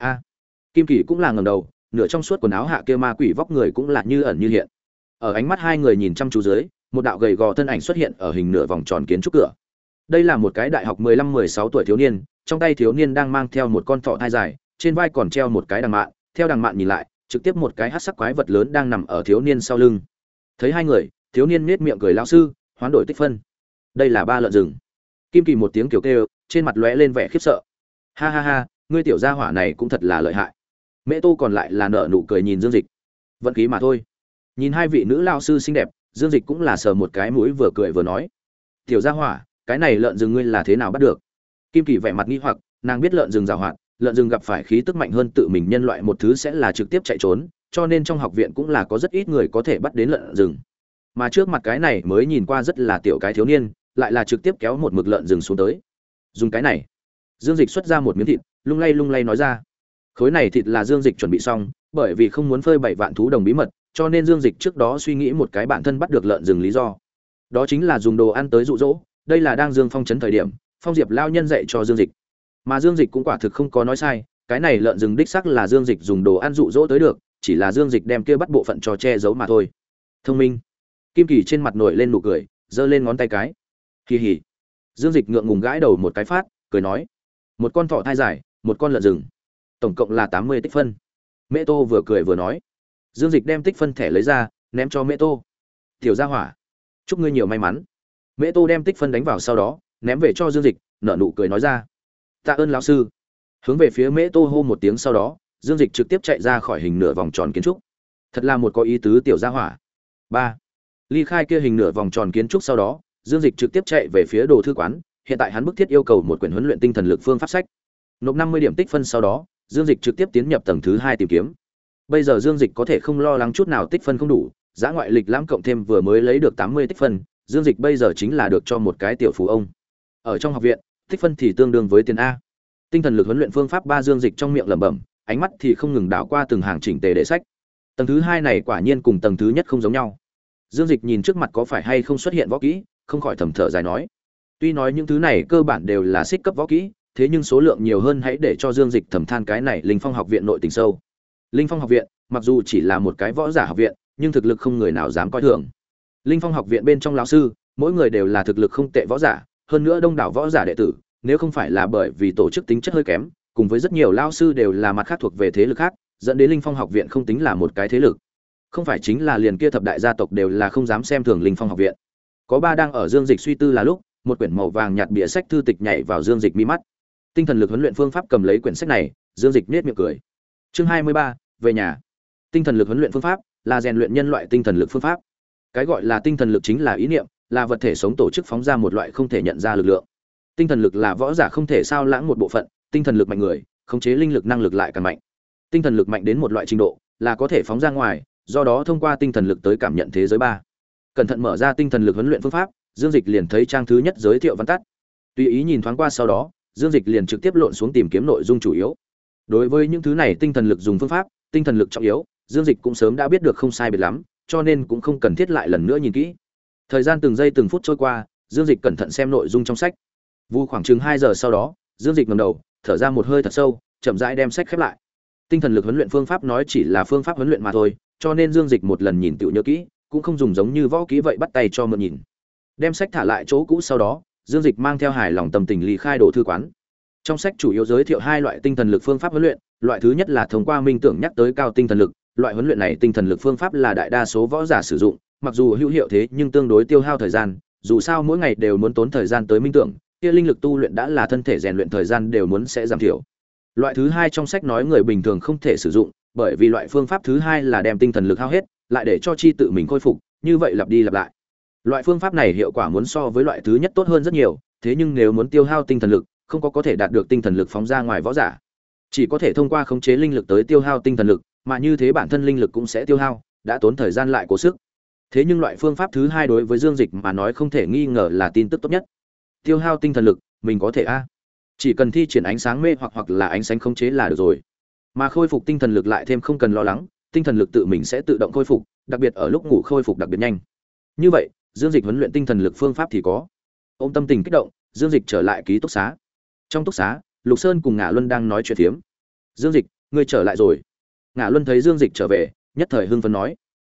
a kim kỳ cũng là ngầm đầu, nửa trong suốt quần áo hạ kia ma quỷ vóc người cũng là như ẩn như hiện. Ở ánh mắt hai người nhìn chăm chú dưới, một đạo gầy gò thân ảnh xuất hiện ở hình nửa vòng tròn kiến trúc cửa. Đây là một cái đại học 15-16 tuổi thiếu niên, trong tay thiếu niên đang mang theo một con thọ thai dài, trên vai còn treo một cái đằng mạn, theo đằng mạn nhìn lại, trực tiếp một cái hát sắc quái vật lớn đang nằm ở thiếu niên sau lưng. Thấy hai người, thiếu niên nết miệng cười lao sư, hoán đổi tích phân. Đây là ba lợn rừng. Kim kỳ một tiếng kiểu kêu, trên mặt lóe lên vẻ khiếp sợ. Ha ha ha ngươi tiểu gia hỏa này cũng thật là lợi hại. Mẹ tô còn lại là nở nụ cười nhìn dương dịch. Vận khí mà thôi. Nhìn hai vị nữ lao sư xinh đẹp, dương dịch cũng là sờ một cái mũi vừa cười vừa nói. Tiểu gia hỏa, cái này lợn rừng ngươi là thế nào bắt được? Kim kỳ vẻ mặt nghi hoặc, nàng biết lợn rừng giàu hoạt lợn rừng gặp phải khí tức mạnh hơn tự mình nhân loại một thứ sẽ là trực tiếp chạy trốn, cho nên trong học viện cũng là có rất ít người có thể bắt đến lợn rừng. Mà trước mặt cái này mới nhìn qua rất là tiểu cái thiếu niên, lại là trực tiếp kéo một mực lợn rừng xuống tới. Dùng cái này. Dương dịch xuất ra một miếng thịt lung lay lung lay nói ra. Khối này thịt là dương dịch chuẩn bị xong, bởi vì không muốn phơi bảy vạn thú đồng bí mật, cho nên dương dịch trước đó suy nghĩ một cái bản thân bắt được lợn rừng lý do. Đó chính là dùng đồ ăn tới rụ rỗ đây là đang dương phong chấn thời điểm, phong diệp lao nhân dạy cho dương dịch. Mà dương dịch cũng quả thực không có nói sai, cái này lợn rừng đích sắc là dương dịch dùng đồ ăn rụ rỗ tới được, chỉ là dương dịch đem kia bắt bộ phận cho che giấu mà thôi. Thông minh. Kim kỳ trên mặt nổi lên nụ cười, giơ lên ngón tay cái. Kỳ hỉ. Dương dịch ngượng ngùng gãi đầu một cái phát, cười nói, một con thỏ thai dài một con lợn rừng. Tổng cộng là tám mươi tích phân. Mẹ tô vừa cười vừa nói. Dương dịch đem tích phân thẻ lấy ra, ném cho mẹ tô. Tiểu gia hỏa, chúc ngươi nhiều may mắn. Mẹ tô đem tích phân đánh vào sau đó, ném về cho dương dịch, nở nụ cười nói ra. Tạ ơn lão sư. Hướng về phía mễ tô hô một tiếng sau đó, dương dịch trực tiếp chạy ra khỏi hình nửa vòng tròn kiến trúc. Thật là một có ý tứ, tiểu gia hỏa. Ba. Ly khai kia hình nửa vòng tròn kiến trúc sau đó, dương dịch trực tiếp chạy về phía đồ thư quán. Hiện tại hắn bức thiết yêu cầu một quyển huấn luyện tinh thần lực phương pháp sách nộp năm mươi điểm tích phân sau đó, dương dịch trực tiếp tiến nhập tầng thứ hai tìm kiếm. Bây giờ dương dịch có thể không lo lắng chút nào tích phân không đủ, giá ngoại lịch lãm cộng thêm vừa mới lấy được tám mươi tích phân, dương dịch bây giờ chính là được cho một cái tiểu phú ông. Ở trong học viện, tích phân thì tương đương với tiền a. Tinh thần lực huấn luyện phương pháp ba dương dịch trong miệng lẩm bẩm, ánh mắt thì không ngừng đảo qua từng hàng chỉnh tề để sách. Tầng thứ hai này quả nhiên cùng tầng thứ nhất không giống nhau. Dương dịch nhìn trước mặt có phải hay không xuất hiện võ kỹ, không khỏi thầm thở dài nói. Tuy nói những thứ này cơ bản đều là xích cấp võ kỹ thế nhưng số lượng nhiều hơn hãy để cho dương dịch thầm than cái này linh phong học viện nội tình sâu. Linh phong học viện, mặc dù chỉ là một cái võ giả học viện, nhưng thực lực không người nào dám coi thường. Linh phong học viện bên trong lão sư, mỗi người đều là thực lực không tệ võ giả, hơn nữa đông đảo võ giả đệ tử, nếu không phải là bởi vì tổ chức tính chất hơi kém, cùng với rất nhiều lao sư đều là mặt khác thuộc về thế lực khác, dẫn đến linh phong học viện không tính là một cái thế lực. Không phải chính là liền kia thập đại gia tộc đều là không dám xem thường linh phong học viện. Có ba đang ở dương dịch suy tư là lúc, một quyển màu vàng nhạt bìa sách thư tịch nhảy vào dương dịch mi mắt tinh thần lực huấn luyện phương pháp cầm lấy quyển sách này, dương dịch nết miệng cười. Chương hai mươi ba, về nhà. Tinh thần lực huấn luyện phương pháp là rèn luyện nhân loại tinh thần lực phương pháp. Cái gọi là tinh thần lực chính là ý niệm, là vật thể sống tổ chức phóng ra một loại không thể nhận ra lực lượng. Tinh thần lực là võ giả không thể sao lãng một bộ phận, tinh thần lực mạnh người, khống chế linh lực năng lực lại càng mạnh. Tinh thần lực mạnh đến một loại trình độ là có thể phóng ra ngoài, do đó thông qua tinh thần lực tới cảm nhận thế giới ba. Cẩn thận mở ra tinh thần lực huấn luyện phương pháp, dương dịch liền thấy trang thứ nhất giới thiệu văn tắt. Tùy ý nhìn thoáng qua sau đó dương dịch liền trực tiếp lộn xuống tìm kiếm nội dung chủ yếu. Đối với những thứ này tinh thần lực dùng phương pháp, tinh thần lực trọng yếu, dương dịch cũng sớm đã biết được không sai biệt lắm, cho nên cũng không cần thiết lại lần nữa nhìn kỹ. Thời gian từng giây từng phút trôi qua, dương dịch cẩn thận xem nội dung trong sách. Vu khoảng chừng hai giờ sau đó, dương dịch ngầm đầu, thở ra một hơi thật sâu, chậm rãi đem sách khép lại. Tinh thần lực huấn luyện phương pháp nói chỉ là phương pháp huấn luyện mà thôi, cho nên dương dịch một lần nhìn tựu nhớ kỹ, cũng không dùng giống như võ kỹ vậy bắt tay cho mượn nhìn. Đem sách thả lại chỗ cũ sau đó dương dịch mang theo hài lòng tâm tình lý khai đồ thư quán. Trong sách chủ yếu giới thiệu hai loại tinh thần lực phương pháp huấn luyện, loại thứ nhất là thông qua minh tưởng nhắc tới cao tinh thần lực, loại huấn luyện này tinh thần lực phương pháp là đại đa số võ giả sử dụng, mặc dù hữu hiệu thế nhưng tương đối tiêu hao thời gian, dù sao mỗi ngày đều muốn tốn thời gian tới minh tưởng, kia linh lực tu luyện đã là thân thể rèn luyện thời gian đều muốn sẽ giảm thiểu. Loại thứ hai trong sách nói người bình thường không thể sử dụng, bởi vì loại phương pháp thứ hai là đem tinh thần lực hao hết, lại để cho chi tự mình khôi phục, như vậy lặp đi lặp lại loại phương pháp này hiệu quả muốn so với loại thứ nhất tốt hơn rất nhiều, thế nhưng nếu muốn tiêu hao tinh thần lực, không có có thể đạt được tinh thần lực phóng ra ngoài võ giả. Chỉ có thể thông qua khống chế linh lực tới tiêu hao tinh thần lực, mà như thế bản thân linh lực cũng sẽ tiêu hao, đã tốn thời gian lại cố sức. Thế nhưng loại phương pháp thứ hai đối với dương dịch mà nói không thể nghi ngờ là tin tức tốt nhất. Tiêu hao tinh thần lực, mình có thể a? Chỉ cần thi triển ánh sáng mê hoặc hoặc là ánh sáng khống chế là được rồi. Mà khôi phục tinh thần lực lại thêm không cần lo lắng, tinh thần lực tự mình sẽ tự động khôi phục, đặc biệt ở lúc ngủ khôi phục đặc biệt nhanh. Như vậy dương dịch huấn luyện tinh thần lực phương pháp thì có. Ô tâm tình kích động, dương dịch trở lại ký túc xá. Trong túc xá, lục sơn cùng Ngã luân đang nói chuyện phiếm. Dương dịch, ngươi trở lại rồi. Ngã luân thấy dương dịch trở về, nhất thời hưng phấn nói.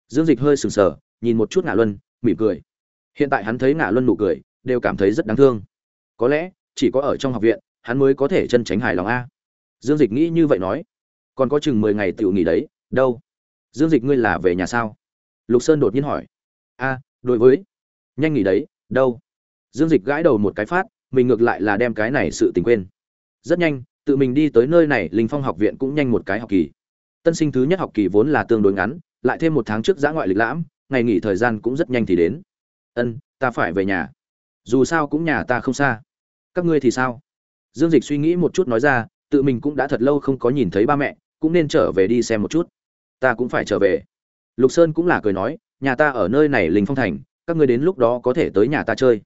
Dương dịch hơi sừng sờ, nhìn một chút ngã luân, mỉm cười. Hiện tại hắn thấy ngã luân nụ cười, đều cảm thấy rất đáng thương. Có lẽ, chỉ có ở trong học viện, hắn mới có thể chân tránh hài lòng a. Dương dịch nghĩ như vậy nói. Còn có chừng mười ngày tự nghỉ đấy, đâu? Dương dịch ngươi là về nhà sao? Lục sơn đột nhiên hỏi. A đối với, nhanh nghỉ đấy, đâu? Dương dịch gãi đầu một cái phát, mình ngược lại là đem cái này sự tình quên. Rất nhanh, tự mình đi tới nơi này, linh phong học viện cũng nhanh một cái học kỳ. Tân sinh thứ nhất học kỳ vốn là tương đối ngắn, lại thêm một tháng trước giã ngoại lịch lãm, ngày nghỉ thời gian cũng rất nhanh thì đến. Ân, ta phải về nhà. Dù sao cũng nhà ta không xa. Các ngươi thì sao? Dương dịch suy nghĩ một chút nói ra, tự mình cũng đã thật lâu không có nhìn thấy ba mẹ, cũng nên trở về đi xem một chút. Ta cũng phải trở về. Lục sơn cũng là cười nói nhà ta ở nơi này linh phong thành, các ngươi đến lúc đó có thể tới nhà ta chơi.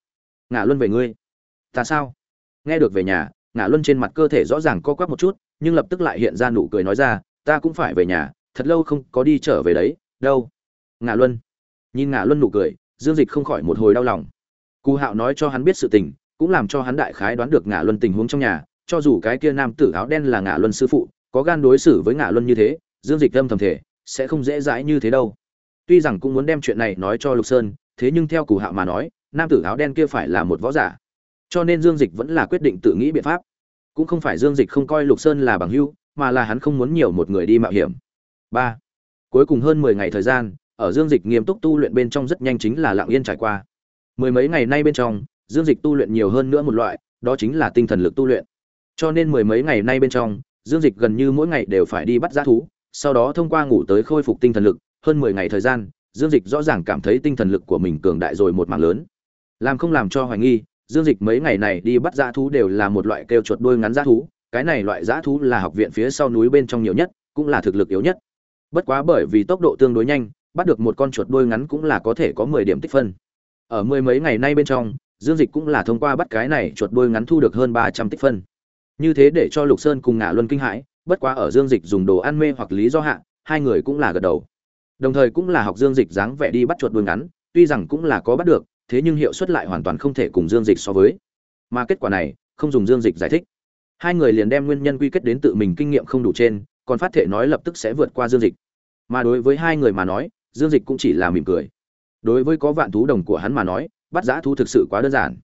Ngả luân về ngươi. Ta sao? Nghe được về nhà, ngả luân trên mặt cơ thể rõ ràng co quắp một chút, nhưng lập tức lại hiện ra nụ cười nói ra, ta cũng phải về nhà, thật lâu không có đi trở về đấy, đâu? Ngả luân. Nhìn ngả luân nụ cười, dương dịch không khỏi một hồi đau lòng. Cụ hạo nói cho hắn biết sự tình, cũng làm cho hắn đại khái đoán được ngả luân tình huống trong nhà, cho dù cái kia nam tử áo đen là ngả luân sư phụ, có gan đối xử với ngả luân như thế, dương dịch âm thầm thể sẽ không dễ dãi như thế đâu tuy rằng cũng muốn đem chuyện này nói cho lục sơn, thế nhưng theo cù hạo mà nói, nam tử áo đen kia phải là một võ giả. Cho nên dương dịch vẫn là quyết định tự nghĩ biện pháp. Cũng không phải dương dịch không coi lục sơn là bằng hưu mà là hắn không muốn nhiều một người đi mạo hiểm. Ba. Cuối cùng hơn mười ngày thời gian, ở dương dịch nghiêm túc tu luyện bên trong rất nhanh chính là lặng yên trải qua. Mười mấy ngày nay bên trong, dương dịch tu luyện nhiều hơn nữa một loại, đó chính là tinh thần lực tu luyện. Cho nên mười mấy ngày nay bên trong, dương dịch gần như mỗi ngày đều phải đi bắt g thú, sau đó thông qua ngủ tới khôi phục tinh thần lực hơn mười ngày thời gian, dương dịch rõ ràng cảm thấy tinh thần lực của mình cường đại rồi một mảng lớn. Làm không làm cho hoài nghi, dương dịch mấy ngày này đi bắt dã thú đều là một loại kêu chuột đuôi ngắn dã thú, cái này loại dã thú là học viện phía sau núi bên trong nhiều nhất, cũng là thực lực yếu nhất. Bất quá bởi vì tốc độ tương đối nhanh, bắt được một con chuột đuôi ngắn cũng là có thể có mười điểm tích phân. Ở mười mấy ngày nay bên trong, dương dịch cũng là thông qua bắt cái này chuột đuôi ngắn thu được hơn ba trăm tích phân. Như thế để cho lục sơn cùng ngả luân kinh hãi, bất quá ở dương dịch dùng đồ ăn mê hoặc lý do hạ, hai người cũng là gật đầu đồng thời cũng là học dương dịch dáng vẻ đi bắt chuột đuôi ngắn, tuy rằng cũng là có bắt được, thế nhưng hiệu suất lại hoàn toàn không thể cùng dương dịch so với. Mà kết quả này, không dùng dương dịch giải thích. Hai người liền đem nguyên nhân quy kết đến tự mình kinh nghiệm không đủ trên, còn phát thể nói lập tức sẽ vượt qua dương dịch. Mà đối với hai người mà nói, dương dịch cũng chỉ là mỉm cười. Đối với có vạn thú đồng của hắn mà nói, bắt giã thú thực sự quá đơn giản.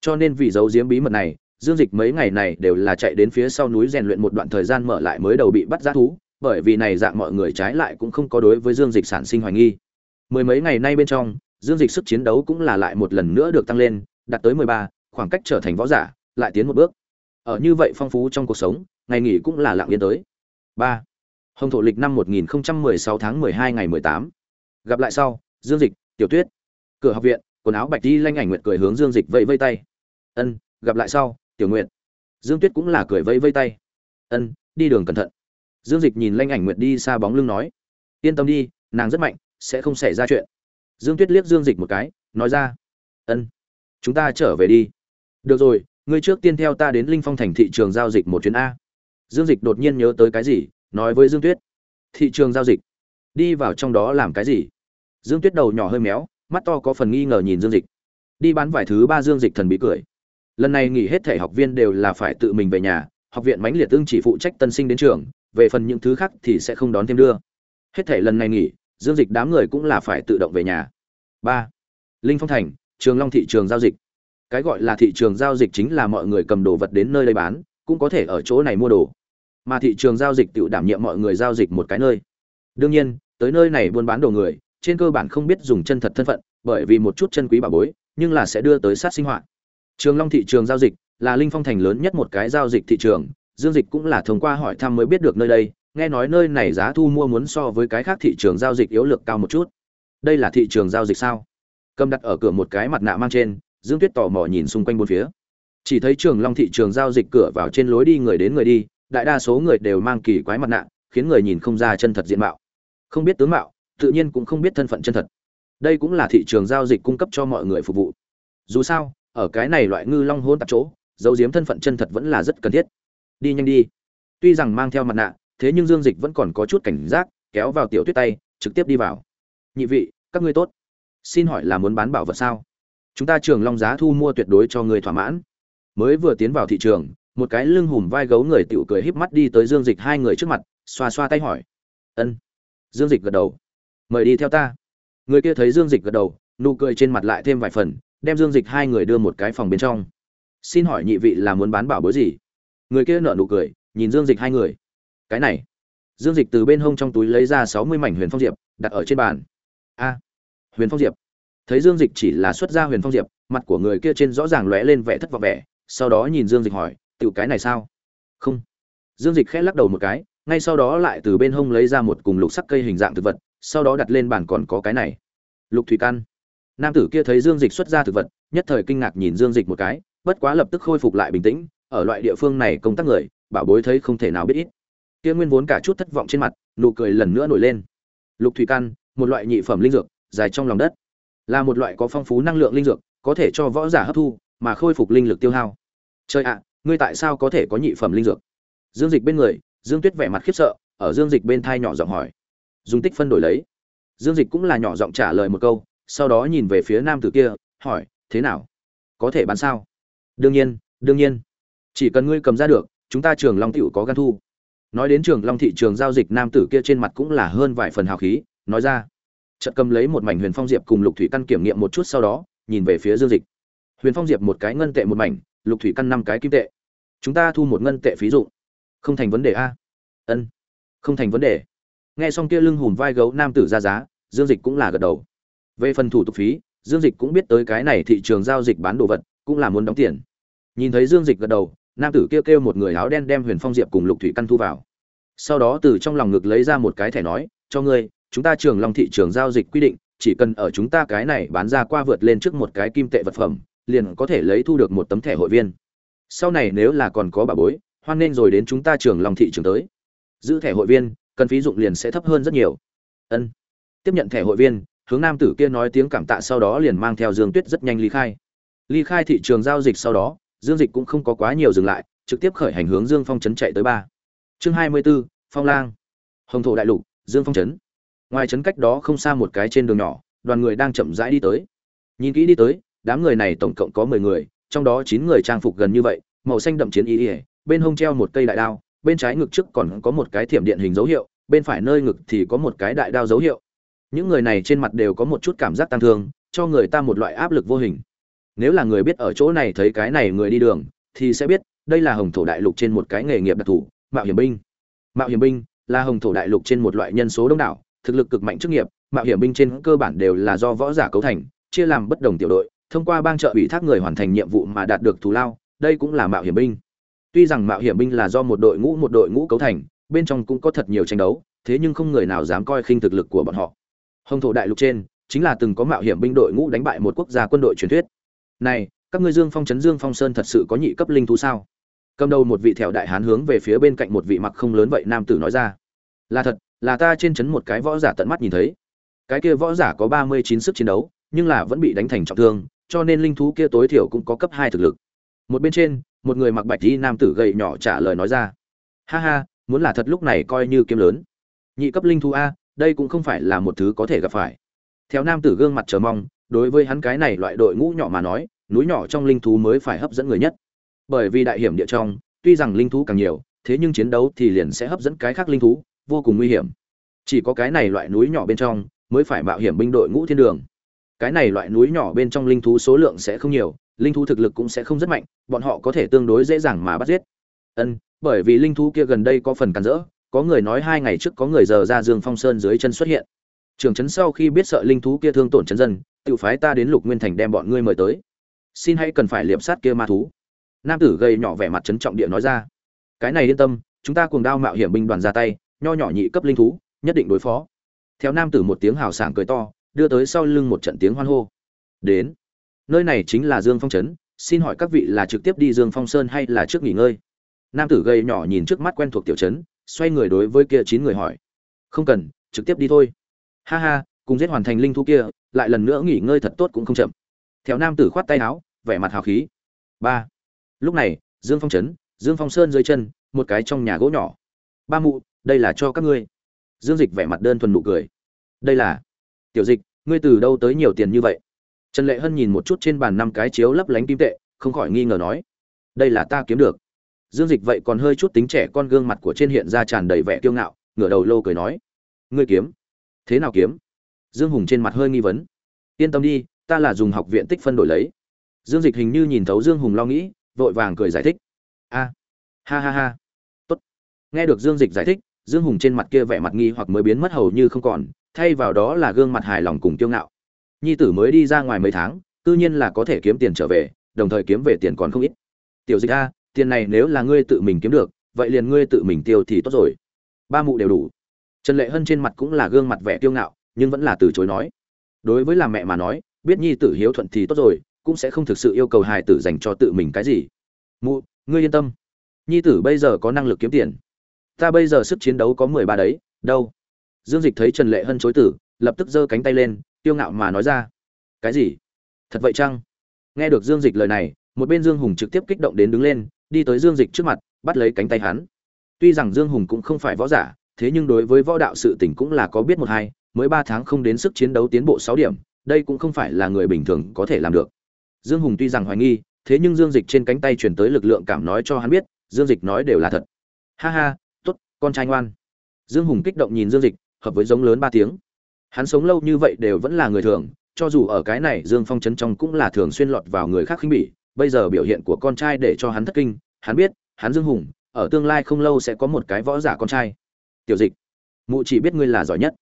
Cho nên vì giấu giếm bí mật này, dương dịch mấy ngày này đều là chạy đến phía sau núi rèn luyện một đoạn thời gian mở lại mới đầu bị bắt giã thú bởi vì này dạng mọi người trái lại cũng không có đối với dương dịch sản sinh hoài nghi. Mười mấy ngày nay bên trong, dương dịch sức chiến đấu cũng là lại một lần nữa được tăng lên, đạt tới mười ba, khoảng cách trở thành võ giả, lại tiến một bước. Ở như vậy phong phú trong cuộc sống, ngày nghỉ cũng là lặng yên tới. Ba. Hồng thổ lịch năm một nghìn sáu tháng mười hai ngày mười tám. Gặp lại sau, dương dịch, tiểu tuyết. Cửa học viện, quần áo bạch đi lanh ảnh nguyệt cười hướng dương dịch vẫy vây tay. Ân, gặp lại sau, tiểu nguyệt. Dương tuyết cũng là cười vẫy vây tay. Ân, đi đường cẩn thận dương dịch nhìn lanh ảnh nguyệt đi xa bóng lưng nói, yên tâm đi, nàng rất mạnh, sẽ không xảy ra chuyện. Dương tuyết liếc dương dịch một cái, nói ra, ân, chúng ta trở về đi. Được rồi, ngươi trước tiên theo ta đến linh phong thành thị trường giao dịch một chuyến a. Dương dịch đột nhiên nhớ tới cái gì, nói với dương tuyết, thị trường giao dịch, đi vào trong đó làm cái gì? Dương tuyết đầu nhỏ hơi méo, mắt to có phần nghi ngờ nhìn dương dịch. Đi bán vài thứ ba. Dương dịch thần bí cười, lần này nghỉ hết thể học viên đều là phải tự mình về nhà, học viện mãnh liệt tương chỉ phụ trách tân sinh đến trường về phần những thứ khác thì sẽ không đón thêm đưa. Hết thể lần này nghỉ, dương dịch đám người cũng là phải tự động về nhà. Ba. Linh phong thành, trường long thị trường giao dịch. Cái gọi là thị trường giao dịch chính là mọi người cầm đồ vật đến nơi đây bán, cũng có thể ở chỗ này mua đồ. Mà thị trường giao dịch tự đảm nhiệm mọi người giao dịch một cái nơi. Đương nhiên, tới nơi này buôn bán đồ người, trên cơ bản không biết dùng chân thật thân phận, bởi vì một chút chân quý bảo bối, nhưng là sẽ đưa tới sát sinh hoạt. Trường long thị trường giao dịch là linh phong thành lớn nhất một cái giao dịch thị trường dương dịch cũng là thông qua hỏi thăm mới biết được nơi đây, nghe nói nơi này giá thu mua muốn so với cái khác thị trường giao dịch yếu lược cao một chút. Đây là thị trường giao dịch sao? Cầm đặt ở cửa một cái mặt nạ mang trên, dương tuyết tò mò nhìn xung quanh bốn phía. Chỉ thấy trường long thị trường giao dịch cửa vào trên lối đi người đến người đi, đại đa số người đều mang kỳ quái mặt nạ, khiến người nhìn không ra chân thật diện mạo. Không biết tướng mạo, tự nhiên cũng không biết thân phận chân thật. Đây cũng là thị trường giao dịch cung cấp cho mọi người phục vụ. Dù sao, ở cái này loại ngư long hôn tạp chỗ dấu diếm thân phận chân thật vẫn là rất cần thiết đi nhanh đi. Tuy rằng mang theo mặt nạ, thế nhưng dương dịch vẫn còn có chút cảnh giác, kéo vào tiểu tuyết tay, trực tiếp đi vào. Nhị vị, các ngươi tốt. Xin hỏi là muốn bán bảo vật sao? Chúng ta trường long giá thu mua tuyệt đối cho người thỏa mãn. Mới vừa tiến vào thị trường, một cái lưng hùm vai gấu người tiểu cười híp mắt đi tới dương dịch hai người trước mặt, xoa xoa tay hỏi. Ân. Dương dịch gật đầu. Mời đi theo ta. Người kia thấy dương dịch gật đầu, nụ cười trên mặt lại thêm vài phần, đem dương dịch hai người đưa một cái phòng bên trong. Xin hỏi nhị vị là muốn bán bảo bối gì? Người kia nở nụ cười, nhìn dương dịch hai người. Cái này, dương dịch từ bên hông trong túi lấy ra sáu mươi mảnh huyền phong diệp, đặt ở trên bàn. A, huyền phong diệp. Thấy dương dịch chỉ là xuất ra huyền phong diệp, mặt của người kia trên rõ ràng lóe lên vẻ thất vọng vẻ, sau đó nhìn dương dịch hỏi tự cái này sao? Không. Dương dịch khẽ lắc đầu một cái, ngay sau đó lại từ bên hông lấy ra một cùng lục sắc cây hình dạng thực vật, sau đó đặt lên bàn còn có cái này. Lục thủy căn. Nam tử kia thấy dương dịch xuất ra thực vật, nhất thời kinh ngạc nhìn dương dịch một cái, bất quá lập tức khôi phục lại bình tĩnh ở loại địa phương này công tác người, bảo bối thấy không thể nào biết ít. Kia nguyên vốn cả chút thất vọng trên mặt, nụ cười lần nữa nổi lên. Lục thủy căn, một loại nhị phẩm linh dược, dài trong lòng đất. Là một loại có phong phú năng lượng linh dược, có thể cho võ giả hấp thu, mà khôi phục linh lực tiêu hao. Trời ạ, ngươi tại sao có thể có nhị phẩm linh dược? Dương dịch bên người, dương tuyết vẻ mặt khiếp sợ, ở dương dịch bên thai nhỏ giọng hỏi. Dùng tích phân đổi lấy. Dương dịch cũng là nhỏ giọng trả lời một câu, sau đó nhìn về phía nam tử kia, hỏi, thế nào? Có thể bán sao? Đương nhiên đương nhiên chỉ cần ngươi cầm ra được, chúng ta trường long tựu có gan thu. Nói đến trường long thị trường giao dịch nam tử kia trên mặt cũng là hơn vài phần hào khí, nói ra. Chợt cầm lấy một mảnh huyền phong diệp cùng lục thủy căn kiểm nghiệm một chút sau đó, nhìn về phía dương dịch. Huyền phong diệp một cái ngân tệ một mảnh, lục thủy căn năm cái kim tệ. Chúng ta thu một ngân tệ phí dụ không thành vấn đề a. Ân. Không thành vấn đề. Nghe xong kia lưng hùm vai gấu nam tử ra giá, dương dịch cũng là gật đầu. Về phần thủ tục phí, dương dịch cũng biết tới cái này thị trường giao dịch bán đồ vật, cũng là muốn đóng tiền. Nhìn thấy dương dịch gật đầu nam tử kêu kêu một người áo đen đem huyền phong diệp cùng lục thủy căn thu vào. Sau đó từ trong lòng ngực lấy ra một cái thẻ nói, cho ngươi, chúng ta trường long thị trường giao dịch quy định, chỉ cần ở chúng ta cái này bán ra qua vượt lên trước một cái kim tệ vật phẩm, liền có thể lấy thu được một tấm thẻ hội viên. Sau này nếu là còn có bà bối, hoan nên rồi đến chúng ta trường long thị trường tới. Giữ thẻ hội viên, cần phí dụng liền sẽ thấp hơn rất nhiều. Ân. Tiếp nhận thẻ hội viên, hướng nam tử kia nói tiếng cảm tạ sau đó liền mang theo dương tuyết rất nhanh ly khai. Ly khai thị trường giao dịch sau đó dương dịch cũng không có quá nhiều dừng lại trực tiếp khởi hành hướng dương phong trấn chạy tới ba. Chương hai mươi b ố phong lang. Hồng thổ đại lục dương phong trấn. Ngoài trấn cách đó không xa một cái trên đường nhỏ đoàn người đang chậm rãi đi tới. Nhìn kỹ đi tới đám người này tổng cộng có mười người trong đó chín người trang phục gần như vậy màu xanh đậm chiến y, bên hông treo một cây đại đao bên trái ngực trước còn có một cái thiểm điện hình dấu hiệu bên phải nơi ngực thì có một cái đại đao dấu hiệu. Những người này trên mặt đều có một chút cảm giác tăng thương cho người ta một loại áp lực vô hình nếu là người biết ở chỗ này thấy cái này người đi đường, thì sẽ biết, đây là hồng thổ đại lục trên một cái nghề nghiệp đặc thù, mạo hiểm binh. Mạo hiểm binh là hồng thổ đại lục trên một loại nhân số đông đảo, thực lực cực mạnh chức nghiệp, mạo hiểm binh trên cơ bản đều là do võ giả cấu thành, chia làm bất đồng tiểu đội, thông qua bang trợ ủy thác người hoàn thành nhiệm vụ mà đạt được thù lao, đây cũng là mạo hiểm binh. Tuy rằng mạo hiểm binh là do một đội ngũ một đội ngũ cấu thành, bên trong cũng có thật nhiều tranh đấu, thế nhưng không người nào dám coi khinh thực lực của bọn họ. Hồng thổ đại lục trên chính là từng có mạo hiểm binh đội ngũ đánh bại một quốc gia quân đội truyền thuyết này, các ngươi dương phong trấn dương phong sơn thật sự có nhị cấp linh thú sao? Cầm đầu một vị thẹo đại hán hướng về phía bên cạnh một vị mặc không lớn vậy nam tử nói ra. Là thật, là ta trên trấn một cái võ giả tận mắt nhìn thấy. Cái kia võ giả có ba mươi chín sức chiến đấu, nhưng là vẫn bị đánh thành trọng thương, cho nên linh thú kia tối thiểu cũng có cấp hai thực lực. Một bên trên, một người mặc bạch y nam tử gầy nhỏ trả lời nói ra. Ha ha, muốn là thật lúc này coi như kiếm lớn. Nhị cấp linh thú a, đây cũng không phải là một thứ có thể gặp phải. Theo nam tử gương mặt chờ mong đối với hắn cái này loại đội ngũ nhỏ mà nói, núi nhỏ trong linh thú mới phải hấp dẫn người nhất. Bởi vì đại hiểm địa trong, tuy rằng linh thú càng nhiều, thế nhưng chiến đấu thì liền sẽ hấp dẫn cái khác linh thú, vô cùng nguy hiểm. Chỉ có cái này loại núi nhỏ bên trong mới phải mạo hiểm binh đội ngũ thiên đường. Cái này loại núi nhỏ bên trong linh thú số lượng sẽ không nhiều, linh thú thực lực cũng sẽ không rất mạnh, bọn họ có thể tương đối dễ dàng mà bắt giết. Ân, bởi vì linh thú kia gần đây có phần cản rỡ, có người nói hai ngày trước có người giờ ra dương phong sơn dưới chân xuất hiện. Trường trấn sau khi biết sợ linh thú kia thương tổn chấn dân tự phái ta đến lục nguyên thành đem bọn ngươi mời tới. Xin hãy cần phải liệp sát kia ma thú. Nam tử gầy nhỏ vẻ mặt trấn trọng địa nói ra. Cái này yên tâm, chúng ta cùng đao mạo hiểm binh đoàn ra tay, nho nhỏ nhị cấp linh thú, nhất định đối phó. Theo nam tử một tiếng hào sảng cười to, đưa tới sau lưng một trận tiếng hoan hô. Đến, nơi này chính là dương phong trấn, xin hỏi các vị là trực tiếp đi dương phong sơn hay là trước nghỉ ngơi? Nam tử gầy nhỏ nhìn trước mắt quen thuộc tiểu trấn, xoay người đối với kia chín người hỏi. Không cần, trực tiếp đi thôi. Ha ha cùng giết hoàn thành linh thú kia, lại lần nữa nghỉ ngơi thật tốt cũng không chậm. Theo nam tử khoát tay áo, vẻ mặt hào khí. Ba. Lúc này, dương phong trấn, dương phong sơn dưới chân, một cái trong nhà gỗ nhỏ. Ba mụ, đây là cho các ngươi. Dương dịch vẻ mặt đơn thuần nụ cười. Đây là. Tiểu dịch, ngươi từ đâu tới nhiều tiền như vậy? Trần lệ hân nhìn một chút trên bàn năm cái chiếu lấp lánh kim tệ, không khỏi nghi ngờ nói. Đây là ta kiếm được. Dương dịch vậy còn hơi chút tính trẻ con gương mặt của trên hiện ra tràn đầy vẻ kiêu ngạo, ngửa đầu lâu cười nói. Ngươi kiếm? Thế nào kiếm? Dương hùng trên mặt hơi nghi vấn. Yên tâm đi, ta là dùng học viện tích phân đổi lấy. Dương dịch hình như nhìn thấu dương hùng lo nghĩ, vội vàng cười giải thích. A, ha ha ha, tốt. Nghe được dương dịch giải thích, dương hùng trên mặt kia vẻ mặt nghi hoặc mới biến mất hầu như không còn, thay vào đó là gương mặt hài lòng cùng kiêu ngạo. Nhi tử mới đi ra ngoài mấy tháng tự nhiên là có thể kiếm tiền trở về, đồng thời kiếm về tiền còn không ít. Tiểu dịch a, tiền này nếu là ngươi tự mình kiếm được, vậy liền ngươi tự mình tiêu thì tốt rồi. Ba mụ đều đủ. Trần lệ hân trên mặt cũng là gương mặt vẻ kiêu ngạo nhưng vẫn là từ chối nói. Đối với làm mẹ mà nói, biết nhi tử hiếu thuận thì tốt rồi, cũng sẽ không thực sự yêu cầu hài tử dành cho tự mình cái gì. Mụ, ngươi yên tâm. Nhi tử bây giờ có năng lực kiếm tiền. Ta bây giờ sức chiến đấu có mười ba đấy, đâu? Dương dịch thấy trần lệ hân chối tử, lập tức giơ cánh tay lên tiêu ngạo mà nói ra. Cái gì? Thật vậy chăng? Nghe được dương dịch lời này, một bên dương hùng trực tiếp kích động đến đứng lên, đi tới dương dịch trước mặt, bắt lấy cánh tay hắn. Tuy rằng dương hùng cũng không phải võ giả, thế nhưng đối với võ đạo sự tỉnh cũng là có biết một hai mới ba tháng không đến sức chiến đấu tiến bộ sáu điểm đây cũng không phải là người bình thường có thể làm được. Dương hùng tuy rằng hoài nghi thế nhưng dương dịch trên cánh tay truyền tới lực lượng cảm nói cho hắn biết dương dịch nói đều là thật. Ha ha tốt, con trai ngoan. Dương hùng kích động nhìn dương dịch hợp với giống lớn ba tiếng. Hắn sống lâu như vậy đều vẫn là người thường cho dù ở cái này dương phong trấn trong cũng là thường xuyên lọt vào người khác khinh bỉ bây giờ biểu hiện của con trai để cho hắn thất kinh hắn biết hắn dương hùng ở tương lai không lâu sẽ có một cái võ giả con trai. Tiểu dịch mụ chỉ biết ngươi là giỏi nhất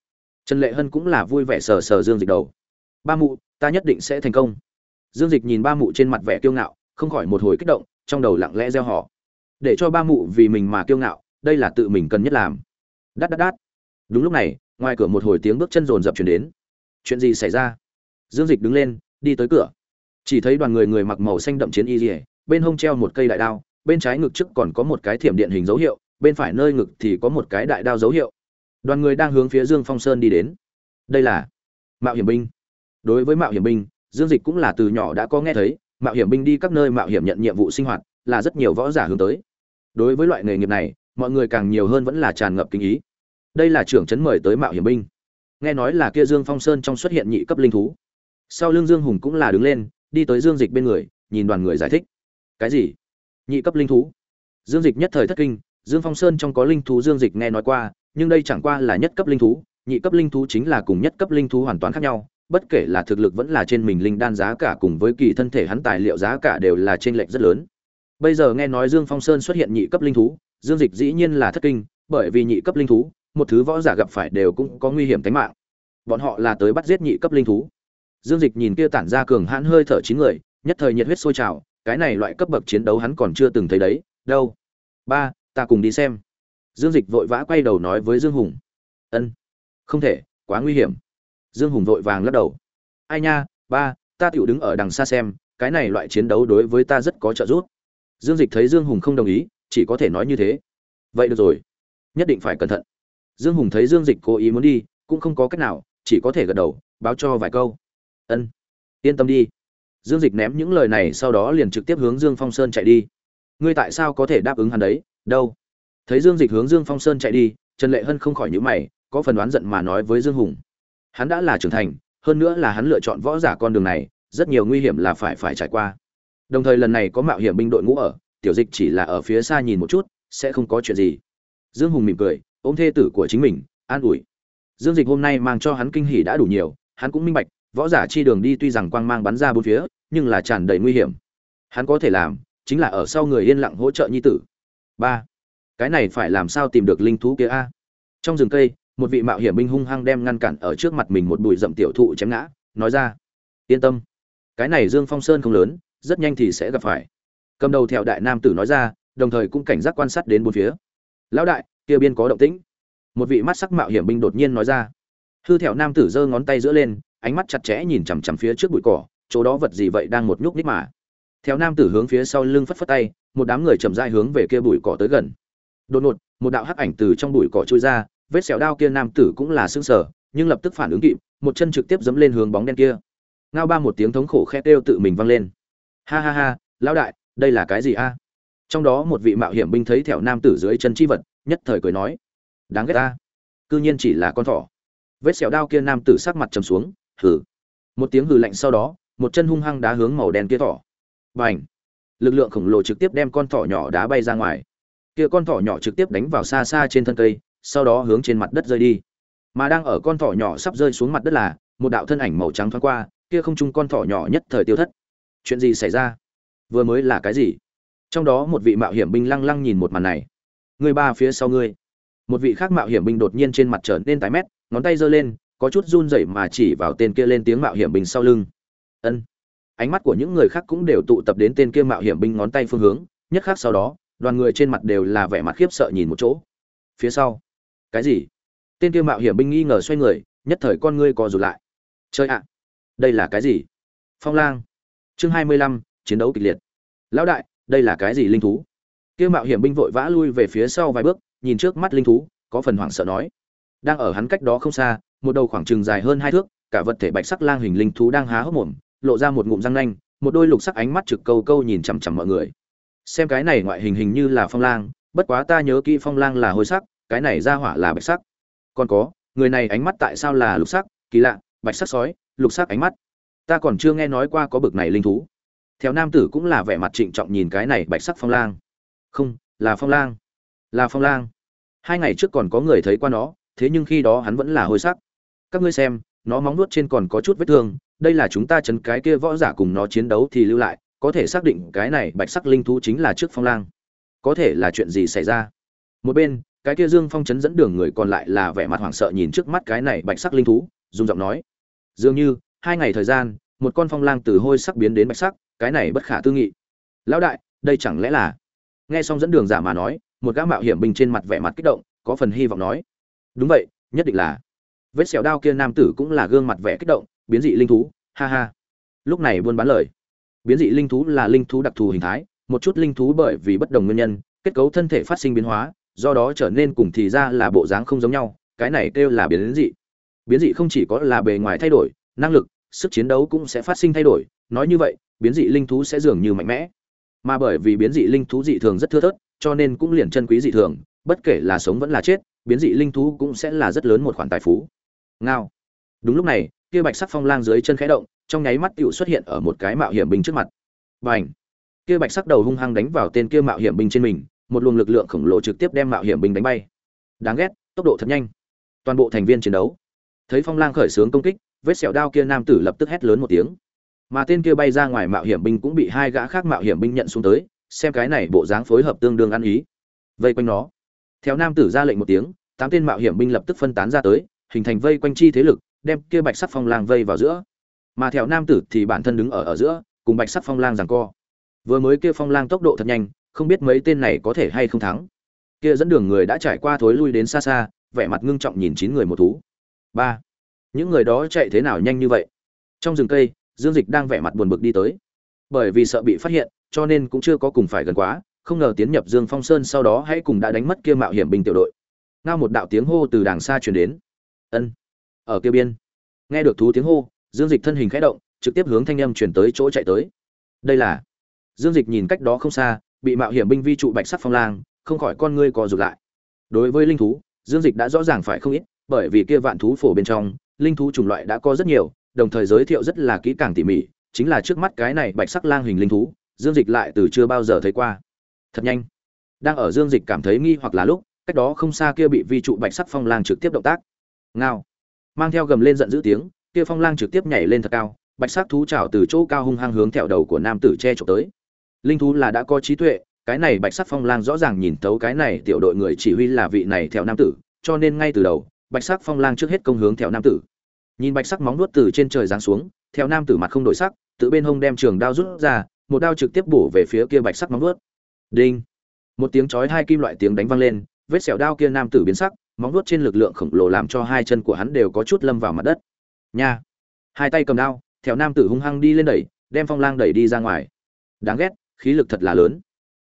trần lệ hân cũng là vui vẻ sờ sờ dương dịch đầu. Ba mụ, ta nhất định sẽ thành công. Dương dịch nhìn ba mụ trên mặt vẻ kiêu ngạo, không khỏi một hồi kích động, trong đầu lặng lẽ gieo họ. Để cho ba mụ vì mình mà kiêu ngạo, đây là tự mình cần nhất làm. Đắt đắt đắt. Đúng lúc này, ngoài cửa một hồi tiếng bước chân rồn rập chuyển đến. Chuyện gì xảy ra? Dương dịch đứng lên, đi tới cửa. Chỉ thấy đoàn người người mặc màu xanh đậm chiến y dỉa bên hông treo một cây đại đao, bên trái ngực trước còn có một cái thiểm điện hình dấu hiệu, bên phải nơi ngực thì có một cái đại đao dấu hiệu đoàn người đang hướng phía dương phong sơn đi đến. Đây là mạo hiểm binh. Đối với mạo hiểm binh, dương dịch cũng là từ nhỏ đã có nghe thấy, mạo hiểm binh đi các nơi mạo hiểm nhận nhiệm vụ sinh hoạt là rất nhiều võ giả hướng tới. Đối với loại nghề nghiệp này, mọi người càng nhiều hơn vẫn là tràn ngập kinh ý. Đây là trưởng trấn mời tới mạo hiểm binh. Nghe nói là kia dương phong sơn trong xuất hiện nhị cấp linh thú. Sau lưng dương hùng cũng là đứng lên, đi tới dương dịch bên người, nhìn đoàn người giải thích. Cái gì? Nhị cấp linh thú? Dương dịch nhất thời thất kinh, dương phong sơn trong có linh thú dương dịch nghe nói qua nhưng đây chẳng qua là nhất cấp linh thú, nhị cấp linh thú chính là cùng nhất cấp linh thú hoàn toàn khác nhau, bất kể là thực lực vẫn là trên mình linh đan giá cả cùng với kỳ thân thể hắn tài liệu giá cả đều là trên lệch rất lớn. Bây giờ nghe nói dương phong sơn xuất hiện nhị cấp linh thú, dương dịch dĩ nhiên là thất kinh, bởi vì nhị cấp linh thú, một thứ võ giả gặp phải đều cũng có nguy hiểm tính mạng. Bọn họ là tới bắt giết nhị cấp linh thú. Dương dịch nhìn kia tản ra cường hãn hơi thở chín người, nhất thời nhiệt huyết sôi trào, cái này loại cấp bậc chiến đấu hắn còn chưa từng thấy đấy, đâu? Ba, ta cùng đi xem dương dịch vội vã quay đầu nói với dương hùng. Ân, không thể, quá nguy hiểm. Dương hùng vội vàng lắc đầu. Ai nha, ba, ta tựu đứng ở đằng xa xem, cái này loại chiến đấu đối với ta rất có trợ giúp. Dương dịch thấy dương hùng không đồng ý, chỉ có thể nói như thế. Vậy được rồi, nhất định phải cẩn thận. Dương hùng thấy dương dịch cố ý muốn đi, cũng không có cách nào, chỉ có thể gật đầu, báo cho vài câu. Ân, yên tâm đi. Dương dịch ném những lời này sau đó liền trực tiếp hướng dương phong sơn chạy đi. Ngươi tại sao có thể đáp ứng hắn đấy? Đâu? Thấy dương dịch hướng dương phong sơn chạy đi, trần lệ hân không khỏi nhữ mày, có phần đoán giận mà nói với dương hùng. Hắn đã là trưởng thành, hơn nữa là hắn lựa chọn võ giả con đường này, rất nhiều nguy hiểm là phải phải trải qua. Đồng thời lần này có mạo hiểm binh đội ngũ ở, tiểu dịch chỉ là ở phía xa nhìn một chút, sẽ không có chuyện gì. Dương hùng mỉm cười, ôm thê tử của chính mình, an ủi. Dương dịch hôm nay mang cho hắn kinh hỉ đã đủ nhiều, hắn cũng minh bạch, võ giả chi đường đi tuy rằng quang mang bắn ra bốn phía, nhưng là tràn đầy nguy hiểm. Hắn có thể làm, chính là ở sau người yên lặng hỗ trợ nhi tử. Ba cái này phải làm sao tìm được linh thú kia a? Trong rừng cây, một vị mạo hiểm binh hung hăng đem ngăn cản ở trước mặt mình một bụi rậm tiểu thụ chém ngã, nói ra, yên tâm, cái này dương phong sơn không lớn, rất nhanh thì sẽ gặp phải. Cầm đầu theo đại nam tử nói ra, đồng thời cũng cảnh giác quan sát đến bốn phía. Lão đại, kia biên có động tĩnh. Một vị mắt sắc mạo hiểm binh đột nhiên nói ra. Hư thẹo nam tử giơ ngón tay giữa lên, ánh mắt chặt chẽ nhìn chằm chằm phía trước bụi cỏ, chỗ đó vật gì vậy đang một nhúc nhích mà. Theo nam tử hướng phía sau lưng phất phất tay, một đám người chậm rãi hướng về kia bụi cỏ tới gần đột ngột, một đạo hắc ảnh từ trong bụi cỏ trôi ra, vết sẹo đao kia nam tử cũng là xương sờ, nhưng lập tức phản ứng kịp, một chân trực tiếp giẫm lên hướng bóng đen kia. Ngao ba một tiếng thống khổ khét kêu tự mình vang lên. Ha ha ha, lão đại, đây là cái gì a? Trong đó một vị mạo hiểm binh thấy thẹo nam tử dưới chân chi vật, nhất thời cười nói. Đáng ghét ta. Cư nhiên chỉ là con thỏ. Vết sẹo đao kia nam tử sắc mặt trầm xuống, hừ. Một tiếng hừ lạnh sau đó, một chân hung hăng đá hướng màu đen kia thỏ. Bành! Lực lượng khổng lồ trực tiếp đem con thỏ nhỏ đá bay ra ngoài kia con thỏ nhỏ trực tiếp đánh vào xa xa trên thân cây, sau đó hướng trên mặt đất rơi đi. Mà đang ở con thỏ nhỏ sắp rơi xuống mặt đất là, một đạo thân ảnh màu trắng thoáng qua, kia không chung con thỏ nhỏ nhất thời tiêu thất. Chuyện gì xảy ra? Vừa mới là cái gì? Trong đó một vị mạo hiểm binh lăng lăng nhìn một màn này. Người ba phía sau ngươi. Một vị khác mạo hiểm binh đột nhiên trên mặt trở nên tái mét, ngón tay giơ lên, có chút run rẩy mà chỉ vào tên kia lên tiếng mạo hiểm binh sau lưng. Ân. Ánh mắt của những người khác cũng đều tụ tập đến tên kia mạo hiểm binh ngón tay phương hướng, nhất khác sau đó đoàn người trên mặt đều là vẻ mặt khiếp sợ nhìn một chỗ. Phía sau, cái gì? Tên kia mạo hiểm binh nghi ngờ xoay người, nhất thời con ngươi co rụt lại. Chơi ạ, đây là cái gì? Phong lang. Chương hai mươi lăm, chiến đấu kịch liệt. Lão đại, đây là cái gì linh thú? Kia mạo hiểm binh vội vã lui về phía sau vài bước, nhìn trước mắt linh thú, có phần hoảng sợ nói. Đang ở hắn cách đó không xa, một đầu khoảng chừng dài hơn hai thước, cả vật thể bạch sắc lang hình linh thú đang há hốc mồm, lộ ra một ngụm răng nanh, một đôi lục sắc ánh mắt trực câu câu nhìn chằm chằm mọi người xem cái này ngoại hình hình như là phong lang, bất quá ta nhớ kỹ phong lang là hôi sắc, cái này ra hỏa là bạch sắc. Còn có, người này ánh mắt tại sao là lục sắc? Kỳ lạ, bạch sắc sói, lục sắc ánh mắt. Ta còn chưa nghe nói qua có bực này linh thú. Theo nam tử cũng là vẻ mặt trịnh trọng nhìn cái này bạch sắc phong lang. Không, là phong lang. Là phong lang. Hai ngày trước còn có người thấy qua nó, thế nhưng khi đó hắn vẫn là hôi sắc. Các ngươi xem, nó móng nuốt trên còn có chút vết thương, đây là chúng ta chấn cái kia võ giả cùng nó chiến đấu thì lưu lại có thể xác định cái này bạch sắc linh thú chính là trước phong lang. Có thể là chuyện gì xảy ra? Một bên, cái kia dương phong chấn dẫn đường người còn lại là vẻ mặt hoảng sợ nhìn trước mắt cái này bạch sắc linh thú, dùng giọng nói. Dường như, hai ngày thời gian, một con phong lang từ hôi sắc biến đến bạch sắc, cái này bất khả tư nghị. Lão đại, đây chẳng lẽ là? Nghe xong dẫn đường giả mà nói, một gã mạo hiểm binh trên mặt vẻ mặt kích động, có phần hy vọng nói. Đúng vậy, nhất định là. Vết sẹo đao kia nam tử cũng là gương mặt vẻ kích động, biến dị linh thú, ha ha. Lúc này buôn bán lời biến dị linh thú là linh thú đặc thù hình thái, một chút linh thú bởi vì bất đồng nguyên nhân, kết cấu thân thể phát sinh biến hóa, do đó trở nên cùng thì ra là bộ dáng không giống nhau, cái này kêu là biến dị. Biến dị không chỉ có là bề ngoài thay đổi, năng lực, sức chiến đấu cũng sẽ phát sinh thay đổi, nói như vậy, biến dị linh thú sẽ dường như mạnh mẽ. Mà bởi vì biến dị linh thú dị thường rất thưa thớt, cho nên cũng liền chân quý dị thường, bất kể là sống vẫn là chết, biến dị linh thú cũng sẽ là rất lớn một khoản tài phú. Ngao. Đúng lúc này, kia bạch sắc phong lang dưới chân khẽ động trong nháy mắt tựu xuất hiện ở một cái mạo hiểm binh trước mặt. Bành! Kia bạch sắc đầu hung hăng đánh vào tên kia mạo hiểm binh trên mình, một luồng lực lượng khổng lồ trực tiếp đem mạo hiểm binh đánh bay. Đáng ghét, tốc độ thật nhanh. Toàn bộ thành viên chiến đấu. Thấy phong lang khởi xướng công kích, vết sẹo đao kia nam tử lập tức hét lớn một tiếng. Mà tên kia bay ra ngoài mạo hiểm binh cũng bị hai gã khác mạo hiểm binh nhận xuống tới, xem cái này bộ dáng phối hợp tương đương ăn ý. Vây quanh nó. Theo nam tử ra lệnh một tiếng, tám tên mạo hiểm binh lập tức phân tán ra tới, hình thành vây quanh chi thế lực, đem kia bạch sắc phong lang vây vào giữa mà theo nam tử thì bản thân đứng ở ở giữa, cùng bạch sắc phong lang rằng co. Vừa mới kia phong lang tốc độ thật nhanh, không biết mấy tên này có thể hay không thắng. Kia dẫn đường người đã trải qua thối lui đến xa xa, vẻ mặt ngưng trọng nhìn chín người một thú. Ba. Những người đó chạy thế nào nhanh như vậy? Trong rừng cây, dương dịch đang vẻ mặt buồn bực đi tới. Bởi vì sợ bị phát hiện, cho nên cũng chưa có cùng phải gần quá, không ngờ tiến nhập dương phong sơn sau đó hãy cùng đã đánh mất kia mạo hiểm binh tiểu đội. Ngao một đạo tiếng hô từ đàng xa truyền đến. Ân. Ở kia biên. Nghe được thú tiếng hô dương dịch thân hình khẽ động, trực tiếp hướng thanh âm chuyển tới chỗ chạy tới. Đây là, dương dịch nhìn cách đó không xa, bị mạo hiểm binh vi trụ bạch sắc phong lang, không khỏi con ngươi co rụt lại. Đối với linh thú, dương dịch đã rõ ràng phải không ít, bởi vì kia vạn thú phổ bên trong, linh thú chủng loại đã có rất nhiều, đồng thời giới thiệu rất là kỹ càng tỉ mỉ, chính là trước mắt cái này bạch sắc lang hình linh thú, dương dịch lại từ chưa bao giờ thấy qua. Thật nhanh. Đang ở dương dịch cảm thấy nghi hoặc là lúc, cách đó không xa kia bị vi trụ bạch sắc phong lang trực tiếp động tác. Ngao. Mang theo gầm lên giận dữ tiếng kia phong lang trực tiếp nhảy lên thật cao, bạch sắc thú trào từ chỗ cao hung hăng hướng thẹo đầu của nam tử che trộm tới. Linh thú là đã có trí tuệ, cái này bạch sắc phong lang rõ ràng nhìn thấu cái này tiểu đội người chỉ huy là vị này theo nam tử, cho nên ngay từ đầu, bạch sắc phong lang trước hết công hướng theo nam tử. Nhìn bạch sắc móng nuốt từ trên trời giáng xuống theo nam tử mặt không đổi sắc, tự bên hông đem trường đao rút ra, một đao trực tiếp bổ về phía kia bạch sắc móng nuốt đinh! Một tiếng chói hai kim loại tiếng đánh vang lên, vết sẹo đao kia nam tử biến sắc, móng nuốt trên lực lượng khổng lồ làm cho hai chân của hắn đều có chút lâm vào mặt đất nha. Hai tay cầm đao, theo nam tử hung hăng đi lên đẩy, đem phong lang đẩy đi ra ngoài. Đáng ghét, khí lực thật là lớn.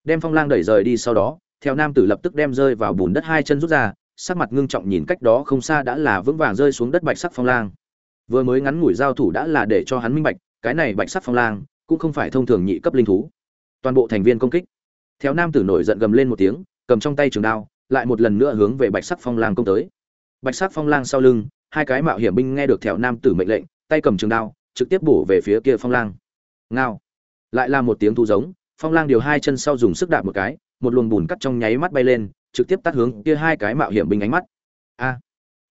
Đem phong lang đẩy rời đi sau đó, theo nam tử lập tức đem rơi vào bùn đất hai chân rút ra, sắc mặt ngưng trọng nhìn cách đó không xa đã là vững vàng rơi xuống đất bạch sắc phong lang. Vừa mới ngắn ngủi giao thủ đã là để cho hắn minh bạch, cái này bạch sắc phong lang cũng không phải thông thường nhị cấp linh thú. Toàn bộ thành viên công kích. Theo nam tử nổi giận gầm lên một tiếng, cầm trong tay trường đao, lại một lần nữa hướng về bạch sắc phong lang công tới. Bạch sắc phong lang sau lưng hai cái mạo hiểm binh nghe được theo nam tử mệnh lệnh, tay cầm trường đao, trực tiếp bổ về phía kia phong lang. Ngao. Lại là một tiếng thu giống, phong lang điều hai chân sau dùng sức đạp một cái, một luồng bùn cắt trong nháy mắt bay lên, trực tiếp tắt hướng kia hai cái mạo hiểm binh ánh mắt. A.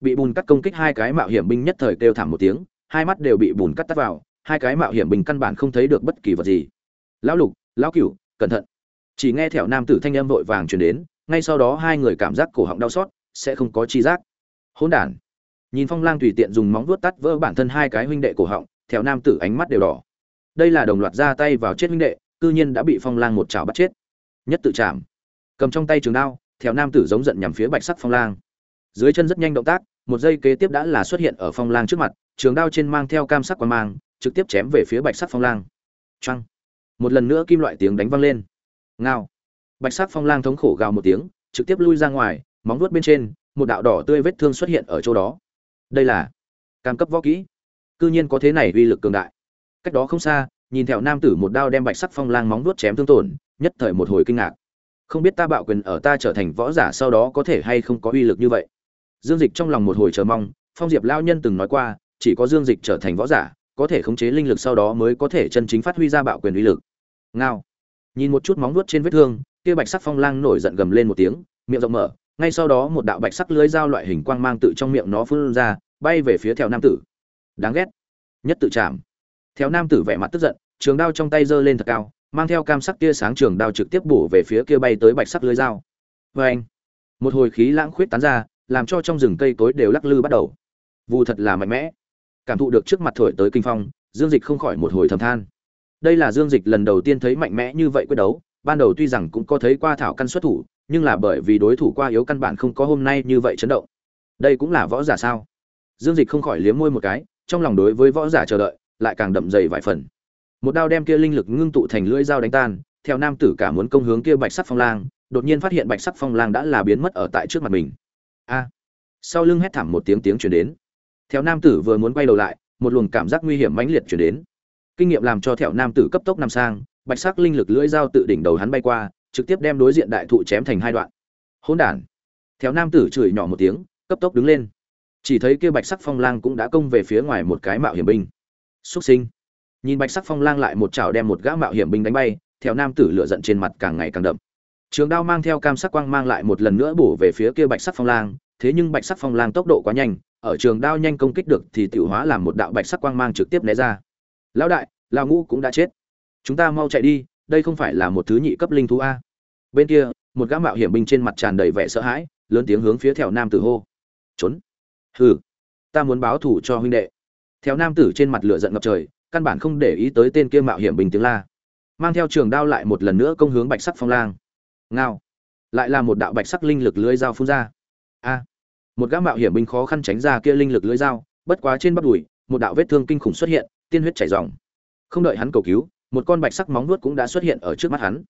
Bị bùn cắt công kích hai cái mạo hiểm binh nhất thời kêu thảm một tiếng, hai mắt đều bị bùn cắt tắt vào, hai cái mạo hiểm binh căn bản không thấy được bất kỳ vật gì. Lão lục, lão cửu, cẩn thận. Chỉ nghe theo nam tử thanh âm vội vàng truyền đến, ngay sau đó hai người cảm giác cổ họng đau xót, sẽ không có chi giác. Hỗn đản nhìn phong lang tùy tiện dùng móng vuốt tắt vỡ bản thân hai cái huynh đệ cổ họng, theo nam tử ánh mắt đều đỏ. Đây là đồng loạt ra tay vào chết huynh đệ, cư nhiên đã bị phong lang một chảo bắt chết. Nhất tự chạm. Cầm trong tay trường đao, theo nam tử giống giận nhằm phía bạch sắc phong lang. Dưới chân rất nhanh động tác, một giây kế tiếp đã là xuất hiện ở phong lang trước mặt, trường đao trên mang theo cam sắc quan mang, trực tiếp chém về phía bạch sắc phong lang. Trăng một lần nữa kim loại tiếng đánh văng lên. Ngao. Bạch sắc phong lang thống khổ gào một tiếng, trực tiếp lui ra ngoài, móng vuốt bên trên, một đạo đỏ tươi vết thương xuất hiện ở chỗ đó đây là cam cấp võ kỹ. Cư nhiên có thế này uy lực cường đại. Cách đó không xa, nhìn theo nam tử một đao đem bạch sắc phong lang móng nuốt chém thương tổn, nhất thời một hồi kinh ngạc. Không biết ta bạo quyền ở ta trở thành võ giả sau đó có thể hay không có uy lực như vậy. Dương dịch trong lòng một hồi chờ mong, phong diệp lao nhân từng nói qua, chỉ có dương dịch trở thành võ giả, có thể khống chế linh lực sau đó mới có thể chân chính phát huy ra bạo quyền uy lực. Ngao. Nhìn một chút móng nuốt trên vết thương, kia bạch sắc phong lang nổi giận gầm lên một tiếng, miệng rộng mở ngay sau đó một đạo bạch sắc lưới dao loại hình quang mang tự trong miệng nó phun ra, bay về phía theo nam tử. Đáng ghét. Nhất tự chạm. Theo nam tử vẻ mặt tức giận, trường đao trong tay giơ lên thật cao, mang theo cam sắc tia sáng trường đao trực tiếp bổ về phía kia bay tới bạch sắc lưới dao. Vê anh, một hồi khí lãng khuyết tán ra, làm cho trong rừng cây cối đều lắc lư bắt đầu. Vụ thật là mạnh mẽ. Cảm thụ được trước mặt thổi tới kinh phong, dương dịch không khỏi một hồi thầm than. Đây là dương dịch lần đầu tiên thấy mạnh mẽ như vậy quyết đấu, ban đầu tuy rằng cũng có thấy qua thảo căn xuất thủ nhưng là bởi vì đối thủ qua yếu căn bản không có hôm nay như vậy chấn động. Đây cũng là võ giả sao? Dương dịch không khỏi liếm môi một cái, trong lòng đối với võ giả chờ đợi, lại càng đậm dày vài phần. Một đao đem kia linh lực ngưng tụ thành lưỡi dao đánh tan, theo nam tử cả muốn công hướng kia bạch sắc phong lang, đột nhiên phát hiện bạch sắc phong lang đã là biến mất ở tại trước mặt mình. A! Sau lưng hét thảm một tiếng tiếng chuyển đến. Theo nam tử vừa muốn quay đầu lại, một luồng cảm giác nguy hiểm mãnh liệt chuyển đến. Kinh nghiệm làm cho theo nam tử cấp tốc nằm sang, bạch sắc linh lực lưỡi dao tự đỉnh đầu hắn bay qua trực tiếp đem đối diện đại thụ chém thành hai đoạn. Hỗn đản. Theo nam tử chửi nhỏ một tiếng, cấp tốc đứng lên. Chỉ thấy kia bạch sắc phong lang cũng đã công về phía ngoài một cái mạo hiểm binh. Xuất sinh. Nhìn bạch sắc phong lang lại một chảo đem một gã mạo hiểm binh đánh bay, theo nam tử lửa giận trên mặt càng ngày càng đậm. Trường đao mang theo cam sắc quang mang lại một lần nữa bổ về phía kia bạch sắc phong lang, thế nhưng bạch sắc phong lang tốc độ quá nhanh, ở trường đao nhanh công kích được thì tiểu hóa làm một đạo bạch sắc quang mang trực tiếp né ra. Lão đại, lão ngũ cũng đã chết. Chúng ta mau chạy đi đây không phải là một thứ nhị cấp linh thú a. Bên kia, một gã mạo hiểm binh trên mặt tràn đầy vẻ sợ hãi, lớn tiếng hướng phía theo nam tử hô. Trốn. Hừ, ta muốn báo thủ cho huynh đệ. Theo nam tử trên mặt lửa giận ngập trời, căn bản không để ý tới tên kia mạo hiểm binh tiếng la. Mang theo trường đao lại một lần nữa công hướng bạch sắc phong lang. Ngao. Lại là một đạo bạch sắc linh lực lưới dao phun ra. A. Một gã mạo hiểm binh khó khăn tránh ra kia linh lực lưới dao, bất quá trên bắp đùi, một đạo vết thương kinh khủng xuất hiện, tiên huyết chảy ròng. Không đợi hắn cầu cứu một con bạch sắc móng nuốt cũng đã xuất hiện ở trước mắt hắn.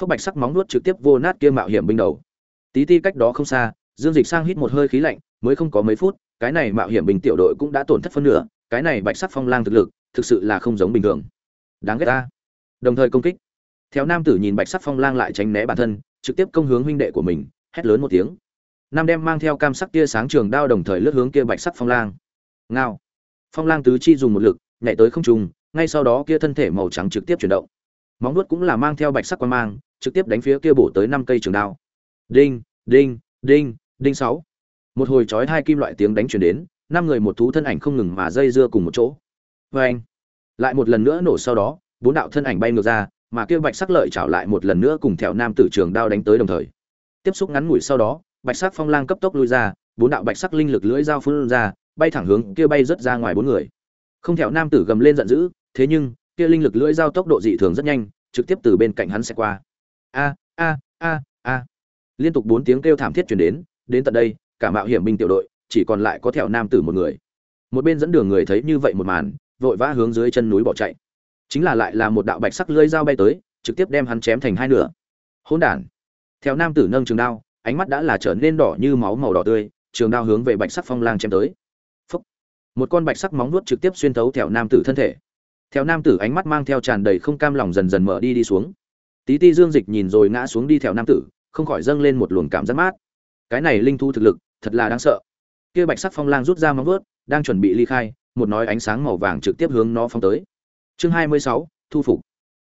Phốc bạch sắc móng nuốt trực tiếp vô nát kia mạo hiểm binh đầu. Tí ti cách đó không xa, dương dịch sang hít một hơi khí lạnh, mới không có mấy phút, cái này mạo hiểm binh tiểu đội cũng đã tổn thất phân nửa, cái này bạch sắc phong lang thực lực, thực sự là không giống bình thường. Đáng ghét ta. Đồng thời công kích. Theo nam tử nhìn bạch sắc phong lang lại tránh né bản thân, trực tiếp công hướng huynh đệ của mình, hét lớn một tiếng. Nam đem mang theo cam sắc tia sáng trường đao đồng thời lướt hướng kia bạch sắc phong lang. Ngao. Phong lang tứ chi dùng một lực, nhảy tới không trung ngay sau đó kia thân thể màu trắng trực tiếp chuyển động. Móng nuốt cũng là mang theo bạch sắc quan mang, trực tiếp đánh phía kia bổ tới năm cây trường đao. Đinh đinh đinh đinh sáu. Một hồi chói hai kim loại tiếng đánh chuyển đến, năm người một thú thân ảnh không ngừng mà dây dưa cùng một chỗ. Vê anh, lại một lần nữa nổ sau đó, bốn đạo thân ảnh bay ngược ra, mà kia bạch sắc lợi chảo lại một lần nữa cùng theo nam tử trường đao đánh tới đồng thời. Tiếp xúc ngắn ngủi sau đó, bạch sắc phong lang cấp tốc lui ra, bốn đạo bạch sắc linh lực lưỡi dao phun ra, bay thẳng hướng kia bay rất ra ngoài bốn người không theo nam tử gầm lên giận dữ, thế nhưng, kia linh lực lưỡi dao tốc độ dị thường rất nhanh, trực tiếp từ bên cạnh hắn sẽ qua. A a a a. Liên tục bốn tiếng kêu thảm thiết truyền đến đến tận đây, cả mạo hiểm binh tiểu đội, chỉ còn lại có theo nam tử một người. Một bên dẫn đường người thấy như vậy một màn, vội vã hướng dưới chân núi bỏ chạy. Chính là lại là một đạo bạch sắc lưỡi dao bay tới, trực tiếp đem hắn chém thành hai nửa. Hỗn đản. Theo nam tử nâng trường đao, ánh mắt đã là trở nên đỏ như máu màu đỏ tươi, trường đao hướng về bạch sắc phong lang chém tới một con bạch sắc móng nuốt trực tiếp xuyên thấu theo nam tử thân thể. Theo nam tử ánh mắt mang theo tràn đầy không cam lòng dần dần mở đi đi xuống. Tí ti dương dịch nhìn rồi ngã xuống đi theo nam tử, không khỏi dâng lên một luồng cảm giác mát. Cái này linh thu thực lực, thật là đáng sợ. Kia bạch sắc phong lang rút ra móng vuốt, đang chuẩn bị ly khai, một nói ánh sáng màu vàng trực tiếp hướng nó phóng tới. Chương hai mươi sáu, thu phục.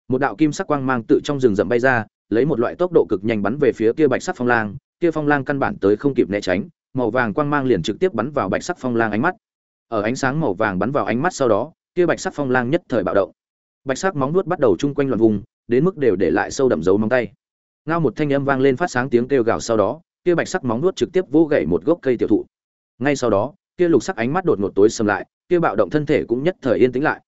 Một đạo kim sắc quang mang tự trong rừng rậm bay ra, lấy một loại tốc độ cực nhanh bắn về phía kia bạch sắc phong lang. Kia phong lang căn bản tới không kịp né tránh, màu vàng quang mang liền trực tiếp bắn vào bạch sắc phong lang ánh mắt ở ánh sáng màu vàng bắn vào ánh mắt sau đó kia bạch sắc phong lang nhất thời bạo động. Bạch sắc móng nuốt bắt đầu chung quanh loạn vùng, đến mức đều để lại sâu đậm dấu móng tay. Ngao một thanh âm vang lên phát sáng tiếng kêu gào sau đó kia bạch sắc móng nuốt trực tiếp vỗ gậy một gốc cây tiểu thụ. Ngay sau đó kia lục sắc ánh mắt đột ngột tối sầm lại kia bạo động thân thể cũng nhất thời yên tĩnh lại.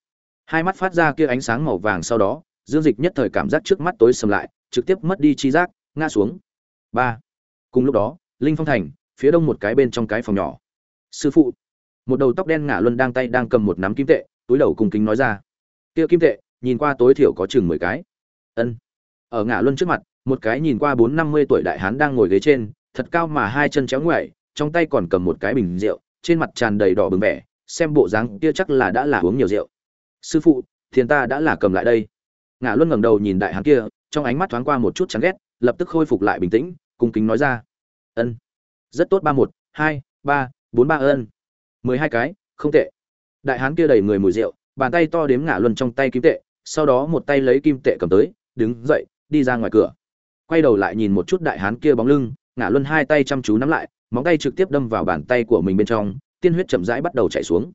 Hai mắt phát ra kia ánh sáng màu vàng sau đó, dương dịch nhất thời cảm giác trước mắt tối sầm lại, trực tiếp mất đi chi giác, ngã xuống. Ba. Cùng lúc đó, linh phong thành, phía đông một cái bên trong cái phòng nhỏ. Sư phụ một đầu tóc đen ngả luân đang tay đang cầm một nắm kim tệ, túi đầu cung kính nói ra. Kia kim tệ, nhìn qua tối thiểu có chừng mười cái. Ân. Ở ngả luân trước mặt, một cái nhìn qua bốn năm mươi tuổi đại hán đang ngồi ghế trên, thật cao mà hai chân chéo ngoại trong tay còn cầm một cái bình rượu, trên mặt tràn đầy đỏ bừng vẻ, xem bộ dáng kia chắc là đã là uống nhiều rượu. Sư phụ, thiền ta đã là cầm lại đây. Ngả luân ngẩng đầu nhìn đại hán kia, trong ánh mắt thoáng qua một chút chán ghét, lập tức khôi phục lại bình tĩnh, cung kính nói ra. Ân. Rất tốt, ba một, hai, ba, bốn ba, ân mười hai cái, không tệ. Đại hán kia đầy người mùi rượu, bàn tay to đếm ngả luân trong tay kim tệ, sau đó một tay lấy kim tệ cầm tới, đứng dậy, đi ra ngoài cửa. Quay đầu lại nhìn một chút đại hán kia bóng lưng, ngả luân hai tay chăm chú nắm lại, móng tay trực tiếp đâm vào bàn tay của mình bên trong, tiên huyết chậm rãi bắt đầu chảy xuống.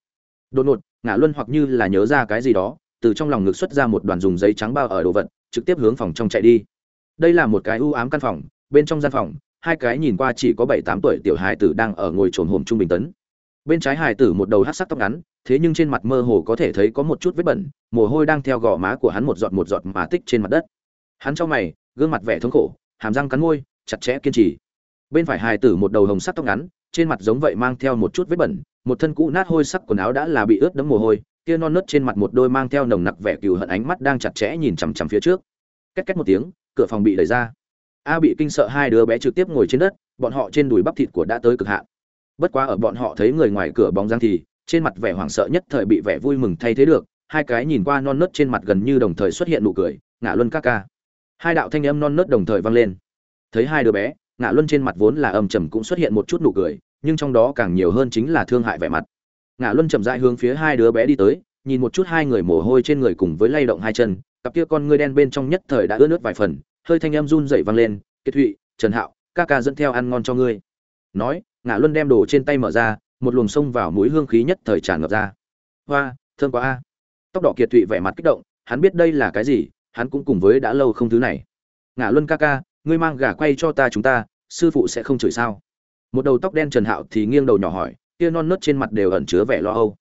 Đột ngột, ngả luân hoặc như là nhớ ra cái gì đó, từ trong lòng ngực xuất ra một đoàn dùng giấy trắng bao ở đồ vật, trực tiếp hướng phòng trong chạy đi. Đây là một cái u ám căn phòng, bên trong gian phòng, hai cái nhìn qua chỉ có bảy tám tuổi tiểu hài tử đang ở ngồi trồn hồm trung bình tấn bên trái hài tử một đầu hát sắc tóc ngắn, thế nhưng trên mặt mơ hồ có thể thấy có một chút vết bẩn, mồ hôi đang theo gò má của hắn một giọt một giọt mà tích trên mặt đất. Hắn trong mày, gương mặt vẻ thống khổ, hàm răng cắn môi, chặt chẽ kiên trì. Bên phải hài tử một đầu hồng sắc tóc ngắn, trên mặt giống vậy mang theo một chút vết bẩn, một thân cũ nát hôi sắc quần áo đã là bị ướt đẫm mồ hôi, kia non nớt trên mặt một đôi mang theo nồng nặc vẻ cừu hận ánh mắt đang chặt chẽ nhìn chằm chằm phía trước. Két két một tiếng, cửa phòng bị đẩy ra. A bị kinh sợ hai đứa bé trực tiếp ngồi trên đất, bọn họ trên đùi bắp thịt của đã tới cực hạn bất quá ở bọn họ thấy người ngoài cửa bóng dáng thì, trên mặt vẻ hoảng sợ nhất thời bị vẻ vui mừng thay thế được, hai cái nhìn qua non nớt trên mặt gần như đồng thời xuất hiện nụ cười ngã luân ca ca. Hai đạo thanh âm non nớt đồng thời vang lên. Thấy hai đứa bé ngã luân trên mặt vốn là âm trầm cũng xuất hiện một chút nụ cười, nhưng trong đó càng nhiều hơn chính là thương hại vẻ mặt. Ngã luân chậm rãi hướng phía hai đứa bé đi tới, nhìn một chút hai người mồ hôi trên người cùng với lay động hai chân, cặp kia con ngươi đen bên trong nhất thời đã ướt nước vài phần, hơi thanh âm run dậy vang lên kết thụy, trần hạo, ca ca dẫn theo ăn ngon cho ngươi. Nói ngã luân đem đồ trên tay mở ra, một luồng sông vào mũi hương khí nhất thời tràn ngập ra. Hoa, thơm quá a. Tóc đỏ kiệt thụy vẻ mặt kích động, hắn biết đây là cái gì, hắn cũng cùng với đã lâu không thứ này. Ngã luân ca ca, ngươi mang gà quay cho ta chúng ta, sư phụ sẽ không chửi sao? Một đầu tóc đen trần hạo thì nghiêng đầu nhỏ hỏi, kia non nớt trên mặt đều ẩn chứa vẻ lo âu.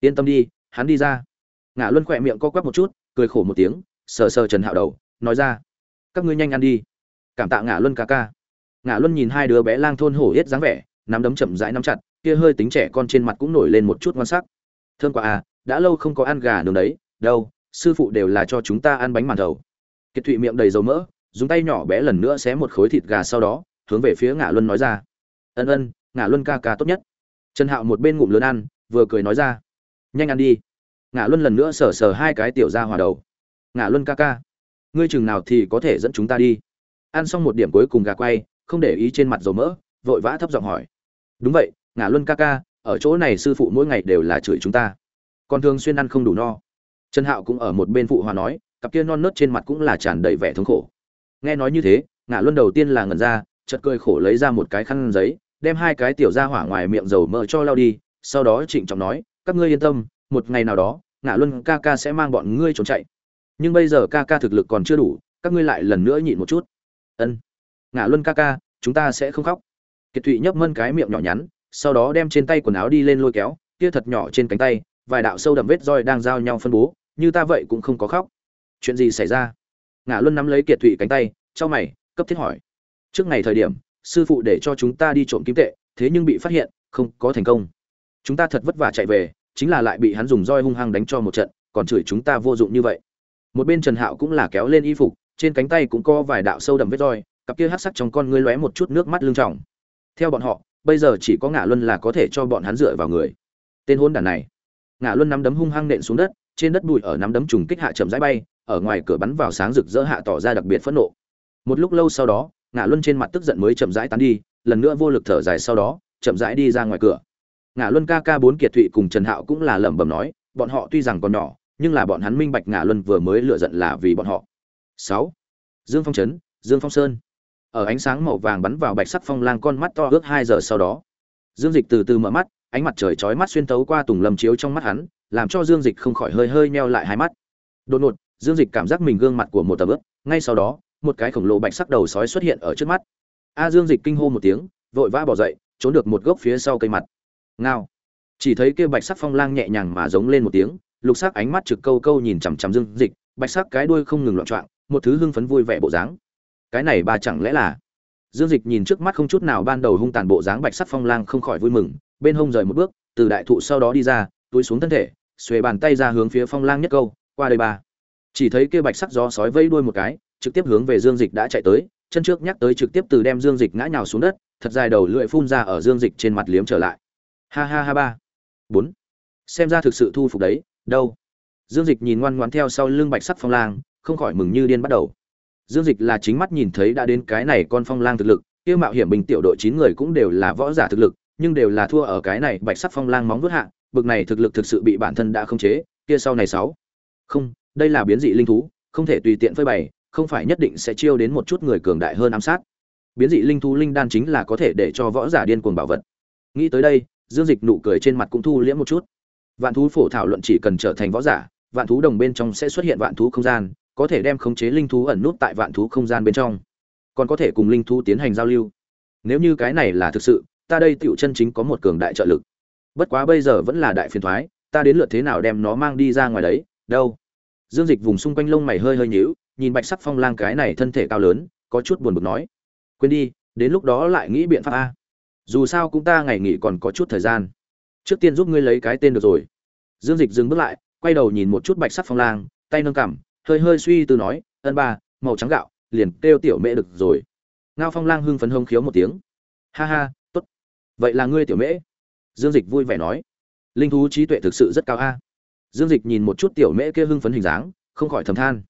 Yên tâm đi, hắn đi ra. Ngã luân khỏe miệng co quắp một chút, cười khổ một tiếng, sờ sờ trần hạo đầu, nói ra, các ngươi nhanh ăn đi. Cảm tạ ngã luân ca ca. Ngã luân nhìn hai đứa bé lang thôn hổ yết dáng vẻ nắm đấm chậm rãi nắm chặt, kia hơi tính trẻ con trên mặt cũng nổi lên một chút ngon sắc. Thơm quá à đã lâu không có ăn gà nướng đấy, đâu, sư phụ đều là cho chúng ta ăn bánh màn thầu. Kiệt thụy miệng đầy dầu mỡ, dùng tay nhỏ bé lần nữa xé một khối thịt gà sau đó, hướng về phía Ngạ luân nói ra. Ân ân, Ngạ luân ca ca tốt nhất. Trần hạo một bên ngụm lớn ăn, vừa cười nói ra. Nhanh ăn đi. Ngạ luân lần nữa sờ sờ hai cái tiểu ra hòa đầu. Ngạ luân ca ca, ngươi chừng nào thì có thể dẫn chúng ta đi. Ăn xong một điểm cuối cùng gà quay, không để ý trên mặt dầu mỡ, vội vã thấp giọng hỏi đúng vậy, ngả luân ca ca, ở chỗ này sư phụ mỗi ngày đều là chửi chúng ta. Còn thường xuyên ăn không đủ no. Trần hạo cũng ở một bên phụ hòa nói, cặp kia non nớt trên mặt cũng là tràn đầy vẻ thống khổ. Nghe nói như thế, ngả luân đầu tiên là ngẩn ra, chợt cười khổ lấy ra một cái khăn giấy, đem hai cái tiểu ra hỏa ngoài miệng dầu mỡ cho lao đi, sau đó trịnh trọng nói, các ngươi yên tâm, một ngày nào đó, ngả luân ca ca sẽ mang bọn ngươi trốn chạy. Nhưng bây giờ ca ca thực lực còn chưa đủ, các ngươi lại lần nữa nhịn một chút. Ân, ngả luân ca ca, chúng ta sẽ không khóc kiệt thụy nhấp mân cái miệng nhỏ nhắn, sau đó đem trên tay quần áo đi lên lôi kéo, kia thật nhỏ trên cánh tay, vài đạo sâu đậm vết roi đang giao nhau phân bố, như ta vậy cũng không có khóc. Chuyện gì xảy ra? Ngã luân nắm lấy kiệt thụy cánh tay cho mày, cấp thiết hỏi. Trước ngày thời điểm, sư phụ để cho chúng ta đi trộm kim tệ, thế nhưng bị phát hiện, không có thành công. Chúng ta thật vất vả chạy về, chính là lại bị hắn dùng roi hung hăng đánh cho một trận, còn chửi chúng ta vô dụng như vậy. Một bên trần hạo cũng là kéo lên y phục, trên cánh tay cũng có vài đạo sâu đậm vết roi, cặp kia hắc sắc trong con ngươi lóe một chút nước mắt lưng trọng theo bọn họ, bây giờ chỉ có ngã luân là có thể cho bọn hắn dựa vào người. Tên hôn đản này. Ngã luân nắm đấm hung hăng nện xuống đất, trên đất bụi ở nắm đấm trùng kích hạ chậm rãi bay, ở ngoài cửa bắn vào sáng rực rỡ hạ tỏ ra đặc biệt phẫn nộ. Một lúc lâu sau đó ngã luân trên mặt tức giận mới chậm rãi tán đi, lần nữa vô lực thở dài sau đó, chậm rãi đi ra ngoài cửa. Ngã luân ca ca bốn kiệt thụy cùng trần hạo cũng là lẩm bẩm nói, bọn họ tuy rằng còn nhỏ, nhưng là bọn hắn minh bạch ngã luân vừa mới lựa giận là vì bọn họ. Sáu. Dương phong trấn, dương phong sơn ở ánh sáng màu vàng bắn vào bạch sắc phong lang con mắt to ước hai giờ sau đó. Dương dịch từ từ mở mắt, ánh mặt trời chói mắt xuyên tấu qua tùng lâm chiếu trong mắt hắn, làm cho dương dịch không khỏi hơi hơi meo lại hai mắt. Đột ngột, dương dịch cảm giác mình gương mặt của một tầm ướp ngay sau đó, một cái khổng lồ bạch sắc đầu sói xuất hiện ở trước mắt. A à, dương dịch kinh hô một tiếng, vội vã bỏ dậy, trốn được một gốc phía sau cây mặt. Ngao. Chỉ thấy kia bạch sắc phong lang nhẹ nhàng mà giống lên một tiếng, lục sắc ánh mắt trực câu câu nhìn chằm chằm dương dịch, bạch sắc cái đuôi không ngừng loạn trọng một thứ hưng phấn vui vẻ bộ dáng cái này bà chẳng lẽ là? Dương dịch nhìn trước mắt không chút nào ban đầu hung tàn bộ dáng bạch sắc phong lang không khỏi vui mừng, bên hông rời một bước, từ đại thụ sau đó đi ra, túi xuống thân thể, xuề bàn tay ra hướng phía phong lang nhất câu, qua đây ba. Chỉ thấy kia bạch sắc gió sói vây đuôi một cái, trực tiếp hướng về dương dịch đã chạy tới, chân trước nhắc tới trực tiếp từ đem dương dịch ngã nhào xuống đất, thật dài đầu lưỡi phun ra ở dương dịch trên mặt liếm trở lại. Ha ha ha ba. Bốn. Xem ra thực sự thu phục đấy, đâu? Dương dịch nhìn ngoan ngoan theo sau lưng bạch sắc phong lang, không khỏi mừng như điên bắt đầu dương dịch là chính mắt nhìn thấy đã đến cái này con phong lang thực lực kia mạo hiểm bình tiểu đội chín người cũng đều là võ giả thực lực, nhưng đều là thua ở cái này bạch sắc phong lang móng vuốt hạ, bực này thực lực thực sự bị bản thân đã không chế, kia sau này sáu. Không, đây là biến dị linh thú, không thể tùy tiện phơi bày, không phải nhất định sẽ chiêu đến một chút người cường đại hơn ám sát. Biến dị linh thú linh đan chính là có thể để cho võ giả điên cuồng bảo vật. Nghĩ tới đây, dương dịch nụ cười trên mặt cũng thu liễm một chút. Vạn thú phổ thảo luận chỉ cần trở thành võ giả, vạn thú đồng bên trong sẽ xuất hiện vạn thú không gian có thể đem khống chế linh thú ẩn nút tại vạn thú không gian bên trong, còn có thể cùng linh thú tiến hành giao lưu. Nếu như cái này là thực sự, ta đây tựu chân chính có một cường đại trợ lực. Bất quá bây giờ vẫn là đại phiền thoái, ta đến lượt thế nào đem nó mang đi ra ngoài đấy, đâu? Dương dịch vùng xung quanh lông mày hơi hơi nhíu, nhìn bạch sắc phong lang cái này thân thể cao lớn, có chút buồn bực nói, quên đi, đến lúc đó lại nghĩ biện pháp a. Dù sao cũng ta ngày nghỉ còn có chút thời gian. Trước tiên giúp ngươi lấy cái tên được rồi. Dương dịch dừng bước lại, quay đầu nhìn một chút bạch sắc phong lang, tay nâng cằm hơi hơi suy tư nói, ân ba, màu trắng gạo, liền kêu tiểu mễ được rồi. Ngao phong lang hưng phấn hông khiếu một tiếng. Ha ha, tốt. Vậy là ngươi tiểu mễ. Dương dịch vui vẻ nói. Linh thú trí tuệ thực sự rất cao a. Dương dịch nhìn một chút tiểu mễ kia hưng phấn hình dáng, không khỏi thầm than.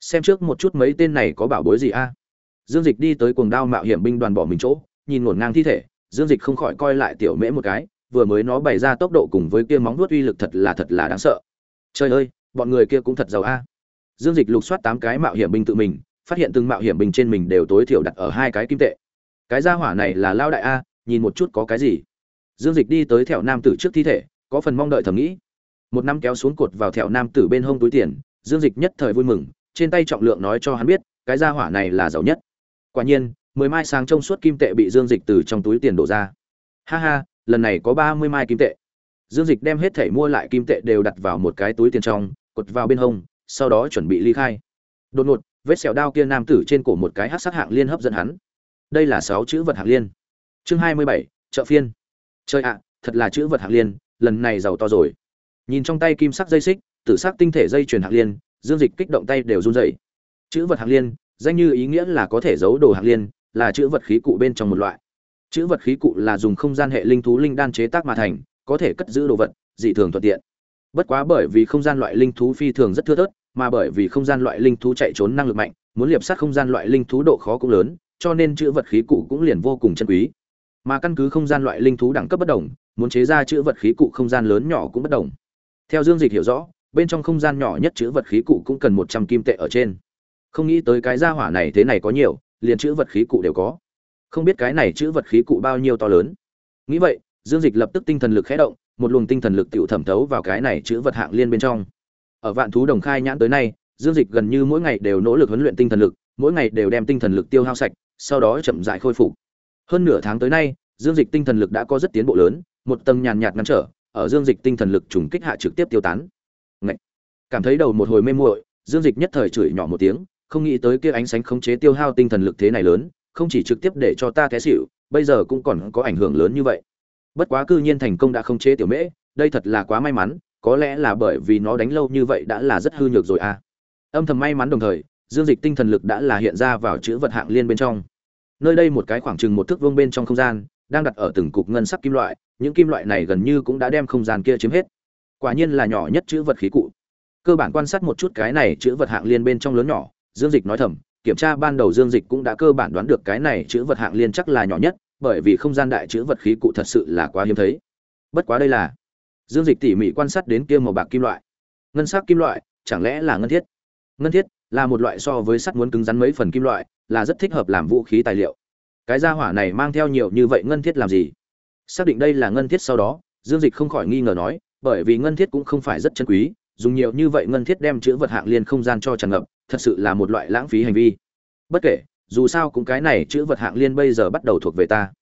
Xem trước một chút mấy tên này có bảo bối gì a? Dương dịch đi tới cuồng đao mạo hiểm binh đoàn bỏ mình chỗ, nhìn ngổn ngang thi thể, dương dịch không khỏi coi lại tiểu mễ một cái, vừa mới nó bày ra tốc độ cùng với kia móng vuốt uy lực thật là thật là đáng sợ. Trời ơi, bọn người kia cũng thật giàu a dương dịch lục soát tám cái mạo hiểm binh tự mình, phát hiện từng mạo hiểm binh trên mình đều tối thiểu đặt ở hai cái kim tệ. Cái gia hỏa này là lao đại a, nhìn một chút có cái gì. Dương dịch đi tới thẹo nam tử trước thi thể, có phần mong đợi thầm nghĩ. Một năm kéo xuống cột vào thẹo nam tử bên hông túi tiền, dương dịch nhất thời vui mừng, trên tay trọng lượng nói cho hắn biết, cái gia hỏa này là giàu nhất. Quả nhiên, mười mai sáng trong suốt kim tệ bị dương dịch từ trong túi tiền đổ ra. Ha ha, lần này có ba mươi mai kim tệ. Dương dịch đem hết thẻ mua lại kim tệ đều đặt vào một cái túi tiền trong, cột vào bên hông sau đó chuẩn bị ly khai. Đột ngột, vết sẹo đao kia nam tử trên cổ một cái hát sắc hạng liên hấp dẫn hắn. Đây là sáu chữ vật hạng liên. Chương hai mươi bảy, chợ phiên. Chơi ạ, thật là chữ vật hạng liên, lần này giàu to rồi. Nhìn trong tay kim sắc dây xích, tử sắc tinh thể dây chuyền hạng liên, dương dịch kích động tay đều run rẩy. Chữ vật hạng liên, danh như ý nghĩa là có thể giấu đồ hạng liên, là chữ vật khí cụ bên trong một loại. Chữ vật khí cụ là dùng không gian hệ linh thú linh đan chế tác mà thành, có thể cất giữ đồ vật, dị thường thuận tiện bất quá bởi vì không gian loại linh thú phi thường rất thưa thớt, mà bởi vì không gian loại linh thú chạy trốn năng lực mạnh, muốn liệp sát không gian loại linh thú độ khó cũng lớn, cho nên chữ vật khí cụ cũng liền vô cùng chân quý. Mà căn cứ không gian loại linh thú đẳng cấp bất đồng, muốn chế ra chữ vật khí cụ không gian lớn nhỏ cũng bất đồng. Theo dương dịch hiểu rõ, bên trong không gian nhỏ nhất chữ vật khí cụ cũng cần một trăm kim tệ ở trên. Không nghĩ tới cái gia hỏa này thế này có nhiều, liền chữ vật khí cụ đều có. Không biết cái này chữ vật khí cụ bao nhiêu to lớn. Nghĩ vậy, dương dịch lập tức tinh thần lực khẽ động một luồng tinh thần lực tiểu thẩm thấu vào cái này chữ vật hạng liên bên trong. Ở vạn thú đồng khai nhãn tới nay, dương dịch gần như mỗi ngày đều nỗ lực huấn luyện tinh thần lực, mỗi ngày đều đem tinh thần lực tiêu hao sạch, sau đó chậm rãi khôi phục. Hơn nửa tháng tới nay, dương dịch tinh thần lực đã có rất tiến bộ lớn, một tầng nhàn nhạt ngăn trở, ở dương dịch tinh thần lực trùng kích hạ trực tiếp tiêu tán. Ngậy! cảm thấy đầu một hồi mê muội, dương dịch nhất thời chửi nhỏ một tiếng, không nghĩ tới kia ánh sáng khống chế tiêu hao tinh thần lực thế này lớn, không chỉ trực tiếp để cho ta té xỉu, bây giờ cũng còn có ảnh hưởng lớn như vậy bất quá cư nhiên thành công đã không chế tiểu mễ, đây thật là quá may mắn, có lẽ là bởi vì nó đánh lâu như vậy đã là rất hư nhược rồi à. Âm thầm may mắn đồng thời, dương dịch tinh thần lực đã là hiện ra vào chữ vật hạng liên bên trong. Nơi đây một cái khoảng chừng một thước vuông bên trong không gian, đang đặt ở từng cục ngân sắc kim loại, những kim loại này gần như cũng đã đem không gian kia chiếm hết. Quả nhiên là nhỏ nhất chữ vật khí cụ. Cơ bản quan sát một chút cái này chữ vật hạng liên bên trong lớn nhỏ, dương dịch nói thầm, kiểm tra ban đầu dương dịch cũng đã cơ bản đoán được cái này chữ vật hạng liên chắc là nhỏ nhất bởi vì không gian đại chữ vật khí cụ thật sự là quá hiếm thấy. Bất quá đây là dương dịch tỉ mỉ quan sát đến kia màu bạc kim loại. Ngân sắc kim loại, chẳng lẽ là ngân thiết? Ngân thiết là một loại so với sắt muốn cứng rắn mấy phần kim loại, là rất thích hợp làm vũ khí tài liệu. Cái gia hỏa này mang theo nhiều như vậy ngân thiết làm gì? Xác định đây là ngân thiết sau đó, dương dịch không khỏi nghi ngờ nói, bởi vì ngân thiết cũng không phải rất chân quý, dùng nhiều như vậy ngân thiết đem chữ vật hạng liên không gian cho tràn ngập, thật sự là một loại lãng phí hành vi. Bất kể dù sao cũng cái này chữ vật hạng liên bây giờ bắt đầu thuộc về ta.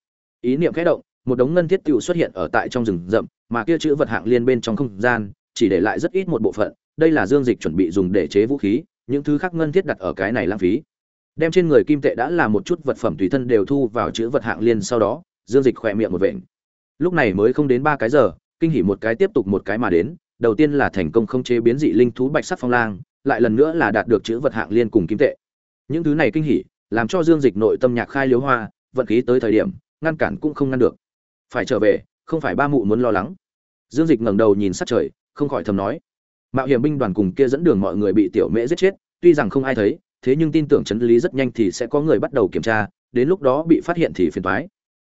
Ý niệm khẽ động, một đống ngân thiết tựu xuất hiện ở tại trong rừng rậm, mà kia chữ vật hạng liên bên trong không gian, chỉ để lại rất ít một bộ phận. Đây là dương dịch chuẩn bị dùng để chế vũ khí, những thứ khác ngân thiết đặt ở cái này lãng phí. Đem trên người kim tệ đã là một chút vật phẩm tùy thân đều thu vào chữ vật hạng liên sau đó, dương dịch khỏe miệng một vện. Lúc này mới không đến ba cái giờ, kinh hỉ một cái tiếp tục một cái mà đến. Đầu tiên là thành công không chế biến dị linh thú bạch sắc phong lang, lại lần nữa là đạt được chữ vật hạng liên cùng kim tệ. Những thứ này kinh hỉ làm cho dương dịch nội tâm nhạc khai liếu hoa, vận khí tới thời điểm, ngăn cản cũng không ngăn được. Phải trở về, không phải ba mụ muốn lo lắng. Dương dịch ngẩng đầu nhìn sát trời, không khỏi thầm nói. Mạo hiểm binh đoàn cùng kia dẫn đường mọi người bị tiểu mễ giết chết, tuy rằng không ai thấy, thế nhưng tin tưởng chấn lý rất nhanh thì sẽ có người bắt đầu kiểm tra, đến lúc đó bị phát hiện thì phiền toái.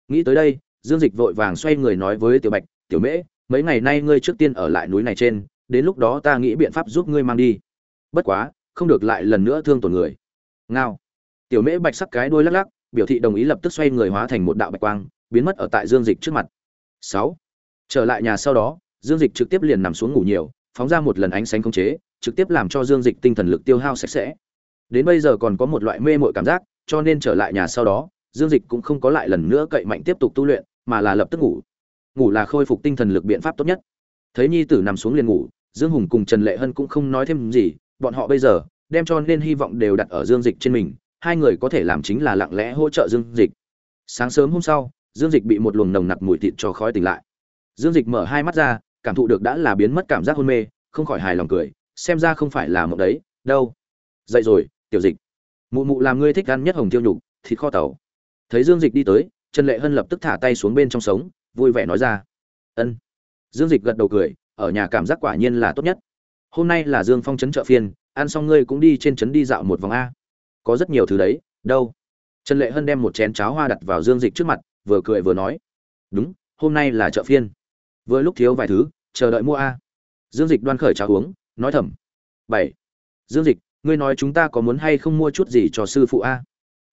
Nghĩ tới đây, dương dịch vội vàng xoay người nói với tiểu bạch, tiểu mễ, mấy ngày nay ngươi trước tiên ở lại núi này trên, đến lúc đó ta nghĩ biện pháp giúp ngươi mang đi. Bất quá, không được lại lần nữa thương tổn người. Ngao tiểu mễ bạch sắc cái đuôi lắc lắc, biểu thị đồng ý lập tức xoay người hóa thành một đạo bạch quang, biến mất ở tại dương dịch trước mặt. Sáu. Trở lại nhà sau đó, dương dịch trực tiếp liền nằm xuống ngủ nhiều, phóng ra một lần ánh sáng khống chế, trực tiếp làm cho dương dịch tinh thần lực tiêu hao sạch sẽ. Đến bây giờ còn có một loại mê mội cảm giác, cho nên trở lại nhà sau đó, dương dịch cũng không có lại lần nữa cậy mạnh tiếp tục tu luyện, mà là lập tức ngủ. Ngủ là khôi phục tinh thần lực biện pháp tốt nhất. Thấy nhi tử nằm xuống liền ngủ, dương hùng cùng trần lệ hân cũng không nói thêm gì, bọn họ bây giờ đem cho nên hy vọng đều đặt ở dương dịch trên mình hai người có thể làm chính là lặng lẽ hỗ trợ dương dịch. Sáng sớm hôm sau, dương dịch bị một luồng nồng nặc mùi thịt cho khói tỉnh lại. Dương dịch mở hai mắt ra, cảm thụ được đã là biến mất cảm giác hôn mê, không khỏi hài lòng cười, xem ra không phải là một đấy, đâu. Dậy rồi, tiểu dịch. Mụ mụ làm ngươi thích ăn nhất hồng tiêu nhục, thịt kho tàu. Thấy dương dịch đi tới, trần lệ hân lập tức thả tay xuống bên trong sống, vui vẻ nói ra. Ân. Dương dịch gật đầu cười, ở nhà cảm giác quả nhiên là tốt nhất. Hôm nay là dương phong trấn chợ phiên, ăn xong ngươi cũng đi trên trấn đi dạo một vòng a có rất nhiều thứ đấy, đâu. Trần lệ hân đem một chén cháo hoa đặt vào dương dịch trước mặt, vừa cười vừa nói. Đúng, hôm nay là chợ phiên. Vừa lúc thiếu vài thứ, chờ đợi mua a. Dương dịch đoan khởi cháo uống, nói thầm. Bảy. Dương dịch, ngươi nói chúng ta có muốn hay không mua chút gì cho sư phụ a?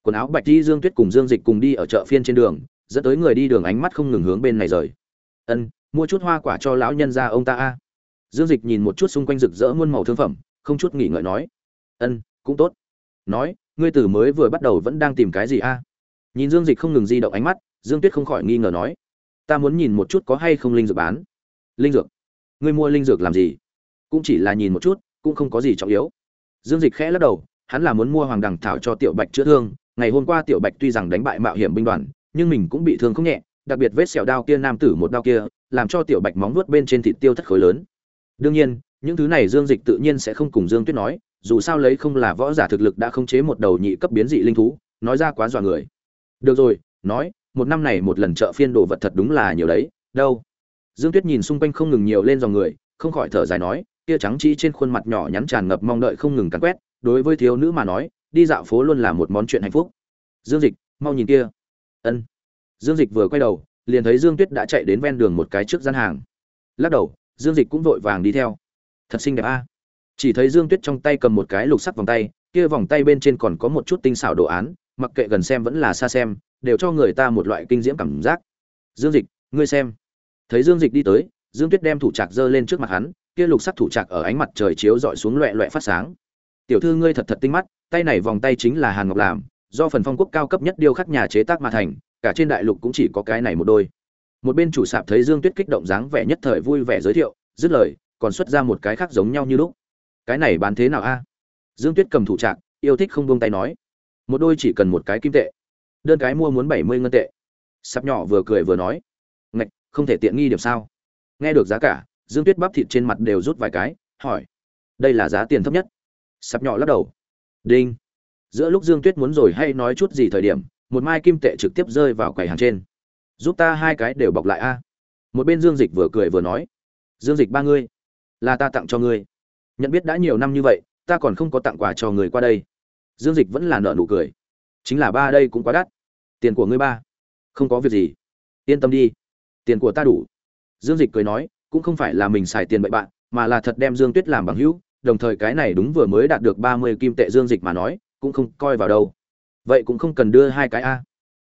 Quần áo bạch đi dương tuyết cùng dương dịch cùng đi ở chợ phiên trên đường, dẫn tới người đi đường ánh mắt không ngừng hướng bên này rời. Ân, mua chút hoa quả cho lão nhân ra ông ta a. Dương dịch nhìn một chút xung quanh rực rỡ muôn màu thương phẩm, không chút nghỉ ngợi nói. Ân, cũng tốt nói, ngươi tử mới vừa bắt đầu vẫn đang tìm cái gì a? Nhìn dương dịch không ngừng di động ánh mắt, dương tuyết không khỏi nghi ngờ nói, ta muốn nhìn một chút có hay không linh dược bán. Linh dược? Ngươi mua linh dược làm gì? Cũng chỉ là nhìn một chút, cũng không có gì trọng yếu. Dương dịch khẽ lắc đầu, hắn là muốn mua hoàng đằng thảo cho tiểu bạch chữa thương. Ngày hôm qua tiểu bạch tuy rằng đánh bại mạo hiểm binh đoàn, nhưng mình cũng bị thương không nhẹ, đặc biệt vết sẹo đao kia nam tử một đao kia, làm cho tiểu bạch móng vuốt bên trên thịt tiêu thất khối lớn. Đương nhiên, những thứ này dương dịch tự nhiên sẽ không cùng dương tuyết nói dù sao lấy không là võ giả thực lực đã khống chế một đầu nhị cấp biến dị linh thú, nói ra quá dọa người. Được rồi, nói, một năm này một lần chợ phiên đồ vật thật đúng là nhiều đấy, đâu? Dương tuyết nhìn xung quanh không ngừng nhiều lên dòng người, không khỏi thở dài nói kia trắng chỉ trên khuôn mặt nhỏ nhắn tràn ngập mong đợi không ngừng cắn quét, đối với thiếu nữ mà nói, đi dạo phố luôn là một món chuyện hạnh phúc. Dương dịch, mau nhìn kia. Ân. Dương dịch vừa quay đầu, liền thấy dương tuyết đã chạy đến ven đường một cái trước gian hàng. Lắc đầu, dương dịch cũng vội vàng đi theo. Thật xinh đẹp a chỉ thấy dương tuyết trong tay cầm một cái lục sắc vòng tay, kia vòng tay bên trên còn có một chút tinh xảo đồ án, mặc kệ gần xem vẫn là xa xem, đều cho người ta một loại kinh diễm cảm giác. Dương dịch, ngươi xem. Thấy dương dịch đi tới, dương tuyết đem thủ trạc giơ lên trước mặt hắn, kia lục sắc thủ trạc ở ánh mặt trời chiếu dọi xuống loẹ loẹ phát sáng. Tiểu thư ngươi thật thật tinh mắt, tay này vòng tay chính là hàn ngọc làm, do phần phong quốc cao cấp nhất điêu khắc nhà chế tác mà thành, cả trên đại lục cũng chỉ có cái này một đôi. Một bên chủ sạp thấy dương tuyết kích động dáng vẻ nhất thời vui vẻ giới thiệu, dứt lời, còn xuất ra một cái khác giống nhau như lúc cái này bán thế nào a? Dương tuyết cầm thủ trạc, yêu thích không buông tay nói. Một đôi chỉ cần một cái kim tệ. Đơn cái mua muốn bảy mươi ngân tệ. Sạp nhỏ vừa cười vừa nói. Ngạch, không thể tiện nghi điểm sao? Nghe được giá cả, dương tuyết bắp thịt trên mặt đều rút vài cái, hỏi. Đây là giá tiền thấp nhất. Sạp nhỏ lắc đầu. Đinh. Giữa lúc dương tuyết muốn rồi hay nói chút gì thời điểm, một mai kim tệ trực tiếp rơi vào quầy hàng trên. Giúp ta hai cái đều bọc lại a. Một bên dương dịch vừa cười vừa nói. Dương dịch ba ngươi. Là ta tặng cho ngươi nhận biết đã nhiều năm như vậy, ta còn không có tặng quà cho người qua đây. Dương dịch vẫn là nợ nụ cười. Chính là ba đây cũng quá đắt. Tiền của ngươi ba. Không có việc gì. Yên tâm đi. Tiền của ta đủ. Dương dịch cười nói, cũng không phải là mình xài tiền bậy bạn, mà là thật đem dương tuyết làm bằng hữu. Đồng thời cái này đúng vừa mới đạt được ba mươi kim tệ dương dịch mà nói, cũng không coi vào đâu. Vậy cũng không cần đưa hai cái a.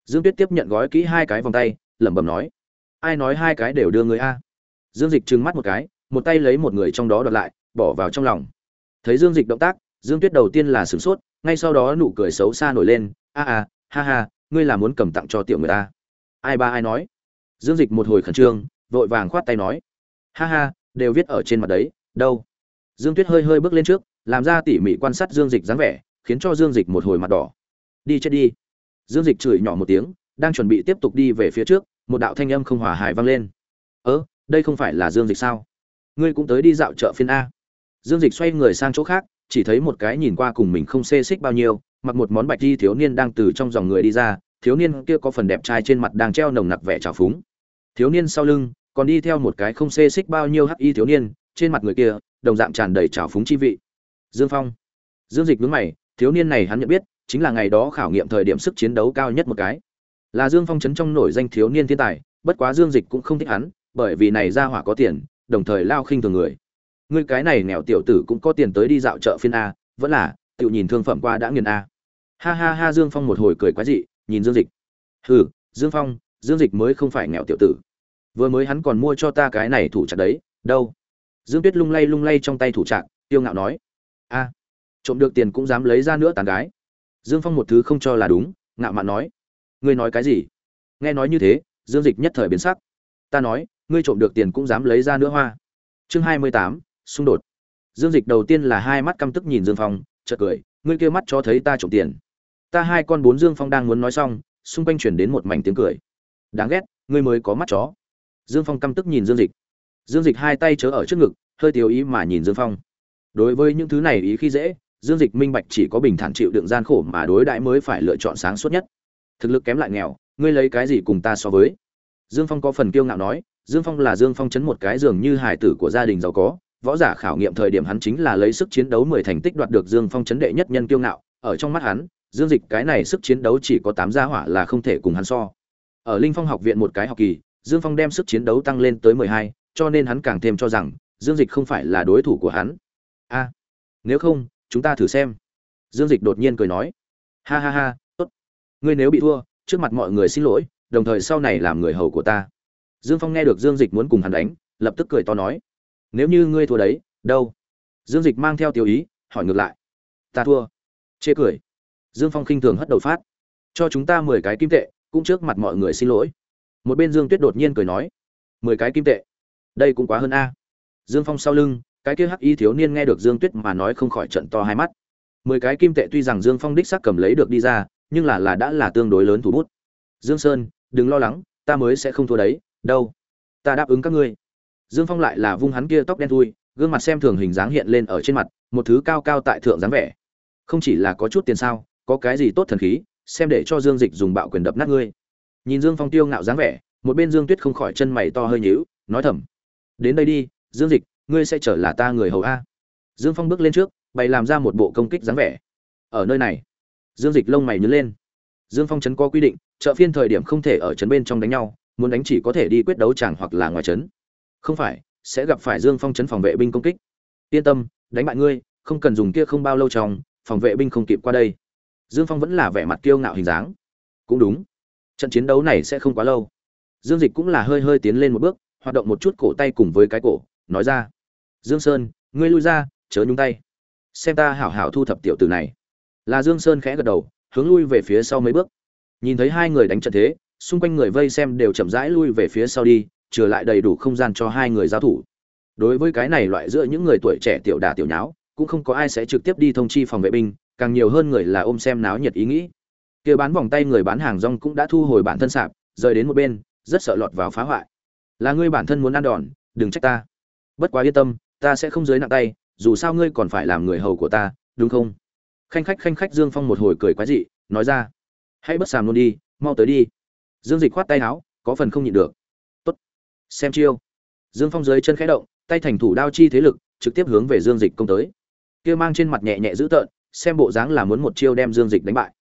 Dương tuyết tiếp nhận gói kỹ hai cái vòng tay, lẩm bẩm nói. Ai nói hai cái đều đưa người a? Dương dịch trừng mắt một cái, một tay lấy một người trong đó đoạt lại bỏ vào trong lòng. Thấy dương dịch động tác, dương tuyết đầu tiên là sửng sốt, ngay sau đó nụ cười xấu xa nổi lên, a a, ha ha, ngươi là muốn cầm tặng cho tiểu người ta? Ai ba ai nói? Dương dịch một hồi khẩn trương, vội vàng khoát tay nói, ha ha, đều viết ở trên mặt đấy, đâu? Dương tuyết hơi hơi bước lên trước, làm ra tỉ mỉ quan sát dương dịch dáng vẻ, khiến cho dương dịch một hồi mặt đỏ. Đi chết đi. Dương dịch chửi nhỏ một tiếng, đang chuẩn bị tiếp tục đi về phía trước, một đạo thanh âm không hòa hài vang lên. Ớ đây không phải là dương dịch sao? Ngươi cũng tới đi dạo chợ phiên a dương dịch xoay người sang chỗ khác, chỉ thấy một cái nhìn qua cùng mình không xê xích bao nhiêu, mặc một món bạch y thiếu niên đang từ trong dòng người đi ra, thiếu niên kia có phần đẹp trai trên mặt đang treo nồng nặc vẻ trào phúng. Thiếu niên sau lưng, còn đi theo một cái không xê xích bao nhiêu hắc y thiếu niên, trên mặt người kia, đồng dạng tràn đầy trào phúng chi vị. Dương phong. Dương dịch nhướng mày, thiếu niên này hắn nhận biết, chính là ngày đó khảo nghiệm thời điểm sức chiến đấu cao nhất một cái. Là dương phong chấn trong nổi danh thiếu niên thiên tài, bất quá dương dịch cũng không thích hắn, bởi vì này ra hỏa có tiền, đồng thời lao khinh thường người ngươi cái này nghèo tiểu tử cũng có tiền tới đi dạo chợ phiên a, vẫn là, tự nhìn thương phẩm qua đã nghiền a. Ha ha ha, dương phong một hồi cười quái dị, nhìn dương dịch. Hừ, dương phong, dương dịch mới không phải nghèo tiểu tử. Vừa mới hắn còn mua cho ta cái này thủ trạc đấy, đâu? Dương tuyết lung lay lung lay trong tay thủ trạng tiêu ngạo nói. A, trộm được tiền cũng dám lấy ra nữa tàn gái. Dương phong một thứ không cho là đúng, ngạo mạn nói. Ngươi nói cái gì? Nghe nói như thế, dương dịch nhất thời biến sắc. Ta nói, ngươi trộm được tiền cũng dám lấy ra nữa hoa. Chương hai mươi tám xung đột. Dương dịch đầu tiên là hai mắt căm tức nhìn dương phong, chợt cười, ngươi kia mắt cho thấy ta trộm tiền. Ta hai con bốn dương phong đang muốn nói xong, xung quanh chuyển đến một mảnh tiếng cười. Đáng ghét, ngươi mới có mắt chó. Dương phong căm tức nhìn dương dịch. Dương dịch hai tay chớ ở trước ngực, hơi thiếu ý mà nhìn dương phong. Đối với những thứ này ý khi dễ, dương dịch minh bạch chỉ có bình thản chịu đựng gian khổ mà đối đãi mới phải lựa chọn sáng suốt nhất. Thực lực kém lại nghèo, ngươi lấy cái gì cùng ta so với? Dương phong có phần kiêu ngạo nói, dương phong là dương phong chấn một cái giường như hải tử của gia đình giàu có võ giả khảo nghiệm thời điểm hắn chính là lấy sức chiến đấu mười thành tích đoạt được dương phong chấn đệ nhất nhân kiêu ngạo, ở trong mắt hắn, dương dịch cái này sức chiến đấu chỉ có tám gia hỏa là không thể cùng hắn so. Ở linh phong học viện một cái học kỳ, dương phong đem sức chiến đấu tăng lên tới mười hai, cho nên hắn càng thêm cho rằng, dương dịch không phải là đối thủ của hắn. A, nếu không, chúng ta thử xem. Dương dịch đột nhiên cười nói. Ha ha ha, tốt. Ngươi nếu bị thua, trước mặt mọi người xin lỗi, đồng thời sau này làm người hầu của ta. Dương phong nghe được dương dịch muốn cùng hắn đánh, lập tức cười to nói nếu như ngươi thua đấy, đâu? Dương dịch mang theo tiêu ý, hỏi ngược lại. Ta thua. Chê cười. Dương phong khinh thường hất đầu phát. Cho chúng ta mười cái kim tệ, cũng trước mặt mọi người xin lỗi. Một bên dương tuyết đột nhiên cười nói. Mười cái kim tệ. Đây cũng quá hơn a. Dương phong sau lưng, cái kia hắc y thiếu niên nghe được dương tuyết mà nói không khỏi trận to hai mắt. Mười cái kim tệ tuy rằng dương phong đích xác cầm lấy được đi ra, nhưng là là đã là tương đối lớn thủ bút. Dương sơn, đừng lo lắng, ta mới sẽ không thua đấy, đâu? Ta đáp ứng các ngươi dương phong lại là vung hắn kia tóc đen thui, gương mặt xem thường hình dáng hiện lên ở trên mặt, một thứ cao cao tại thượng dáng vẻ. Không chỉ là có chút tiền sao, có cái gì tốt thần khí, xem để cho dương dịch dùng bạo quyền đập nát ngươi. Nhìn dương phong tiêu ngạo dáng vẻ, một bên dương tuyết không khỏi chân mày to hơi nhíu, nói thầm, đến đây đi, dương dịch, ngươi sẽ trở là ta người hầu a. Dương phong bước lên trước, bày làm ra một bộ công kích dáng vẻ. Ở nơi này. Dương dịch lông mày nhướng lên. Dương phong trấn có quy định chợ phiên thời điểm không thể ở trấn bên trong đánh nhau, muốn đánh chỉ có thể đi quyết đấu chẳng hoặc là ngoài trấn không phải, sẽ gặp phải dương phong chấn phòng vệ binh công kích. Yên tâm, đánh bại ngươi, không cần dùng kia không bao lâu trong, phòng vệ binh không kịp qua đây. Dương phong vẫn là vẻ mặt kiêu ngạo hình dáng. Cũng đúng. Trận chiến đấu này sẽ không quá lâu. Dương dịch cũng là hơi hơi tiến lên một bước, hoạt động một chút cổ tay cùng với cái cổ, nói ra. Dương sơn, ngươi lui ra, chớ nhung tay. Xem ta hảo hảo thu thập tiểu tử này. Là dương sơn khẽ gật đầu, hướng lui về phía sau mấy bước. Nhìn thấy hai người đánh trận thế, xung quanh người vây xem đều chậm rãi lui về phía sau đi trở lại đầy đủ không gian cho hai người giao thủ. Đối với cái này loại giữa những người tuổi trẻ tiểu đà tiểu nháo, cũng không có ai sẽ trực tiếp đi thông chi phòng vệ binh, càng nhiều hơn người là ôm xem náo nhiệt ý nghĩ. Kia bán vòng tay người bán hàng rong cũng đã thu hồi bản thân sạp, rời đến một bên, rất sợ lọt vào phá hoại. Là ngươi bản thân muốn ăn đòn, đừng trách ta. Bất quá yên tâm, ta sẽ không dưới nặng tay, dù sao ngươi còn phải làm người hầu của ta, đúng không? Khanh khách khanh khách dương phong một hồi cười quá dị, nói ra. Hãy bất sàm luôn đi, mau tới đi. Dương dịch khoát tay áo, có phần không nhịn được xem chiêu. Dương phong dưới chân khẽ động, tay thành thủ đao chi thế lực, trực tiếp hướng về dương dịch công tới. Kia mang trên mặt nhẹ nhẹ dữ tợn, xem bộ dáng là muốn một chiêu đem dương dịch đánh bại.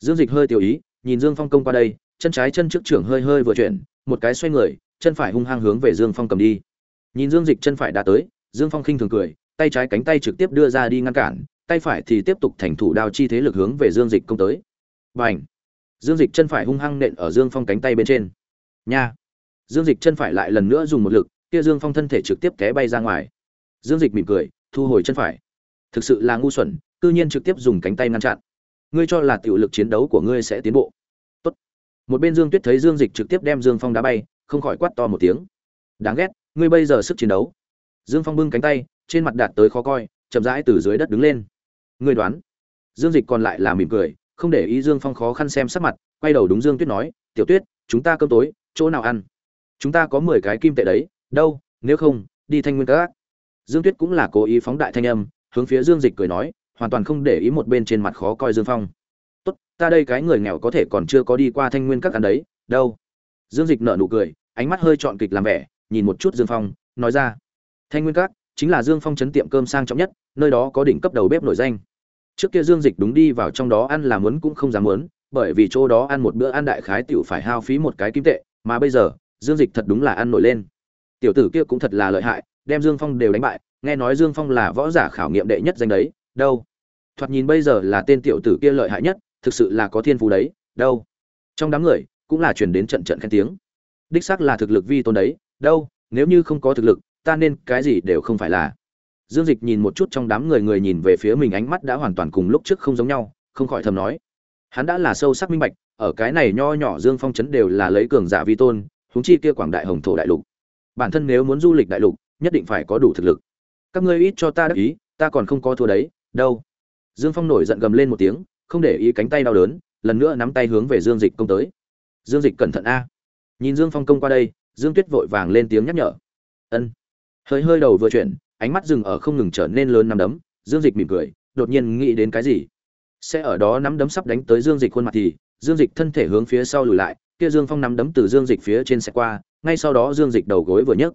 Dương dịch hơi tiểu ý, nhìn dương phong công qua đây, chân trái chân trước trưởng hơi hơi vừa chuyển, một cái xoay người, chân phải hung hăng hướng về dương phong cầm đi. Nhìn dương dịch chân phải đã tới, dương phong khinh thường cười, tay trái cánh tay trực tiếp đưa ra đi ngăn cản, tay phải thì tiếp tục thành thủ đao chi thế lực hướng về dương dịch công tới. Và ảnh dương dịch chân phải hung hăng nện ở dương phong cánh tay bên trên. Nha! Dương dịch chân phải lại lần nữa dùng một lực, kia dương phong thân thể trực tiếp té bay ra ngoài. Dương dịch mỉm cười, thu hồi chân phải. Thực sự là ngu xuẩn, cư nhiên trực tiếp dùng cánh tay ngăn chặn. Ngươi cho là tiểu lực chiến đấu của ngươi sẽ tiến bộ. Tốt. một bên dương tuyết thấy dương dịch trực tiếp đem dương phong đá bay, không khỏi quát to một tiếng. Đáng ghét, ngươi bây giờ sức chiến đấu. Dương phong bưng cánh tay, trên mặt đạt tới khó coi, chậm rãi từ dưới đất đứng lên. Ngươi đoán. Dương dịch còn lại là mỉm cười, không để ý dương phong khó khăn xem sắc mặt, quay đầu đúng dương tuyết nói, tiểu tuyết, chúng ta cơm tối, chỗ nào ăn? Chúng ta có mười cái kim tệ đấy, đâu, nếu không, đi thanh nguyên các. Dương tuyết cũng là cố ý phóng đại thanh âm, hướng phía dương dịch cười nói, hoàn toàn không để ý một bên trên mặt khó coi dương phong. Tốt, ta đây cái người nghèo có thể còn chưa có đi qua thanh nguyên các ăn đấy, đâu. Dương dịch nở nụ cười, ánh mắt hơi trọn kịch làm vẻ, nhìn một chút dương phong, nói ra. Thanh nguyên các chính là dương phong chấn tiệm cơm sang trọng nhất, nơi đó có đỉnh cấp đầu bếp nổi danh. Trước kia dương dịch đúng đi vào trong đó ăn là muốn cũng không dám muốn, bởi vì chỗ đó ăn một bữa ăn đại khái tiểu phải hao phí một cái kim tệ, mà bây giờ dương dịch thật đúng là ăn nổi lên. Tiểu tử kia cũng thật là lợi hại, đem dương phong đều đánh bại, nghe nói dương phong là võ giả khảo nghiệm đệ nhất danh đấy, đâu? Thoạt nhìn bây giờ là tên tiểu tử kia lợi hại nhất, thực sự là có thiên phú đấy, đâu? Trong đám người, cũng là chuyển đến trận trận khen tiếng. Đích xác là thực lực vi tôn đấy, đâu? Nếu như không có thực lực, ta nên cái gì đều không phải là. Dương dịch nhìn một chút trong đám người người nhìn về phía mình ánh mắt đã hoàn toàn cùng lúc trước không giống nhau, không khỏi thầm nói. Hắn đã là sâu sắc minh bạch, ở cái này nho nhỏ dương phong chấn đều là lấy cường giả vi tôn huống chi kia quảng đại hồng thổ đại lục. Bản thân nếu muốn du lịch đại lục, nhất định phải có đủ thực lực. Các ngươi ít cho ta đắc ý, ta còn không có thua đấy, đâu. Dương phong nổi giận gầm lên một tiếng, không để ý cánh tay đau đớn, lần nữa nắm tay hướng về dương dịch công tới. Dương dịch cẩn thận a. Nhìn dương phong công qua đây, dương tuyết vội vàng lên tiếng nhắc nhở. Ân. Hơi hơi đầu vừa chuyển, ánh mắt dừng ở không ngừng trở nên lớn nắm đấm, dương dịch mỉm cười, đột nhiên nghĩ đến cái gì? Sẽ ở đó nắm đấm sắp đánh tới dương dịch khuôn mặt thì, dương dịch thân thể hướng phía sau lùi lại kia dương phong nắm đấm từ dương dịch phía trên xe qua, ngay sau đó dương dịch đầu gối vừa nhấc.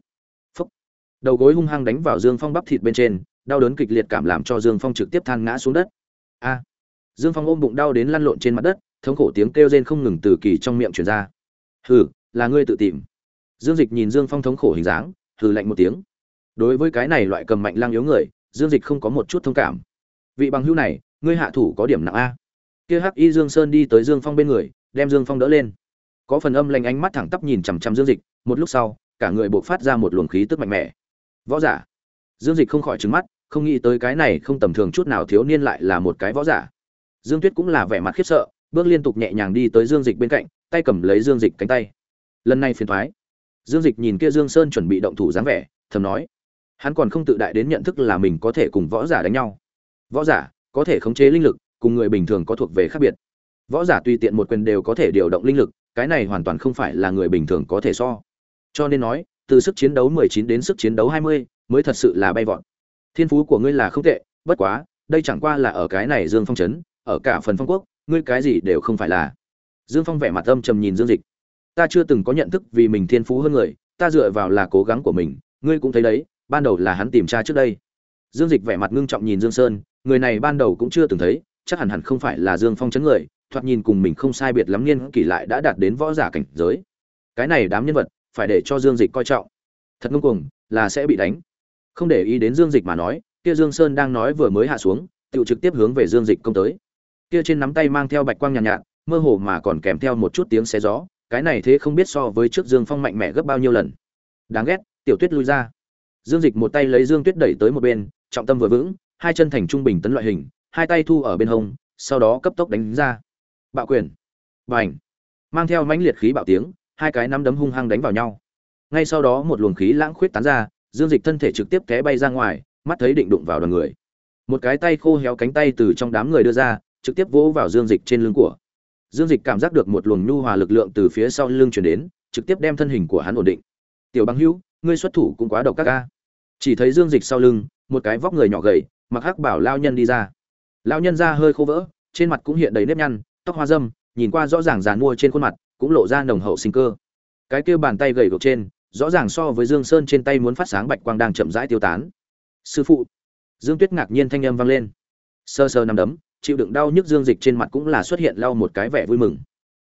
Phốc. đầu gối hung hăng đánh vào dương phong bắp thịt bên trên, đau đớn kịch liệt cảm làm cho dương phong trực tiếp than ngã xuống đất. A. Dương phong ôm bụng đau đến lăn lộn trên mặt đất, thống khổ tiếng kêu rên không ngừng từ kỳ trong miệng truyền ra. Hừ, là ngươi tự tìm. Dương dịch nhìn dương phong thống khổ hình dáng, hừ lạnh một tiếng. Đối với cái này loại cầm mạnh lang yếu người, dương dịch không có một chút thông cảm. Vị bằng hữu này, ngươi hạ thủ có điểm nặng a. Kia hắc y dương sơn đi tới dương phong bên người, đem dương phong đỡ lên có phần âm lanh ánh mắt thẳng tắp nhìn chằm chằm dương dịch, một lúc sau, cả người buộc phát ra một luồng khí tức mạnh mẽ. Võ giả. Dương dịch không khỏi trứng mắt, không nghĩ tới cái này không tầm thường chút nào thiếu niên lại là một cái võ giả. Dương tuyết cũng là vẻ mặt khiếp sợ, bước liên tục nhẹ nhàng đi tới dương dịch bên cạnh, tay cầm lấy dương dịch cánh tay. Lần này phiền thoái. Dương dịch nhìn kia dương sơn chuẩn bị động thủ dáng vẻ, thầm nói. Hắn còn không tự đại đến nhận thức là mình có thể cùng võ giả đánh nhau. Võ giả, có thể khống chế linh lực, cùng người bình thường có thuộc về khác biệt. Võ giả tùy tiện một quyền đều có thể điều động linh lực cái này hoàn toàn không phải là người bình thường có thể so. Cho nên nói từ sức chiến đấu 19 đến sức chiến đấu 20, mới thật sự là bay vọt. Thiên phú của ngươi là không tệ bất quá đây chẳng qua là ở cái này dương phong trấn ở cả phần phong quốc ngươi cái gì đều không phải là. Dương phong vẻ mặt âm trầm nhìn dương dịch. Ta chưa từng có nhận thức vì mình thiên phú hơn người ta dựa vào là cố gắng của mình ngươi cũng thấy đấy ban đầu là hắn tìm tra trước đây. Dương dịch vẻ mặt ngưng trọng nhìn dương sơn người này ban đầu cũng chưa từng thấy chắc hẳn hẳn không phải là dương phong chấn người thoạt nhìn cùng mình không sai biệt lắm niên kỷ lại đã đạt đến võ giả cảnh giới. Cái này đám nhân vật phải để cho dương dịch coi trọng. Thật ngông cuồng là sẽ bị đánh. Không để ý đến dương dịch mà nói kia dương sơn đang nói vừa mới hạ xuống tự trực tiếp hướng về dương dịch công tới. Kia trên nắm tay mang theo bạch quang nhàn nhạt, nhạt mơ hồ mà còn kèm theo một chút tiếng xé gió cái này thế không biết so với trước dương phong mạnh mẽ gấp bao nhiêu lần. Đáng ghét tiểu tuyết lui ra. Dương dịch một tay lấy dương tuyết đẩy tới một bên trọng tâm vừa vững hai chân thành trung bình tấn loại hình hai tay thu ở bên hông sau đó cấp tốc đánh ra bạo quyền. Bành! Mang theo mãnh liệt khí bạo tiếng, hai cái nắm đấm hung hăng đánh vào nhau. Ngay sau đó một luồng khí lãng khuyết tán ra, dương dịch thân thể trực tiếp té bay ra ngoài, mắt thấy định đụng vào đoàn người. Một cái tay khô héo cánh tay từ trong đám người đưa ra, trực tiếp vỗ vào dương dịch trên lưng của. Dương dịch cảm giác được một luồng nhu hòa lực lượng từ phía sau lưng chuyển đến, trực tiếp đem thân hình của hắn ổn định. Tiểu băng hữu, ngươi xuất thủ cũng quá độc các ca chỉ thấy dương dịch sau lưng, một cái vóc người nhỏ gầy, mặc hắc bảo lao nhân đi ra. Lao nhân ra hơi khô vỡ, trên mặt cũng hiện đầy nếp nhăn tóc hoa dâm, nhìn qua rõ ràng dàn mua trên khuôn mặt, cũng lộ ra nồng hậu sinh cơ. Cái kia bàn tay gầy gộc trên, rõ ràng so với dương sơn trên tay muốn phát sáng bạch quang đang chậm rãi tiêu tán. Sư phụ. Dương tuyết ngạc nhiên thanh âm vang lên. Sơ sơ nằm đấm, chịu đựng đau nhức dương dịch trên mặt cũng là xuất hiện lau một cái vẻ vui mừng.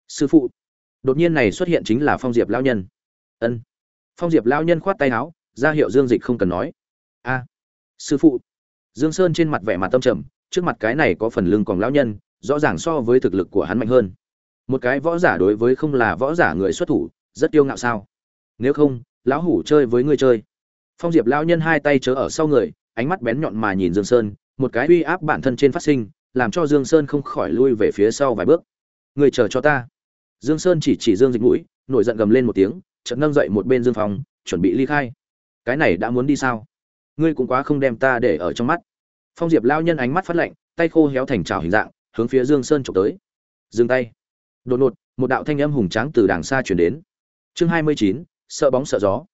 Sư phụ. Đột nhiên này xuất hiện chính là phong diệp lao nhân. Ân. Phong diệp lao nhân khoát tay áo, ra hiệu dương dịch không cần nói. A. Sư phụ. Dương sơn trên mặt vẻ mặt tâm trầm, trước mặt cái này có phần lưng còn lão nhân rõ ràng so với thực lực của hắn mạnh hơn. Một cái võ giả đối với không là võ giả người xuất thủ, rất kiêu ngạo sao? Nếu không, lão hủ chơi với ngươi chơi. Phong diệp lão nhân hai tay chớ ở sau người, ánh mắt bén nhọn mà nhìn dương sơn, một cái uy áp bản thân trên phát sinh, làm cho dương sơn không khỏi lui về phía sau vài bước. Người chờ cho ta. Dương sơn chỉ chỉ dương dịch mũi, nổi giận gầm lên một tiếng, chợt nâng dậy một bên dương phòng chuẩn bị ly khai. Cái này đã muốn đi sao? Ngươi cũng quá không đem ta để ở trong mắt. Phong diệp lao nhân ánh mắt phát lạnh, tay khô héo thành trào hình dạng hướng phía dương sơn chụp tới. Dừng tay. Đột ngột, một đạo thanh âm hùng tráng từ đàng xa truyền đến. Chương hai mươi chín, sợ bóng sợ gió.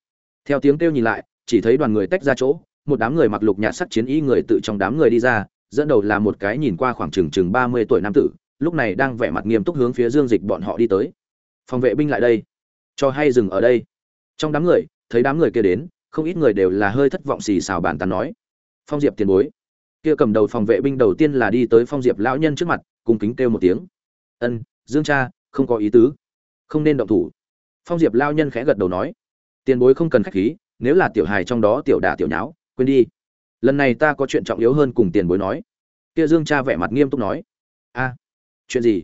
Theo tiếng kêu nhìn lại, chỉ thấy đoàn người tách ra chỗ, một đám người mặc lục nhạt sắc chiến y người tự trong đám người đi ra, dẫn đầu là một cái nhìn qua khoảng chừng chừng ba mươi tuổi nam tử, lúc này đang vẻ mặt nghiêm túc hướng phía dương dịch bọn họ đi tới. Phòng vệ binh lại đây. Cho hay dừng ở đây. Trong đám người, thấy đám người kia đến, không ít người đều là hơi thất vọng xì xào bàn tán nói. Phong diệp tiền bối kia cầm đầu phòng vệ binh đầu tiên là đi tới phong diệp lão nhân trước mặt cùng kính kêu một tiếng. Ân, dương cha, không có ý tứ. Không nên động thủ. Phong diệp lao nhân khẽ gật đầu nói. Tiền bối không cần khách khí, nếu là tiểu hài trong đó tiểu đả tiểu nháo, quên đi. Lần này ta có chuyện trọng yếu hơn cùng tiền bối nói. Kia dương cha vẻ mặt nghiêm túc nói. A, chuyện gì?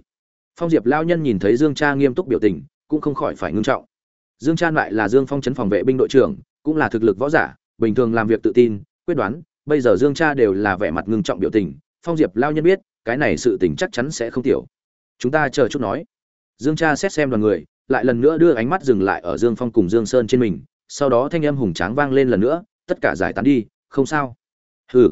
Phong diệp lao nhân nhìn thấy dương cha nghiêm túc biểu tình, cũng không khỏi phải ngưng trọng. Dương cha lại là dương phong trấn phòng vệ binh đội trưởng, cũng là thực lực võ giả, bình thường làm việc tự tin, quyết đoán bây giờ dương cha đều là vẻ mặt ngưng trọng biểu tình, phong diệp lao nhân biết, cái này sự tình chắc chắn sẽ không tiểu. Chúng ta chờ chút nói. Dương cha xét xem đoàn người, lại lần nữa đưa ánh mắt dừng lại ở dương phong cùng dương sơn trên mình, sau đó thanh âm hùng tráng vang lên lần nữa, tất cả giải tán đi, không sao. Hừ.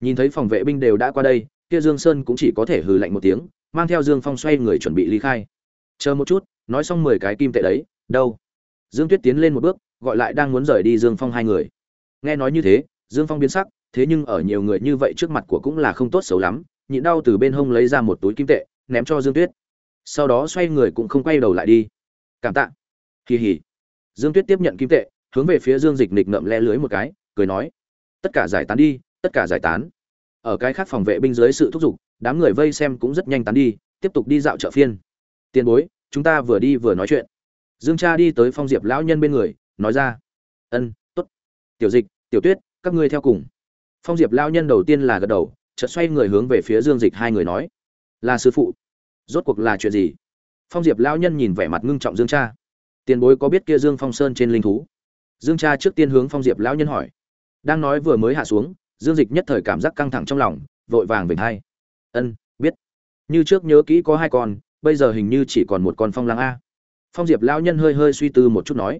Nhìn thấy phòng vệ binh đều đã qua đây, kia dương sơn cũng chỉ có thể hừ lạnh một tiếng, mang theo dương phong xoay người chuẩn bị ly khai. Chờ một chút, nói xong mười cái kim tệ đấy, đâu? Dương tuyết tiến lên một bước, gọi lại đang muốn rời đi dương phong hai người. Nghe nói như thế, dương phong biến sắc thế nhưng ở nhiều người như vậy trước mặt của cũng là không tốt xấu lắm, nhịn đau từ bên hông lấy ra một túi kim tệ, ném cho dương tuyết. Sau đó xoay người cũng không quay đầu lại đi. Cảm tạ. Kỳ hỉ dương tuyết tiếp nhận kim tệ, hướng về phía dương dịch nịch ngậm le lưới một cái, cười nói, tất cả giải tán đi, tất cả giải tán. Ở cái khác phòng vệ binh dưới sự thúc giục, đám người vây xem cũng rất nhanh tán đi, tiếp tục đi dạo chợ phiên. Tiền bối, chúng ta vừa đi vừa nói chuyện. Dương cha đi tới phong diệp lão nhân bên người, nói ra, ân t ố t tiểu dịch, tiểu tuyết, các ngươi theo cùng phong diệp lão nhân đầu tiên là gật đầu, chợt xoay người hướng về phía dương dịch hai người nói, là sư phụ. Rốt cuộc là chuyện gì? Phong diệp lão nhân nhìn vẻ mặt ngưng trọng dương cha. Tiền bối có biết kia dương phong sơn trên linh thú? Dương cha trước tiên hướng phong diệp lão nhân hỏi. Đang nói vừa mới hạ xuống, dương dịch nhất thời cảm giác căng thẳng trong lòng, vội vàng vểnh hai. Ân, biết. Như trước nhớ kỹ có hai con, bây giờ hình như chỉ còn một con phong lang a. Phong diệp lão nhân hơi hơi suy tư một chút nói.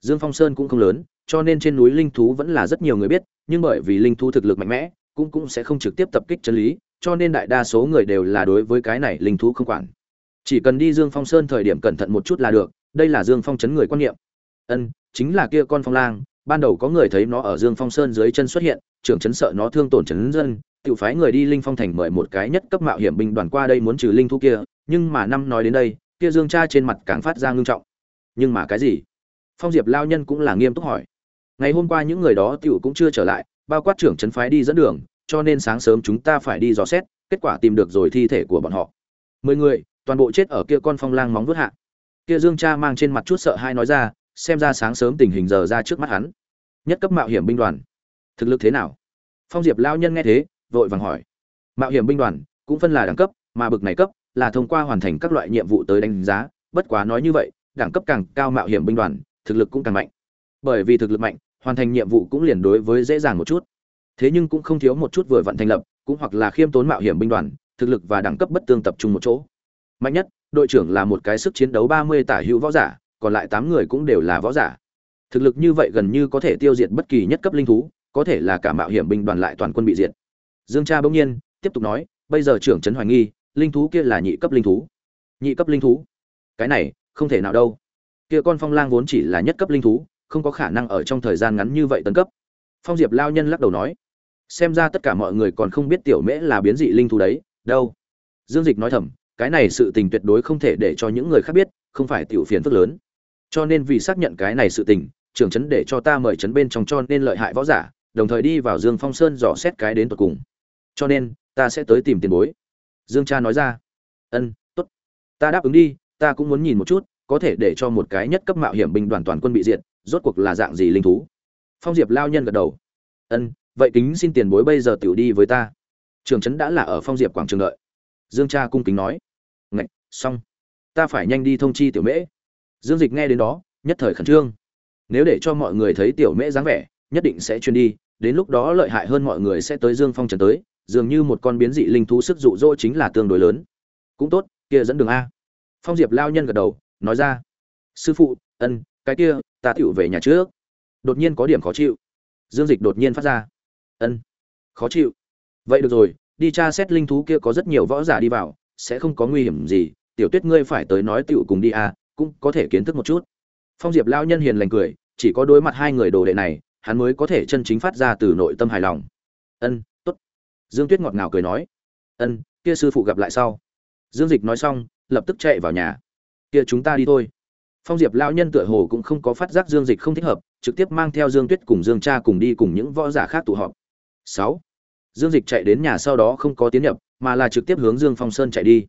Dương phong sơn cũng không lớn, cho nên trên núi linh thú vẫn là rất nhiều người biết nhưng bởi vì linh thú thực lực mạnh mẽ, cũng cũng sẽ không trực tiếp tập kích chân lý, cho nên đại đa số người đều là đối với cái này linh thú không quản. Chỉ cần đi dương phong sơn thời điểm cẩn thận một chút là được, đây là dương phong chấn người quan niệm. Ân, chính là kia con phong lang, ban đầu có người thấy nó ở dương phong sơn dưới chân xuất hiện, trưởng chấn sợ nó thương tổn chấn dân tiểu phái người đi linh phong thành mời một cái nhất cấp mạo hiểm binh đoàn qua đây muốn trừ linh thú kia, nhưng mà năm nói đến đây, kia dương cha trên mặt càng phát ra ngưng trọng. Nhưng mà cái gì? Phong diệp lao nhân cũng là nghiêm túc hỏi ngày hôm qua những người đó tiểu cũng chưa trở lại, bao quát trưởng trấn phái đi dẫn đường, cho nên sáng sớm chúng ta phải đi dò xét, kết quả tìm được rồi thi thể của bọn họ. Mười người, toàn bộ chết ở kia con phong lang móng vuốt hạ. Kia dương cha mang trên mặt chút sợ hai nói ra, xem ra sáng sớm tình hình giờ ra trước mắt hắn. Nhất cấp mạo hiểm binh đoàn. Thực lực thế nào? Phong diệp lao nhân nghe thế, vội vàng hỏi. Mạo hiểm binh đoàn, cũng phân là đẳng cấp, mà bực này cấp, là thông qua hoàn thành các loại nhiệm vụ tới đánh giá, bất quá nói như vậy, đẳng cấp càng cao mạo hiểm binh đoàn, thực lực cũng càng mạnh. Bởi vì thực lực mạnh hoàn thành nhiệm vụ cũng liền đối với dễ dàng một chút. Thế nhưng cũng không thiếu một chút vừa vận thành lập, cũng hoặc là khiêm tốn mạo hiểm binh đoàn, thực lực và đẳng cấp bất tương tập trung một chỗ. Mạnh nhất, đội trưởng là một cái sức chiến đấu ba mươi tả hữu võ giả, còn lại tám người cũng đều là võ giả. Thực lực như vậy gần như có thể tiêu diệt bất kỳ nhất cấp linh thú, có thể là cả mạo hiểm binh đoàn lại toàn quân bị diệt. Dương cha bỗng nhiên, tiếp tục nói, bây giờ trưởng trấn hoài nghi, linh thú kia là nhị cấp linh thú. Nhị cấp linh thú? Cái này, không thể nào đâu. Kia con phong lang vốn chỉ là nhất cấp linh thú không có khả năng ở trong thời gian ngắn như vậy tấn cấp. Phong diệp lao nhân lắc đầu nói, xem ra tất cả mọi người còn không biết tiểu mễ là biến dị linh thú đấy, đâu. Dương dịch nói thầm, cái này sự tình tuyệt đối không thể để cho những người khác biết, không phải tiểu phiền phức lớn. Cho nên vì xác nhận cái này sự tình, trưởng trấn để cho ta mời trấn bên trong cho nên lợi hại võ giả, đồng thời đi vào dương phong sơn dò xét cái đến tột cùng. Cho nên, ta sẽ tới tìm tiền bối. Dương cha nói ra, ân t ố t ta đáp ứng đi, ta cũng muốn nhìn một chút, có thể để cho một cái nhất cấp mạo hiểm binh đoàn toàn quân bị diệt rốt cuộc là dạng gì linh thú? Phong diệp lao nhân gật đầu. Ân, vậy kính xin tiền bối bây giờ tiểu đi với ta. Trường trấn đã là ở phong diệp quảng trường đợi. Dương cha cung kính nói. Ngạch, xong. Ta phải nhanh đi thông chi tiểu mễ. Dương dịch nghe đến đó, nhất thời khẩn trương. Nếu để cho mọi người thấy tiểu mễ dáng vẻ, nhất định sẽ chuyên đi. Đến lúc đó lợi hại hơn mọi người sẽ tới dương phong trần tới. Dường như một con biến dị linh thú sức dụ dỗ chính là tương đối lớn. Cũng tốt, kia dẫn đường a. Phong diệp lao nhân gật đầu, nói ra. Sư phụ, ân, cái kia ta tựu về nhà trước. Đột nhiên có điểm khó chịu. Dương dịch đột nhiên phát ra. Ân, khó chịu. Vậy được rồi, đi tra xét linh thú kia có rất nhiều võ giả đi vào, sẽ không có nguy hiểm gì. Tiểu tuyết ngươi phải tới nói tựu cùng đi à cũng có thể kiến thức một chút. Phong diệp lao nhân hiền lành cười, chỉ có đối mặt hai người đồ đệ này, hắn mới có thể chân chính phát ra từ nội tâm hài lòng. Ân t ố t dương tuyết ngọt ngào cười nói. Ân, kia sư phụ gặp lại sau. Dương dịch nói xong, lập tức chạy vào nhà. Kia chúng ta đi thôi phong diệp lão nhân tựa hồ cũng không có phát giác dương dịch không thích hợp, trực tiếp mang theo dương tuyết cùng dương cha cùng đi cùng những võ giả khác tụ họp. Sáu. Dương dịch chạy đến nhà sau đó không có tiến nhập, mà là trực tiếp hướng dương phong sơn chạy đi.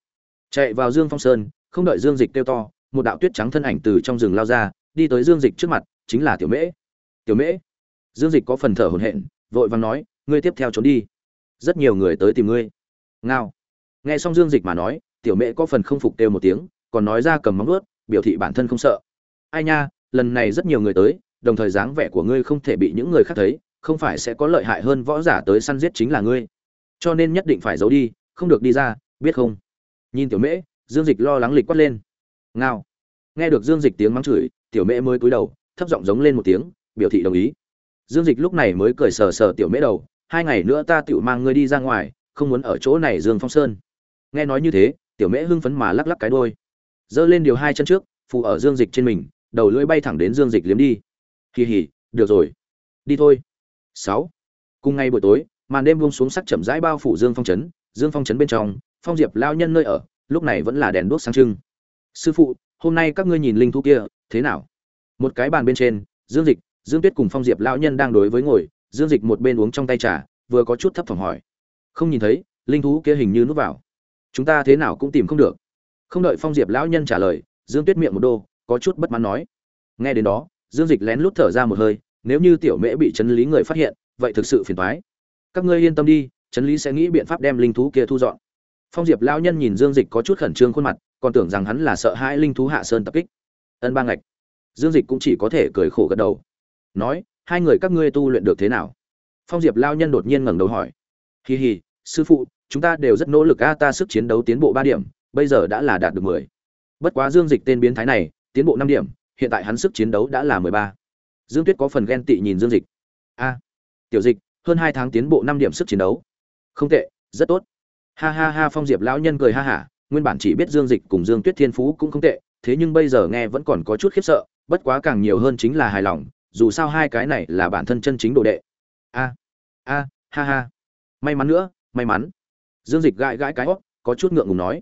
Chạy vào dương phong sơn, không đợi dương dịch kêu to, một đạo tuyết trắng thân ảnh từ trong rừng lao ra, đi tới dương dịch trước mặt, chính là tiểu mễ. Tiểu mễ? Dương dịch có phần thở hổn hển, vội vàng nói, ngươi tiếp theo trốn đi. Rất nhiều người tới tìm ngươi. Ngao. Nghe xong dương dịch mà nói, tiểu mễ có phần không phục kêu một tiếng, còn nói ra cầm móng ướt biểu thị bản thân không sợ. Ai nha, lần này rất nhiều người tới, đồng thời dáng vẻ của ngươi không thể bị những người khác thấy, không phải sẽ có lợi hại hơn võ giả tới săn giết chính là ngươi. Cho nên nhất định phải giấu đi, không được đi ra, biết không? Nhìn tiểu mễ, dương dịch lo lắng lịch quát lên. Ngao. Nghe được dương dịch tiếng mắng chửi, tiểu mễ mới cúi đầu, thấp giọng giống lên một tiếng, biểu thị đồng ý. Dương dịch lúc này mới cười sờ sờ tiểu mễ đầu, hai ngày nữa ta tự mang ngươi đi ra ngoài, không muốn ở chỗ này dương phong sơn. Nghe nói như thế, tiểu mễ hưng phấn mà lắc lắc cái đôi giơ lên điều hai chân trước phụ ở dương dịch trên mình, đầu lưỡi bay thẳng đến dương dịch liếm đi. Kỳ hỉ được rồi. Đi thôi. Sáu. Cùng ngày buổi tối, màn đêm buông xuống sắc chậm rãi bao phủ dương phong trấn, dương phong trấn bên trong, phong diệp lao nhân nơi ở, lúc này vẫn là đèn đuốc sáng trưng. Sư phụ, hôm nay các ngươi nhìn linh thú kia, thế nào? Một cái bàn bên trên, dương dịch, dương tuyết cùng phong diệp lão nhân đang đối với ngồi, dương dịch một bên uống trong tay trà, vừa có chút thấp thỏm hỏi. Không nhìn thấy, linh thú kia hình như núp vào. Chúng ta thế nào cũng tìm không được không đợi phong diệp lão nhân trả lời, dương tuyết miệng một đô, có chút bất mãn nói. Nghe đến đó, dương dịch lén lút thở ra một hơi, nếu như tiểu mễ bị chấn lý người phát hiện, vậy thực sự phiền toái. Các ngươi yên tâm đi chấn lý sẽ nghĩ biện pháp đem linh thú kia thu dọn. Phong diệp lão nhân nhìn dương dịch có chút khẩn trương khuôn mặt, còn tưởng rằng hắn là sợ hãi linh thú hạ sơn tập kích. Ân ba ngạch. Dương dịch cũng chỉ có thể cười khổ gật đầu. Nói, hai người các ngươi tu luyện được thế nào? Phong diệp lao nhân đột nhiên ngẩng đầu hỏi. Hì hì sư phụ, chúng ta đều rất nỗ lực a, ta sức chiến đấu tiến bộ ba điểm bây giờ đã là đạt được mười. Bất quá dương dịch tên biến thái này tiến bộ năm điểm hiện tại hắn sức chiến đấu đã là mười ba. Dương tuyết có phần ghen tị nhìn dương dịch. A tiểu dịch hơn hai tháng tiến bộ năm điểm sức chiến đấu. Không tệ rất tốt. Ha ha ha phong diệp lão nhân cười ha hả nguyên bản chỉ biết dương dịch cùng dương tuyết thiên phú cũng không tệ thế nhưng bây giờ nghe vẫn còn có chút khiếp sợ bất quá càng nhiều hơn chính là hài lòng dù sao hai cái này là bản thân chân chính đồ đệ. A a ha ha. May mắn nữa may mắn. Dương dịch gãi gãi cái óc, có chút ngượng ngùng nói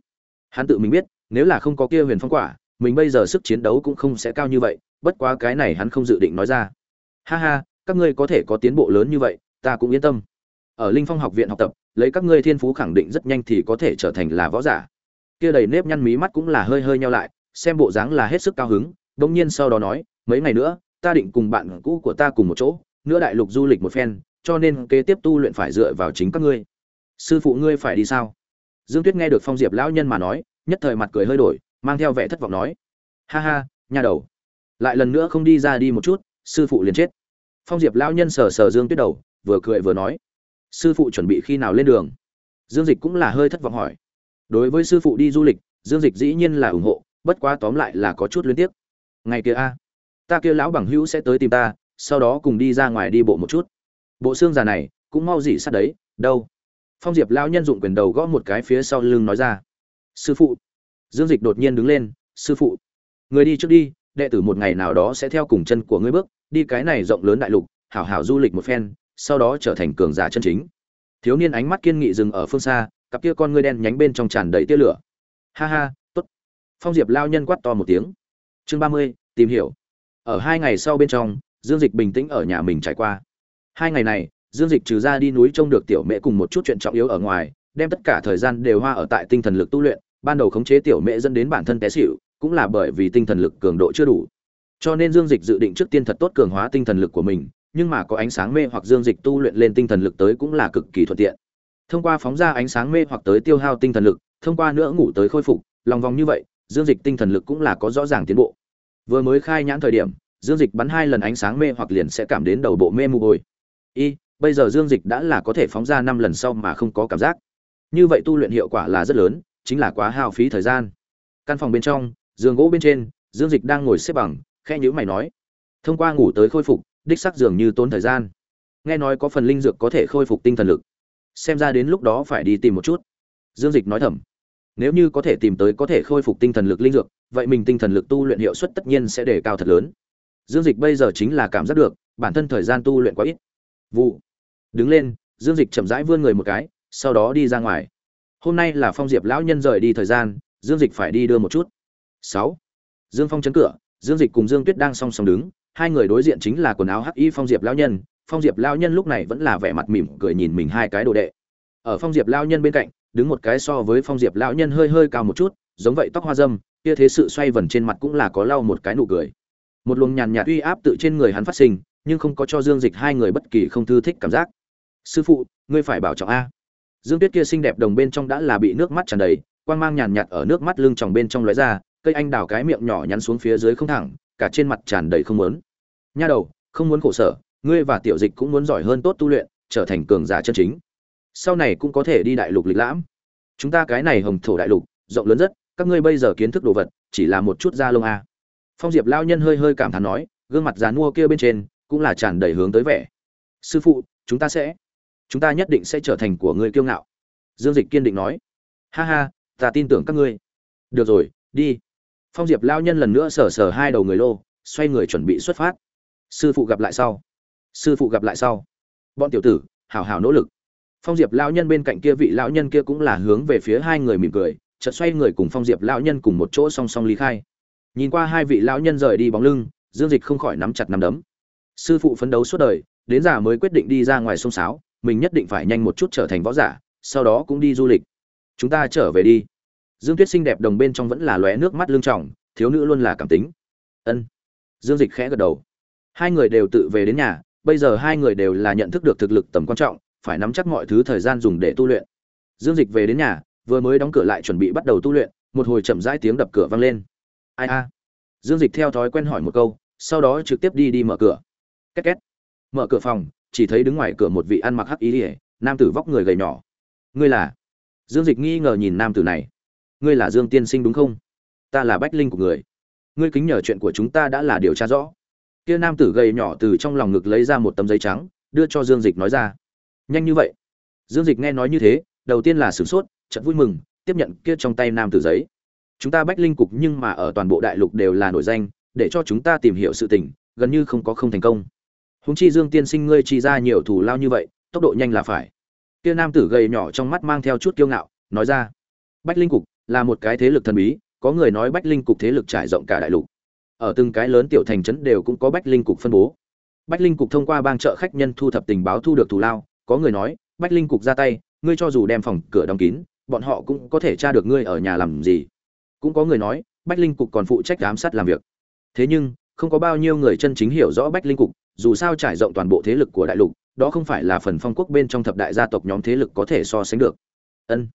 hắn tự mình biết, nếu là không có kia huyền phong quả, mình bây giờ sức chiến đấu cũng không sẽ cao như vậy, bất quá cái này hắn không dự định nói ra. Ha ha, các ngươi có thể có tiến bộ lớn như vậy, ta cũng yên tâm. Ở linh phong học viện học tập, lấy các ngươi thiên phú khẳng định rất nhanh thì có thể trở thành là võ giả. Kia đầy nếp nhăn mí mắt cũng là hơi hơi nhau lại, xem bộ dáng là hết sức cao hứng đông nhiên sau đó nói, mấy ngày nữa, ta định cùng bạn cũ của ta cùng một chỗ, nữa đại lục du lịch một phen, cho nên kế tiếp tu luyện phải dựa vào chính các ngươi. Sư phụ ngươi phải đi sao? Dương tuyết nghe được phong diệp lão nhân mà nói, nhất thời mặt cười hơi đổi, mang theo vẻ thất vọng nói, ha ha, nhà đầu, lại lần nữa không đi ra đi một chút, sư phụ liền chết. Phong diệp lão nhân sờ sờ dương tuyết đầu, vừa cười vừa nói, sư phụ chuẩn bị khi nào lên đường? Dương dịch cũng là hơi thất vọng hỏi. Đối với sư phụ đi du lịch, dương dịch dĩ nhiên là ủng hộ, bất quá tóm lại là có chút liên tiếc. Ngày kia a, ta kia lão bằng hữu sẽ tới tìm ta, sau đó cùng đi ra ngoài đi bộ một chút. Bộ xương già này, cũng mau dỉ sát đấy, đâu? Phong diệp lão nhân dụng quyền đầu gõ một cái phía sau lưng nói ra. Sư phụ. Dương dịch đột nhiên đứng lên, sư phụ, người đi trước đi, đệ tử một ngày nào đó sẽ theo cùng chân của ngươi bước, đi cái này rộng lớn đại lục, hảo hảo du lịch một phen, sau đó trở thành cường giả chân chính. Thiếu niên ánh mắt kiên nghị dừng ở phương xa, cặp kia con ngươi đen nhánh bên trong tràn đầy tia lửa. Ha ha, tốt. Phong diệp lao nhân quát to một tiếng. Chương ba mươi, tìm hiểu. Ở hai ngày sau bên trong, dương dịch bình tĩnh ở nhà mình trải qua. Hai ngày này dương dịch trừ ra đi núi trông được tiểu mẹ cùng một chút chuyện trọng yếu ở ngoài, đem tất cả thời gian đều hoa ở tại tinh thần lực tu luyện, ban đầu khống chế tiểu mẹ dẫn đến bản thân té xỉu, cũng là bởi vì tinh thần lực cường độ chưa đủ. Cho nên dương dịch dự định trước tiên thật tốt cường hóa tinh thần lực của mình, nhưng mà có ánh sáng mê hoặc dương dịch tu luyện lên tinh thần lực tới cũng là cực kỳ thuận tiện. Thông qua phóng ra ánh sáng mê hoặc tới tiêu hao tinh thần lực, thông qua nữa ngủ tới khôi phục, lòng vòng như vậy, dương dịch tinh thần lực cũng là có rõ ràng tiến bộ. Vừa mới khai nhãn thời điểm, dương dịch bắn hai lần ánh sáng mê hoặc liền sẽ cảm đến đầu bộ mê mù hồi y bây giờ dương dịch đã là có thể phóng ra năm lần sau mà không có cảm giác. Như vậy tu luyện hiệu quả là rất lớn, chính là quá hao phí thời gian. Căn phòng bên trong, giường gỗ bên trên, dương dịch đang ngồi xếp bằng khe nhữ mày nói. Thông qua ngủ tới khôi phục, đích sắc dường như tốn thời gian. Nghe nói có phần linh dược có thể khôi phục tinh thần lực. Xem ra đến lúc đó phải đi tìm một chút. Dương dịch nói thầm. Nếu như có thể tìm tới có thể khôi phục tinh thần lực linh dược, vậy mình tinh thần lực tu luyện hiệu suất tất nhiên sẽ đề cao thật lớn. Dương dịch bây giờ chính là cảm giác được, bản thân thời gian tu luyện quá ít. Vụ đứng lên, dương dịch chậm rãi vươn người một cái, sau đó đi ra ngoài. Hôm nay là phong diệp lão nhân rời đi thời gian, dương dịch phải đi đưa một chút. Sáu. Dương phong chấn cửa, dương dịch cùng dương tuyết đang song song đứng. Hai người đối diện chính là quần áo hắc y phong diệp lão nhân. Phong diệp lão nhân lúc này vẫn là vẻ mặt mỉm cười nhìn mình hai cái đồ đệ. Ở phong diệp lão nhân bên cạnh, đứng một cái so với phong diệp lão nhân hơi hơi cao một chút, giống vậy tóc hoa dâm, kia thế sự xoay vần trên mặt cũng là có lau một cái nụ cười. Một luồng nhàn nhạt uy áp tự trên người hắn phát sinh, nhưng không có cho dương dịch hai người bất kỳ không thư thích cảm giác sư phụ, ngươi phải bảo trọng a. Dương tuyết kia xinh đẹp đồng bên trong đã là bị nước mắt tràn đầy, quang mang nhàn nhạt ở nước mắt lưng tròng bên trong lóe ra, cây anh đào cái miệng nhỏ nhắn xuống phía dưới không thẳng, cả trên mặt tràn đầy không muốn. Nha đầu, không muốn khổ sở, ngươi và tiểu dịch cũng muốn giỏi hơn tốt tu luyện, trở thành cường giả chân chính. Sau này cũng có thể đi đại lục lịch lãm. Chúng ta cái này hồng thổ đại lục, rộng lớn rất, các ngươi bây giờ kiến thức đồ vật, chỉ là một chút da lông a. Phong diệp lao nhân hơi hơi cảm thán nói, gương mặt dán mua kia bên trên cũng là tràn đầy hướng tới vẻ. Sư phụ, chúng ta sẽ chúng ta nhất định sẽ trở thành của ngươi kiêu ngạo. Dương dịch kiên định nói. Ha ha, ta tin tưởng các ngươi. Được rồi, đi. Phong diệp lao nhân lần nữa sờ sờ hai đầu người lô, xoay người chuẩn bị xuất phát. Sư phụ gặp lại sau. Sư phụ gặp lại sau. Bọn tiểu tử, hảo hảo nỗ lực. Phong diệp lao nhân bên cạnh kia vị lão nhân kia cũng là hướng về phía hai người mỉm cười, chợt xoay người cùng phong diệp lão nhân cùng một chỗ song song ly khai. Nhìn qua hai vị lão nhân rời đi bóng lưng, dương dịch không khỏi nắm chặt nắm đấm. Sư phụ phấn đấu suốt đời, đến già mới quyết định đi ra ngoài sông sáo mình nhất định phải nhanh một chút trở thành võ giả, sau đó cũng đi du lịch. Chúng ta trở về đi. Dương tuyết xinh đẹp đồng bên trong vẫn là lóe nước mắt lương trọng thiếu nữ luôn là cảm tính. Ân. Dương dịch khẽ gật đầu. Hai người đều tự về đến nhà, bây giờ hai người đều là nhận thức được thực lực tầm quan trọng, phải nắm chắc mọi thứ thời gian dùng để tu luyện. Dương dịch về đến nhà, vừa mới đóng cửa lại chuẩn bị bắt đầu tu luyện, một hồi chậm rãi tiếng đập cửa vang lên. Ai a? Dương dịch theo thói quen hỏi một câu, sau đó trực tiếp đi đi mở cửa. Két két. Mở cửa phòng chỉ thấy đứng ngoài cửa một vị ăn mặc hắc ý ỉa nam tử vóc người gầy nhỏ. Ngươi là? Dương dịch nghi ngờ nhìn nam tử này. Ngươi là dương tiên sinh đúng không? Ta là bách linh của người. Ngươi kính nhờ chuyện của chúng ta đã là điều tra rõ. Kia nam tử gầy nhỏ từ trong lòng ngực lấy ra một tấm giấy trắng, đưa cho dương dịch nói ra. Nhanh như vậy. Dương dịch nghe nói như thế, đầu tiên là sửng sốt, chợt vui mừng, tiếp nhận kia trong tay nam tử giấy. Chúng ta bách linh cục nhưng mà ở toàn bộ đại lục đều là nổi danh, để cho chúng ta tìm hiểu sự tình, gần như không có không thành công. Huống chi dương tiên sinh ngươi chi ra nhiều thủ lao như vậy, tốc độ nhanh là phải. Kia nam tử gầy nhỏ trong mắt mang theo chút kiêu ngạo, nói ra, bách linh cục là một cái thế lực thần bí, có người nói bách linh cục thế lực trải rộng cả đại lục. Ở từng cái lớn tiểu thành trấn đều cũng có bách linh cục phân bố. Bách linh cục thông qua bang trợ khách nhân thu thập tình báo thu được thủ lao, có người nói, bách linh cục ra tay, ngươi cho dù đem phòng cửa đóng kín, bọn họ cũng có thể tra được ngươi ở nhà làm gì. Cũng có người nói, bách linh cục còn phụ trách giám sát làm việc. Thế nhưng, không có bao nhiêu người chân chính hiểu rõ bách linh cục dù sao trải rộng toàn bộ thế lực của đại lục, đó không phải là phần phong quốc bên trong thập đại gia tộc nhóm thế lực có thể so sánh được. Ân.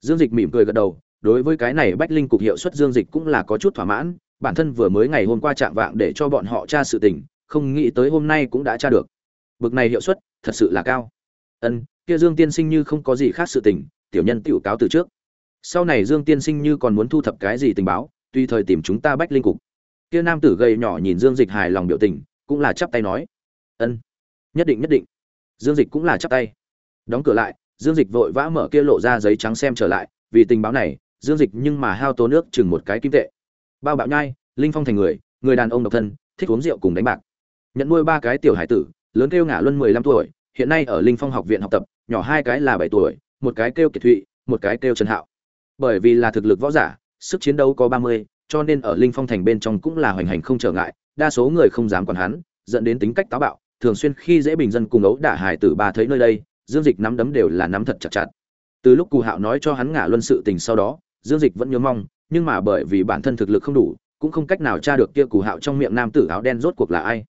Dương dịch mỉm cười gật đầu, đối với cái này bách linh cục hiệu suất dương dịch cũng là có chút thỏa mãn, bản thân vừa mới ngày hôm qua chạm vạng để cho bọn họ tra sự tình, không nghĩ tới hôm nay cũng đã tra được. Bực này hiệu suất, thật sự là cao. Ân, kia dương tiên sinh như không có gì khác sự tình, tiểu nhân tiểu cáo từ trước. Sau này dương tiên sinh như còn muốn thu thập cái gì tình báo, tùy thời tìm chúng ta bách linh cục. Kia nam tử gầy nhỏ nhìn dương dịch hài lòng biểu tình cũng là chắp tay nói. Ân, nhất định nhất định. Dương dịch cũng là chắp tay. Đóng cửa lại, dương dịch vội vã mở kia lộ ra giấy trắng xem trở lại, vì tình báo này, dương dịch nhưng mà hao tố nước chừng một cái kim tệ. Bao bạo nhai, linh phong thành người người đàn ông độc thân, thích uống rượu cùng đánh bạc. Nhận nuôi ba cái tiểu hải tử, lớn kêu ngả luân mười lăm tuổi, hiện nay ở linh phong học viện học tập, nhỏ hai cái là bảy tuổi, một cái kêu kiệt thụy, một cái kêu trần hạo. Bởi vì là thực lực võ giả, sức chiến đấu có ba mươi, cho nên ở linh phong thành bên trong cũng là hoành hành không trở ngại đa số người không dám còn hắn, dẫn đến tính cách táo bạo, thường xuyên khi dễ bình dân cùng ấu đả hải tử ba thấy nơi đây, dương dịch nắm đấm đều là nắm thật chặt chặt. Từ lúc cù hạo nói cho hắn ngả luân sự tình sau đó, dương dịch vẫn nhớ mong, nhưng mà bởi vì bản thân thực lực không đủ, cũng không cách nào tra được kia cù hạo trong miệng nam tử áo đen rốt cuộc là ai.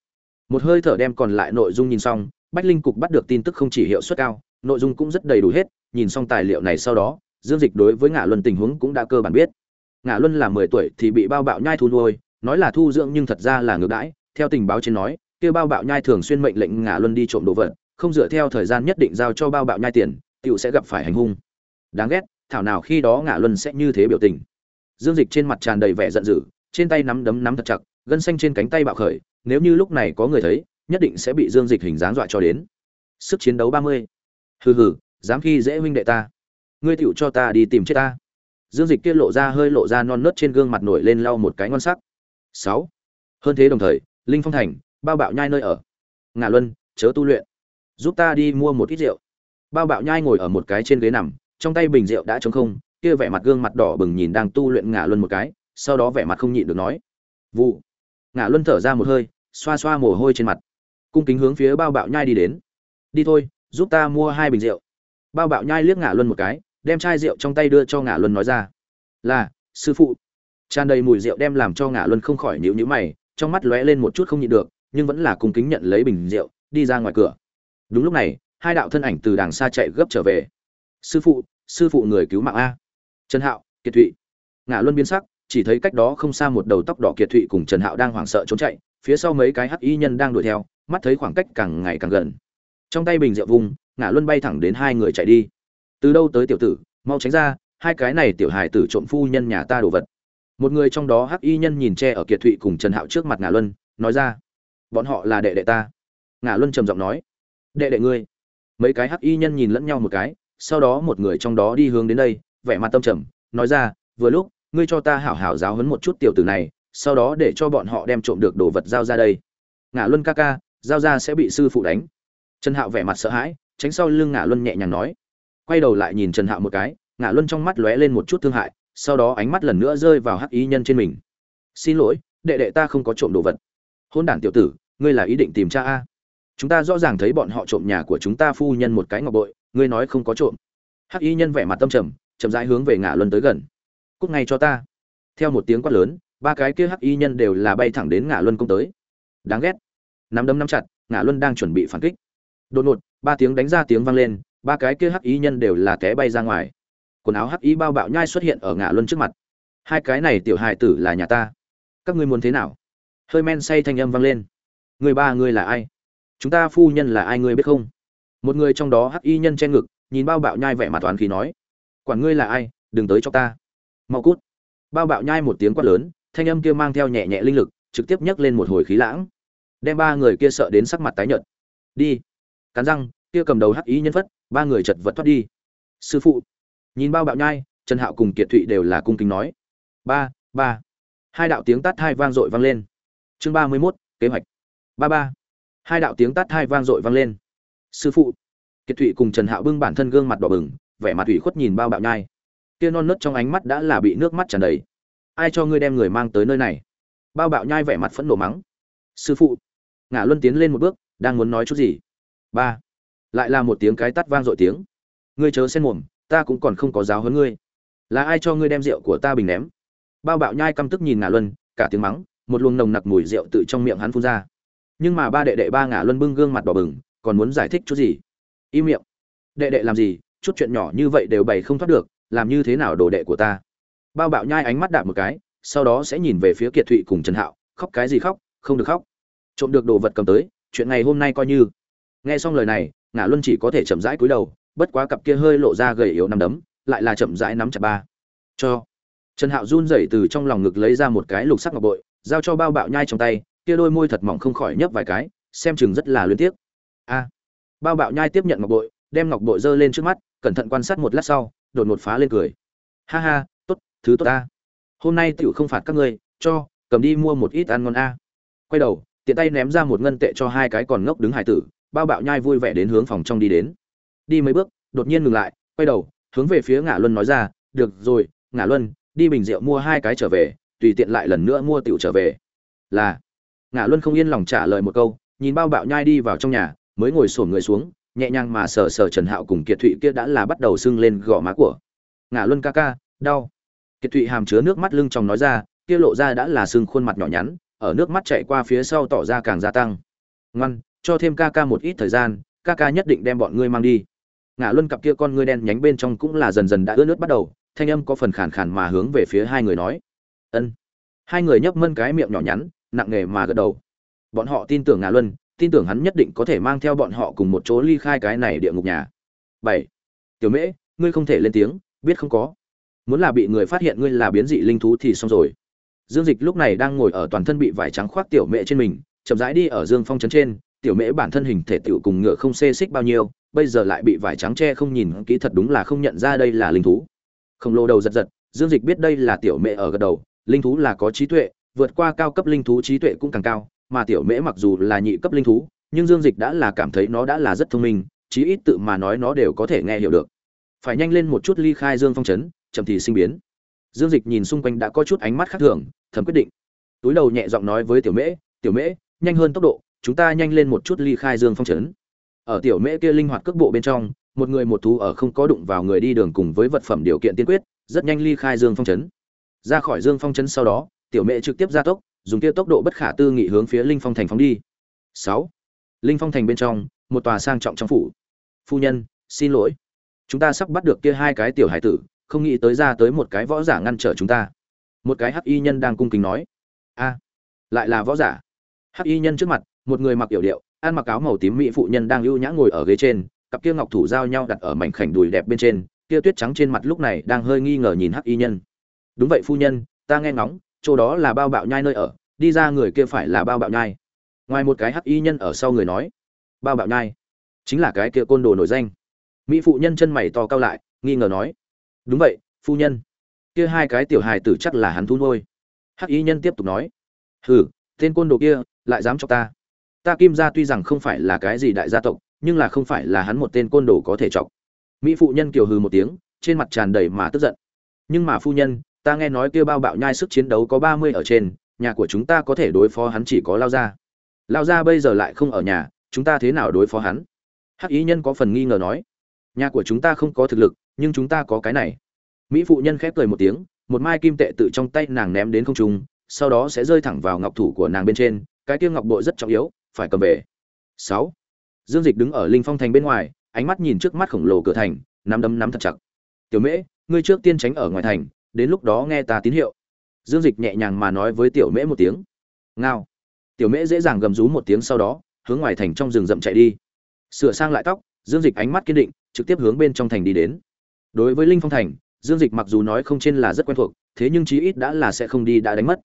Một hơi thở đem còn lại nội dung nhìn xong, bách linh cục bắt được tin tức không chỉ hiệu suất cao, nội dung cũng rất đầy đủ hết, nhìn xong tài liệu này sau đó, dương dịch đối với ngã luân tình huống cũng đã cơ bản biết. Ngã luân là mười tuổi thì bị bao bạo nhai thu nuôi nói là thu dưỡng nhưng thật ra là ngược đãi, theo tình báo trên nói kêu bao bạo nhai thường xuyên mệnh lệnh ngã luân đi trộm đồ vật, không dựa theo thời gian nhất định giao cho bao bạo nhai tiền tựu sẽ gặp phải hành hung. Đáng ghét, thảo nào khi đó ngã luân sẽ như thế biểu tình. Dương dịch trên mặt tràn đầy vẻ giận dữ, trên tay nắm đấm nắm thật chặt, gân xanh trên cánh tay bạo khởi, nếu như lúc này có người thấy, nhất định sẽ bị dương dịch hình dáng dọa cho đến. Sức chiến đấu ba mươi. Hừ hừ, dám khi dễ huynh đệ ta. Ngươi tựu cho ta đi tìm chết ta. Dương dịch kia lộ ra hơi lộ ra non nớt trên gương mặt nổi lên lau một cái ngon sắc sáu. Hơn thế đồng thời, linh phong thành, bao bạo nhai nơi ở. Ngạ luân, chớ tu luyện. Giúp ta đi mua một ít rượu. Bao bạo nhai ngồi ở một cái trên ghế nằm, trong tay bình rượu đã trống không, kia vẻ mặt gương mặt đỏ bừng nhìn đang tu luyện ngạ luân một cái, sau đó vẻ mặt không nhịn được nói. Vụ. Ngạ luân thở ra một hơi, xoa xoa mồ hôi trên mặt. Cung kính hướng phía bao bạo nhai đi đến. Đi thôi, giúp ta mua hai bình rượu. Bao bạo nhai liếc ngạ luân một cái, đem chai rượu trong tay đưa cho ngạ luân nói ra. Là, sư phụ tràn đầy mùi rượu đem làm cho ngả luân không khỏi nhíu nhíu mày, trong mắt lóe lên một chút không nhịn được, nhưng vẫn là cung kính nhận lấy bình rượu, đi ra ngoài cửa. Đúng lúc này, hai đạo thân ảnh từ đàng xa chạy gấp trở về. Sư phụ sư phụ người cứu mạng a. Trần hạo, kiệt thụy. Ngã luân biến sắc, chỉ thấy cách đó không xa một đầu tóc đỏ kiệt thụy cùng trần hạo đang hoảng sợ trốn chạy, phía sau mấy cái hắc y nhân đang đuổi theo, mắt thấy khoảng cách càng ngày càng gần. Trong tay bình rượu vùng ngã luân bay thẳng đến hai người chạy đi. Từ đâu tới tiểu tử? Mau tránh ra, hai cái này tiểu hài tử trộm phu nhân nhà ta đồ vật một người trong đó hắc y nhân nhìn che ở kiệt thụy cùng trần hạo trước mặt ngã luân, nói ra, bọn họ là đệ đệ ta. Ngã luân trầm giọng nói, đệ đệ ngươi. Mấy cái hắc y nhân nhìn lẫn nhau một cái, sau đó một người trong đó đi hướng đến đây, vẻ mặt tâm trầm, nói ra, vừa lúc, ngươi cho ta hảo hảo giáo huấn một chút tiểu tử này, sau đó để cho bọn họ đem trộm được đồ vật giao ra đây. Ngã luân ca ca, giao ra sẽ bị sư phụ đánh. Trần hạo vẻ mặt sợ hãi, tránh sau lưng ngã luân nhẹ nhàng nói. Quay đầu lại nhìn trần hạo một cái ngã luân trong mắt lóe lên một chút thương hại sau đó ánh mắt lần nữa rơi vào hắc ý nhân trên mình. Xin lỗi, đệ đệ ta không có trộm đồ vật. Hôn đản tiểu tử, ngươi là ý định tìm cha a? Chúng ta rõ ràng thấy bọn họ trộm nhà của chúng ta phu nhân một cái ngọc bội, ngươi nói không có trộm. Hắc y nhân vẻ mặt tâm trầm, chậm rãi hướng về ngã luân tới gần. Cúc ngay cho ta. Theo một tiếng quát lớn, ba cái kia hắc y nhân đều là bay thẳng đến ngã luân công tới. Đáng ghét. Nắm đấm nắm chặt ngã luân đang chuẩn bị phản kích. Đột ngột, ba tiếng đánh ra tiếng vang lên, ba cái kia hắc y nhân đều là té bay ra ngoài quần áo hắc y bao bạo nhai xuất hiện ở ngã luân trước mặt. Hai cái này tiểu hài tử là nhà ta. Các ngươi muốn thế nào? Hơi men say thanh âm vang lên. Người ba người là ai? Chúng ta phu nhân là ai ngươi biết không? Một người trong đó hắc y nhân che ngực, nhìn bao bạo nhai vẻ mặt toán khí nói. Quản ngươi là ai, đừng tới cho ta. Mau cút. Bao bạo nhai một tiếng quát lớn, thanh âm kia mang theo nhẹ nhẹ linh lực, trực tiếp nhấc lên một hồi khí lãng. Đem ba người kia sợ đến sắc mặt tái nhợt. Đi. Cắn răng, kia cầm đầu hắc ý nhân phất, ba người chật vật thoát đi. Sư phụ nhìn bao bạo nhai, trần hạo cùng kiệt thụy đều là cung kính nói. Ba ba. Hai đạo tiếng tát hai vang dội vang lên. Chương ba mươi mốt, kế hoạch. Ba ba. Hai đạo tiếng tát hai vang dội vang lên. Sư phụ. Kiệt thụy cùng trần hạo bưng bản thân gương mặt đỏ bừng, vẻ mặt ủy khuất nhìn bao bạo nhai. Kia non nớt trong ánh mắt đã là bị nước mắt tràn đầy. Ai cho ngươi đem người mang tới nơi này? Bao bạo nhai vẻ mặt phẫn nộ mắng. Sư phụ. Ngã luân tiến lên một bước, đang muốn nói chút gì. Ba. Lại là một tiếng cái tắt vang dội tiếng. Ngươi chớ xen mồm ta cũng còn không có giáo hơn ngươi. Là ai cho ngươi đem rượu của ta bình ném? Bao bạo nhai căm tức nhìn ngã luân, cả tiếng mắng, một luồng nồng nặc mùi rượu tự trong miệng hắn phun ra. Nhưng mà ba đệ đệ ba ngã luân bưng gương mặt đỏ bừng, còn muốn giải thích chút gì? Im miệng. Đệ đệ làm gì? Chút chuyện nhỏ như vậy đều bày không thoát được, làm như thế nào đồ đệ của ta? Bao bạo nhai ánh mắt đạp một cái, sau đó sẽ nhìn về phía kiệt thụy cùng trần hạo, khóc cái gì khóc, không được khóc. Trộm được đồ vật cầm tới, chuyện ngày hôm nay coi như. Nghe xong lời này ngã luân chỉ có thể chậm rãi cúi đầu bất quá cặp kia hơi lộ ra gầy yếu nằm đấm, lại là chậm rãi nắm chặt ba. Cho. Trần hạo run rẩy từ trong lòng ngực lấy ra một cái lục sắc ngọc bội, giao cho bao bạo nhai trong tay, kia đôi môi thật mỏng không khỏi nhấp vài cái, xem chừng rất là luyến tiếc. A. Bao bạo nhai tiếp nhận ngọc bội, đem ngọc bội giơ lên trước mắt, cẩn thận quan sát một lát sau, đột ngột phá lên cười. Ha ha, tốt, thứ tốt ta. Hôm nay tiểu không phạt các ngươi, cho, cầm đi mua một ít ăn ngon a. Quay đầu, tiện tay ném ra một ngân tệ cho hai cái còn ngốc đứng hải tử, bao bạo nhai vui vẻ đến hướng phòng trong đi đến đi mấy bước, đột nhiên ngừng lại, quay đầu, hướng về phía ngã luân nói ra, được rồi ngã luân, đi bình rượu mua hai cái trở về, tùy tiện lại lần nữa mua tiểu trở về. Là ngã luân không yên lòng trả lời một câu, nhìn bao bạo nhai đi vào trong nhà, mới ngồi xổm người xuống, nhẹ nhàng mà sờ sờ trần hạo cùng kiệt thụy kia đã là bắt đầu sưng lên gò má của. Ngã luân ca ca, đau. Kiệt thụy hàm chứa nước mắt lưng trong nói ra, kia lộ ra đã là sưng khuôn mặt nhỏ nhắn, ở nước mắt chạy qua phía sau tỏ ra càng gia tăng. Ngoan, cho thêm ca ca một ít thời gian, ca ca nhất định đem bọn ngươi mang đi ngã luân cặp kia con ngươi đen nhánh bên trong cũng là dần dần đã ướt nước bắt đầu, thanh âm có phần khàn khàn mà hướng về phía hai người nói. Ân. Hai người nhấp mân cái miệng nhỏ nhắn, nặng nề mà gật đầu. Bọn họ tin tưởng ngã luân, tin tưởng hắn nhất định có thể mang theo bọn họ cùng một chỗ ly khai cái này địa ngục nhà. Bảy, tiểu mễ, ngươi không thể lên tiếng, biết không có. Muốn là bị người phát hiện ngươi là biến dị linh thú thì xong rồi. Dương dịch lúc này đang ngồi ở toàn thân bị vải trắng khoác tiểu mễ trên mình, chậm rãi đi ở dương phong trấn trên. Tiểu mễ bản thân hình thể tiểu cùng ngựa không xê xích bao nhiêu bây giờ lại bị vải trắng che không nhìn, kỹ thật đúng là không nhận ra đây là linh thú. Khổng lồ đầu giật giật, dương dịch biết đây là tiểu mẹ ở gật đầu, linh thú là có trí tuệ, vượt qua cao cấp linh thú trí tuệ cũng càng cao, mà tiểu mễ mặc dù là nhị cấp linh thú, nhưng dương dịch đã là cảm thấy nó đã là rất thông minh, chí ít tự mà nói nó đều có thể nghe hiểu được. Phải nhanh lên một chút ly khai dương phong trấn, chậm thì sinh biến. Dương dịch nhìn xung quanh đã có chút ánh mắt khác thường, thầm quyết định. Túi đầu nhẹ giọng nói với tiểu mễ tiểu mễ, nhanh hơn tốc độ, chúng ta nhanh lên một chút ly khai dương phong trấn ở tiểu mễ kia linh hoạt cước bộ bên trong, một người một thú ở không có đụng vào người đi đường cùng với vật phẩm điều kiện tiên quyết, rất nhanh ly khai dương phong trấn. Ra khỏi dương phong trấn sau đó, tiểu mễ trực tiếp ra tốc, dùng kia tốc độ bất khả tư nghị hướng phía linh phong thành phóng đi. Sáu. Linh phong thành bên trong, một tòa sang trọng trong phủ. Phu nhân, xin lỗi. Chúng ta sắp bắt được kia hai cái tiểu hải tử, không nghĩ tới ra tới một cái võ giả ngăn trở chúng ta. Một cái hắc y nhân đang cung kính nói. A, lại là võ giả. Hắc y nhân trước mặt, một người mặc yểu điệu ăn mặc áo màu tím mỹ phụ nhân đang ưu nhã ngồi ở ghế trên, cặp kia ngọc thủ giao nhau đặt ở mảnh khảnh đùi đẹp bên trên, kia tuyết trắng trên mặt lúc này đang hơi nghi ngờ nhìn hắc y nhân. Đúng vậy phu nhân, ta nghe ngóng, chỗ đó là bao bạo nhai nơi ở, đi ra người kia phải là bao bạo nhai. Ngoài một cái hắc y nhân ở sau người nói, bao bạo nhai, chính là cái kia côn đồ nổi danh. Mỹ phụ nhân chân mày to cao lại, nghi ngờ nói, đúng vậy, phu nhân, kia hai cái tiểu hài tử chắc là hắn thu nuôi. Hắc y nhân tiếp tục nói, hừ, tên côn đồ kia lại dám cho ta ta kim gia tuy rằng không phải là cái gì đại gia tộc, nhưng là không phải là hắn một tên côn đồ có thể chọc. Mỹ phụ nhân kiều hừ một tiếng, trên mặt tràn đầy mà tức giận. Nhưng mà phu nhân, ta nghe nói kia bao bạo nhai sức chiến đấu có ba mươi ở trên, nhà của chúng ta có thể đối phó hắn chỉ có lao gia. Lao gia bây giờ lại không ở nhà, chúng ta thế nào đối phó hắn? Hắc ý nhân có phần nghi ngờ nói. Nhà của chúng ta không có thực lực, nhưng chúng ta có cái này. Mỹ phụ nhân khép cười một tiếng, một mai kim tệ tự trong tay nàng ném đến không trung, sau đó sẽ rơi thẳng vào ngọc thủ của nàng bên trên, cái kia ngọc bội rất trọng yếu phải cầm về. Sáu. Dương dịch đứng ở linh phong thành bên ngoài, ánh mắt nhìn trước mắt khổng lồ cửa thành, nắm đấm nắm thật chặt. Tiểu mễ, ngươi trước tiên tránh ở ngoài thành, đến lúc đó nghe ta tín hiệu. Dương dịch nhẹ nhàng mà nói với tiểu mễ một tiếng. Ngao. Tiểu mễ dễ dàng gầm rú một tiếng sau đó, hướng ngoài thành trong rừng rậm chạy đi. Sửa sang lại tóc, dương dịch ánh mắt kiên định, trực tiếp hướng bên trong thành đi đến. Đối với linh phong thành, dương dịch mặc dù nói không trên là rất quen thuộc, thế nhưng chí ít đã là sẽ không đi đã đánh mất.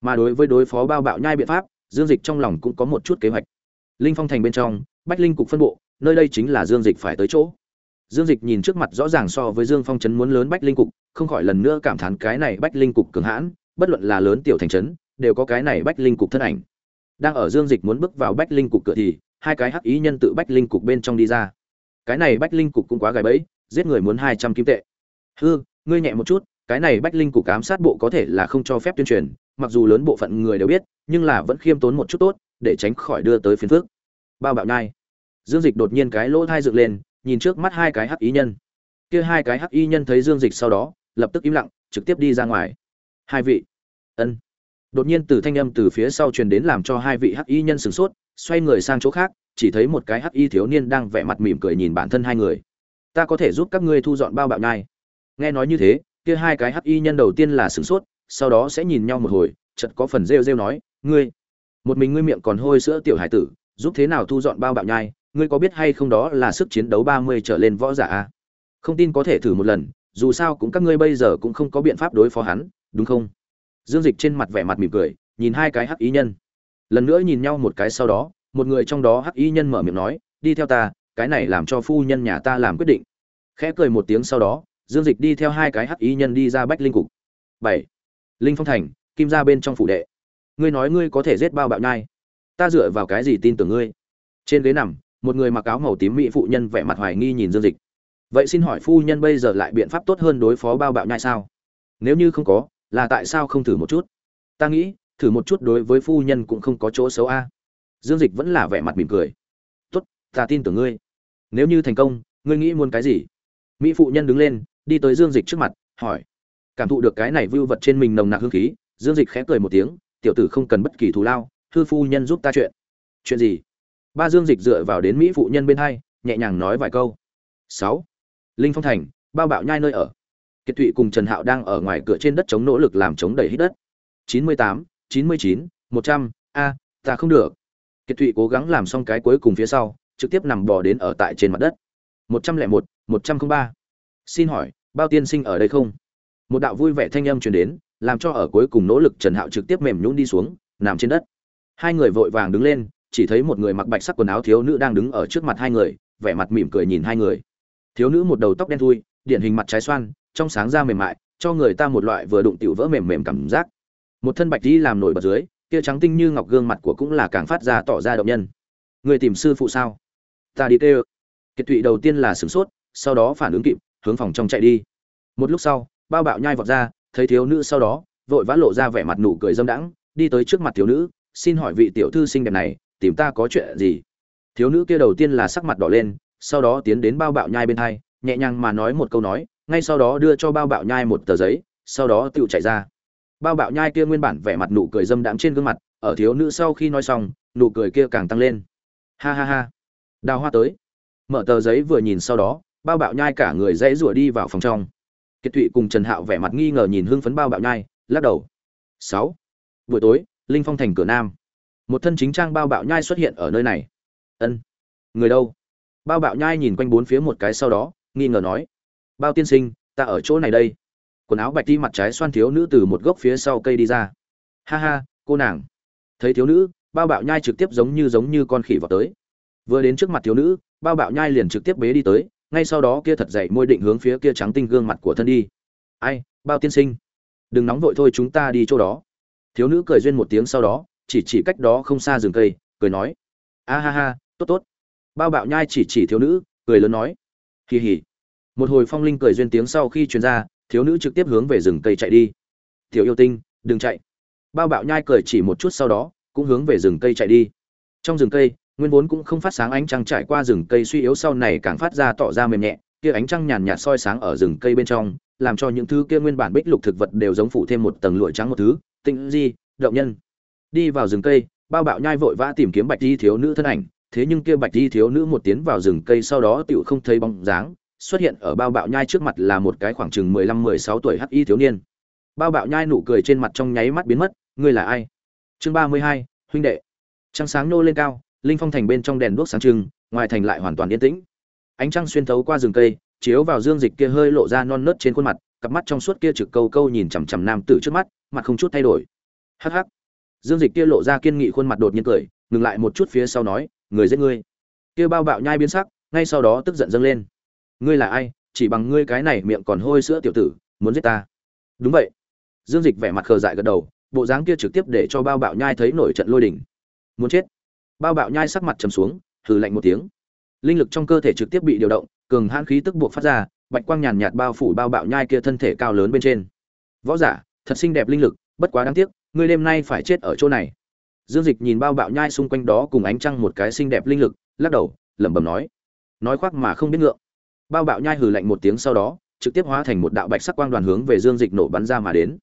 Mà đối với đối phó bao bạo nhai biện pháp dương dịch trong lòng cũng có một chút kế hoạch. Linh phong thành bên trong, bách linh cục phân bộ, nơi đây chính là dương dịch phải tới chỗ. Dương dịch nhìn trước mặt rõ ràng so với dương phong trấn muốn lớn bách linh cục, không khỏi lần nữa cảm thán cái này bách linh cục cường hãn, bất luận là lớn tiểu thành trấn, đều có cái này bách linh cục thân ảnh. Đang ở dương dịch muốn bước vào bách linh cục cửa thì, hai cái hắc ý nhân tự bách linh cục bên trong đi ra. Cái này bách linh cục cũng quá gài bẫy, giết người muốn hai trăm kim tệ. Hư, ngươi nhẹ một chút, cái này bách linh cục ám sát bộ có thể là không cho phép tuyên truyền mặc dù lớn bộ phận người đều biết, nhưng là vẫn khiêm tốn một chút tốt, để tránh khỏi đưa tới phiền phước bao bạo nhai. Dương dịch đột nhiên cái lỗ thai dựng lên, nhìn trước mắt hai cái hắc ý nhân. Kia hai cái hắc y nhân thấy dương dịch sau đó, lập tức im lặng, trực tiếp đi ra ngoài. Hai vị. Ân. Đột nhiên từ thanh âm từ phía sau truyền đến làm cho hai vị hắc y nhân sửng sốt, xoay người sang chỗ khác, chỉ thấy một cái hắc y thiếu niên đang vẽ mặt mỉm cười nhìn bản thân hai người. Ta có thể giúp các ngươi thu dọn bao bạo nhai. Nghe nói như thế, kia hai cái hắc y nhân đầu tiên là sửng sốt sau đó sẽ nhìn nhau một hồi, chợt có phần rêu rêu nói, ngươi, một mình ngươi miệng còn hôi sữa tiểu hải tử, giúp thế nào thu dọn bao bạo nhai, ngươi có biết hay không đó là sức chiến đấu ba mươi trở lên võ giả a? Không tin có thể thử một lần, dù sao cũng các ngươi bây giờ cũng không có biện pháp đối phó hắn, đúng không? Dương dịch trên mặt vẻ mặt mỉm cười, nhìn hai cái hắc ý nhân. Lần nữa nhìn nhau một cái sau đó, một người trong đó hắc ý nhân mở miệng nói, đi theo ta, cái này làm cho phu nhân nhà ta làm quyết định. Khẽ cười một tiếng sau đó, dương dịch đi theo hai cái hắc ý nhân đi ra bách linh cục. Bảy linh phong thành, kim ra bên trong phủ đệ. Ngươi nói ngươi có thể giết bao bạo nhai. Ta dựa vào cái gì tin tưởng ngươi? Trên ghế nằm, một người mặc áo màu tím mỹ phụ nhân vẻ mặt hoài nghi nhìn dương dịch. Vậy xin hỏi phu nhân bây giờ lại biện pháp tốt hơn đối phó bao bạo nhai sao? Nếu như không có, là tại sao không thử một chút? Ta nghĩ, thử một chút đối với phu nhân cũng không có chỗ xấu a. Dương dịch vẫn là vẻ mặt mỉm cười. Tốt, ta tin tưởng ngươi. Nếu như thành công, ngươi nghĩ muốn cái gì? Mỹ phụ nhân đứng lên, đi tới dương dịch trước mặt, hỏi cảm thụ được cái này vưu vật trên mình nồng nặc hương khí, dương dịch khẽ cười một tiếng, tiểu tử không cần bất kỳ thù lao, thư phu nhân giúp ta chuyện. Chuyện gì? Ba dương dịch dựa vào đến mỹ phụ nhân bên hai, nhẹ nhàng nói vài câu. Sáu, linh phong thành, bao bạo nhai nơi ở. Kiệt thụy cùng trần hạo đang ở ngoài cửa trên đất chống nỗ lực làm chống đẩy hít đất. Chín mươi tám, chín mươi chín, một trăm, a, ta không được. Kiệt thụy cố gắng làm xong cái cuối cùng phía sau, trực tiếp nằm bò đến ở tại trên mặt đất. Một trăm lẻ một một trăm linh ba. Xin hỏi, bao tiên sinh ở đây không? Một đạo vui vẻ thanh âm truyền đến, làm cho ở cuối cùng nỗ lực trần hạo trực tiếp mềm nhũn đi xuống, nằm trên đất. Hai người vội vàng đứng lên, chỉ thấy một người mặc bạch sắc quần áo thiếu nữ đang đứng ở trước mặt hai người, vẻ mặt mỉm cười nhìn hai người. Thiếu nữ một đầu tóc đen thui, điển hình mặt trái xoan, trong sáng da mềm mại, cho người ta một loại vừa đụng tiểu vỡ mềm mềm cảm giác. Một thân bạch đi làm nổi bật dưới, kia trắng tinh như ngọc gương mặt của cũng là càng phát ra tỏ ra động nhân. Người tìm sư phụ sao? Ta đi kêu. Kiệt tụy đầu tiên là sửng sốt, sau đó phản ứng kịp, hướng phòng trong chạy đi. Một lúc sau bao bạo nhai vọt ra, thấy thiếu nữ sau đó, vội vã lộ ra vẻ mặt nụ cười dâm đãng, đi tới trước mặt thiếu nữ, xin hỏi vị tiểu thư xinh đẹp này, tìm ta có chuyện gì? Thiếu nữ kia đầu tiên là sắc mặt đỏ lên, sau đó tiến đến bao bạo nhai bên hai nhẹ nhàng mà nói một câu nói, ngay sau đó đưa cho bao bạo nhai một tờ giấy, sau đó tự chạy ra. Bao bạo nhai kia nguyên bản vẻ mặt nụ cười dâm đãng trên gương mặt, ở thiếu nữ sau khi nói xong, nụ cười kia càng tăng lên. Ha ha ha. Đào hoa tới. Mở tờ giấy vừa nhìn sau đó, bao bạo nhai cả người dãy rủa đi vào phòng trong kiệt thụy cùng trần hạo vẻ mặt nghi ngờ nhìn hưng phấn bao bạo nhai, lắc đầu. Sáu. Buổi tối, linh phong thành cửa nam. Một thân chính trang bao bạo nhai xuất hiện ở nơi này. Ân. Người đâu? Bao bạo nhai nhìn quanh bốn phía một cái sau đó, nghi ngờ nói. Bao tiên sinh, ta ở chỗ này đây. Quần áo bạch đi mặt trái xoan thiếu nữ từ một gốc phía sau cây đi ra. Ha ha, cô nàng. Thấy thiếu nữ, bao bạo nhai trực tiếp giống như giống như con khỉ vào tới. Vừa đến trước mặt thiếu nữ, bao bạo nhai liền trực tiếp bế đi tới ngay sau đó kia thật dậy môi định hướng phía kia trắng tinh gương mặt của thân đi. Ai, bao tiên sinh? Đừng nóng vội thôi, chúng ta đi chỗ đó. Thiếu nữ cười duyên một tiếng sau đó, chỉ chỉ cách đó không xa rừng cây, cười nói. A ha ha, tốt tốt. Bao bạo nhai chỉ chỉ thiếu nữ, cười lớn nói. Kỳ hỉ một hồi phong linh cười duyên tiếng sau khi truyền ra, thiếu nữ trực tiếp hướng về rừng cây chạy đi. Tiểu yêu tinh, đừng chạy. Bao bạo nhai cười chỉ một chút sau đó, cũng hướng về rừng cây chạy đi. Trong rừng cây nguyên vốn cũng không phát sáng ánh trăng trải qua rừng cây suy yếu sau này càng phát ra tỏ ra mềm nhẹ, kia ánh trăng nhàn nhạt soi sáng ở rừng cây bên trong, làm cho những thứ kia nguyên bản bích lục thực vật đều giống phủ thêm một tầng lụa trắng một thứ, tĩnh di, động nhân. Đi vào rừng cây, bao bạo nhai vội vã tìm kiếm bạch di thiếu nữ thân ảnh, thế nhưng kia bạch di thiếu nữ một tiến vào rừng cây sau đó tựu không thấy bóng dáng, xuất hiện ở bao bạo nhai trước mặt là một cái khoảng chừng mười lăm, mười sáu tuổi hắc y thiếu niên. Bao bạo nhai nụ cười trên mặt trong nháy mắt biến mất, ngươi là ai? Chương ba mươi hai, huynh đệ. Trăng sáng nô lên cao linh phong thành bên trong đèn đuốc sáng trưng, ngoài thành lại hoàn toàn yên tĩnh. Ánh trăng xuyên thấu qua rừng cây, chiếu vào dương dịch kia hơi lộ ra non nớt trên khuôn mặt, cặp mắt trong suốt kia trực câu câu nhìn chằm chằm nam tử trước mắt, mặt không chút thay đổi. Hắc hắc. Dương dịch kia lộ ra kiên nghị khuôn mặt đột nhiên cười, ngừng lại một chút phía sau nói, người giết ngươi. Kia bao bạo nhai biến sắc, ngay sau đó tức giận dâng lên. Ngươi là ai? Chỉ bằng ngươi cái này miệng còn hôi sữa tiểu tử, muốn giết ta? Đúng vậy. Dương dịch vẻ mặt khờ dại gật đầu, bộ dáng kia trực tiếp để cho bao bạo nhai thấy nổi trận lôi đỉnh muốn chết bao bạo nhai sắc mặt trầm xuống, hừ lạnh một tiếng. Linh lực trong cơ thể trực tiếp bị điều động, cường hãn khí tức buộc phát ra, bạch quang nhàn nhạt bao phủ bao bạo nhai kia thân thể cao lớn bên trên. Võ giả, thật xinh đẹp linh lực, bất quá đáng tiếc, ngươi đêm nay phải chết ở chỗ này. Dương dịch nhìn bao bạo nhai xung quanh đó cùng ánh trăng một cái xinh đẹp linh lực, lắc đầu, lẩm bẩm nói. Nói khoác mà không biết ngượng. Bao bạo nhai hừ lạnh một tiếng sau đó, trực tiếp hóa thành một đạo bạch sắc quang đoàn hướng về dương dịch nổ bắn ra mà đến.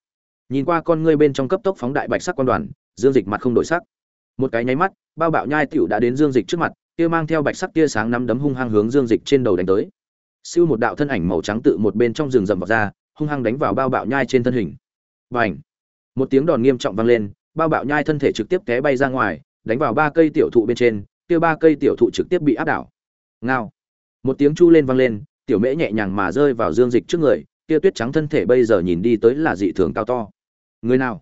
Nhìn qua con ngươi bên trong cấp tốc phóng đại bạch sắc quang đoàn, dương dịch mặt không đổi sắc một cái nháy mắt, bao bạo nhai tiểu đã đến dương dịch trước mặt, kia mang theo bạch sắc tia sáng nắm đấm hung hăng hướng dương dịch trên đầu đánh tới. Siêu một đạo thân ảnh màu trắng tự một bên trong rừng rậm vào ra, hung hăng đánh vào bao bạo nhai trên thân hình. Và ảnh một tiếng đòn nghiêm trọng vang lên, bao bạo nhai thân thể trực tiếp té bay ra ngoài, đánh vào ba cây tiểu thụ bên trên, kia ba cây tiểu thụ trực tiếp bị áp đảo. Ngao! Một tiếng chu lên vang lên, tiểu mễ nhẹ nhàng mà rơi vào dương dịch trước người, kia tuyết trắng thân thể bây giờ nhìn đi tới là dị thường cao to. Người nào?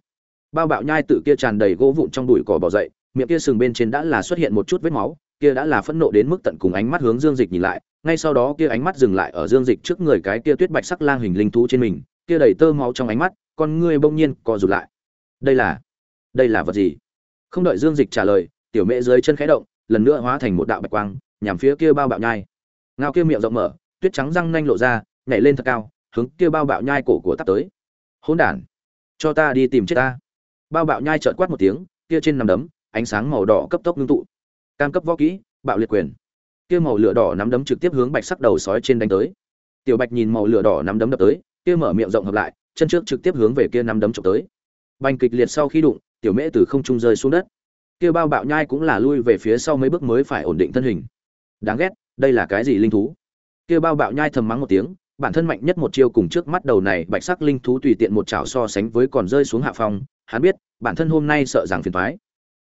Bao bạo nhai tự kia tràn đầy gỗ vụn trong bụi cỏ bỏ dậy miệng kia sừng bên trên đã là xuất hiện một chút vết máu, kia đã là phẫn nộ đến mức tận cùng ánh mắt hướng dương dịch nhìn lại, ngay sau đó kia ánh mắt dừng lại ở dương dịch trước người cái kia tuyết bạch sắc lang hình linh thú trên mình, kia đầy tơ máu trong ánh mắt, con ngươi bỗng nhiên co rụt lại. Đây là đây là vật gì? Không đợi dương dịch trả lời, tiểu mễ dưới chân khẽ động, lần nữa hóa thành một đạo bạch quang, nhằm phía kia bao bạo nhai. Ngao kia miệng rộng mở, tuyết trắng răng nanh lộ ra, nhảy lên thật cao, hướng kia bao bạo nhai cổ của tắt tới. Hỗn đản, cho ta đi tìm chết ta. Bao bạo nhai trợn quát một tiếng, kia trên nằm đấm ánh sáng màu đỏ cấp tốc ngưng tụ. Cam cấp võ kỹ, bạo liệt quyền. Kia màu lửa đỏ nắm đấm trực tiếp hướng bạch sắc đầu sói trên đánh tới. Tiểu bạch nhìn màu lửa đỏ nắm đấm đập tới, kia mở miệng rộng hợp lại, chân trước trực tiếp hướng về kia nắm đấm chụp tới. Bành kịch liệt sau khi đụng, tiểu mễ từ không trung rơi xuống đất. Kia bao bạo nhai cũng là lui về phía sau mấy bước mới phải ổn định thân hình. Đáng ghét, đây là cái gì linh thú? Kia bao bạo nhai thầm mắng một tiếng, bản thân mạnh nhất một chiêu cùng trước mắt đầu này bạch sắc linh thú tùy tiện một chảo so sánh với còn rơi xuống hạ phong. Hắn biết, bản thân hôm nay sợ rằng phiền toái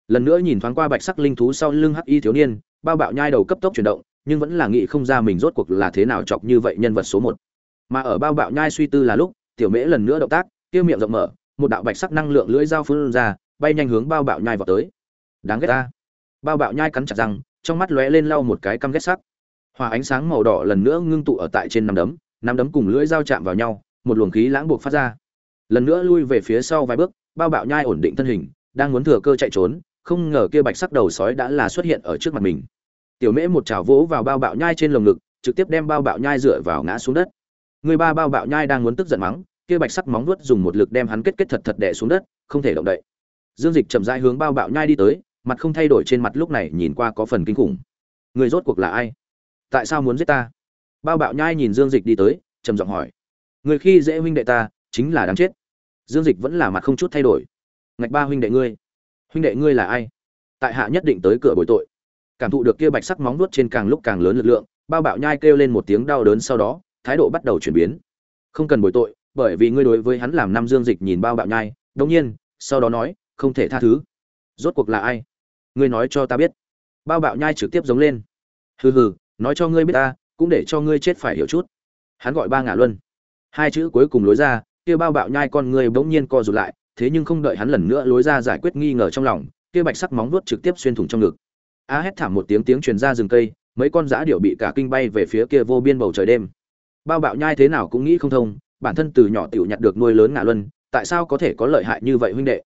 lần nữa nhìn thoáng qua bạch sắc linh thú sau lưng hắc y thiếu niên, bao bạo nhai đầu cấp tốc chuyển động, nhưng vẫn là nghĩ không ra mình rốt cuộc là thế nào chọc như vậy nhân vật số một. Mà ở bao bạo nhai suy tư là lúc, tiểu mễ lần nữa động tác, kia miệng rộng mở, một đạo bạch sắc năng lượng lưỡi dao phun ra, bay nhanh hướng bao bạo nhai vào tới. Đáng ghét ta. Bao bạo nhai cắn chặt răng, trong mắt lóe lên lau một cái căm ghét sắc. Hòa ánh sáng màu đỏ lần nữa ngưng tụ ở tại trên nắm đấm nắm đấm cùng lưỡi dao chạm vào nhau, một luồng khí lãng buộc phát ra. Lần nữa lui về phía sau vài bước, bao bạo nhai ổn định thân hình, đang muốn thừa cơ chạy trốn không ngờ kia bạch sắc đầu sói đã là xuất hiện ở trước mặt mình. Tiểu mễ một chảo vỗ vào bao bạo nhai trên lồng ngực, trực tiếp đem bao bạo nhai dựa vào ngã xuống đất. Người ba bao bạo nhai đang muốn tức giận mắng, kia bạch sắc móng vuốt dùng một lực đem hắn kết kết thật thật đè xuống đất, không thể động đậy. Dương dịch chậm rãi hướng bao bạo nhai đi tới, mặt không thay đổi trên mặt lúc này nhìn qua có phần kinh khủng. Người rốt cuộc là ai? Tại sao muốn giết ta? Bao bạo nhai nhìn dương dịch đi tới, trầm giọng hỏi. Người khi dễ huynh đệ ta, chính là đáng chết. Dương dịch vẫn là mặt không chút thay đổi. Ngạch ba huynh đệ ngươi huynh đệ ngươi là ai? Tại hạ nhất định tới cửa bồi tội. Cảm thụ được kia bạch sắc móng nuốt trên càng lúc càng lớn lực lượng, bao bạo nhai kêu lên một tiếng đau đớn sau đó, thái độ bắt đầu chuyển biến. Không cần bồi tội, bởi vì ngươi đối với hắn làm năm dương dịch nhìn bao bạo nhai, đống nhiên, sau đó nói, không thể tha thứ. Rốt cuộc là ai? Ngươi nói cho ta biết. Bao bạo nhai trực tiếp giống lên. Hừ hừ, nói cho ngươi biết ta, cũng để cho ngươi chết phải hiểu chút. Hắn gọi ba ngả luân. Hai chữ cuối cùng lối ra, kia bao bạo nhai con ngươi bỗng nhiên co rụt lại thế nhưng không đợi hắn lần nữa lối ra giải quyết nghi ngờ trong lòng, kia bạch sắc móng vuốt trực tiếp xuyên thủng trong ngực. A hét thảm một tiếng tiếng truyền ra rừng cây, mấy con giã điệu bị cả kinh bay về phía kia vô biên bầu trời đêm. Bao bạo nhai thế nào cũng nghĩ không thông, bản thân từ nhỏ tiểu nhặt được nuôi lớn ngạ luân, tại sao có thể có lợi hại như vậy huynh đệ?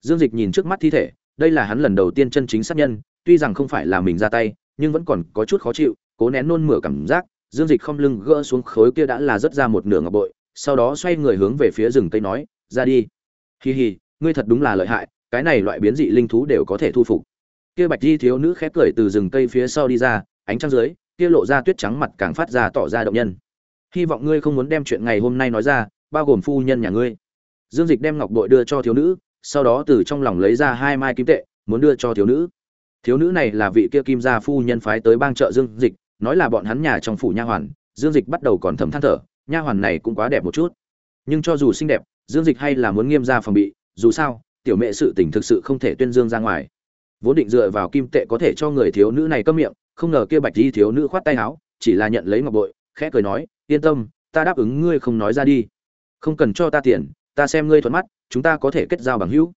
Dương dịch nhìn trước mắt thi thể, đây là hắn lần đầu tiên chân chính sát nhân, tuy rằng không phải là mình ra tay, nhưng vẫn còn có chút khó chịu, cố nén nôn mửa cảm giác, dương dịch không lưng gỡ xuống khối kia đã là rất ra một nửa ngọc bội, sau đó xoay người hướng về phía rừng cây nói, ra đi hì hì ngươi thật đúng là lợi hại, cái này loại biến dị linh thú đều có thể thu phục. Kia bạch di thiếu nữ khép cười từ rừng cây phía sau đi ra, ánh trăng dưới, kia lộ ra tuyết trắng mặt càng phát ra tỏ ra động nhân. Hy vọng ngươi không muốn đem chuyện ngày hôm nay nói ra, bao gồm phu nhân nhà ngươi. Dương dịch đem ngọc bội đưa cho thiếu nữ, sau đó từ trong lòng lấy ra hai mai kim tệ, muốn đưa cho thiếu nữ. Thiếu nữ này là vị kia kim gia phu nhân phái tới bang chợ dương dịch, nói là bọn hắn nhà trong phủ nha hoàn, dương dịch bắt đầu còn thầm than thở, nha hoàn này cũng quá đẹp một chút. Nhưng cho dù xinh đẹp dương dịch hay là muốn nghiêm ra phòng bị, dù sao, tiểu mẹ sự tình thực sự không thể tuyên dương ra ngoài. Vốn định dựa vào kim tệ có thể cho người thiếu nữ này câm miệng, không ngờ kia bạch di thiếu nữ khoát tay áo, chỉ là nhận lấy ngọc bội, khẽ cười nói, yên tâm, ta đáp ứng ngươi không nói ra đi. Không cần cho ta tiền, ta xem ngươi thuận mắt, chúng ta có thể kết giao bằng hữu.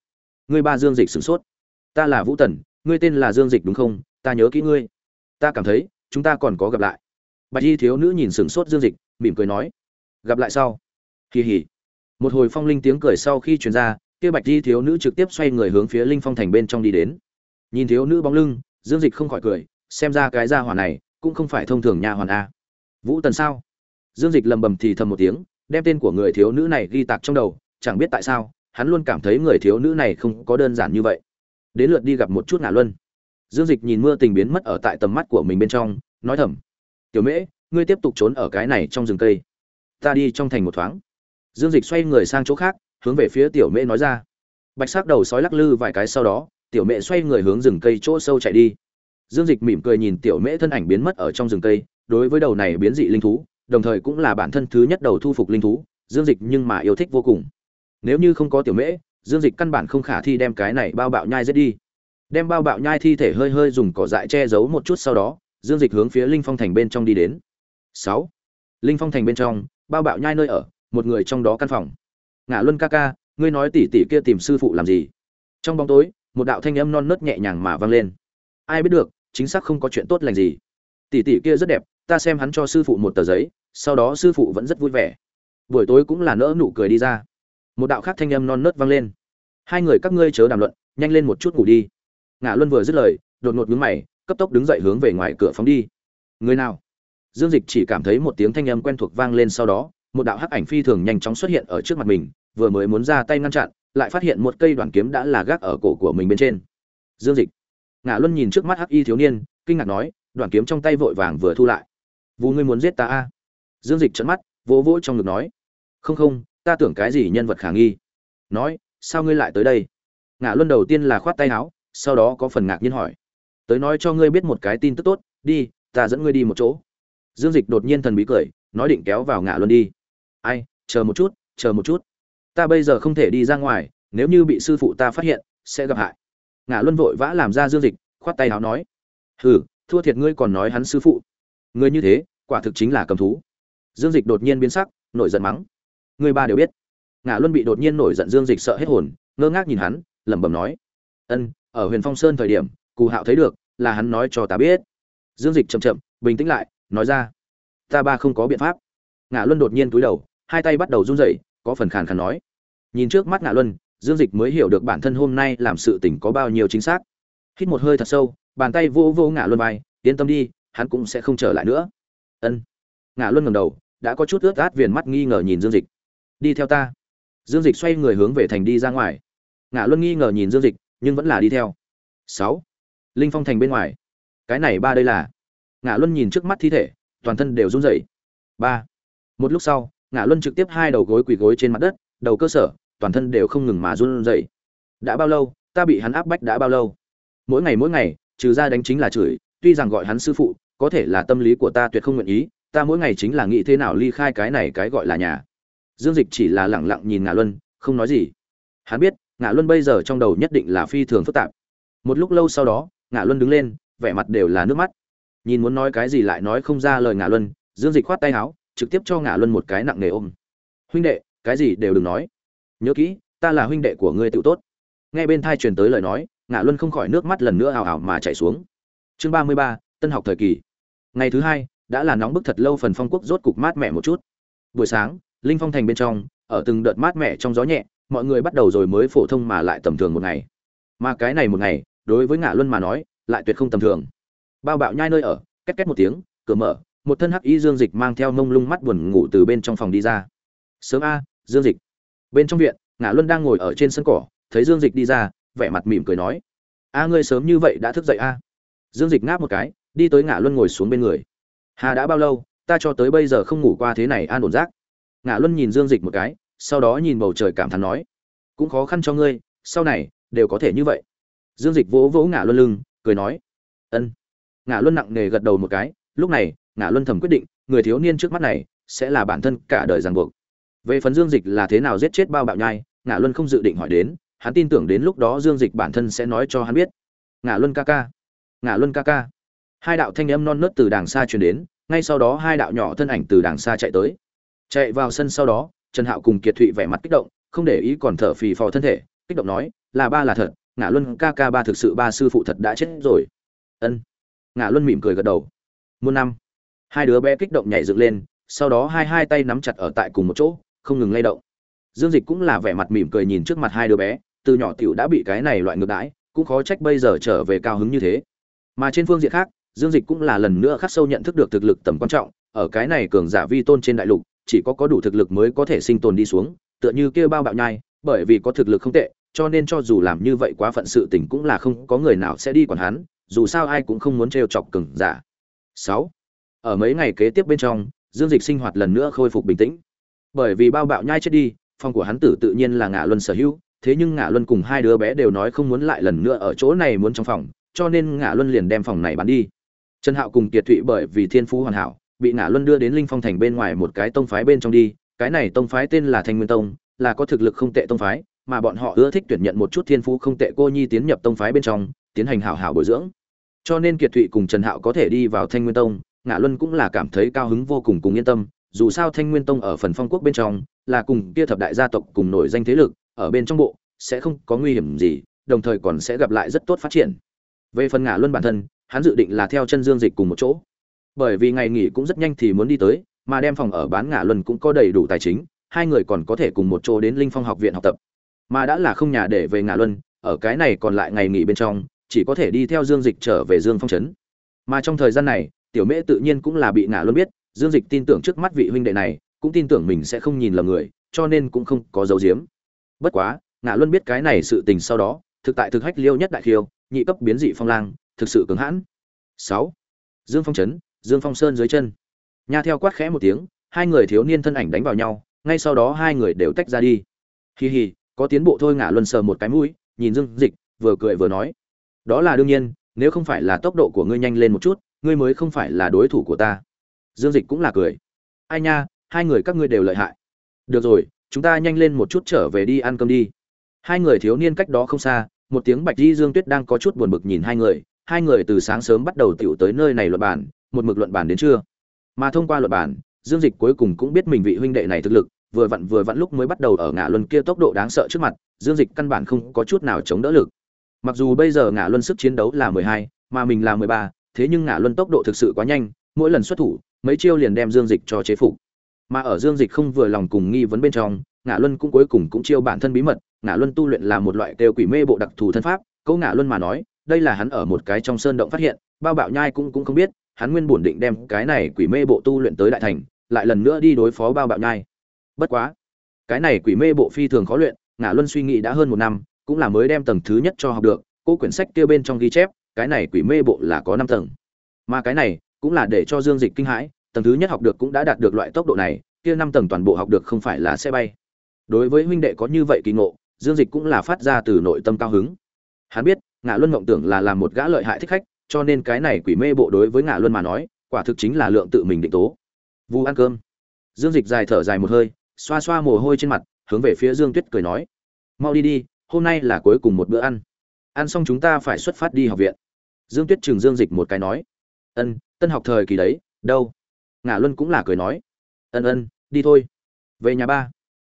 Ngươi ba dương dịch sửng sốt. Ta là vũ tần, ngươi tên là dương dịch đúng không? Ta nhớ kỹ ngươi. Ta cảm thấy, chúng ta còn có gặp lại. Bạch y thiếu nữ nhìn sửng sốt dương dịch, mỉm cười nói, gặp lại sau. Kỳ hỉ một hồi phong linh tiếng cười sau khi truyền ra, kia bạch di thiếu nữ trực tiếp xoay người hướng phía linh phong thành bên trong đi đến. Nhìn thiếu nữ bóng lưng, dương dịch không khỏi cười, xem ra cái gia hỏa này cũng không phải thông thường nha hoàn a. Vũ tần sao? Dương dịch lầm bầm thì thầm một tiếng, đem tên của người thiếu nữ này ghi tạc trong đầu, chẳng biết tại sao, hắn luôn cảm thấy người thiếu nữ này không có đơn giản như vậy. Đến lượt đi gặp một chút ngả luân. Dương dịch nhìn mưa tình biến mất ở tại tầm mắt của mình bên trong, nói thầm, tiểu mễ, ngươi tiếp tục trốn ở cái này trong rừng cây. Ta đi trong thành một thoáng dương dịch xoay người sang chỗ khác, hướng về phía tiểu mễ nói ra. Bạch sắc đầu sói lắc lư vài cái sau đó, tiểu mễ xoay người hướng rừng cây chỗ sâu chạy đi. Dương dịch mỉm cười nhìn tiểu mễ thân ảnh biến mất ở trong rừng cây, đối với đầu này biến dị linh thú, đồng thời cũng là bản thân thứ nhất đầu thu phục linh thú, dương dịch nhưng mà yêu thích vô cùng. Nếu như không có tiểu mễ, dương dịch căn bản không khả thi đem cái này bao bạo nhai giết đi. Đem bao bạo nhai thi thể hơi hơi dùng cỏ dại che giấu một chút sau đó, dương dịch hướng phía linh phong thành bên trong đi đến. Sáu. Linh phong thành bên trong, bao bạo nhai nơi ở một người trong đó căn phòng. Ngã luân ca ca, ngươi nói tỉ tỉ kia tìm sư phụ làm gì? Trong bóng tối, một đạo thanh âm non nớt nhẹ nhàng mà vang lên. Ai biết được, chính xác không có chuyện tốt lành gì. Tỷ tỷ kia rất đẹp, ta xem hắn cho sư phụ một tờ giấy, sau đó sư phụ vẫn rất vui vẻ. Buổi tối cũng là nỡ nụ cười đi ra. Một đạo khác thanh âm non nớt vang lên. Hai người các ngươi chớ đàm luận, nhanh lên một chút ngủ đi. Ngã luân vừa dứt lời, đột ngột nhướng mày, cấp tốc đứng dậy hướng về ngoài cửa phóng đi. Người nào? Dương dịch chỉ cảm thấy một tiếng thanh âm quen thuộc vang lên sau đó một đạo hắc ảnh phi thường nhanh chóng xuất hiện ở trước mặt mình, vừa mới muốn ra tay ngăn chặn, lại phát hiện một cây đoàn kiếm đã là gác ở cổ của mình bên trên. Dương dịch. Ngã luân nhìn trước mắt hắc y thiếu niên, kinh ngạc nói đoàn kiếm trong tay vội vàng vừa thu lại. Vô ngươi muốn giết ta a? Dương dịch trợn mắt, vỗ vỗ trong ngực nói, không không, ta tưởng cái gì nhân vật khả nghi. Nói, sao ngươi lại tới đây? Ngã luân đầu tiên là khoát tay áo, sau đó có phần ngạc nhiên hỏi, tới nói cho ngươi biết một cái tin tức tốt, đi, ta dẫn ngươi đi một chỗ. Dương dịch đột nhiên thần bí cười, nói định kéo vào ngã luân đi ai, chờ một chút, chờ một chút. Ta bây giờ không thể đi ra ngoài, nếu như bị sư phụ ta phát hiện, sẽ gặp hại. Ngã luân vội vã làm ra dương dịch, khoát tay áo nói, hừ, thua thiệt ngươi còn nói hắn sư phụ. Ngươi như thế, quả thực chính là cầm thú. Dương dịch đột nhiên biến sắc, nổi giận mắng. Người ba đều biết. Ngã luân bị đột nhiên nổi giận dương dịch sợ hết hồn, ngơ ngác nhìn hắn, lẩm bẩm nói, ân, ở huyền phong sơn thời điểm, cù hạo thấy được, là hắn nói cho ta biết. Dương dịch chậm chậm, bình tĩnh lại, nói ra, ta ba không có biện pháp. Ngã luân đột nhiên túi đầu hai tay bắt đầu run rẩy, có phần khàn khàn nói. Nhìn trước mắt ngã luân, dương dịch mới hiểu được bản thân hôm nay làm sự tình có bao nhiêu chính xác. Hít một hơi thật sâu, bàn tay vô vô ngã luân vai, yên tâm đi, hắn cũng sẽ không trở lại nữa. Ân. Ngã luân ngầm đầu, đã có chút ướt át viền mắt nghi ngờ nhìn dương dịch. Đi theo ta. Dương dịch xoay người hướng về thành đi ra ngoài. Ngã luân nghi ngờ nhìn dương dịch, nhưng vẫn là đi theo. Sáu. Linh phong thành bên ngoài. Cái này ba đây là? Ngã luân nhìn trước mắt thi thể, toàn thân đều run rẩy. Ba. Một lúc sau ngã luân trực tiếp hai đầu gối quỳ gối trên mặt đất, đầu cơ sở, toàn thân đều không ngừng mà run rẩy. Đã bao lâu, ta bị hắn áp bách đã bao lâu? Mỗi ngày mỗi ngày, trừ ra đánh chính là chửi, tuy rằng gọi hắn sư phụ, có thể là tâm lý của ta tuyệt không nguyện ý, ta mỗi ngày chính là nghĩ thế nào ly khai cái này cái gọi là nhà. Dương dịch chỉ là lẳng lặng nhìn Ngã luân, không nói gì. Hắn biết Ngã luân bây giờ trong đầu nhất định là phi thường phức tạp. Một lúc lâu sau đó Ngã luân đứng lên, vẻ mặt đều là nước mắt. Nhìn muốn nói cái gì lại nói không ra lời Ngã luân, dương dịch khoát tay áo trực tiếp cho ngả luân một cái nặng nề ôm. Huynh đệ, cái gì đều đừng nói. Nhớ kỹ, ta là huynh đệ của ngươi tự tốt. Nghe bên thai truyền tới lời nói ngạ luân không khỏi nước mắt lần nữa hào hào mà chảy xuống. Chương ba mươi ba, tân học thời kỳ. Ngày thứ hai, đã là nóng bức thật lâu phần phong quốc rốt cục mát mẻ một chút. Buổi sáng, linh phong thành bên trong, ở từng đợt mát mẻ trong gió nhẹ, mọi người bắt đầu rồi mới phổ thông mà lại tầm thường một ngày. Mà cái này một ngày, đối với ngạ luân mà nói, lại tuyệt không tầm thường. Bao bạo nhai nơi ở, két két một tiếng, cửa mở một thân hắc y dương dịch mang theo mông lung mắt buồn ngủ từ bên trong phòng đi ra. Sớm a, dương dịch. Bên trong viện, ngã luân đang ngồi ở trên sân cỏ, thấy dương dịch đi ra, vẻ mặt mỉm cười nói, a ngươi sớm như vậy đã thức dậy a? Dương dịch ngáp một cái, đi tới ngã luân ngồi xuống bên người. Hà đã bao lâu, ta cho tới bây giờ không ngủ qua thế này an ổn rác? Ngã luân nhìn dương dịch một cái, sau đó nhìn bầu trời cảm thán nói, cũng khó khăn cho ngươi, sau này đều có thể như vậy. Dương dịch vỗ vỗ ngã luân lưng, cười nói, ân. Ngã luân nặng nề gật đầu một cái, lúc này Ngã luân thầm quyết định, người thiếu niên trước mắt này sẽ là bản thân cả đời ràng buộc. Về phần dương dịch là thế nào giết chết bao bạo nhai Ngã luân không dự định hỏi đến, hắn tin tưởng đến lúc đó dương dịch bản thân sẽ nói cho hắn biết. Ngã luân ca ca Ngã luân ca ca. Hai đạo thanh âm non nớt từ đàng xa truyền đến, ngay sau đó hai đạo nhỏ thân ảnh từ đàng xa chạy tới. Chạy vào sân sau đó, trần hạo cùng kiệt thụy vẻ mặt kích động, không để ý còn thở phì phò thân thể, kích động nói, là ba là thật ngã luân ca ca ba thực sự ba sư phụ thật đã chết rồi. Ân. Ngã luân mỉm cười gật đầu. Muôn năm hai đứa bé kích động nhảy dựng lên sau đó hai hai tay nắm chặt ở tại cùng một chỗ không ngừng lay động. Dương dịch cũng là vẻ mặt mỉm cười nhìn trước mặt hai đứa bé từ nhỏ tiểu đã bị cái này loại ngược đãi cũng khó trách bây giờ trở về cao hứng như thế. Mà trên phương diện khác Dương Dịch cũng là lần nữa khắc sâu nhận thức được thực lực tầm quan trọng, ở cái này cường giả vi tôn trên đại lục, chỉ có có đủ thực lực mới có thể sinh tồn đi xuống, tựa như kia bao bạo nhai, bởi vì có thực lực không tệ, cho nên cho dù làm như vậy quá phận sự tình cũng là không có người nào sẽ đi quản hắn, dù sao ai cũng không muốn trêu chọc cường giả. sáu. Ở mấy ngày kế tiếp bên trong, Dương Dịch sinh hoạt lần nữa khôi phục bình tĩnh. Bởi vì bao bạo nhai chết đi, phòng của hắn tử tự nhiên là Ngã luân sở hữu, thế nhưng Ngã luân cùng hai đứa bé đều nói không muốn lại lần nữa ở chỗ này muốn trong phòng, cho nên Ngã luân liền đem phòng này bán đi trần hạo cùng kiệt thụy bởi vì thiên phú hoàn hảo bị ngã luân đưa đến linh phong thành bên ngoài một cái tông phái bên trong đi cái này tông phái tên là thanh nguyên tông là có thực lực không tệ tông phái mà bọn họ ưa thích tuyển nhận một chút thiên phú không tệ cô nhi tiến nhập tông phái bên trong tiến hành hảo hảo bồi dưỡng cho nên kiệt thụy cùng trần hạo có thể đi vào thanh nguyên tông ngã luân cũng là cảm thấy cao hứng vô cùng cùng yên tâm dù sao thanh nguyên tông ở phần phong quốc bên trong là cùng kia thập đại gia tộc cùng nổi danh thế lực ở bên trong bộ sẽ không có nguy hiểm gì đồng thời còn sẽ gặp lại rất tốt phát triển về phần ngã luân bản thân hắn dự định là theo chân Dương Dịch cùng một chỗ. Bởi vì ngày nghỉ cũng rất nhanh thì muốn đi tới, mà đem phòng ở bán ngạ luân cũng có đầy đủ tài chính, hai người còn có thể cùng một chỗ đến Linh Phong học viện học tập. Mà đã là không nhà để về ngạ luân, ở cái này còn lại ngày nghỉ bên trong, chỉ có thể đi theo Dương Dịch trở về Dương Phong trấn. Mà trong thời gian này, Tiểu Mễ tự nhiên cũng là bị ngả luôn biết, Dương Dịch tin tưởng trước mắt vị huynh đệ này, cũng tin tưởng mình sẽ không nhìn lầm người, cho nên cũng không có dấu diếm. Bất quá, ngả luôn biết cái này sự tình sau đó, thực tại thực hách liêu nhất đại khiêu, nhị cấp biến dị phong lang, thực sự cứng hãn. Sáu. Dương phong trấn dương phong sơn dưới chân. Nha theo quát khẽ một tiếng hai người thiếu niên thân ảnh đánh vào nhau ngay sau đó hai người đều tách ra đi. Hì hì có tiến bộ thôi ngả luân sờ một cái mũi nhìn dương dịch vừa cười vừa nói. Đó là đương nhiên nếu không phải là tốc độ của ngươi nhanh lên một chút ngươi mới không phải là đối thủ của ta. Dương dịch cũng là cười. Ai nha, hai người các ngươi đều lợi hại. Được rồi, chúng ta nhanh lên một chút trở về đi ăn cơm đi. Hai người thiếu niên cách đó không xa, một tiếng bạch di dương tuyết đang có chút buồn bực nhìn hai người. Hai người từ sáng sớm bắt đầu tiểu tới nơi này luận bản một mực luận bản đến trưa. Mà thông qua luận bản dương dịch cuối cùng cũng biết mình vị huynh đệ này thực lực, vừa vặn vừa vặn lúc mới bắt đầu ở ngã luân kia tốc độ đáng sợ trước mặt, dương dịch căn bản không có chút nào chống đỡ lực. Mặc dù bây giờ ngã luân sức chiến đấu là mười hai, mà mình là mười ba thế nhưng ngã luân tốc độ thực sự quá nhanh, mỗi lần xuất thủ, mấy chiêu liền đem dương dịch cho chế phục. Mà ở dương dịch không vừa lòng cùng nghi vấn bên trong ngã luân cũng cuối cùng cũng chiêu bản thân bí mật ngã luân tu luyện là một loại kêu quỷ mê bộ đặc thù thân pháp, câu ngã luân mà nói, đây là hắn ở một cái trong sơn động phát hiện, bao bạo nhai cũng cũng không biết, hắn nguyên bổn định đem cái này quỷ mê bộ tu luyện tới đại thành, lại lần nữa đi đối phó bao bạo nhai. Bất quá, cái này quỷ mê bộ phi thường khó luyện ngã luân suy nghĩ đã hơn một năm, cũng là mới đem tầng thứ nhất cho học được cô quyển sách tiêu bên trong ghi chép cái này quỷ mê bộ là có năm tầng. Mà cái này cũng là để cho dương dịch kinh hãi, tầng thứ nhất học được cũng đã đạt được loại tốc độ này, kia năm tầng toàn bộ học được không phải là xe bay. Đối với huynh đệ có như vậy kỳ ngộ, dương dịch cũng là phát ra từ nội tâm cao hứng. Hắn biết, ngạ luân mộng tưởng là làm một gã lợi hại thích khách, cho nên cái này quỷ mê bộ đối với ngạ luân mà nói, quả thực chính là lượng tự mình định tố. Vu ăn cơm. Dương dịch dài thở dài một hơi, xoa xoa mồ hôi trên mặt, hướng về phía dương tuyết cười nói, mau đi đi, hôm nay là cuối cùng một bữa ăn ăn xong chúng ta phải xuất phát đi học viện. Dương tuyết Trường dương dịch một cái nói. Ân, tân học thời kỳ đấy, đâu? Ngả luân cũng là cười nói. Ân ân, đi thôi. Về nhà ba.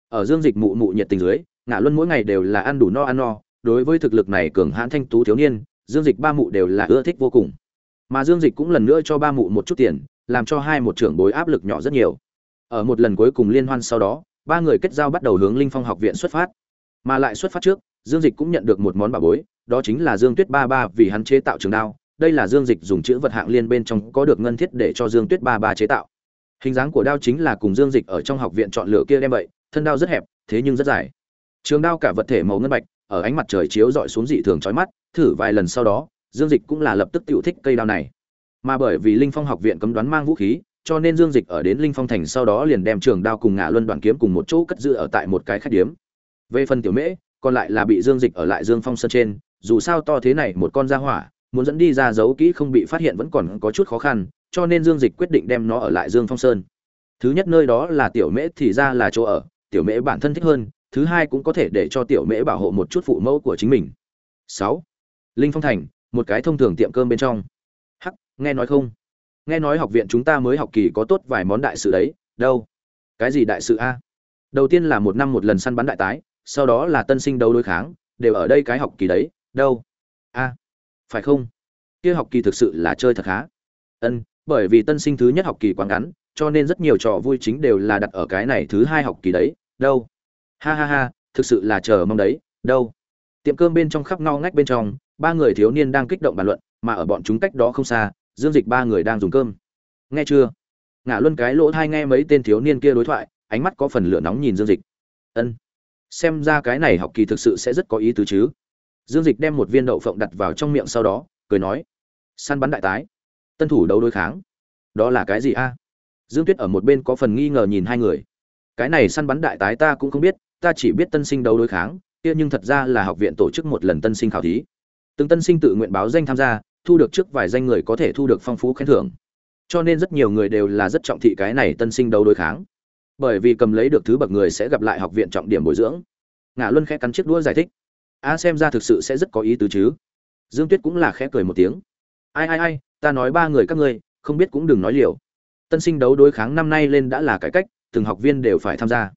Ở dương dịch mụ mụ nhiệt tình dưới, ngả luân mỗi ngày đều là ăn đủ no ăn no. Đối với thực lực này cường hãn thanh tú thiếu niên, dương dịch ba mụ đều là ưa thích vô cùng. Mà dương dịch cũng lần nữa cho ba mụ một chút tiền, làm cho hai một trưởng bối áp lực nhỏ rất nhiều. Ở một lần cuối cùng liên hoan sau đó, ba người kết giao bắt đầu hướng linh phong học viện xuất phát mà lại xuất phát trước, dương dịch cũng nhận được một món bảo bối, đó chính là dương tuyết ba ba vì hắn chế tạo trường đao. Đây là dương dịch dùng chữ vật hạng liên bên trong có được ngân thiết để cho dương tuyết ba ba chế tạo. Hình dáng của đao chính là cùng dương dịch ở trong học viện chọn lựa kia đem vậy, thân đao rất hẹp, thế nhưng rất dài. Trường đao cả vật thể màu ngân bạch, ở ánh mặt trời chiếu rọi xuống dị thường chói mắt, thử vài lần sau đó, dương dịch cũng là lập tức tự thích cây đao này. Mà bởi vì linh phong học viện cấm đoán mang vũ khí, cho nên dương dịch ở đến linh phong thành sau đó liền đem trường đao cùng ngã luân đoạn kiếm cùng một chỗ cất giữ ở tại một cái khách điếm về phần tiểu mễ, còn lại là bị dương dịch ở lại dương phong sơn trên, dù sao to thế này một con ra hỏa, muốn dẫn đi ra giấu kỹ không bị phát hiện vẫn còn có chút khó khăn, cho nên dương dịch quyết định đem nó ở lại dương phong sơn. Thứ nhất nơi đó là tiểu mễ thì ra là chỗ ở, tiểu mễ bản thân thích hơn, thứ hai cũng có thể để cho tiểu mễ bảo hộ một chút phụ mẫu của chính mình. Sáu. Linh phong thành, một cái thông thường tiệm cơm bên trong. Hắc, nghe nói không? Nghe nói học viện chúng ta mới học kỳ có tốt vài món đại sự đấy, đâu? Cái gì đại sự a? Đầu tiên là một năm một lần săn bắn đại tái sau đó là tân sinh đấu đối kháng, đều ở đây cái học kỳ đấy, đâu? A phải không? Kia học kỳ thực sự là chơi thật khá. Ân, bởi vì tân sinh thứ nhất học kỳ quá ngắn, cho nên rất nhiều trò vui chính đều là đặt ở cái này thứ hai học kỳ đấy, đâu? Ha ha ha, thực sự là chờ mong đấy, đâu? Tiệm cơm bên trong khắp ngao ngách bên trong, ba người thiếu niên đang kích động bàn luận, mà ở bọn chúng cách đó không xa, dương dịch ba người đang dùng cơm. Nghe chưa? Ngả luân cái lỗ thai nghe mấy tên thiếu niên kia đối thoại, ánh mắt có phần lửa nóng nhìn dương dịch. Ân xem ra cái này học kỳ thực sự sẽ rất có ý tứ chứ. Dương dịch đem một viên đậu phộng đặt vào trong miệng sau đó, cười nói, săn bắn đại tái. Tân thủ đấu đối kháng. Đó là cái gì a? Dương tuyết ở một bên có phần nghi ngờ nhìn hai người. Cái này săn bắn đại tái ta cũng không biết, ta chỉ biết tân sinh đấu đối kháng, kia nhưng thật ra là học viện tổ chức một lần tân sinh khảo thí. Từng tân sinh tự nguyện báo danh tham gia, thu được trước vài danh người có thể thu được phong phú khen thưởng. Cho nên rất nhiều người đều là rất trọng thị cái này tân sinh đấu đối kháng bởi vì cầm lấy được thứ bậc người sẽ gặp lại học viện trọng điểm bồi dưỡng. Ngã luân khẽ cắn chiếc đũa giải thích. A, xem ra thực sự sẽ rất có ý tứ chứ. Dương tuyết cũng là khẽ cười một tiếng. Ai ai ai, ta nói ba người các ngươi, không biết cũng đừng nói liều. Tân sinh đấu đối kháng năm nay lên đã là cải cách, từng học viên đều phải tham gia.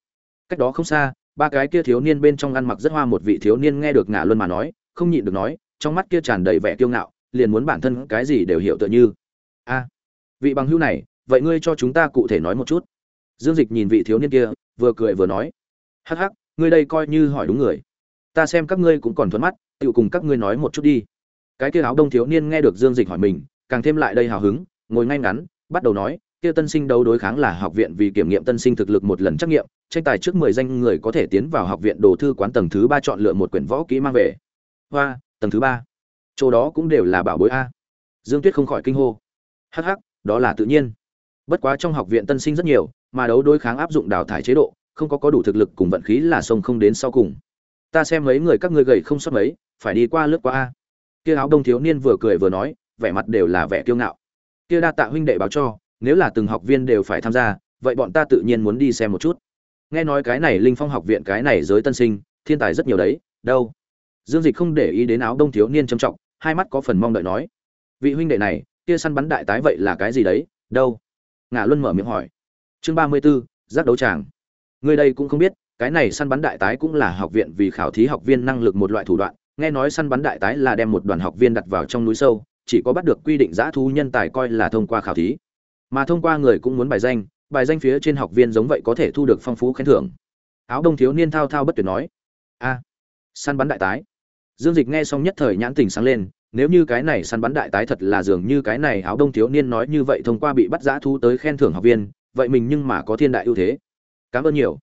Cách đó không xa, ba cái kia thiếu niên bên trong ăn mặc rất hoa một vị thiếu niên nghe được ngả luân mà nói, không nhịn được nói, trong mắt kia tràn đầy vẻ kiêu ngạo, liền muốn bản thân cái gì đều hiểu tựa như. A, vị bằng hữu này, vậy ngươi cho chúng ta cụ thể nói một chút dương dịch nhìn vị thiếu niên kia, vừa cười vừa nói, hắc hắc, ngươi đây coi như hỏi đúng người. Ta xem các ngươi cũng còn thuận mắt tự cùng các ngươi nói một chút đi. Cái kia áo đông thiếu niên nghe được dương dịch hỏi mình, càng thêm lại đây hào hứng, ngồi ngay ngắn, bắt đầu nói, kia tân sinh đấu đối kháng là học viện vì kiểm nghiệm tân sinh thực lực một lần trắc nghiệm, tranh tài trước mười danh người có thể tiến vào học viện đồ thư quán tầng thứ ba chọn lựa một quyển võ kỹ mang về. Hoa, tầng thứ ba. Chỗ đó cũng đều là bảo bối a. Dương tuyết không khỏi kinh hô. Hắc hắc, đó là tự nhiên. Bất quá trong học viện tân sinh rất nhiều mà đấu đối kháng áp dụng đào thải chế độ, không có có đủ thực lực cùng vận khí là sông không đến sau cùng. Ta xem mấy người các ngươi gầy không sót mấy, phải đi qua lướt qua a. Kia áo đông thiếu niên vừa cười vừa nói, vẻ mặt đều là vẻ kiêu ngạo. Kia đa tạ huynh đệ báo cho, nếu là từng học viên đều phải tham gia, vậy bọn ta tự nhiên muốn đi xem một chút. Nghe nói cái này linh phong học viện cái này giới tân sinh, thiên tài rất nhiều đấy, đâu? Dương dịch không để ý đến áo đông thiếu niên trầm trọng, hai mắt có phần mong đợi nói. Vị huynh đệ này, kia săn bắn đại tái vậy là cái gì đấy, đâu? Ngã luân mở miệng hỏi chương ba mươi b ố giác đấu tràng. Người đây cũng không biết, cái này săn bắn đại tái cũng là học viện vì khảo thí học viên năng lực một loại thủ đoạn. Nghe nói săn bắn đại tái là đem một đoàn học viên đặt vào trong núi sâu, chỉ có bắt được quy định giã thu nhân tài coi là thông qua khảo thí. Mà thông qua người cũng muốn bài danh bài danh phía trên học viên giống vậy có thể thu được phong phú khen thưởng. Áo đông thiếu niên thao thao bất tuyệt nói, a, săn bắn đại tái. Dương dịch nghe xong nhất thời nhãn tình sáng lên, nếu như cái này săn bắn đại tái thật là dường như cái này áo đông thiếu niên nói như vậy thông qua bị bắt giã thu tới khen thưởng học viên vậy mình nhưng mà có thiên đại ưu thế. Cảm ơn nhiều.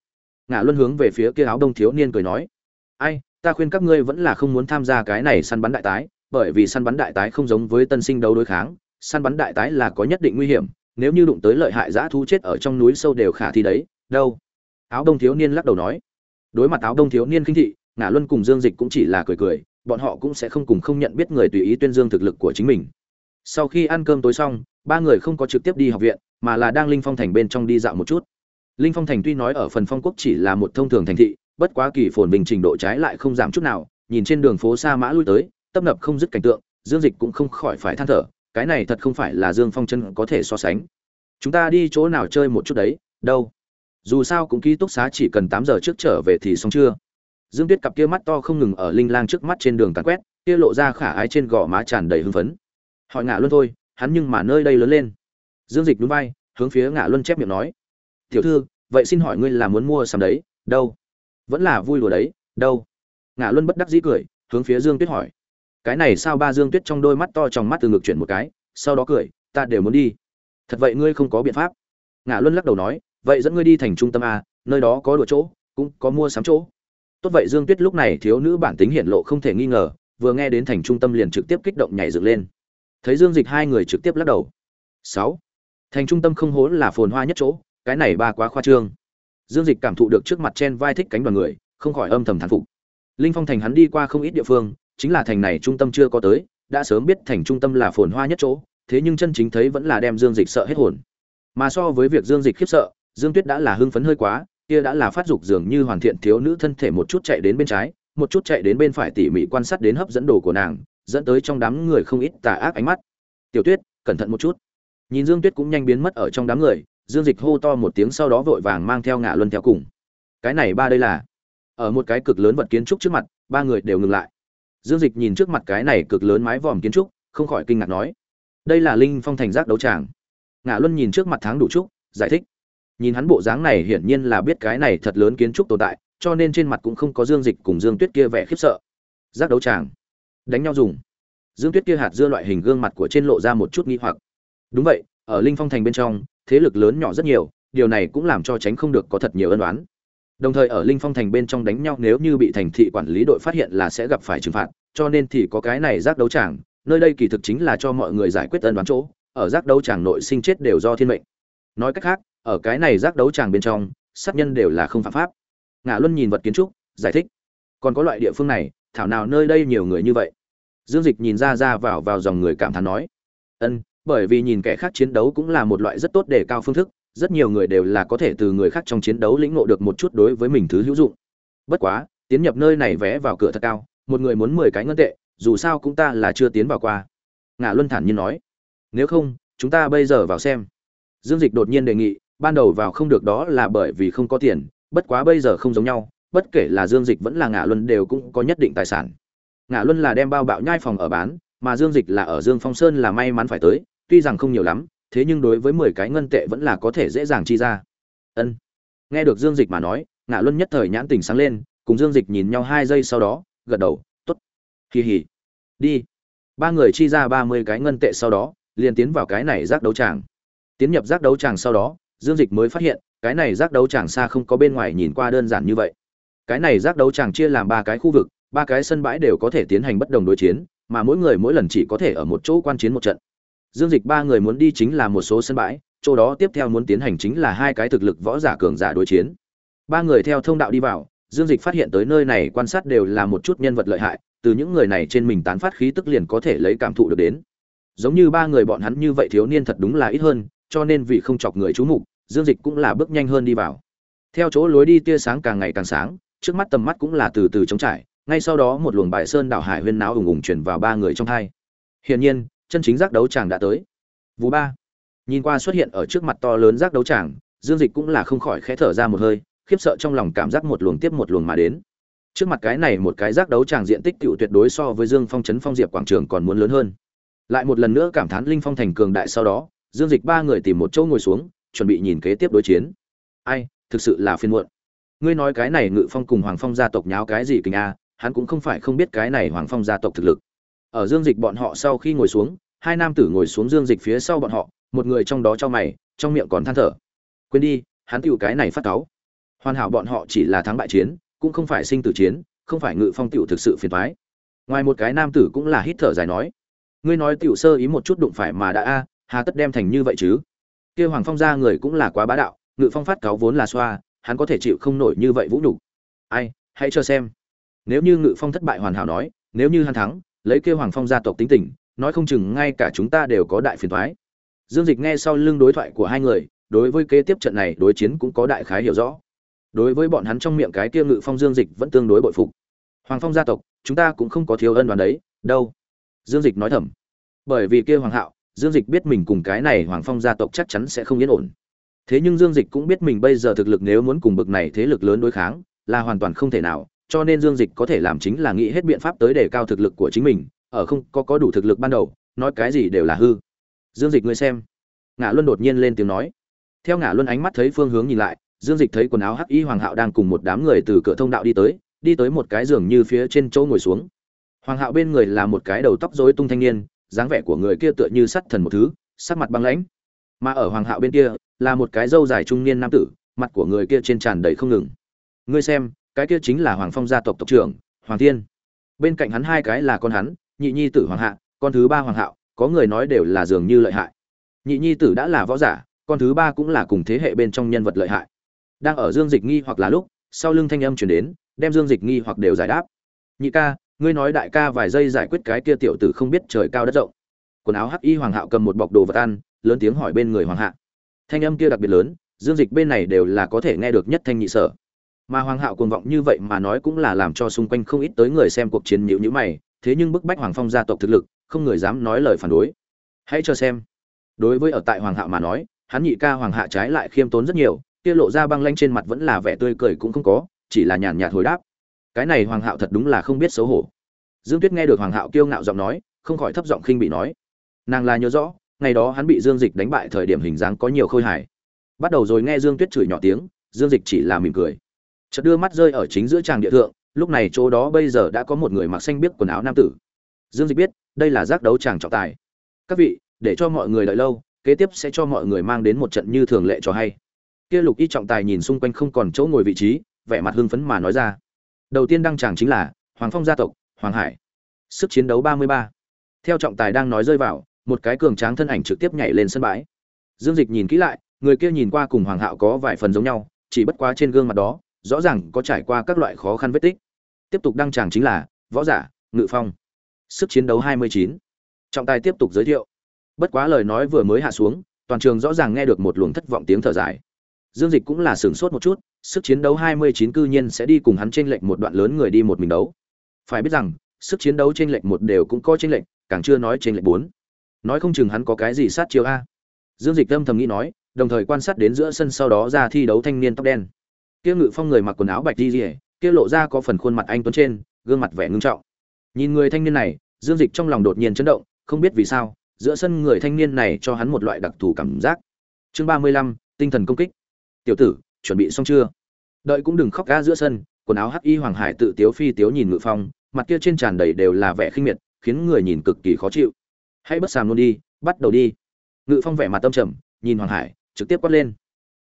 Ngã luân hướng về phía kia áo đông thiếu niên cười nói. Ai, ta khuyên các ngươi vẫn là không muốn tham gia cái này săn bắn đại tái, bởi vì săn bắn đại tái không giống với tân sinh đấu đối kháng. Săn bắn đại tái là có nhất định nguy hiểm, nếu như đụng tới lợi hại dã thú chết ở trong núi sâu đều khả thi đấy. Đâu? Áo đông thiếu niên lắc đầu nói. Đối mặt áo đông thiếu niên khinh thị ngã luân cùng dương dịch cũng chỉ là cười cười, bọn họ cũng sẽ không cùng không nhận biết người tùy ý tuyên dương thực lực của chính mình. Sau khi ăn cơm tối xong ba người không có trực tiếp đi học viện, mà là đang linh phong thành bên trong đi dạo một chút. Linh phong thành tuy nói ở phần phong quốc chỉ là một thông thường thành thị, bất quá kỳ phồn bình trình độ trái lại không giảm chút nào, nhìn trên đường phố xa mã lui tới, tấp nập không dứt cảnh tượng, dương dịch cũng không khỏi phải than thở, cái này thật không phải là dương phong chân có thể so sánh. Chúng ta đi chỗ nào chơi một chút đấy, đâu? Dù sao cũng ký túc xá chỉ cần tám giờ trước trở về thì xong chưa? Dương tuyết cặp kia mắt to không ngừng ở linh lang trước mắt trên đường tàn quét, kia lộ ra khả ái trên gò má tràn đầy hưng phấn. Hỏi ngã luôn thôi hắn nhưng mà nơi đây lớn lên. Dương dịch núi bay hướng phía ngạ luân chép miệng nói, tiểu thư, vậy xin hỏi ngươi là muốn mua sắm đấy, đâu? Vẫn là vui đùa đấy, đâu? Ngạ luân bất đắc dĩ cười, hướng phía dương tuyết hỏi, cái này sao ba dương tuyết trong đôi mắt to trong mắt từ ngực chuyển một cái, sau đó cười, ta đều muốn đi. Thật vậy ngươi không có biện pháp. Ngạ luân lắc đầu nói, vậy dẫn ngươi đi thành trung tâm a, nơi đó có đùa chỗ, cũng có mua sắm chỗ. Tốt vậy dương tuyết lúc này thiếu nữ bản tính hiện lộ không thể nghi ngờ, vừa nghe đến thành trung tâm liền trực tiếp kích động nhảy dựng lên thấy dương dịch hai người trực tiếp lắc đầu. Sáu. Thành trung tâm không hố là phồn hoa nhất chỗ, cái này ba quá khoa trương. Dương dịch cảm thụ được trước mặt chen vai thích cánh đoàn người, không khỏi âm thầm thán phục. Linh phong thành hắn đi qua không ít địa phương, chính là thành này trung tâm chưa có tới, đã sớm biết thành trung tâm là phồn hoa nhất chỗ, thế nhưng chân chính thấy vẫn là đem dương dịch sợ hết hồn. Mà so với việc dương dịch khiếp sợ, dương tuyết đã là hưng phấn hơi quá, kia đã là phát dục dường như hoàn thiện thiếu nữ thân thể một chút chạy đến bên trái, một chút chạy đến bên phải tỉ mỉ quan sát đến hấp dẫn đồ của nàng dẫn tới trong đám người không ít tà ác ánh mắt. Tiểu tuyết, cẩn thận một chút. Nhìn dương tuyết cũng nhanh biến mất ở trong đám người, dương dịch hô to một tiếng sau đó vội vàng mang theo ngã luân theo cùng. Cái này ba đây là, ở một cái cực lớn vật kiến trúc trước mặt, ba người đều ngừng lại. Dương dịch nhìn trước mặt cái này cực lớn mái vòm kiến trúc, không khỏi kinh ngạc nói, đây là linh phong thành giác đấu tràng. Ngã luân nhìn trước mặt tháng đủ trúc, giải thích, nhìn hắn bộ dáng này hiển nhiên là biết cái này thật lớn kiến trúc tồn tại, cho nên trên mặt cũng không có dương dịch cùng dương tuyết kia vẻ khiếp sợ. Giác đấu tràng đánh nhau dùng. Dương tuyết kia hạt dưa loại hình gương mặt của trên lộ ra một chút nghi hoặc. Đúng vậy, ở linh phong thành bên trong, thế lực lớn nhỏ rất nhiều, điều này cũng làm cho tránh không được có thật nhiều ân đoán đồng thời ở linh phong thành bên trong đánh nhau nếu như bị thành thị quản lý đội phát hiện là sẽ gặp phải trừng phạt, cho nên thì có cái này giác đấu tràng, nơi đây kỳ thực chính là cho mọi người giải quyết ân đoán chỗ, ở giác đấu tràng nội sinh chết đều do thiên mệnh. Nói cách khác, ở cái này giác đấu tràng bên trong, sát nhân đều là không phạm pháp. Ngã luân nhìn vật kiến trúc, giải thích. Còn có loại địa phương này, thảo nào nơi đây nhiều người như vậy? Dương dịch nhìn ra ra vào vào dòng người cảm thán nói, ân, bởi vì nhìn kẻ khác chiến đấu cũng là một loại rất tốt để cao phương thức, rất nhiều người đều là có thể từ người khác trong chiến đấu lĩnh ngộ được một chút đối với mình thứ hữu dụng. Bất quá, tiến nhập nơi này vé vào cửa thật cao, một người muốn mười cái ngân tệ, dù sao cũng ta là chưa tiến vào qua. Ngã luân thản nhiên nói, nếu không, chúng ta bây giờ vào xem. Dương dịch đột nhiên đề nghị, ban đầu vào không được đó là bởi vì không có tiền, bất quá bây giờ không giống nhau, bất kể là dương dịch vẫn là ngã luân đều cũng có nhất định tài sản ngã luân là đem bao bạo nhai phòng ở bán, mà dương dịch là ở dương phong sơn là may mắn phải tới, tuy rằng không nhiều lắm, thế nhưng đối với mười cái ngân tệ vẫn là có thể dễ dàng chi ra. Ân. Nghe được dương dịch mà nói ngã luân nhất thời nhãn tình sáng lên, cùng dương dịch nhìn nhau hai giây sau đó, gật đầu t ố t hì hì. Đi. Ba người chi ra ba mươi cái ngân tệ sau đó, liền tiến vào cái này giác đấu tràng. Tiến nhập giác đấu tràng sau đó, dương dịch mới phát hiện, cái này giác đấu tràng xa không có bên ngoài nhìn qua đơn giản như vậy. Cái này giác đấu tràng chia làm ba cái khu vực ba cái sân bãi đều có thể tiến hành bất đồng đối chiến, mà mỗi người mỗi lần chỉ có thể ở một chỗ quan chiến một trận. Dương dịch ba người muốn đi chính là một số sân bãi, chỗ đó tiếp theo muốn tiến hành chính là hai cái thực lực võ giả cường giả đối chiến. Ba người theo thông đạo đi vào, dương dịch phát hiện tới nơi này quan sát đều là một chút nhân vật lợi hại, từ những người này trên mình tán phát khí tức liền có thể lấy cảm thụ được đến. Giống như ba người bọn hắn như vậy thiếu niên thật đúng là ít hơn, cho nên vì không chọc người chú mục, dương dịch cũng là bước nhanh hơn đi vào. Theo chỗ lối đi tia sáng càng ngày càng sáng, trước mắt tầm mắt cũng là từ từ trống trải ngay sau đó một luồng bài sơn đảo hải huyên náo ùng ùng chuyển vào ba người trong hai. Hiển nhiên, chân chính giác đấu tràng đã tới. Vú ba. Nhìn qua xuất hiện ở trước mặt to lớn giác đấu tràng dương dịch cũng là không khỏi khẽ thở ra một hơi, khiếp sợ trong lòng cảm giác một luồng tiếp một luồng mà đến. Trước mặt cái này một cái giác đấu tràng diện tích cựu tuyệt đối so với dương phong trấn phong diệp quảng trường còn muốn lớn hơn. Lại một lần nữa cảm thán linh phong thành cường đại sau đó, dương dịch ba người tìm một chỗ ngồi xuống, chuẩn bị nhìn kế tiếp đối chiến. Ai, thực sự là phiên muộn. Ngươi nói cái này ngự phong cùng hoàng phong gia tộc nháo cái gì kình a hắn cũng không phải không biết cái này hoàng phong gia tộc thực lực. Ở dương dịch bọn họ sau khi ngồi xuống, hai nam tử ngồi xuống dương dịch phía sau bọn họ, một người trong đó cho mày, trong miệng còn than thở. Quên đi, hắn tựu cái này phát cáu. Hoàn hảo bọn họ chỉ là thắng bại chiến, cũng không phải sinh tử chiến, không phải ngự phong tựu thực sự phiền thoái ngoài một cái nam tử cũng là hít thở dài nói, ngươi nói tựu sơ ý một chút đụng phải mà đã a, hà tất đem thành như vậy chứ? Kia hoàng phong ra người cũng là quá bá đạo, ngự phong phát cáo vốn là xoa, hắn có thể chịu không nổi như vậy vũ nhục. Ai, hãy cho xem nếu như ngự phong thất bại hoàn hảo nói, nếu như hắn thắng, lấy kêu hoàng phong gia tộc tính tình, nói không chừng ngay cả chúng ta đều có đại phiền thoái dương dịch nghe sau lưng đối thoại của hai người, đối với kế tiếp trận này đối chiến cũng có đại khái hiểu rõ. Đối với bọn hắn trong miệng cái kia ngự phong dương dịch vẫn tương đối bội phục. Hoàng phong gia tộc, chúng ta cũng không có thiếu ân đoàn đấy, đâu? Dương dịch nói thầm. Bởi vì kia hoàng hạo, dương dịch biết mình cùng cái này hoàng phong gia tộc chắc chắn sẽ không yên ổn. Thế nhưng dương dịch cũng biết mình bây giờ thực lực nếu muốn cùng bực này thế lực lớn đối kháng, là hoàn toàn không thể nào cho nên dương dịch có thể làm chính là nghĩ hết biện pháp tới để cao thực lực của chính mình, ở không có có đủ thực lực ban đầu, nói cái gì đều là hư. Dương dịch ngươi xem. Ngã luân đột nhiên lên tiếng nói. Theo ngã luân ánh mắt thấy phương hướng nhìn lại, dương dịch thấy quần áo hắc y hoàng hạo đang cùng một đám người từ cửa thông đạo đi tới đi tới một cái giường như phía trên chỗ ngồi xuống. Hoàng hạo bên người là một cái đầu tóc rối tung thanh niên, dáng vẻ của người kia tựa như sắt thần một thứ, sắc mặt băng lãnh. Mà ở hoàng hạo bên kia, là một cái râu dài trung niên nam tử, mặt của người kia trên tràn đầy không ngừng. Ngươi xem cái kia chính là hoàng phong gia tộc tộc trưởng, hoàng thiên. Bên cạnh hắn hai cái là con hắn, nhị nhi tử hoàng hạ, con thứ ba hoàng hạo, có người nói đều là dường như lợi hại. Nhị nhi tử đã là võ giả, con thứ ba cũng là cùng thế hệ bên trong nhân vật lợi hại. Đang ở dương dịch nghi hoặc là lúc, sau lưng thanh âm chuyển đến, đem dương dịch nghi hoặc đều giải đáp. Nhị ca, ngươi nói đại ca vài giây giải quyết cái kia tiểu tử không biết trời cao đất rộng. Quần áo hắc y hoàng hạo cầm một bọc đồ vật ăn, lớn tiếng hỏi bên người hoàng hạ. Thanh âm kia đặc biệt lớn, dương dịch bên này đều là có thể nghe được nhất thanh nhị sở mà hoàng hạo cuồng vọng như vậy mà nói cũng là làm cho xung quanh không ít tới người xem cuộc chiến nhữ nhữ mày, thế nhưng bức bách hoàng phong gia tộc thực lực, không người dám nói lời phản đối. Hãy cho xem. Đối với ở tại hoàng hạo mà nói, hắn nhị ca hoàng hạ trái lại khiêm tốn rất nhiều, kia lộ ra băng lanh trên mặt vẫn là vẻ tươi cười cũng không có, chỉ là nhàn nhạt hồi đáp. Cái này hoàng hạo thật đúng là không biết xấu hổ. Dương tuyết nghe được hoàng hạo kiêu ngạo giọng nói, không khỏi thấp giọng khinh bị nói. Nàng là nhớ rõ, ngày đó hắn bị dương dịch đánh bại thời điểm hình dáng có nhiều khôi hài. Bắt đầu rồi nghe dương tuyết chửi nhỏ tiếng, dương dịch chỉ là mỉm cười chợt đưa mắt rơi ở chính giữa tràng địa thượng, lúc này chỗ đó bây giờ đã có một người mặc xanh biết quần áo nam tử. Dương dịch biết, đây là giác đấu tràng trọng tài. Các vị, để cho mọi người đợi lâu, kế tiếp sẽ cho mọi người mang đến một trận như thường lệ cho hay. Kia lục y trọng tài nhìn xung quanh không còn chỗ ngồi vị trí, vẻ mặt hưng phấn mà nói ra. Đầu tiên đăng tràng chính là hoàng phong gia tộc, hoàng hải. Sức chiến đấu ba mươi ba. Theo trọng tài đang nói rơi vào, một cái cường tráng thân ảnh trực tiếp nhảy lên sân bãi. Dương dịch nhìn kỹ lại, người kia nhìn qua cùng hoàng hạo có vài phần giống nhau, chỉ bất quá trên gương mặt đó rõ ràng có trải qua các loại khó khăn vết tích. Tiếp tục đăng tràng chính là võ giả, ngự phong. Sức chiến đấu 29. trọng tài tiếp tục giới thiệu. Bất quá lời nói vừa mới hạ xuống, toàn trường rõ ràng nghe được một luồng thất vọng tiếng thở dài. Dương dịch cũng là sửng sốt một chút, sức chiến đấu 29 cư nhiên sẽ đi cùng hắn trên lệnh một đoạn lớn người đi một mình đấu. Phải biết rằng, sức chiến đấu trên lệnh một đều cũng có trên lệnh càng chưa nói trên lệnh bốn. Nói không chừng hắn có cái gì sát chiêu a. Dương dịch âm thầm nghĩ nói, đồng thời quan sát đến giữa sân sau đó ra thi đấu thanh niên tóc đen kia ngự phong người mặc quần áo bạch đi rỉa kia lộ ra có phần khuôn mặt anh tuấn trên, gương mặt vẻ ngưng trọng. Nhìn người thanh niên này, dương dịch trong lòng đột nhiên chấn động, không biết vì sao, giữa sân người thanh niên này cho hắn một loại đặc thù cảm giác. Chương ba mươi lăm, tinh thần công kích. Tiểu tử, chuẩn bị xong chưa? Đợi cũng đừng khóc ga giữa sân, quần áo hắc y hoàng hải tự tiếu phi tiếu nhìn ngự phong, mặt kia trên tràn đầy đều là vẻ khinh miệt, khiến người nhìn cực kỳ khó chịu. Hãy bất sàm luôn đi, bắt đầu đi. Ngự phong vẻ mặt tâm trầm, nhìn hoàng hải, trực tiếp quát lên.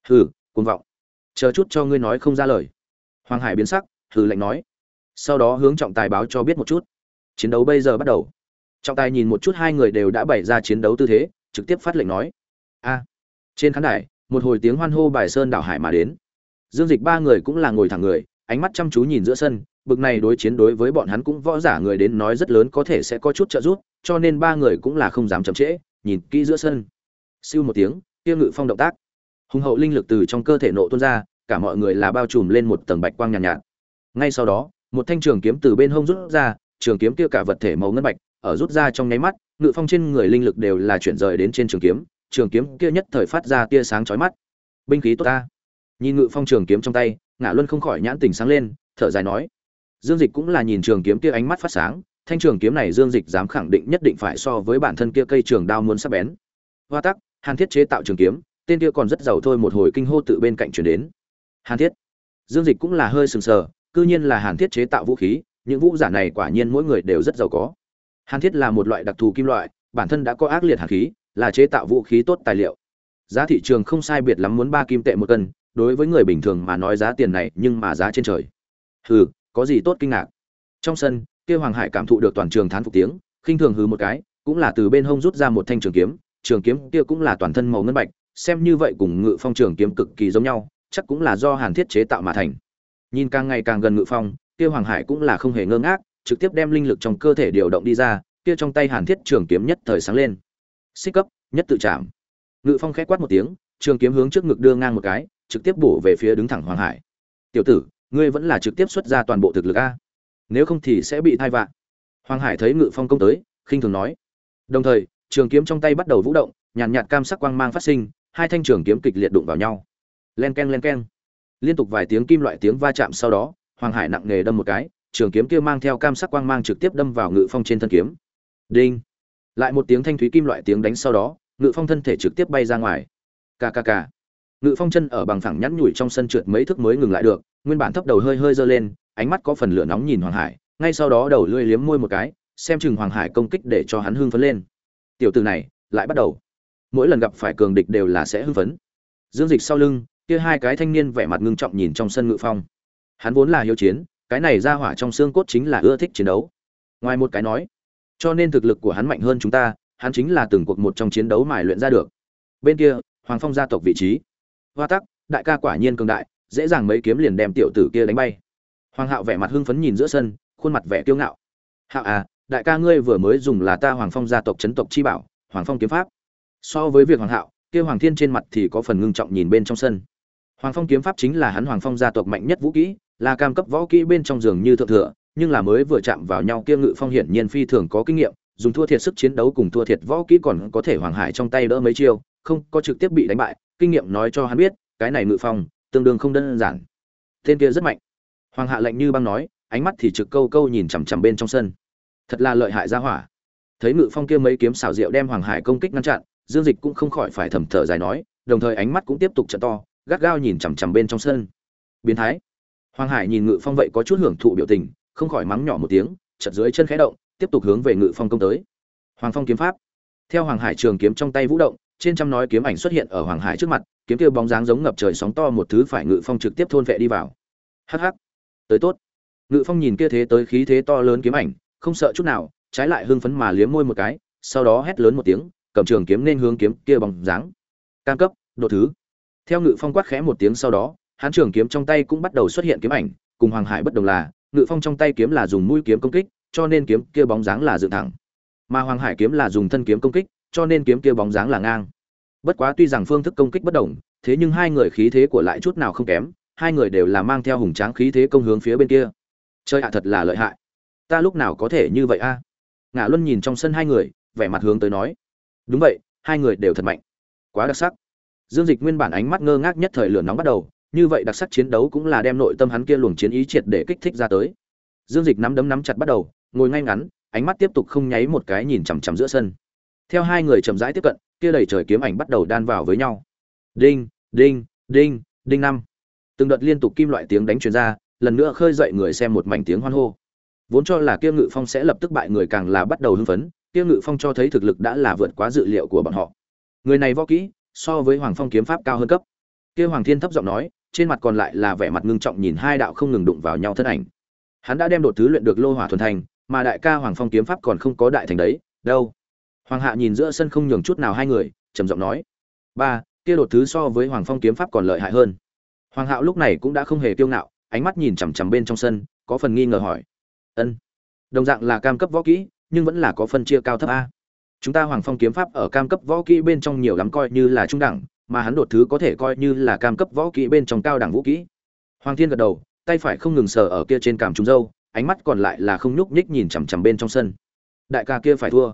Hừ, cuồng vọng chờ chút cho ngươi nói không ra lời. Hoàng hải biến sắc, hừ lạnh nói. Sau đó hướng trọng tài báo cho biết một chút. Chiến đấu bây giờ bắt đầu. Trọng tài nhìn một chút hai người đều đã bày ra chiến đấu tư thế, trực tiếp phát lệnh nói. A. Trên khán đài, một hồi tiếng hoan hô bài sơn đảo hải mà đến. Dương dịch ba người cũng là ngồi thẳng người, ánh mắt chăm chú nhìn giữa sân, bực này đối chiến đối với bọn hắn cũng võ giả người đến nói rất lớn có thể sẽ có chút trợ giúp, cho nên ba người cũng là không dám chậm trễ, nhìn kỹ giữa sân. Siêu một tiếng kia ngự phong động tác hùng hậu linh lực từ trong cơ thể nộ tuôn ra cả mọi người là bao trùm lên một tầng bạch quang nhàn nhạt, nhạt. Ngay sau đó một thanh trường kiếm từ bên hông rút ra trường kiếm kia cả vật thể màu ngân bạch ở rút ra trong nháy mắt ngự phong trên người linh lực đều là chuyển rời đến trên trường kiếm trường kiếm kia nhất thời phát ra tia sáng chói mắt. Binh khí tốt ta. Nhìn ngự phong trường kiếm trong tay ngã luân không khỏi nhãn tình sáng lên thở dài nói dương dịch cũng là nhìn trường kiếm kia ánh mắt phát sáng thanh trường kiếm này dương dịch dám khẳng định nhất định phải so với bản thân kia cây trường đao muốn sắc bén. Hoa tắc hàn thiết chế tạo trường kiếm tên kia còn rất giàu thôi một hồi kinh hô tự bên cạnh chuyển đến. Hàn thiết. Dương dịch cũng là hơi sừng sờ, cư nhiên là hàn thiết chế tạo vũ khí, những vũ giả này quả nhiên mỗi người đều rất giàu có. Hàn thiết là một loại đặc thù kim loại, bản thân đã có ác liệt hàn khí, là chế tạo vũ khí tốt tài liệu. Giá thị trường không sai biệt lắm muốn ba kim tệ một cân, đối với người bình thường mà nói giá tiền này nhưng mà giá trên trời. Hừ, có gì tốt kinh ngạc. Trong sân, kia hoàng hải cảm thụ được toàn trường thán phục tiếng, khinh thường hừ một cái, cũng là từ bên hông rút ra một thanh trường kiếm trường kiếm kia cũng là toàn thân màu ngân bạch xem như vậy cùng ngự phong trường kiếm cực kỳ giống nhau chắc cũng là do hàn thiết chế tạo mà thành. Nhìn càng ngày càng gần ngự phong kia hoàng hải cũng là không hề ngơ ngác trực tiếp đem linh lực trong cơ thể điều động đi ra kia trong tay hàn thiết trường kiếm nhất thời sáng lên. Xích cấp nhất tự chạm. Ngự phong khẽ quát một tiếng trường kiếm hướng trước ngực đưa ngang một cái trực tiếp bổ về phía đứng thẳng hoàng hải. Tiểu tử ngươi vẫn là trực tiếp xuất ra toàn bộ thực lực a. Nếu không thì sẽ bị thai vạ. Hoàng hải thấy ngự phong công tới khinh thường nói. Đồng thời trường kiếm trong tay bắt đầu vũ động nhàn nhạt, nhạt cam sắc quang mang phát sinh hai thanh trường kiếm kịch liệt đụng vào nhau. Len ken len ken liên tục vài tiếng kim loại tiếng va chạm sau đó, hoàng hải nặng nề đâm một cái, trường kiếm kia mang theo cam sắc quang mang trực tiếp đâm vào ngự phong trên thân kiếm. Đinh. Lại một tiếng thanh thúy kim loại tiếng đánh sau đó, ngự phong thân thể trực tiếp bay ra ngoài. Kkk ngự phong chân ở bằng phẳng nhắn nhủi trong sân trượt mấy thước mới ngừng lại được, nguyên bản thấp đầu hơi hơi giơ lên, ánh mắt có phần lửa nóng nhìn hoàng hải, ngay sau đó đầu lưỡi liếm môi một cái, xem chừng hoàng hải công kích để cho hắn hưng phấn lên. Tiểu từ này, lại bắt đầu mỗi lần gặp phải cường địch đều là sẽ hưng phấn. Dương dịch sau lưng, kia hai cái thanh niên vẻ mặt ngưng trọng nhìn trong sân ngự phong. Hắn vốn là hiếu chiến, cái này ra hỏa trong xương cốt chính là ưa thích chiến đấu. Ngoài một cái nói, cho nên thực lực của hắn mạnh hơn chúng ta, hắn chính là từng cuộc một trong chiến đấu mài luyện ra được. Bên kia, hoàng phong gia tộc vị trí. Hoa tắc, đại ca quả nhiên cường đại, dễ dàng mấy kiếm liền đem tiểu tử kia đánh bay. Hoàng hạo vẻ mặt hưng phấn nhìn giữa sân, khuôn mặt vẻ kiêu ngạo. Hạo à đại ca ngươi vừa mới dùng là ta hoàng phong gia tộc chấn tộc chi bảo, hoàng phong kiếm pháp so với việc hoàng hạo, kia hoàng thiên trên mặt thì có phần ngưng trọng nhìn bên trong sân. Hoàng phong kiếm pháp chính là hắn hoàng phong gia tộc mạnh nhất vũ kỹ, là cam cấp võ kỹ bên trong giường như thượng thừa, nhưng là mới vừa chạm vào nhau kia ngự phong hiển nhiên phi thường có kinh nghiệm, dùng thua thiệt sức chiến đấu cùng thua thiệt võ kỹ còn có thể hoàng hải trong tay đỡ mấy chiêu, không có trực tiếp bị đánh bại, kinh nghiệm nói cho hắn biết, cái này ngự phong, tương đương không đơn giản. Tên kia rất mạnh. Hoàng hạ lệnh như băng nói, ánh mắt thì trực câu câu nhìn chằm chằm bên trong sân. Thật là lợi hại ra hỏa. Thấy ngự phong kia mấy kiếm xảo diệu đem hoàng hải công kích ngăn chặn dương dịch cũng không khỏi phải thầm thở dài nói, đồng thời ánh mắt cũng tiếp tục trận to, gắt gao nhìn chằm chằm bên trong sân. Biến thái. Hoàng hải nhìn ngự phong vậy có chút hưởng thụ biểu tình, không khỏi mắng nhỏ một tiếng chật dưới chân khẽ động, tiếp tục hướng về ngự phong công tới. Hoàng phong kiếm pháp. Theo hoàng hải trường kiếm trong tay vũ động, trên trăm nói kiếm ảnh xuất hiện ở hoàng hải trước mặt, kiếm kia bóng dáng giống ngập trời sóng to một thứ phải ngự phong trực tiếp thôn vệ đi vào. Hắc hắc. Tới tốt. Ngự phong nhìn kia thế tới khí thế to lớn kiếm ảnh, không sợ chút nào, trái lại hưng phấn mà liếm môi một cái, sau đó hét lớn một tiếng cầm trường kiếm nên hướng kiếm kia bóng dáng. Cam cấp, độ thứ. Theo ngự phong quát khẽ một tiếng sau đó, hán trường kiếm trong tay cũng bắt đầu xuất hiện kiếm ảnh, cùng hoàng hải bất đồng là, ngự phong trong tay kiếm là dùng mũi kiếm công kích, cho nên kiếm kia bóng dáng là dựng thẳng. Mà hoàng hải kiếm là dùng thân kiếm công kích, cho nên kiếm kia bóng dáng là ngang. Bất quá tuy rằng phương thức công kích bất đồng, thế nhưng hai người khí thế của lại chút nào không kém, hai người đều là mang theo hùng tráng khí thế công hướng phía bên kia. Chơi hạ thật là lợi hại. Ta lúc nào có thể như vậy a? Ngã luân nhìn trong sân hai người, vẻ mặt hướng tới nói đúng vậy, hai người đều thật mạnh. Quá đặc sắc. Dương dịch nguyên bản ánh mắt ngơ ngác nhất thời lửa nóng bắt đầu, như vậy đặc sắc chiến đấu cũng là đem nội tâm hắn kia luồng chiến ý triệt để kích thích ra tới. Dương dịch nắm đấm nắm chặt bắt đầu, ngồi ngay ngắn, ánh mắt tiếp tục không nháy một cái nhìn chằm chằm giữa sân. Theo hai người chậm rãi tiếp cận, kia đầy trời kiếm ảnh bắt đầu đan vào với nhau. Đinh đinh đinh đinh năm. Từng đợt liên tục kim loại tiếng đánh truyền ra, lần nữa khơi dậy người xem một mảnh tiếng hoan hô. Vốn cho là kia ngự phong sẽ lập tức bại người càng là bắt đầu hưng phấn kia ngự phong cho thấy thực lực đã là vượt quá dự liệu của bọn họ. Người này võ kỹ, so với hoàng phong kiếm pháp cao hơn cấp. Kia hoàng thiên thấp giọng nói, trên mặt còn lại là vẻ mặt ngưng trọng nhìn hai đạo không ngừng đụng vào nhau thân ảnh. Hắn đã đem đột thứ luyện được lô hỏa thuần thành, mà đại ca hoàng phong kiếm pháp còn không có đại thành đấy, đâu? Hoàng hạ nhìn giữa sân không nhường chút nào hai người, trầm giọng nói, ba, kia đột thứ so với hoàng phong kiếm pháp còn lợi hại hơn. Hoàng hạo lúc này cũng đã không hề kiêu ngạo, ánh mắt nhìn chằm chằm bên trong sân, có phần nghi ngờ hỏi, ân, đồng dạng là cam cấp võ kỹ nhưng vẫn là có phân chia cao thấp a. Chúng ta hoàng phong kiếm pháp ở cam cấp võ kỹ bên trong nhiều lắm coi như là trung đẳng, mà hắn đột thứ có thể coi như là cam cấp võ kỹ bên trong cao đẳng vũ kỹ. Hoàng thiên gật đầu, tay phải không ngừng sờ ở kia trên cằm trúng dâu, ánh mắt còn lại là không nhúc nhích nhìn chằm chằm bên trong sân. Đại ca kia phải thua.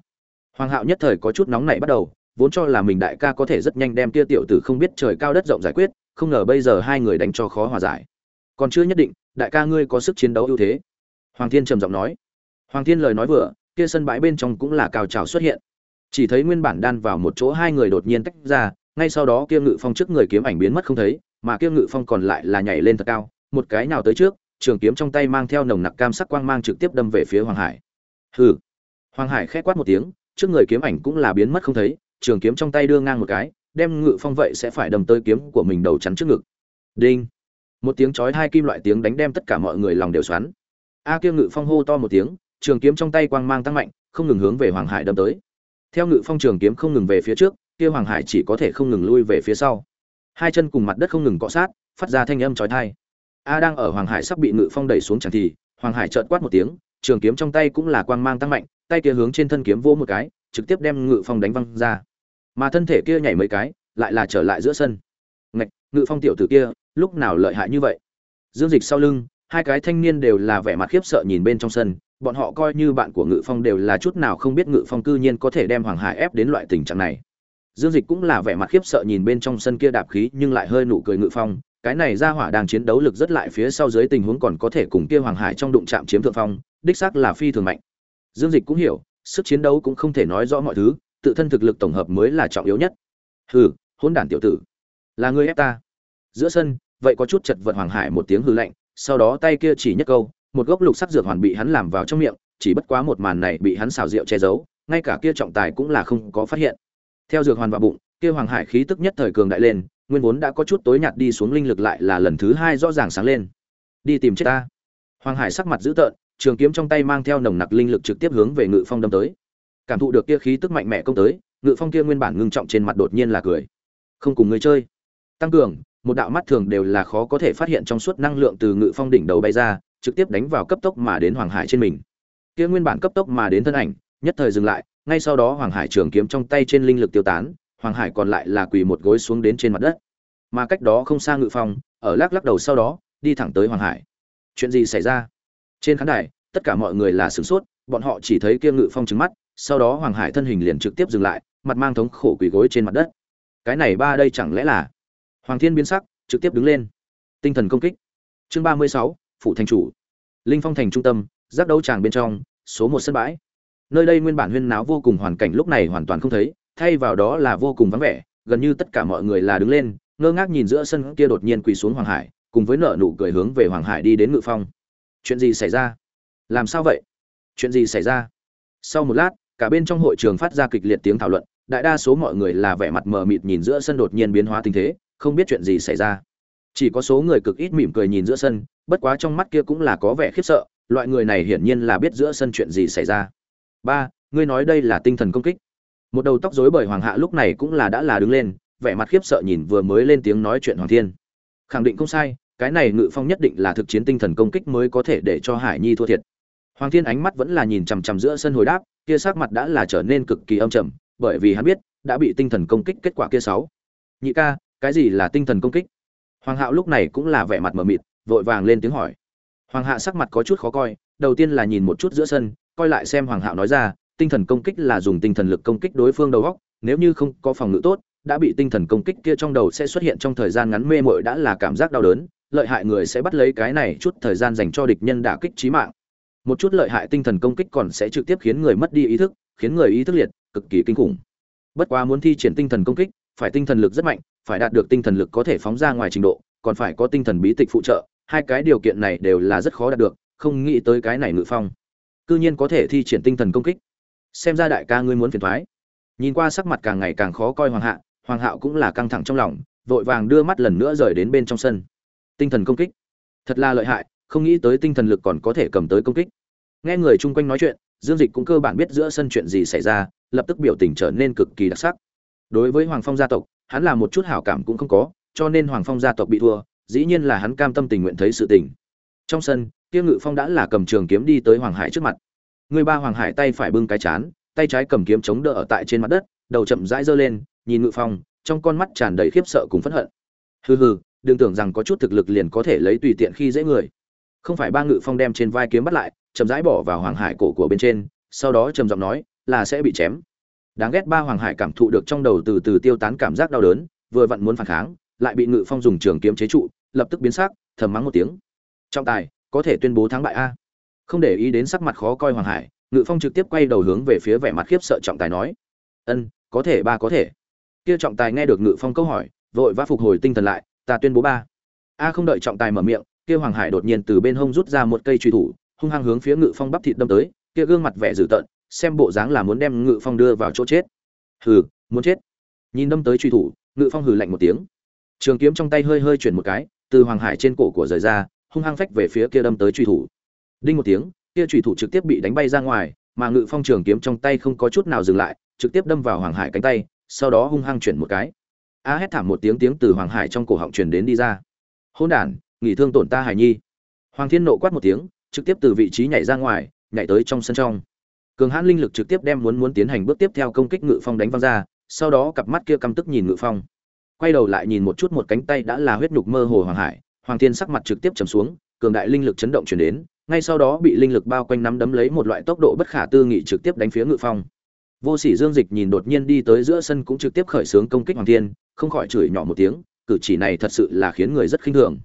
Hoàng hạo nhất thời có chút nóng nảy bắt đầu, vốn cho là mình đại ca có thể rất nhanh đem kia tiểu tử không biết trời cao đất rộng giải quyết, không ngờ bây giờ hai người đánh cho khó hòa giải. Còn chưa nhất định, đại ca ngươi có sức chiến đấu ưu thế. Hoàng thiên trầm giọng nói. Hoàng thiên lời nói vừa kia sân bãi bên trong cũng là cao trào xuất hiện. Chỉ thấy nguyên bản đan vào một chỗ hai người đột nhiên tách ra, ngay sau đó kia ngự phong trước người kiếm ảnh biến mất không thấy, mà kia ngự phong còn lại là nhảy lên thật cao, một cái nào tới trước, trường kiếm trong tay mang theo nồng nặc cam sắc quang mang trực tiếp đâm về phía hoàng hải. Hừ. Hoàng hải khẽ quát một tiếng, trước người kiếm ảnh cũng là biến mất không thấy, trường kiếm trong tay đưa ngang một cái, đem ngự phong vậy sẽ phải đâm tới kiếm của mình đầu chắn trước ngực. Đinh. Một tiếng chói hai kim loại tiếng đánh đem tất cả mọi người lòng đều xoắn. A kia ngự phong hô to một tiếng trường kiếm trong tay quang mang tăng mạnh, không ngừng hướng về hoàng hải đâm tới. Theo ngự phong trường kiếm không ngừng về phía trước, kia hoàng hải chỉ có thể không ngừng lui về phía sau. Hai chân cùng mặt đất không ngừng cọ sát, phát ra thanh âm chói tai. A đang ở hoàng hải sắp bị ngự phong đẩy xuống chẳng thì, hoàng hải chợt quát một tiếng, trường kiếm trong tay cũng là quang mang tăng mạnh, tay kia hướng trên thân kiếm vỗ một cái, trực tiếp đem ngự phong đánh văng ra. Mà thân thể kia nhảy mấy cái, lại là trở lại giữa sân. Ngạch, ngự phong tiểu tử kia, lúc nào lợi hại như vậy? Dương dịch sau lưng, hai cái thanh niên đều là vẻ mặt khiếp sợ nhìn bên trong sân bọn họ coi như bạn của ngự phong đều là chút nào không biết ngự phong cư nhiên có thể đem hoàng hải ép đến loại tình trạng này. Dương dịch cũng là vẻ mặt khiếp sợ nhìn bên trong sân kia đạp khí nhưng lại hơi nụ cười ngự phong, cái này ra hỏa đang chiến đấu lực rất lại phía sau dưới tình huống còn có thể cùng kia hoàng hải trong đụng chạm chiếm thượng phong, đích xác là phi thường mạnh. Dương dịch cũng hiểu, sức chiến đấu cũng không thể nói rõ mọi thứ, tự thân thực lực tổng hợp mới là trọng yếu nhất. Hừ hôn đản tiểu tử, là ngươi ép ta. Giữa sân, vậy có chút chật vật hoàng hải một tiếng hư lạnh, sau đó tay kia chỉ nhất câu một gốc lục sắc dược hoàn bị hắn làm vào trong miệng, chỉ bất quá một màn này bị hắn xào rượu che giấu, ngay cả kia trọng tài cũng là không có phát hiện. Theo dược hoàn vào bụng, kia hoàng hải khí tức nhất thời cường đại lên, nguyên vốn đã có chút tối nhạt đi xuống linh lực lại là lần thứ hai rõ ràng sáng lên. Đi tìm chết ta. Hoàng hải sắc mặt dữ tợn, trường kiếm trong tay mang theo nồng nặc linh lực trực tiếp hướng về ngự phong đâm tới. Cảm thụ được kia khí tức mạnh mẽ công tới, ngự phong kia nguyên bản ngưng trọng trên mặt đột nhiên là cười. Không cùng người chơi. Tăng cường, một đạo mắt thường đều là khó có thể phát hiện trong suốt năng lượng từ ngự phong đỉnh đầu bay ra trực tiếp đánh vào cấp tốc mà đến hoàng hải trên mình. Kia nguyên bản cấp tốc mà đến thân ảnh, nhất thời dừng lại, ngay sau đó hoàng hải trường kiếm trong tay trên linh lực tiêu tán, hoàng hải còn lại là quỳ một gối xuống đến trên mặt đất. Mà cách đó không xa ngự phong, ở lắc lắc đầu sau đó, đi thẳng tới hoàng hải. Chuyện gì xảy ra? Trên khán đài, tất cả mọi người là sửng sốt, bọn họ chỉ thấy kia ngự phong trừng mắt, sau đó hoàng hải thân hình liền trực tiếp dừng lại, mặt mang thống khổ quỳ gối trên mặt đất. Cái này ba đây chẳng lẽ là? Hoàng thiên biến sắc, trực tiếp đứng lên. Tinh thần công kích. Chương ba mươi sáu phủ thành chủ. Linh phong thành trung tâm, giác đấu tràng bên trong, số một sân bãi. Nơi đây nguyên bản huyên náo vô cùng hoàn cảnh lúc này hoàn toàn không thấy, thay vào đó là vô cùng vắng vẻ, gần như tất cả mọi người là đứng lên, ngơ ngác nhìn giữa sân kia đột nhiên quỳ xuống hoàng hải, cùng với nợ nụ cười hướng về hoàng hải đi đến ngự phong. Chuyện gì xảy ra? Làm sao vậy? Chuyện gì xảy ra? Sau một lát, cả bên trong hội trường phát ra kịch liệt tiếng thảo luận, đại đa số mọi người là vẻ mặt mờ mịt nhìn giữa sân đột nhiên biến hóa tình thế, không biết chuyện gì xảy ra. Chỉ có số người cực ít mỉm cười nhìn giữa sân bất quá trong mắt kia cũng là có vẻ khiếp sợ, loại người này hiển nhiên là biết giữa sân chuyện gì xảy ra. Ba, ngươi nói đây là tinh thần công kích. Một đầu tóc rối bởi hoàng hạ lúc này cũng là đã là đứng lên, vẻ mặt khiếp sợ nhìn vừa mới lên tiếng nói chuyện hoàng thiên. Khẳng định không sai, cái này ngự phong nhất định là thực chiến tinh thần công kích mới có thể để cho hải nhi thua thiệt. Hoàng thiên ánh mắt vẫn là nhìn chằm chằm giữa sân hồi đáp, kia sắc mặt đã là trở nên cực kỳ âm trầm, bởi vì hắn biết, đã bị tinh thần công kích kết quả kia sáu. Nhị ca, cái gì là tinh thần công kích? Hoàng hạo lúc này cũng là vẻ mặt mờ mịt vội vàng lên tiếng hỏi. Hoàng hạ sắc mặt có chút khó coi, đầu tiên là nhìn một chút giữa sân, coi lại xem hoàng hạo nói ra, tinh thần công kích là dùng tinh thần lực công kích đối phương đầu góc, nếu như không có phòng ngự tốt, đã bị tinh thần công kích kia trong đầu sẽ xuất hiện trong thời gian ngắn mê mội đã là cảm giác đau đớn, lợi hại người sẽ bắt lấy cái này chút thời gian dành cho địch nhân đả kích trí mạng. Một chút lợi hại tinh thần công kích còn sẽ trực tiếp khiến người mất đi ý thức, khiến người ý thức liệt, cực kỳ kinh khủng. Bất quá muốn thi triển tinh thần công kích, phải tinh thần lực rất mạnh, phải đạt được tinh thần lực có thể phóng ra ngoài trình độ, còn phải có tinh thần bí tịch phụ trợ hai cái điều kiện này đều là rất khó đạt được, không nghĩ tới cái này ngự phong. Cư nhiên có thể thi triển tinh thần công kích. Xem ra đại ca ngươi muốn phiền thoái. Nhìn qua sắc mặt càng ngày càng khó coi hoàng hạ, hoàng hạo cũng là căng thẳng trong lòng, vội vàng đưa mắt lần nữa rời đến bên trong sân. Tinh thần công kích. Thật là lợi hại, không nghĩ tới tinh thần lực còn có thể cầm tới công kích. Nghe người chung quanh nói chuyện, dương dịch cũng cơ bản biết giữa sân chuyện gì xảy ra, lập tức biểu tình trở nên cực kỳ đặc sắc. Đối với hoàng phong gia tộc, hắn là một chút hảo cảm cũng không có, cho nên hoàng phong gia tộc bị thua dĩ nhiên là hắn cam tâm tình nguyện thấy sự tình. Trong sân Tiêu ngự phong đã là cầm trường kiếm đi tới hoàng hải trước mặt. Người ba hoàng hải tay phải bưng cái chán, tay trái cầm kiếm chống đỡ ở tại trên mặt đất, đầu chậm rãi giơ lên, nhìn ngự phong, trong con mắt tràn đầy khiếp sợ cùng phẫn hận. Hừ hừ, đừng tưởng rằng có chút thực lực liền có thể lấy tùy tiện khi dễ người. Không phải ba ngự phong đem trên vai kiếm bắt lại, chậm rãi bỏ vào hoàng hải cổ của bên trên, sau đó trầm giọng nói, là sẽ bị chém. Đáng ghét ba hoàng hải cảm thụ được trong đầu từ từ tiêu tán cảm giác đau đớn, vừa vặn muốn phản kháng, lại bị ngự phong dùng trường kiếm chế trụ lập tức biến sắc, thầm mắng một tiếng. Trọng tài, có thể tuyên bố thắng bại a. Không để ý đến sắc mặt khó coi hoàng hải, ngự phong trực tiếp quay đầu hướng về phía vẻ mặt khiếp sợ trọng tài nói. Ân, có thể ba, có thể. Kia trọng tài nghe được ngự phong câu hỏi, vội vã phục hồi tinh thần lại, ta tuyên bố ba. A không đợi trọng tài mở miệng, kia hoàng hải đột nhiên từ bên hông rút ra một cây truy thủ, hung hăng hướng phía ngự phong bắp thịt đâm tới, kia gương mặt vẻ dữ tợn, xem bộ dáng là muốn đem ngự phong đưa vào chỗ chết. Hừ, muốn chết. Nhìn đâm tới truy thủ, ngự phong hừ lạnh một tiếng. Trường kiếm trong tay hơi hơi chuyển một cái từ hoàng hải trên cổ của rời ra, hung hăng phách về phía kia đâm tới truy thủ. Đinh một tiếng, kia truy thủ trực tiếp bị đánh bay ra ngoài, mà ngự phong trường kiếm trong tay không có chút nào dừng lại, trực tiếp đâm vào hoàng hải cánh tay, sau đó hung hăng chuyển một cái. A hét thảm một tiếng tiếng từ hoàng hải trong cổ họng truyền đến đi ra. Hôn đản, nghỉ thương tổn ta hải nhi. Hoàng thiên nộ quát một tiếng, trực tiếp từ vị trí nhảy ra ngoài, nhảy tới trong sân trong. Cường hãn linh lực trực tiếp đem muốn muốn tiến hành bước tiếp theo công kích ngự phong đánh văng ra, sau đó cặp mắt kia căm tức nhìn ngự phong quay đầu lại nhìn một chút một cánh tay đã là huyết nhục mơ hồ hoàng hải, hoàng thiên sắc mặt trực tiếp trầm xuống, cường đại linh lực chấn động chuyển đến, ngay sau đó bị linh lực bao quanh nắm đấm lấy một loại tốc độ bất khả tư nghị trực tiếp đánh phía ngự phong. Vô sỉ dương dịch nhìn đột nhiên đi tới giữa sân cũng trực tiếp khởi xướng công kích hoàng thiên, không khỏi chửi nhỏ một tiếng, cử chỉ này thật sự là khiến người rất khinh thường.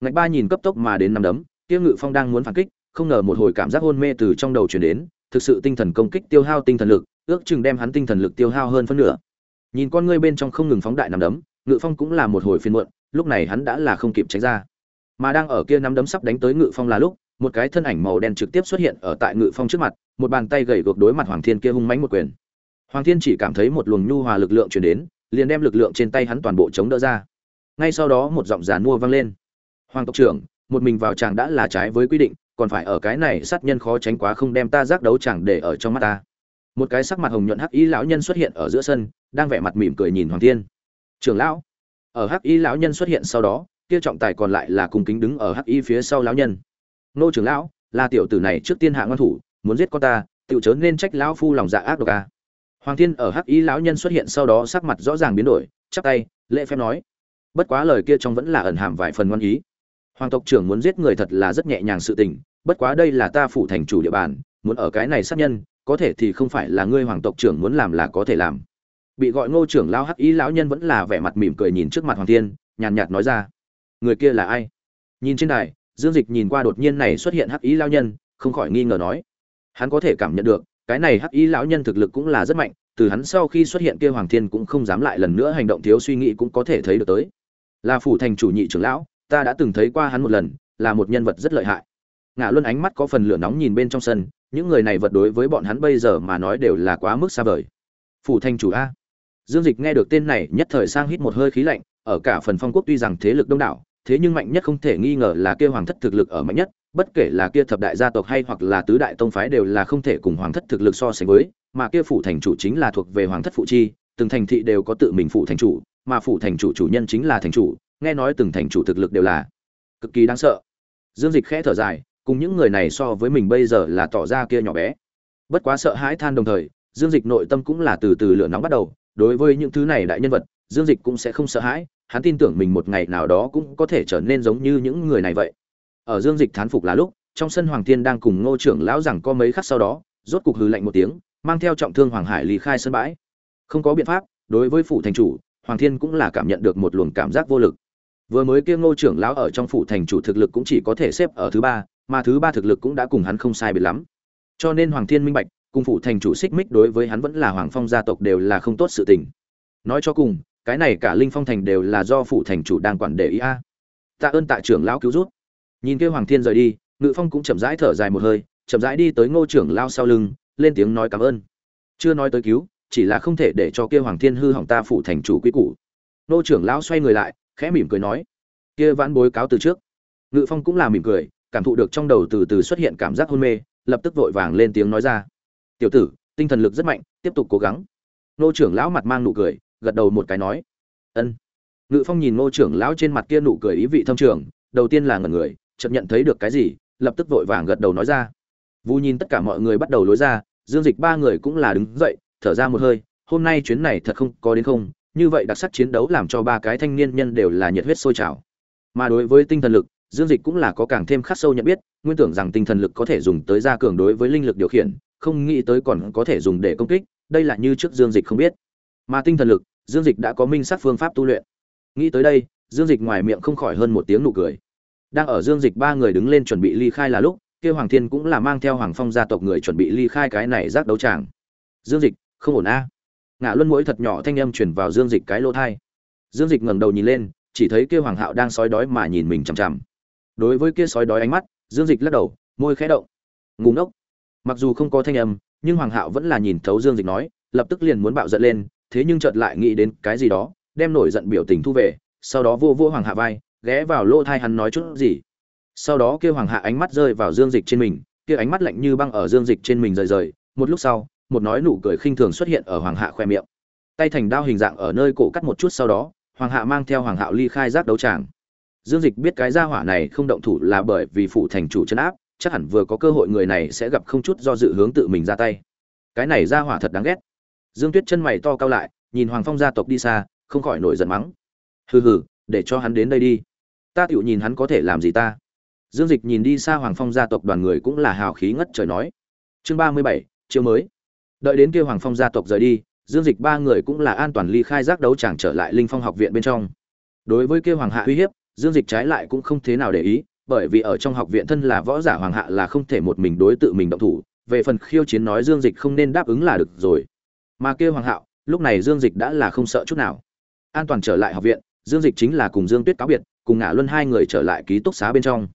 Ngạch ba nhìn cấp tốc mà đến nắm đấm tiêu ngự phong đang muốn phản kích, không ngờ một hồi cảm giác hôn mê từ trong đầu chuyển đến, thực sự tinh thần công kích tiêu hao tinh thần lực, ước chừng đem hắn tinh thần lực tiêu hao hơn phân nửa. Nhìn con ngươi bên trong không ngừng phóng đại nắm đấm ngự phong cũng là một hồi phiên muộn, lúc này hắn đã là không kịp tránh ra. Mà đang ở kia nắm đấm sắp đánh tới ngự phong là lúc, một cái thân ảnh màu đen trực tiếp xuất hiện ở tại ngự phong trước mặt, một bàn tay gầy gộc đối mặt hoàng thiên kia hung mãnh một quyền. Hoàng thiên chỉ cảm thấy một luồng nhu hòa lực lượng truyền đến, liền đem lực lượng trên tay hắn toàn bộ chống đỡ ra. Ngay sau đó một giọng giàn mua vang lên. Hoàng tộc trưởng, một mình vào chàng đã là trái với quy định, còn phải ở cái này sát nhân khó tránh quá không đem ta giác đấu chẳng để ở trong mắt ta. Một cái sắc mặt hồng nhuận hắc y lão nhân xuất hiện ở giữa sân, đang vẻ mặt mỉm cười nhìn hoàng thiên trưởng lão. Ở hắc y lão nhân xuất hiện sau đó, kia trọng tài còn lại là cung kính đứng ở hắc y phía sau lão nhân. Nô trưởng lão, là tiểu tử này trước tiên hạ ngon thủ, muốn giết con ta tự chớ nên trách lão phu lòng dạ ác độc a hoàng thiên ở hắc y lão nhân xuất hiện sau đó sắc mặt rõ ràng biến đổi, chắp tay, lễ phép nói. Bất quá lời kia trong vẫn là ẩn hàm vài phần ngoan ý. Hoàng tộc trưởng muốn giết người thật là rất nhẹ nhàng sự tình, bất quá đây là ta phủ thành chủ địa bàn, muốn ở cái này sát nhân, có thể thì không phải là ngươi hoàng tộc trưởng muốn làm là có thể làm bị gọi ngô trưởng lao hắc ý lão nhân vẫn là vẻ mặt mỉm cười nhìn trước mặt hoàng thiên, nhàn nhạt nói ra, người kia là ai? Nhìn trên đài, dương dịch nhìn qua đột nhiên này xuất hiện hắc ý lão nhân, không khỏi nghi ngờ nói, hắn có thể cảm nhận được, cái này hắc ý lão nhân thực lực cũng là rất mạnh, từ hắn sau khi xuất hiện kia hoàng thiên cũng không dám lại lần nữa hành động thiếu suy nghĩ cũng có thể thấy được tới. Là phủ thành chủ nhị trưởng lão, ta đã từng thấy qua hắn một lần, là một nhân vật rất lợi hại. Ngã luôn ánh mắt có phần lửa nóng nhìn bên trong sân, những người này vật đối với bọn hắn bây giờ mà nói đều là quá mức xa vời. Phủ thành chủ a dương dịch nghe được tên này nhất thời sang hít một hơi khí lạnh, ở cả phần phong quốc tuy rằng thế lực đông đảo, thế nhưng mạnh nhất không thể nghi ngờ là kia hoàng thất thực lực ở mạnh nhất, bất kể là kia thập đại gia tộc hay hoặc là tứ đại tông phái đều là không thể cùng hoàng thất thực lực so sánh với, mà kia phủ thành chủ chính là thuộc về hoàng thất phụ chi, từng thành thị đều có tự mình phụ thành chủ, mà phủ thành chủ chủ nhân chính là thành chủ, nghe nói từng thành chủ thực lực đều là cực kỳ đáng sợ. Dương dịch khẽ thở dài, cùng những người này so với mình bây giờ là tỏ ra kia nhỏ bé. Bất quá sợ hãi than đồng thời, dương dịch nội tâm cũng là từ từ lửa nóng bắt đầu đối với những thứ này đại nhân vật, dương dịch cũng sẽ không sợ hãi, hắn tin tưởng mình một ngày nào đó cũng có thể trở nên giống như những người này vậy. Ở dương dịch thán phục là lúc, trong sân hoàng thiên đang cùng ngô trưởng lão rằng có mấy khắc sau đó, rốt cục hừ lạnh một tiếng, mang theo trọng thương hoàng hải lý khai sân bãi. Không có biện pháp, đối với phủ thành chủ, hoàng thiên cũng là cảm nhận được một luồng cảm giác vô lực. Vừa mới kia ngô trưởng lão ở trong phủ thành chủ thực lực cũng chỉ có thể xếp ở thứ ba, mà thứ ba thực lực cũng đã cùng hắn không sai biệt lắm. Cho nên hoàng thiên minh bạch cung phủ thành chủ xích mích đối với hắn vẫn là hoàng phong gia tộc đều là không tốt sự tình. Nói cho cùng, cái này cả linh phong thành đều là do phủ thành chủ đang quản để ý a. Tạ ơn tạ trưởng lão cứu rút nhìn kêu hoàng thiên rời đi, ngự phong cũng chậm rãi thở dài một hơi, chậm rãi đi tới ngô trưởng lao sau lưng, lên tiếng nói cảm ơn. Chưa nói tới cứu, chỉ là không thể để cho kia hoàng thiên hư hỏng ta phủ thành chủ quý củ. Ngô trưởng lão xoay người lại, khẽ mỉm cười nói, kia vãn bối cáo từ trước. Ngự phong cũng là mỉm cười, cảm thụ được trong đầu từ từ xuất hiện cảm giác hôn mê, lập tức vội vàng lên tiếng nói ra tiểu tử, tinh thần lực rất mạnh, tiếp tục cố gắng. Nô trưởng lão mặt mang nụ cười, gật đầu một cái nói, ân. Ngự phong nhìn nô trưởng lão trên mặt kia nụ cười ý vị thâm trường, đầu tiên là ngẩn người, chợt nhận thấy được cái gì, lập tức vội vàng gật đầu nói ra. Vu nhìn tất cả mọi người bắt đầu lối ra, dương dịch ba người cũng là đứng dậy, thở ra một hơi, hôm nay chuyến này thật không có đến không, như vậy đặc sắc chiến đấu làm cho ba cái thanh niên nhân đều là nhiệt huyết sôi trào. Mà đối với tinh thần lực, dương dịch cũng là có càng thêm khắc sâu nhận biết, nguyên tưởng rằng tinh thần lực có thể dùng tới gia cường đối với linh lực điều khiển không nghĩ tới còn có thể dùng để công kích, đây là như trước dương dịch không biết. Mà tinh thần lực, dương dịch đã có minh sát phương pháp tu luyện. Nghĩ tới đây, dương dịch ngoài miệng không khỏi hơn một tiếng nụ cười. Đang ở dương dịch ba người đứng lên chuẩn bị ly khai là lúc, kia hoàng thiên cũng là mang theo hoàng phong gia tộc người chuẩn bị ly khai cái này giác đấu tràng. Dương dịch, không ổn a. Ngã luân mũi thật nhỏ thanh âm chuyển vào dương dịch cái lỗ thai dương dịch ngẩng đầu nhìn lên, chỉ thấy kia hoàng hạo đang sói đói mà nhìn mình chằm chằm. Đối với kia sói đói ánh mắt, dương dịch lắc đầu, môi khẽ động. Ngủ ngốc mặc dù không có thanh âm, nhưng hoàng hạo vẫn là nhìn thấu dương dịch nói, lập tức liền muốn bạo giận lên, thế nhưng chợt lại nghĩ đến cái gì đó, đem nổi giận biểu tình thu về, sau đó vô vô hoàng hạ vai, ghé vào lỗ thai hắn nói chút gì. Sau đó kia hoàng hạ ánh mắt rơi vào dương dịch trên mình, kia ánh mắt lạnh như băng ở dương dịch trên mình rời rời, một lúc sau, một nói nụ cười khinh thường xuất hiện ở hoàng hạ khoe miệng. Tay thành đao hình dạng ở nơi cổ cắt một chút sau đó, hoàng hạ mang theo hoàng hạo ly khai giác đấu tràng. Dương dịch biết cái gia hỏa này không động thủ là bởi vì phụ thành chủ chân áp chắc hẳn vừa có cơ hội người này sẽ gặp không chút do dự hướng tự mình ra tay. Cái này gia hỏa thật đáng ghét. Dương tuyết chân mày to cao lại, nhìn hoàng phong gia tộc đi xa, không khỏi nổi giận mắng. Hừ hừ, để cho hắn đến đây đi. Ta tựu nhìn hắn có thể làm gì ta? Dương dịch nhìn đi xa hoàng phong gia tộc đoàn người cũng là hào khí ngất trời nói. Chương ba mươi bảy, chiêu mới. Đợi đến kia hoàng phong gia tộc rời đi, dương dịch ba người cũng là an toàn ly khai giác đấu chẳng trở lại linh phong học viện bên trong. Đối với kia hoàng hạ uy hiếp, dương dịch trái lại cũng không thế nào để ý bởi vì ở trong học viện thân là võ giả hoàng hạ là không thể một mình đối tự mình động thủ, về phần khiêu chiến nói dương dịch không nên đáp ứng là được rồi. Mà kia hoàng hạo, lúc này dương dịch đã là không sợ chút nào. An toàn trở lại học viện, dương dịch chính là cùng dương tuyết cáo biệt, cùng ngã luân hai người trở lại ký túc xá bên trong.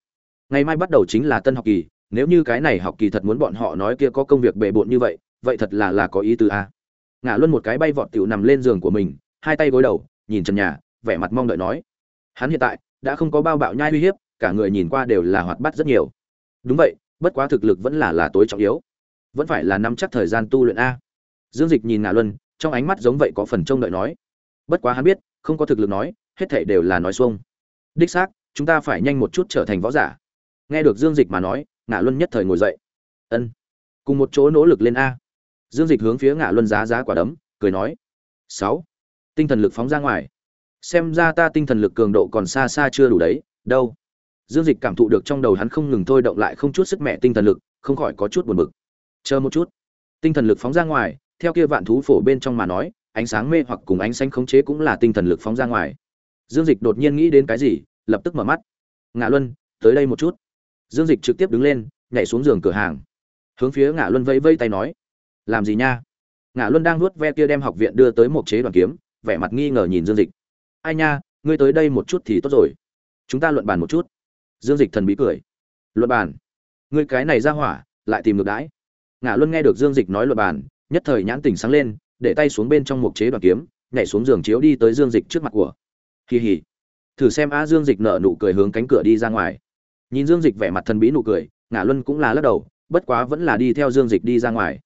Ngày mai bắt đầu chính là tân học kỳ, nếu như cái này học kỳ thật muốn bọn họ nói kia có công việc bề bộn như vậy vậy thật là là có ý tứ a. Ngã luân một cái bay vọt tiểu nằm lên giường của mình, hai tay gối đầu, nhìn trần nhà, vẻ mặt mong đợi nói. Hắn hiện tại đã không có bao bạo nhai uy hiếp cả người nhìn qua đều là hoạt bát rất nhiều. Đúng vậy, bất quá thực lực vẫn là là tối trọng yếu. Vẫn phải là nắm chắc thời gian tu luyện a. Dương dịch nhìn Ngạ luân, trong ánh mắt giống vậy có phần trông đợi nói. Bất quá hắn biết, không có thực lực nói, hết thảy đều là nói xuông. Đích xác, chúng ta phải nhanh một chút trở thành võ giả. Nghe được dương dịch mà nói, Ngạ luân nhất thời ngồi dậy. Ân. Cùng một chỗ nỗ lực lên a. Dương dịch hướng phía Ngạ luân giá giá quả đấm, cười nói. Sáu. Tinh thần lực phóng ra ngoài. Xem ra ta tinh thần lực cường độ còn xa xa chưa đủ đấy, đâu? Dương dịch cảm thụ được trong đầu hắn không ngừng thôi động lại không chút sức mẹ tinh thần lực, không khỏi có chút buồn bực. Chờ một chút. Tinh thần lực phóng ra ngoài, theo kia vạn thú phổ bên trong mà nói, ánh sáng mê hoặc cùng ánh xanh khống chế cũng là tinh thần lực phóng ra ngoài. Dương dịch đột nhiên nghĩ đến cái gì, lập tức mở mắt. Ngạ luân, tới đây một chút. Dương dịch trực tiếp đứng lên, nhảy xuống giường cửa hàng. Hướng phía ngạ luân vẫy vây tay nói, làm gì nha? Ngạ luân đang nuốt ve kia đem học viện đưa tới một chế đoàn kiếm, vẻ mặt nghi ngờ nhìn dương dịch. Ai nha, ngươi tới đây một chút thì tốt rồi. Chúng ta luận bàn một chút dương dịch thần bí cười. Luận bàn. Ngươi cái này ra hỏa, lại tìm ngược đãi. Ngạ luân nghe được dương dịch nói luận bàn, nhất thời nhãn tỉnh sáng lên, để tay xuống bên trong một chế đoàn kiếm, nhảy xuống giường chiếu đi tới dương dịch trước mặt của. Kỳ hỉ thử xem a dương dịch nở nụ cười hướng cánh cửa đi ra ngoài. Nhìn dương dịch vẻ mặt thần bí nụ cười ngã luân cũng là lắc đầu, bất quá vẫn là đi theo dương dịch đi ra ngoài.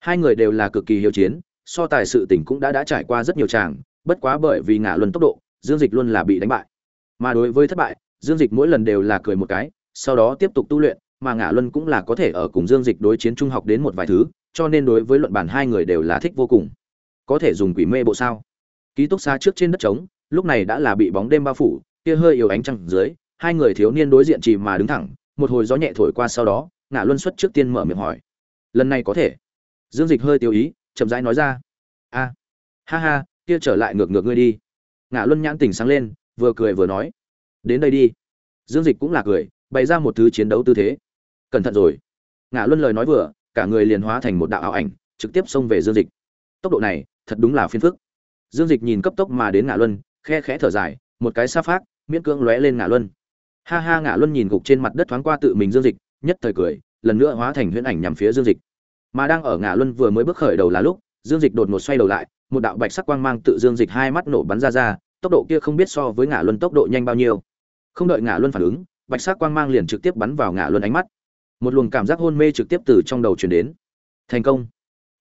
Hai người đều là cực kỳ hiếu chiến, so tài sự tỉnh cũng đã đã trải qua rất nhiều tràng, bất quá bởi vì ngã luân tốc độ, dương dịch luôn là bị đánh bại. Mà đối với thất bại dương dịch mỗi lần đều là cười một cái, sau đó tiếp tục tu luyện, mà ngã luân cũng là có thể ở cùng dương dịch đối chiến trung học đến một vài thứ, cho nên đối với luận bản hai người đều là thích vô cùng. Có thể dùng quỷ mê bộ sao? Ký túc xá trước trên đất trống, lúc này đã là bị bóng đêm bao phủ, kia hơi yếu ánh trăng dưới, hai người thiếu niên đối diện chỉ mà đứng thẳng, một hồi gió nhẹ thổi qua sau đó ngã luân xuất trước tiên mở miệng hỏi. Lần này có thể. Dương dịch hơi tiêu ý, chậm rãi nói ra. A. Ha ha, kia trở lại ngược ngược ngươi đi. Ngã luân nhãn tỉnh sáng lên, vừa cười vừa nói đến đây đi. Dương dịch cũng là cười, bày ra một thứ chiến đấu tư thế. Cẩn thận rồi. Ngã luân lời nói vừa, cả người liền hóa thành một đạo ảo ảnh, trực tiếp xông về dương dịch. Tốc độ này, thật đúng là phiền phức. Dương dịch nhìn cấp tốc mà đến ngã luân, khe khẽ thở dài, một cái xa phát miễn cưỡng lóe lên ngã luân. Ha ha ngã luân nhìn gục trên mặt đất thoáng qua tự mình dương dịch, nhất thời cười, lần nữa hóa thành huyễn ảnh nhằm phía dương dịch. Mà đang ở ngã luân vừa mới bước khởi đầu là lúc, dương dịch đột ngột xoay đầu lại, một đạo bạch sắc quang mang tự dương dịch hai mắt nổ bắn ra ra, tốc độ kia không biết so với ngã luân tốc độ nhanh bao nhiêu không đợi ngã luân phản ứng, bạch sắc quang mang liền trực tiếp bắn vào ngã luân ánh mắt. Một luồng cảm giác hôn mê trực tiếp từ trong đầu truyền đến. Thành công.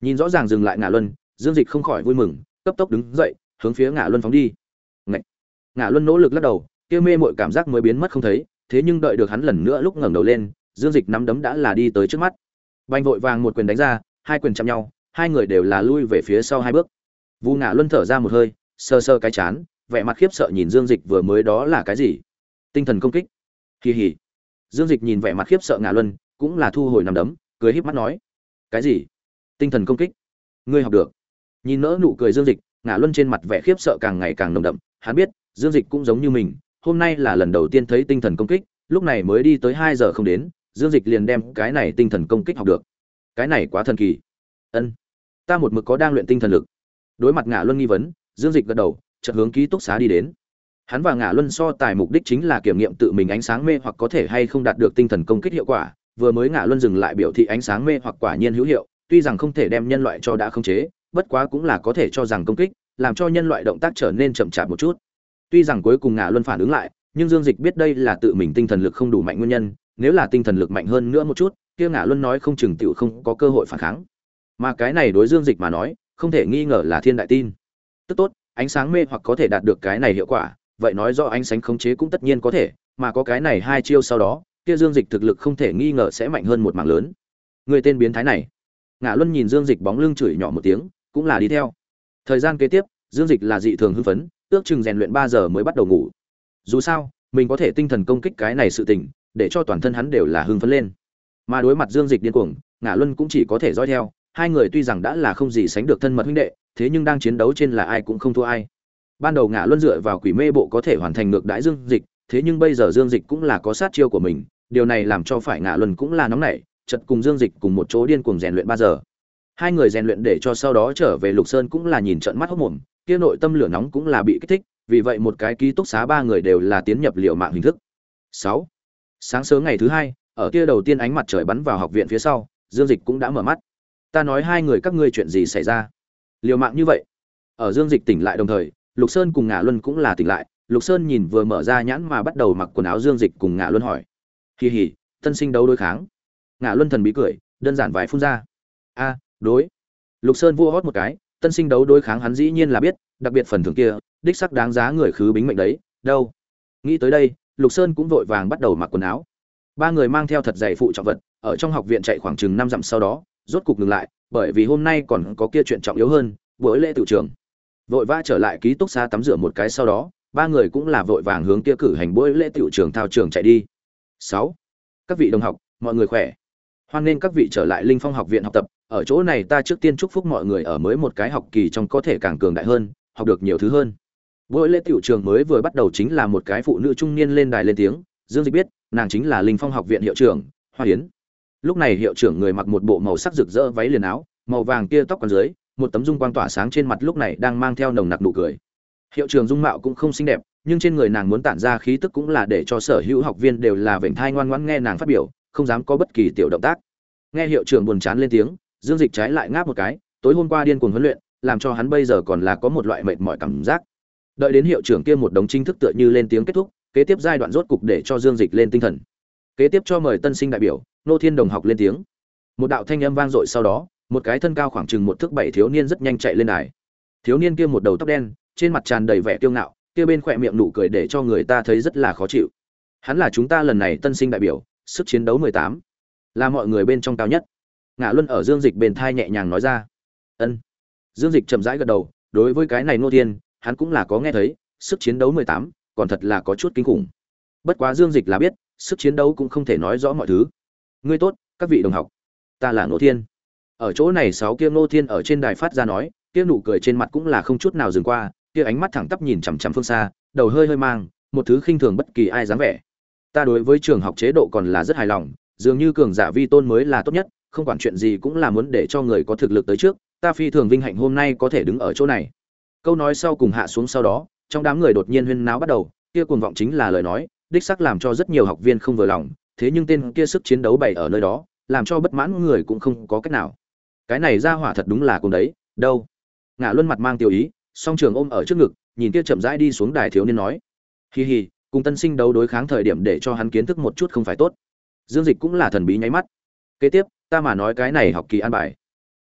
Nhìn rõ ràng dừng lại ngã luân, dương dịch không khỏi vui mừng, cấp tốc đứng dậy, hướng phía ngã luân phóng đi. Ngậy. ngã luân nỗ lực lắc đầu, kia mê mọi cảm giác mới biến mất không thấy, thế nhưng đợi được hắn lần nữa lúc ngẩng đầu lên, dương dịch nắm đấm đã là đi tới trước mắt. Bành vội vàng một quyền đánh ra, hai quyền chạm nhau, hai người đều là lui về phía sau hai bước. Vu ngã luân thở ra một hơi sơ sơ cái chán, vẻ mặt khiếp sợ nhìn dương dịch vừa mới đó là cái gì? Tinh thần công kích. Kỳ hỉ. Dương dịch nhìn vẻ mặt khiếp sợ ngã luân, cũng là thu hồi nằm đấm, cười híp mắt nói, cái gì? Tinh thần công kích? Ngươi học được. Nhìn nỡ nụ cười dương dịch ngã luân trên mặt vẻ khiếp sợ càng ngày càng nồng đậm. Hắn biết, dương dịch cũng giống như mình, hôm nay là lần đầu tiên thấy tinh thần công kích, lúc này mới đi tới hai giờ không đến, dương dịch liền đem cái này tinh thần công kích học được. Cái này quá thần kỳ. Ân, ta một mực có đang luyện tinh thần lực. Đối mặt ngã luân nghi vấn, dương dịch gật đầu, chợt hướng ký túc xá đi đến hắn và ngã luân so tài mục đích chính là kiểm nghiệm tự mình ánh sáng mê hoặc có thể hay không đạt được tinh thần công kích hiệu quả. Vừa mới ngã luân dừng lại biểu thị ánh sáng mê hoặc quả nhiên hữu hiệu, tuy rằng không thể đem nhân loại cho đã khống chế, bất quá cũng là có thể cho rằng công kích, làm cho nhân loại động tác trở nên chậm chạp một chút. Tuy rằng cuối cùng ngã luân phản ứng lại, nhưng dương dịch biết đây là tự mình tinh thần lực không đủ mạnh nguyên nhân, nếu là tinh thần lực mạnh hơn nữa một chút, kia ngã luân nói không chừng tiểu không có cơ hội phản kháng. Mà cái này đối dương dịch mà nói, không thể nghi ngờ là thiên đại tin. Tức tốt, ánh sáng mê hoặc có thể đạt được cái này hiệu quả vậy nói do ánh sánh khống chế cũng tất nhiên có thể, mà có cái này hai chiêu sau đó, kia dương dịch thực lực không thể nghi ngờ sẽ mạnh hơn một mảng lớn. Người tên biến thái này. Ngã luân nhìn dương dịch bóng lưng chửi nhỏ một tiếng, cũng là đi theo. Thời gian kế tiếp, dương dịch là dị thường hưng phấn, ước chừng rèn luyện ba giờ mới bắt đầu ngủ. Dù sao, mình có thể tinh thần công kích cái này sự tình, để cho toàn thân hắn đều là hưng phấn lên. Mà đối mặt dương dịch điên cuồng ngã luân cũng chỉ có thể dõi theo, hai người tuy rằng đã là không gì sánh được thân mật huynh đệ, thế nhưng đang chiến đấu trên là ai cũng không thua ai ban đầu ngã luân dựa vào quỷ mê bộ có thể hoàn thành ngược đãi dương dịch, thế nhưng bây giờ dương dịch cũng là có sát chiêu của mình, điều này làm cho phải ngã luân cũng là nóng nảy, chật cùng dương dịch cùng một chỗ điên cuồng rèn luyện ba giờ. Hai người rèn luyện để cho sau đó trở về lục sơn cũng là nhìn trận mắt hốc mồm, kia nội tâm lửa nóng cũng là bị kích thích, vì vậy một cái ký túc xá ba người đều là tiến nhập liệu mạng hình thức. Sáu. Sáng sớm ngày thứ hai, ở kia đầu tiên ánh mặt trời bắn vào học viện phía sau, dương dịch cũng đã mở mắt. Ta nói hai người các ngươi chuyện gì xảy ra? Liều mạng như vậy? Ở dương dịch tỉnh lại đồng thời lục sơn cùng ngạ luân cũng là tỉnh lại, lục sơn nhìn vừa mở ra nhãn mà bắt đầu mặc quần áo dương dịch cùng ngạ luân hỏi. Kỳ hỉ tân sinh đấu đối kháng. Ngạ luân thần bí cười, đơn giản vài phun ra. A, đối. Lục sơn vua hót một cái, tân sinh đấu đối kháng hắn dĩ nhiên là biết, đặc biệt phần thưởng kia, đích sắc đáng giá người khứ bính mệnh đấy, đâu. Nghĩ tới đây, lục sơn cũng vội vàng bắt đầu mặc quần áo. Ba người mang theo thật dày phụ trọng vật, ở trong học viện chạy khoảng chừng năm dặm sau đó, rốt cục ngừng lại, bởi vì hôm nay còn có kia chuyện trọng yếu hơn, buổi lễ tự trường vội vã trở lại ký túc xá tắm rửa một cái sau đó, ba người cũng là vội vàng hướng kia cử hành buổi lễ tiểu trường thao trường chạy đi. Sáu, các vị đồng học, mọi người khỏe? Hoan nên các vị trở lại linh phong học viện học tập, ở chỗ này ta trước tiên chúc phúc mọi người ở mới một cái học kỳ trong có thể càng cường đại hơn, học được nhiều thứ hơn. Buổi lễ tiểu trường mới vừa bắt đầu chính là một cái phụ nữ trung niên lên đài lên tiếng, dương dịch biết, nàng chính là linh phong học viện hiệu trưởng, hoa hiến lúc này hiệu trưởng người mặc một bộ màu sắc rực rỡ váy liền áo, màu vàng kia tóc còn dưới một tấm dung quang tỏa sáng trên mặt lúc này đang mang theo nồng nặc nụ cười. Hiệu trưởng dung mạo cũng không xinh đẹp, nhưng trên người nàng muốn tản ra khí tức cũng là để cho sở hữu học viên đều là vểnh thai ngoan ngoãn nghe nàng phát biểu, không dám có bất kỳ tiểu động tác. Nghe hiệu trưởng buồn chán lên tiếng, dương dịch trái lại ngáp một cái, tối hôm qua điên cuồng huấn luyện, làm cho hắn bây giờ còn là có một loại mệt mỏi cảm giác. Đợi đến hiệu trưởng kia một đống chính thức tựa như lên tiếng kết thúc, kế tiếp giai đoạn rốt cục để cho dương dịch lên tinh thần. Kế tiếp cho mời tân sinh đại biểu, nô thiên đồng học lên tiếng. Một đạo thanh âm vang dội sau đó một cái thân cao khoảng chừng một thước bảy thiếu niên rất nhanh chạy lên đài. Thiếu niên kia một đầu tóc đen, trên mặt tràn đầy vẻ kiêu ngạo, kia bên khỏe miệng nụ cười để cho người ta thấy rất là khó chịu. Hắn là chúng ta lần này tân sinh đại biểu, sức chiến đấu mười tám, là mọi người bên trong cao nhất. Ngã luân ở dương dịch bền thai nhẹ nhàng nói ra. Ân. Dương dịch chậm rãi gật đầu, đối với cái này nô thiên, hắn cũng là có nghe thấy, sức chiến đấu mười tám, còn thật là có chút kinh khủng. Bất quá dương dịch là biết, sức chiến đấu cũng không thể nói rõ mọi thứ. Ngươi tốt, các vị đồng học, ta là nô thiên ở chỗ này sáu kia ngô thiên ở trên đài phát ra nói, kia nụ cười trên mặt cũng là không chút nào dừng qua, kia ánh mắt thẳng tắp nhìn chằm chằm phương xa, đầu hơi hơi mang, một thứ khinh thường bất kỳ ai dám vẻ. Ta đối với trường học chế độ còn là rất hài lòng, dường như cường giả vi tôn mới là tốt nhất, không quản chuyện gì cũng là muốn để cho người có thực lực tới trước, ta phi thường vinh hạnh hôm nay có thể đứng ở chỗ này. Câu nói sau cùng hạ xuống sau đó, trong đám người đột nhiên huyên náo bắt đầu, kia cuồng vọng chính là lời nói, đích xác làm cho rất nhiều học viên không vừa lòng, thế nhưng tên kia sức chiến đấu bày ở nơi đó, làm cho bất mãn người cũng không có cách nào cái này ra hỏa thật đúng là cùng đấy đâu? Ngã luân mặt mang tiêu ý song trường ôm ở trước ngực nhìn kia chậm rãi đi xuống đài thiếu niên nói hì hì, cùng tân sinh đấu đối kháng thời điểm để cho hắn kiến thức một chút không phải tốt. Dương dịch cũng là thần bí nháy mắt. Kế tiếp ta mà nói cái này học kỳ an bài.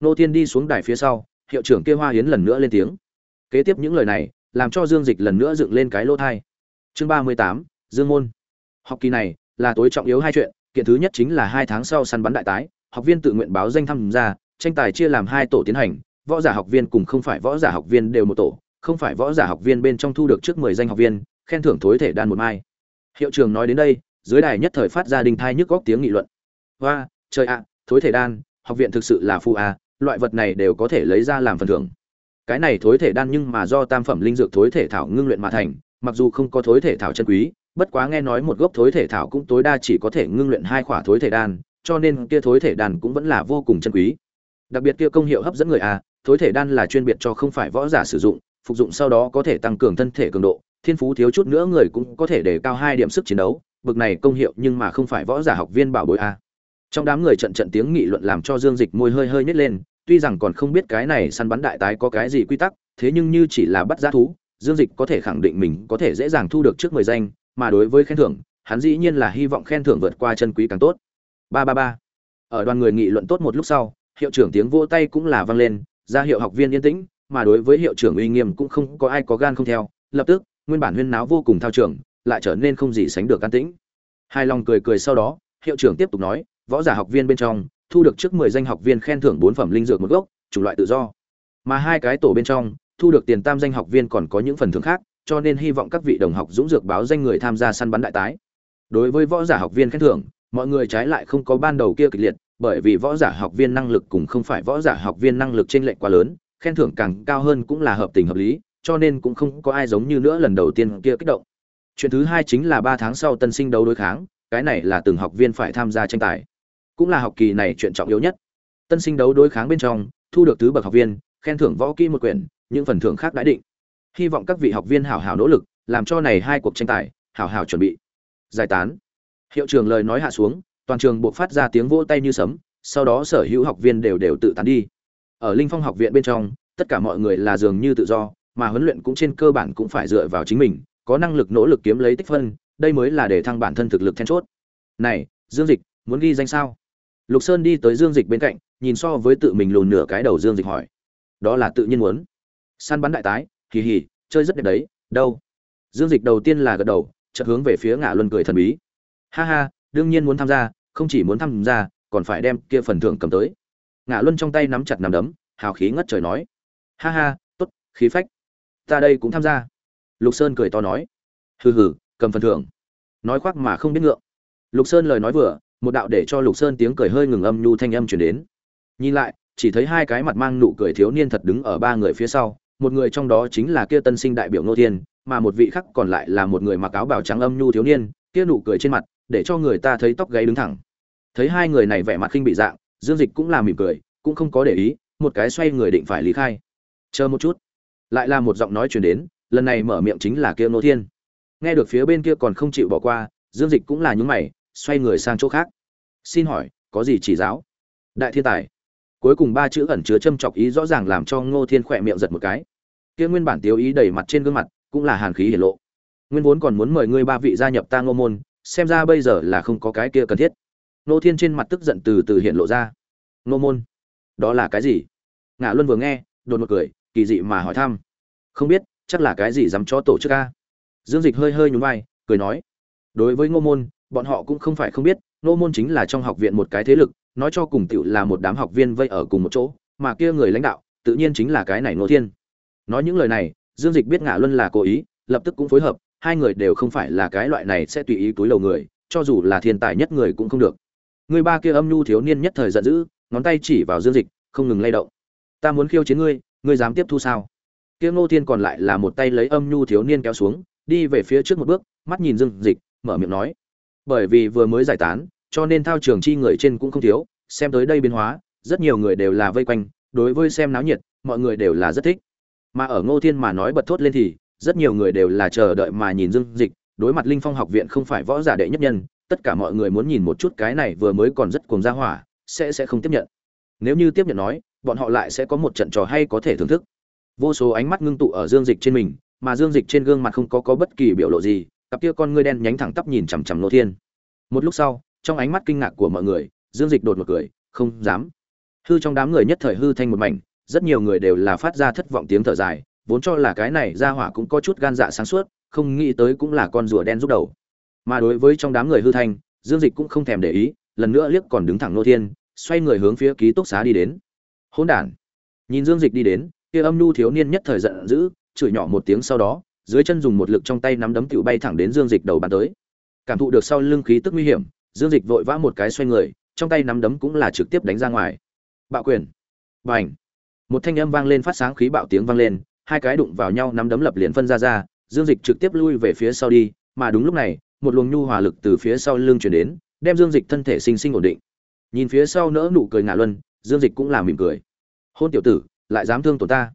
Nô thiên đi xuống đài phía sau hiệu trưởng kia hoa hiến lần nữa lên tiếng. Kế tiếp những lời này làm cho dương dịch lần nữa dựng lên cái lỗ thai. Chương ba mươi tám dương môn. Học kỳ này là tối trọng yếu hai chuyện kiện thứ nhất chính là hai tháng sau săn bắn đại tái học viên tự nguyện báo danh tham gia tranh tài chia làm hai tổ tiến hành, võ giả học viên cùng không phải võ giả học viên đều một tổ, không phải võ giả học viên bên trong thu được trước mười danh học viên, khen thưởng thối thể đan một mai. Hiệu trường nói đến đây, dưới đài nhất thời phát ra đình thai nhức góc tiếng nghị luận. Hoa, trời ạ, thối thể đan, học viện thực sự là phu a à, loại vật này đều có thể lấy ra làm phần thưởng. Cái này thối thể đan nhưng mà do tam phẩm linh dược thối thể thảo ngưng luyện mà thành, mặc dù không có thối thể thảo chân quý, bất quá nghe nói một gốc thối thể thảo cũng tối đa chỉ có thể ngưng luyện hai khỏa thối thể đan, cho nên kia thối thể đan cũng vẫn là vô cùng chân quý đặc biệt kia công hiệu hấp dẫn người a thối thể đan là chuyên biệt cho không phải võ giả sử dụng, phục dụng sau đó có thể tăng cường thân thể cường độ, thiên phú thiếu chút nữa người cũng có thể để cao hai điểm sức chiến đấu, bực này công hiệu nhưng mà không phải võ giả học viên bảo bối a trong đám người trận trận tiếng nghị luận làm cho dương dịch môi hơi hơi nhét lên, tuy rằng còn không biết cái này săn bắn đại tái có cái gì quy tắc, thế nhưng như chỉ là bắt giá thú, dương dịch có thể khẳng định mình có thể dễ dàng thu được trước mười danh, mà đối với khen thưởng, hắn dĩ nhiên là hy vọng khen thưởng vượt qua chân quý càng tốt. Ba ba ba. Ở đoàn người nghị luận tốt một lúc sau hiệu trưởng tiếng vỗ tay cũng là vang lên, ra hiệu học viên yên tĩnh, mà đối với hiệu trưởng uy nghiêm cũng không có ai có gan không theo. Lập tức, nguyên bản huyên náo vô cùng thao trưởng lại trở nên không gì sánh được can tĩnh. Hai lòng cười cười sau đó, hiệu trưởng tiếp tục nói, võ giả học viên bên trong, thu được trước mười danh học viên khen thưởng bốn phẩm linh dược một gốc, chủng loại tự do. Mà hai cái tổ bên trong, thu được tiền tam danh học viên còn có những phần thưởng khác, cho nên hy vọng các vị đồng học dũng dược báo danh người tham gia săn bắn đại tái. Đối với võ giả học viên khen thưởng, mọi người trái lại không có ban đầu kia kịch liệt bởi vì võ giả học viên năng lực cùng không phải võ giả học viên năng lực trên lệch quá lớn, khen thưởng càng cao hơn cũng là hợp tình hợp lý, cho nên cũng không có ai giống như nữa lần đầu tiên kia kích động. Chuyện thứ hai chính là ba tháng sau tân sinh đấu đối kháng, cái này là từng học viên phải tham gia tranh tài. Cũng là học kỳ này chuyện trọng yếu nhất. Tân sinh đấu đối kháng bên trong, thu được thứ bậc học viên, khen thưởng võ kỹ một quyển, những phần thưởng khác đã định. Hy vọng các vị học viên hảo hảo nỗ lực, làm cho này hai cuộc tranh tài, hảo hảo chuẩn bị. Giải tán. Hiệu trưởng lời nói hạ xuống toàn trường buộc phát ra tiếng vỗ tay như sấm, sau đó sở hữu học viên đều đều tự tán đi. Ở linh phong học viện bên trong, tất cả mọi người là dường như tự do, mà huấn luyện cũng trên cơ bản cũng phải dựa vào chính mình, có năng lực nỗ lực kiếm lấy tích phân, đây mới là để thăng bản thân thực lực then chốt. Này, dương dịch, muốn ghi danh sao? Lục sơn đi tới dương dịch bên cạnh, nhìn so với tự mình lùn nửa cái đầu dương dịch hỏi. Đó là tự nhiên muốn. Săn bắn đại tái, kỳ hỉ, chơi rất đẹp đấy, đâu? Dương dịch đầu tiên là gật đầu, chợt hướng về phía ngã luân cười thần bí. Ha ha, đương nhiên muốn tham gia không chỉ muốn tham gia, còn phải đem kia phần thưởng cầm tới. Ngã luân trong tay nắm chặt nắm đấm, hào khí ngất trời nói. Ha ha, tốt, khí phách. Ta đây cũng tham gia. Lục sơn cười to nói. Hừ hừ, cầm phần thưởng. Nói khoác mà không biết ngượng. Lục sơn lời nói vừa, một đạo để cho lục sơn tiếng cười hơi ngừng âm nhu thanh âm chuyển đến. Nhìn lại, chỉ thấy hai cái mặt mang nụ cười thiếu niên thật đứng ở ba người phía sau, một người trong đó chính là kia tân sinh đại biểu nô thiên, mà một vị khác còn lại là một người mặc áo bào trắng âm nhu thiếu niên, kia nụ cười trên mặt để cho người ta thấy tóc gáy đứng thẳng. Thấy hai người này vẻ mặt khinh bị dạng, dương dịch cũng là mỉm cười, cũng không có để ý, một cái xoay người định phải lý khai. Chờ một chút. Lại là một giọng nói chuyển đến, lần này mở miệng chính là kia nô thiên. Nghe được phía bên kia còn không chịu bỏ qua, dương dịch cũng là nhúng mày, xoay người sang chỗ khác. Xin hỏi, có gì chỉ giáo? Đại thiên tài. Cuối cùng ba chữ ẩn chứa châm chọc ý rõ ràng làm cho ngô thiên khỏe miệng giật một cái. Kia nguyên bản tiêu ý đầy mặt trên gương mặt, cũng là hàn khí hiển lộ. Nguyên vốn còn muốn mời ngươi ba vị gia nhập ta ngô môn xem ra bây giờ là không có cái kia cần thiết. Ngô thiên trên mặt tức giận từ từ hiện lộ ra. Ngô môn, đó là cái gì? Ngã luân vừa nghe, đột một cười, kỳ dị mà hỏi thăm. Không biết, chắc là cái gì dám cho tổ chức a? Dương dịch hơi hơi nhún vai, cười nói. Đối với ngô môn, bọn họ cũng không phải không biết, ngô môn chính là trong học viện một cái thế lực, nói cho cùng tiểu là một đám học viên vây ở cùng một chỗ, mà kia người lãnh đạo, tự nhiên chính là cái này ngô thiên. Nói những lời này, dương dịch biết ngã luân là cố ý, lập tức cũng phối hợp hai người đều không phải là cái loại này sẽ tùy ý túi lầu người, cho dù là thiên tài nhất người cũng không được. Người ba kia âm nhu thiếu niên nhất thời giận dữ, ngón tay chỉ vào dương dịch, không ngừng lay động. Ta muốn khiêu chiến ngươi ngươi dám tiếp thu sao? Kia ngô thiên còn lại là một tay lấy âm nhu thiếu niên kéo xuống, đi về phía trước một bước, mắt nhìn dương dịch, mở miệng nói. Bởi vì vừa mới giải tán, cho nên thao trường chi người trên cũng không thiếu, xem tới đây biến hóa, rất nhiều người đều là vây quanh, đối với xem náo nhiệt, mọi người đều là rất thích. Mà ở ngô thiên mà nói bật thốt lên thì rất nhiều người đều là chờ đợi mà nhìn dương dịch, đối mặt linh phong học viện không phải võ giả đệ nhất nhân, tất cả mọi người muốn nhìn một chút cái này vừa mới còn rất cuồng ra hỏa, sẽ sẽ không tiếp nhận. Nếu như tiếp nhận nói, bọn họ lại sẽ có một trận trò hay có thể thưởng thức. Vô số ánh mắt ngưng tụ ở dương dịch trên mình, mà dương dịch trên gương mặt không có có bất kỳ biểu lộ gì, cặp kia con ngươi đen nhánh thẳng tắp nhìn chằm chằm Lô thiên. Một lúc sau, trong ánh mắt kinh ngạc của mọi người, dương dịch đột một cười, không dám. Hư trong đám người nhất thời hư thanh một mảnh, rất nhiều người đều là phát ra thất vọng tiếng thở dài vốn cho là cái này ra hỏa cũng có chút gan dạ sáng suốt, không nghĩ tới cũng là con rùa đen rút đầu. Mà đối với trong đám người hư thanh, dương dịch cũng không thèm để ý, lần nữa liếc còn đứng thẳng nô thiên, xoay người hướng phía ký túc xá đi đến. Hỗn đản. Nhìn dương dịch đi đến, kia âm nhu thiếu niên nhất thời giận dữ, chửi nhỏ một tiếng sau đó, dưới chân dùng một lực trong tay nắm đấm cựu bay thẳng đến dương dịch đầu bàn tới. Cảm thụ được sau lưng khí tức nguy hiểm, dương dịch vội vã một cái xoay người, trong tay nắm đấm cũng là trực tiếp đánh ra ngoài. Bạo quyền. B à n h một thanh âm vang lên phát sáng khí bạo tiếng vang lên hai cái đụng vào nhau nắm đấm lập liền phân ra ra, dương dịch trực tiếp lui về phía sau đi, mà đúng lúc này, một luồng nhu hòa lực từ phía sau lưng chuyển đến, đem dương dịch thân thể sinh sinh ổn định. Nhìn phía sau nỡ nụ cười ngạ luân, dương dịch cũng là mỉm cười. Hôn tiểu tử, lại dám thương tổ ta.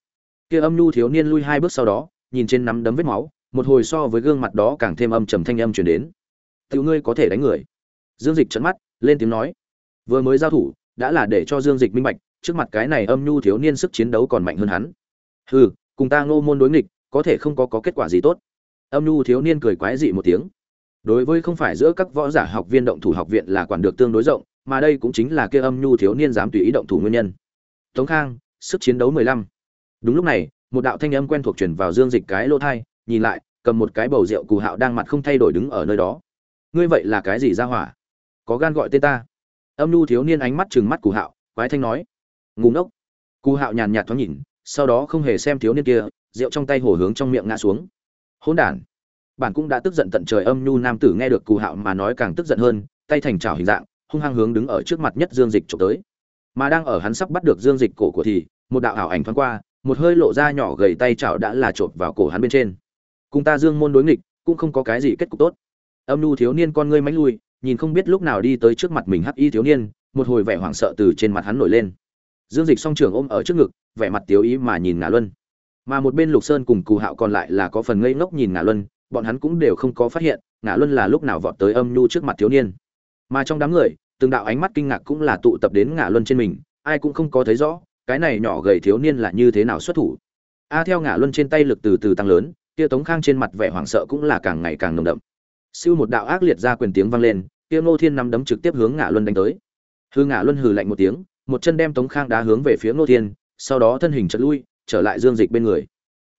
Kia âm nhu thiếu niên lui hai bước sau đó, nhìn trên nắm đấm vết máu, một hồi so với gương mặt đó càng thêm âm trầm thanh âm chuyển đến. Tiểu ngươi có thể đánh người. Dương dịch trấn mắt, lên tiếng nói. Vừa mới giao thủ, đã là để cho dương dịch minh bạch, trước mặt cái này âm nhu thiếu niên sức chiến đấu còn mạnh hơn hắn. Hừ cùng ta ngô môn đối nghịch có thể không có, có kết quả gì tốt. Âm nhu thiếu niên cười quái dị một tiếng. Đối với không phải giữa các võ giả học viên động thủ học viện là quản được tương đối rộng mà đây cũng chính là kia âm nhu thiếu niên dám tùy ý động thủ nguyên nhân. Tống khang sức chiến đấu mười lăm. Đúng lúc này một đạo thanh âm quen thuộc truyền vào dương dịch cái lỗ thai nhìn lại cầm một cái bầu rượu cù hạo đang mặt không thay đổi đứng ở nơi đó. Ngươi vậy là cái gì ra hỏa? Có gan gọi tên ta. Âm nhu thiếu niên ánh mắt trừng mắt cù hạo quái thanh nói. Ngủ ngốc. Cù hạo nhàn nhạt thoáng nhìn sau đó không hề xem thiếu niên kia, rượu trong tay hổ hướng trong miệng ngã xuống. Hỗn đản. Bản cũng đã tức giận tận trời âm nhu nam tử nghe được cù hạo mà nói càng tức giận hơn, tay thành trào hình dạng, hung hăng hướng đứng ở trước mặt nhất dương dịch trộm tới. Mà đang ở hắn sắp bắt được dương dịch cổ của thì, một đạo ảo ảnh thoáng qua, một hơi lộ ra nhỏ gầy tay chảo đã là trộm vào cổ hắn bên trên. Cùng ta dương môn đối nghịch, cũng không có cái gì kết cục tốt. Âm nhu thiếu niên con ngươi mánh lui, nhìn không biết lúc nào đi tới trước mặt mình hắc y thiếu niên, một hồi vẻ hoảng sợ từ trên mặt hắn nổi lên. Dương dịch song trường ôm ở trước ngực vẻ mặt tiếu ý mà nhìn ngà luân. Mà một bên lục sơn cùng cù hạo còn lại là có phần ngây ngốc nhìn ngà luân, bọn hắn cũng đều không có phát hiện ngà luân là lúc nào vọt tới âm nhu trước mặt thiếu niên. Mà trong đám người, từng đạo ánh mắt kinh ngạc cũng là tụ tập đến ngà luân trên mình, ai cũng không có thấy rõ, cái này nhỏ gầy thiếu niên là như thế nào xuất thủ. A, theo ngà luân trên tay lực từ từ tăng lớn, kia tống khang trên mặt vẻ hoảng sợ cũng là càng ngày càng nồng đậm. Siêu một đạo ác liệt ra quyền tiếng vang lên, kia ngô thiên nắm đấm trực tiếp hướng ngà luân đánh tới. Hư ngà luân hừ lạnh một tiếng, một chân đem tống khang đá hướng về phía ngô thiên sau đó thân hình chật lui, trở lại dương dịch bên người.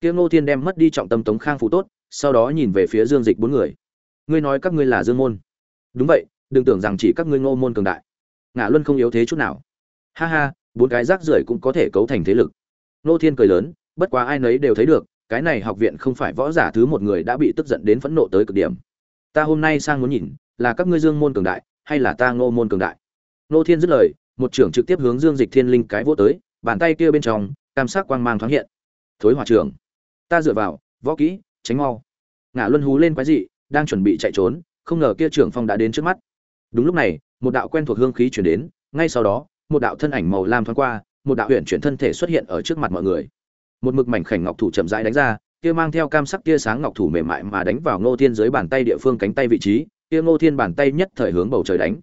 Kia ngô thiên đem mất đi trọng tâm tống khang phụ tốt, sau đó nhìn về phía dương dịch bốn người. Ngươi nói các ngươi là dương môn. Đúng vậy, đừng tưởng rằng chỉ các ngươi ngô môn cường đại. Ngã luân không yếu thế chút nào. Ha ha, bốn cái rác rưởi cũng có thể cấu thành thế lực. Ngô thiên cười lớn, bất quá ai nấy đều thấy được, cái này học viện không phải võ giả thứ một người đã bị tức giận đến phẫn nộ tới cực điểm. Ta hôm nay sang muốn nhìn, là các ngươi dương môn cường đại, hay là ta ngô môn cường đại? Ngô thiên dứt lời, một trưởng trực tiếp hướng dương dịch thiên linh cái vô tới bàn tay kia bên trong, cam sắc quang mang thoáng hiện. Thối hòa trưởng ta dựa vào, võ kỹ, tránh mau. Ngã luân hú lên quái dị, đang chuẩn bị chạy trốn, không ngờ kia trưởng phong đã đến trước mắt. Đúng lúc này, một đạo quen thuộc hương khí chuyển đến, ngay sau đó, một đạo thân ảnh màu lam thoáng qua, một đạo huyện chuyển thân thể xuất hiện ở trước mặt mọi người. Một mực mảnh khảnh ngọc thủ chậm rãi đánh ra, kia mang theo cam sắc tia sáng ngọc thủ mềm mại mà đánh vào ngô thiên dưới bàn tay địa phương cánh tay vị trí, kia ngô thiên bàn tay nhất thời hướng bầu trời đánh.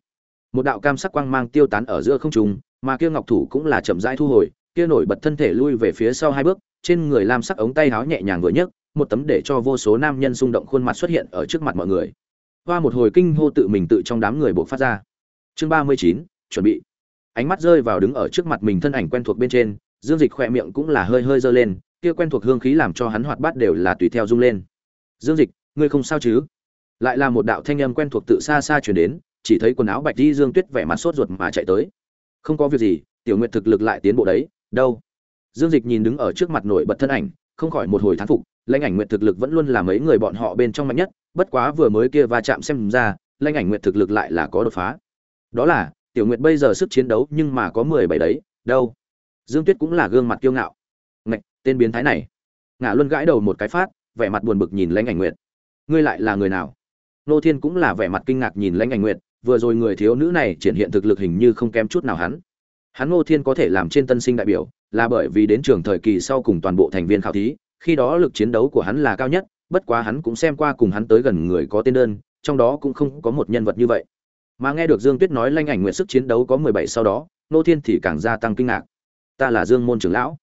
Một đạo cam sắc quang mang tiêu tán ở giữa không trung mà kia ngọc thủ cũng là chậm rãi thu hồi, kia nổi bật thân thể lui về phía sau hai bước, trên người lam sắc ống tay áo nhẹ nhàng vừa nhấc, một tấm để cho vô số nam nhân rung động khuôn mặt xuất hiện ở trước mặt mọi người. Hoa một hồi kinh hô tự mình tự trong đám người buộc phát ra. Chương ba mươi chín, chuẩn bị. Ánh mắt rơi vào đứng ở trước mặt mình thân ảnh quen thuộc bên trên, dương dịch khỏe miệng cũng là hơi hơi dơ lên, kia quen thuộc hương khí làm cho hắn hoạt bát đều là tùy theo rung lên. Dương dịch, ngươi không sao chứ? Lại là một đạo thanh âm quen thuộc tự xa xa chuyển đến, chỉ thấy quần áo bạch di dương tuyết vẻ mặt sốt ruột mà chạy tới không có việc gì, tiểu nguyệt thực lực lại tiến bộ đấy, đâu? Dương dịch nhìn đứng ở trước mặt nổi bật thân ảnh, không khỏi một hồi thán phục, lãnh ảnh nguyện thực lực vẫn luôn là mấy người bọn họ bên trong mạnh nhất, bất quá vừa mới kia va chạm xem ra, lãnh ảnh nguyện thực lực lại là có đột phá. Đó là, tiểu nguyệt bây giờ sức chiến đấu nhưng mà có mười bảy đấy, đâu? Dương tuyết cũng là gương mặt kiêu ngạo. Ngạch, tên biến thái này. Ngã luân gãi đầu một cái phát, vẻ mặt buồn bực nhìn lãnh ảnh nguyệt. Ngươi lại là người nào? Nô thiên cũng là vẻ mặt kinh ngạc nhìn lãnh ảnh nguyệt vừa rồi người thiếu nữ này triển hiện thực lực hình như không kém chút nào hắn. Hắn ngô thiên có thể làm trên tân sinh đại biểu, là bởi vì đến trường thời kỳ sau cùng toàn bộ thành viên khảo thí, khi đó lực chiến đấu của hắn là cao nhất, bất quá hắn cũng xem qua cùng hắn tới gần người có tên đơn, trong đó cũng không có một nhân vật như vậy. Mà nghe được dương tuyết nói lanh ảnh nguyện sức chiến đấu có mười bảy sau đó, Ngô thiên thì càng gia tăng kinh ngạc. Ta là dương môn trưởng lão.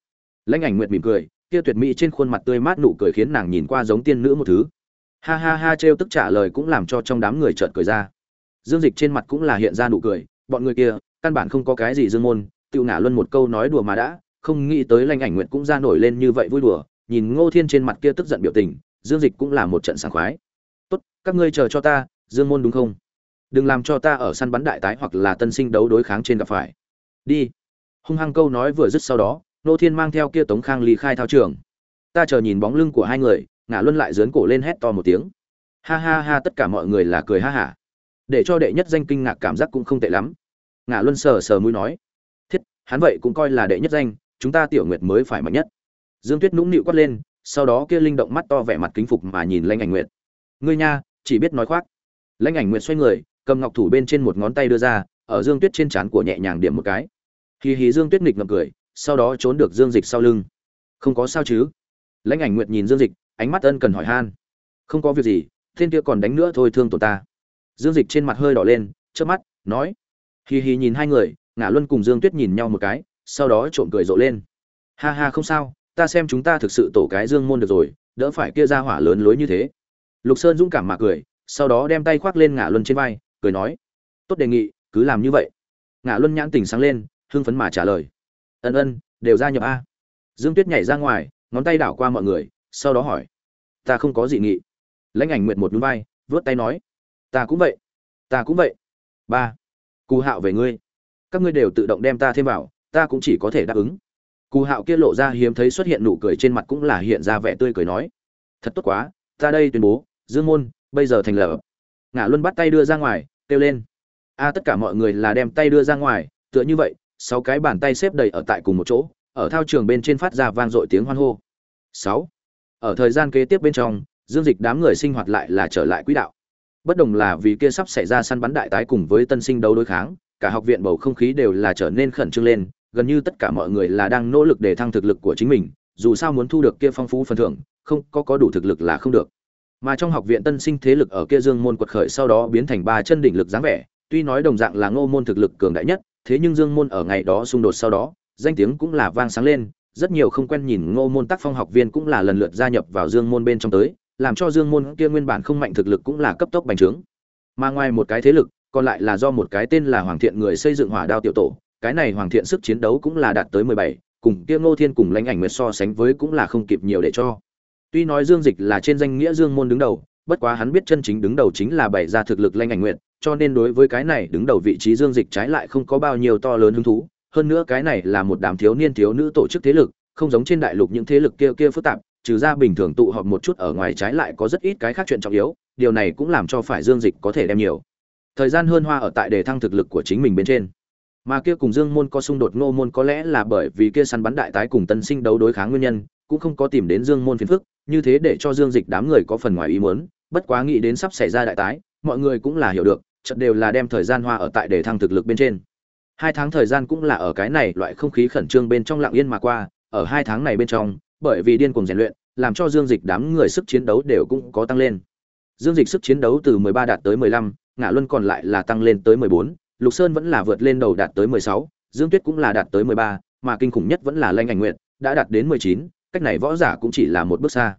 Lãnh ảnh nguyện mỉm cười, kia tuyệt mỹ trên khuôn mặt tươi mát nụ cười khiến nàng nhìn qua giống tiên nữ một thứ. Ha ha ha, trêu tức trả lời cũng làm cho trong đám người chợt cười ra dương dịch trên mặt cũng là hiện ra nụ cười, bọn người kia, căn bản không có cái gì dương môn tự ngả luân một câu nói đùa mà đã, không nghĩ tới lanh ảnh nguyện cũng ra nổi lên như vậy vui đùa, nhìn ngô thiên trên mặt kia tức giận biểu tình, dương dịch cũng là một trận sảng khoái. Tốt, các ngươi chờ cho ta, dương môn đúng không? Đừng làm cho ta ở săn bắn đại tái hoặc là tân sinh đấu đối kháng trên gặp phải. Đi. Hung hăng câu nói vừa dứt sau đó, Ngô thiên mang theo kia tống khang ly khai thao trường. Ta chờ nhìn bóng lưng của hai người ngã luân lại dướn cổ lên hét to một tiếng. Ha ha ha, tất cả mọi người là cười ha hả để cho đệ nhất danh kinh ngạc cảm giác cũng không tệ lắm. Ngã luân sờ sờ mũi nói, thiết, hắn vậy cũng coi là đệ nhất danh, chúng ta tiểu nguyệt mới phải mạnh nhất. Dương tuyết nũng nịu quát lên, sau đó kia linh động mắt to vẻ mặt kính phục mà nhìn lanh ảnh nguyệt. Ngươi nha, chỉ biết nói khoác. Lanh ảnh nguyệt xoay người, cầm ngọc thủ bên trên một ngón tay đưa ra, ở dương tuyết trên trán của nhẹ nhàng điểm một cái. Hì hì dương tuyết nghịch ngậm cười, sau đó trốn được dương dịch sau lưng. Không có sao chứ? Lãnh ảnh nguyệt nhìn dương dịch, ánh mắt ân cần hỏi han. Không có việc gì tên kia còn đánh nữa thôi thương tổ ta dương dịch trên mặt hơi đỏ lên trước mắt, nói, hì hì nhìn hai người ngã luân cùng dương tuyết nhìn nhau một cái, sau đó trộm cười rộ lên. Ha ha, không sao, ta xem chúng ta thực sự tổ cái dương môn được rồi, đỡ phải kia ra hỏa lớn lối như thế. Lục sơn dũng cảm mà cười, sau đó đem tay khoác lên ngã luân trên vai, cười nói, tốt đề nghị, cứ làm như vậy. Ngã luân nhãn tỉnh sáng lên, hưng phấn mà trả lời, ân ân, đều ra nhập a. Dương tuyết nhảy ra ngoài, ngón tay đảo qua mọi người, sau đó hỏi, ta không có gì nghị. Lãnh ảnh nguyệt một núi vai vớt tay nói ta cũng vậy. Ta cũng vậy. Ba, cù hạo về ngươi. Các ngươi đều tự động đem ta thêm vào, ta cũng chỉ có thể đáp ứng. Cù hạo kia lộ ra hiếm thấy xuất hiện nụ cười trên mặt cũng là hiện ra vẻ tươi cười nói. Thật tốt quá, ta đây tuyên bố, dương môn, bây giờ thành lập. Ngã luân bắt tay đưa ra ngoài, kêu lên. A, tất cả mọi người là đem tay đưa ra ngoài, tựa như vậy, sáu cái bàn tay xếp đầy ở tại cùng một chỗ, ở thao trường bên trên phát ra vang dội tiếng hoan hô. Sáu, ở thời gian kế tiếp bên trong, dương dịch đám người sinh hoạt lại là trở lại quỹ đạo bất đồng là vì kia sắp xảy ra săn bắn đại tái cùng với tân sinh đấu đối kháng, cả học viện bầu không khí đều là trở nên khẩn trương lên, gần như tất cả mọi người là đang nỗ lực để thăng thực lực của chính mình, dù sao muốn thu được kia phong phú phần thưởng, không, có có đủ thực lực là không được. Mà trong học viện tân sinh thế lực ở kia dương môn quật khởi sau đó biến thành ba chân đỉnh lực dáng vẻ, tuy nói đồng dạng là ngô môn thực lực cường đại nhất, thế nhưng dương môn ở ngày đó xung đột sau đó, danh tiếng cũng là vang sáng lên, rất nhiều không quen nhìn ngô môn tác phong học viên cũng là lần lượt gia nhập vào dương môn bên trong tới làm cho dương môn kia nguyên bản không mạnh thực lực cũng là cấp tốc bành trướng. Mà ngoài một cái thế lực, còn lại là do một cái tên là hoàng thiện người xây dựng hỏa đao tiểu tổ, cái này hoàng thiện sức chiến đấu cũng là đạt tới mười bảy, cùng kia ngô thiên cùng lãnh ảnh nguyệt so sánh với cũng là không kịp nhiều để cho. Tuy nói dương dịch là trên danh nghĩa dương môn đứng đầu, bất quá hắn biết chân chính đứng đầu chính là bày ra thực lực lãnh ảnh nguyệt, cho nên đối với cái này đứng đầu vị trí dương dịch trái lại không có bao nhiêu to lớn hứng thú. Hơn nữa cái này là một đám thiếu niên thiếu nữ tổ chức thế lực, không giống trên đại lục những thế lực kia kia phức tạp trừ ra bình thường tụ họp một chút ở ngoài trái lại có rất ít cái khác chuyện trọng yếu, điều này cũng làm cho phải dương dịch có thể đem nhiều. Thời gian hơn hoa ở tại đề thăng thực lực của chính mình bên trên. Mà kia cùng dương môn có xung đột ngô môn có lẽ là bởi vì kia săn bắn đại tái cùng tân sinh đấu đối kháng nguyên nhân, cũng không có tìm đến dương môn phiền phức, như thế để cho dương dịch đám người có phần ngoài ý muốn, bất quá nghĩ đến sắp xảy ra đại tái, mọi người cũng là hiểu được, chợt đều là đem thời gian hoa ở tại để thăng thực lực bên trên. Hai tháng thời gian cũng là ở cái này, loại không khí khẩn trương bên trong lặng yên mà qua, ở hai tháng này bên trong bởi vì điên cuồng rèn luyện làm cho dương dịch đám người sức chiến đấu đều cũng có tăng lên. Dương dịch sức chiến đấu từ 13 đạt tới 15, ngã luân còn lại là tăng lên tới 14, lục sơn vẫn là vượt lên đầu đạt tới 16, dương tuyết cũng là đạt tới 13, mà kinh khủng nhất vẫn là lanh ảnh Nguyệt đã đạt đến 19, cách này võ giả cũng chỉ là một bước xa.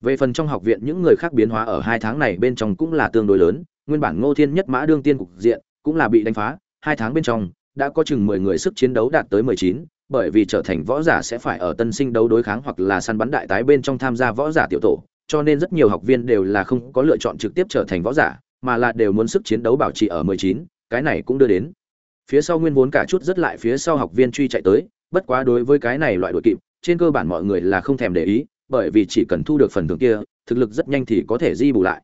Về phần trong học viện những người khác biến hóa ở hai tháng này bên trong cũng là tương đối lớn nguyên bản ngô thiên nhất mã đương tiên cục diện cũng là bị đánh phá hai tháng bên trong đã có chừng mười người sức chiến đấu đạt tới mười chín bởi vì trở thành võ giả sẽ phải ở tân sinh đấu đối kháng hoặc là săn bắn đại tái bên trong tham gia võ giả tiểu tổ cho nên rất nhiều học viên đều là không có lựa chọn trực tiếp trở thành võ giả mà là đều muốn sức chiến đấu bảo trì ở mười chín cái này cũng đưa đến. Phía sau nguyên vốn cả chút rất lại phía sau học viên truy chạy tới bất quá đối với cái này loại đội kịp trên cơ bản mọi người là không thèm để ý bởi vì chỉ cần thu được phần thưởng kia thực lực rất nhanh thì có thể di bù lại.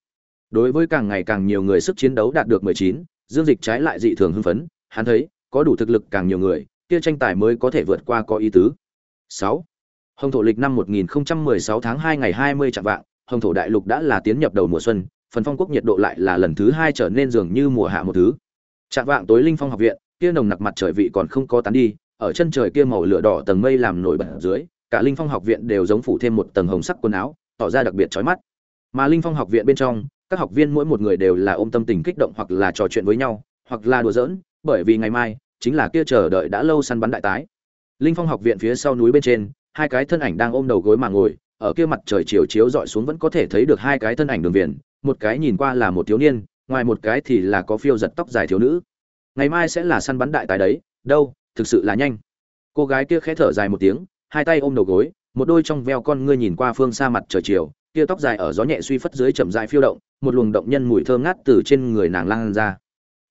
Đối với càng ngày càng nhiều người sức chiến đấu đạt được 19, dương dịch trái lại dị thường hưng phấn hắn thấy có đủ thực lực càng nhiều người kia tranh tài mới có thể vượt qua có ý tứ. 6. hồng thổ lịch năm 1016 tháng 2 ngày 20 chạm vạng, hồng thổ đại lục đã là tiến nhập đầu mùa xuân, phần phong quốc nhiệt độ lại là lần thứ hai trở nên dường như mùa hạ một thứ. Chạm vạng tối linh phong học viện, kia nồng nặc mặt trời vị còn không có tán đi, ở chân trời kia màu lửa đỏ tầng mây làm nổi bật dưới, cả linh phong học viện đều giống phủ thêm một tầng hồng sắc quần áo, tỏ ra đặc biệt chói mắt. Mà linh phong học viện bên trong, các học viên mỗi một người đều là ôm tâm tình kích động hoặc là trò chuyện với nhau, hoặc là đùa giỡn, bởi vì ngày mai chính là kia chờ đợi đã lâu săn bắn đại tái. Linh phong học viện phía sau núi bên trên, hai cái thân ảnh đang ôm đầu gối mà ngồi, ở kia mặt trời chiều chiếu dọi xuống vẫn có thể thấy được hai cái thân ảnh đường viền, một cái nhìn qua là một thiếu niên, ngoài một cái thì là có phiêu giật tóc dài thiếu nữ. Ngày mai sẽ là săn bắn đại tái đấy, đâu, thực sự là nhanh. Cô gái kia khẽ thở dài một tiếng, hai tay ôm đầu gối, một đôi trong veo con ngươi nhìn qua phương xa mặt trời chiều, kia tóc dài ở gió nhẹ suy phất dưới chậm dài phiêu động, một luồng động nhân mùi thơm ngát từ trên người nàng lan ra.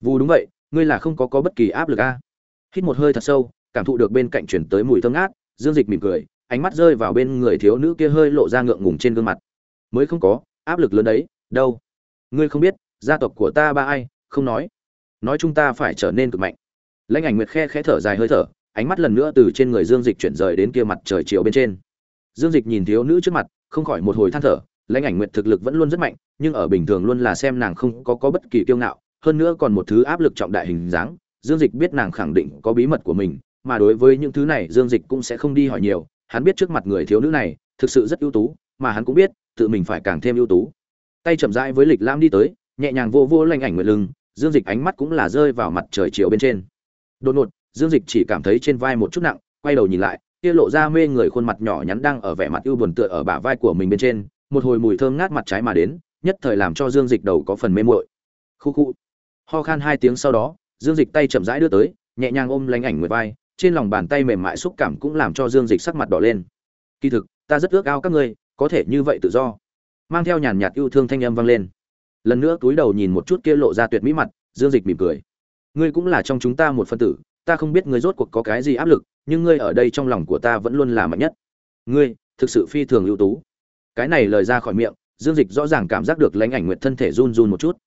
Vù đúng vậy ngươi là không có có bất kỳ áp lực a? Hít một hơi thật sâu, cảm thụ được bên cạnh chuyển tới mùi thơm ngát, dương dịch mỉm cười, ánh mắt rơi vào bên người thiếu nữ kia hơi lộ ra ngượng ngùng trên gương mặt. Mới không có, áp lực lớn đấy, đâu? Ngươi không biết, gia tộc của ta ba ai, không nói. Nói chúng ta phải trở nên cực mạnh. Lãnh ảnh nguyệt khe khẽ thở dài hơi thở, ánh mắt lần nữa từ trên người dương dịch chuyển rời đến kia mặt trời chiều bên trên. Dương dịch nhìn thiếu nữ trước mặt, không khỏi một hồi than thở, lãnh ảnh nguyệt thực lực vẫn luôn rất mạnh, nhưng ở bình thường luôn là xem nàng không có có bất kỳ kiêu ngạo hơn nữa còn một thứ áp lực trọng đại hình dáng, dương dịch biết nàng khẳng định có bí mật của mình, mà đối với những thứ này, dương dịch cũng sẽ không đi hỏi nhiều. Hắn biết trước mặt người thiếu nữ này, thực sự rất ưu tú, mà hắn cũng biết, tự mình phải càng thêm ưu tú. Tay chậm rãi với lịch lam đi tới, nhẹ nhàng vô vô lanh ảnh nguyệt lưng, dương dịch ánh mắt cũng là rơi vào mặt trời chiều bên trên. Đột ngột, dương dịch chỉ cảm thấy trên vai một chút nặng, quay đầu nhìn lại, kia lộ ra mê người khuôn mặt nhỏ nhắn đang ở vẻ mặt ưu buồn tựa ở bả vai của mình bên trên, một hồi mùi thơm ngát mặt trái mà đến, nhất thời làm cho dương dịch đầu có phần mê muội. Khu khu ho khan hai tiếng sau đó, dương dịch tay chậm rãi đưa tới, nhẹ nhàng ôm lánh ảnh nguyệt vai, trên lòng bàn tay mềm mại xúc cảm cũng làm cho dương dịch sắc mặt đỏ lên. Kỳ thực, ta rất ước ao các ngươi, có thể như vậy tự do. Mang theo nhàn nhạt yêu thương thanh âm vang lên. Lần nữa túi đầu nhìn một chút kia lộ ra tuyệt mỹ mặt, dương dịch mỉm cười. Ngươi cũng là trong chúng ta một phân tử, ta không biết ngươi rốt cuộc có cái gì áp lực, nhưng ngươi ở đây trong lòng của ta vẫn luôn là mạnh nhất. Ngươi, thực sự phi thường ưu tú. Cái này lời ra khỏi miệng, dương dịch rõ ràng cảm giác được lãnh ảnh nguyện thân thể run run một chút.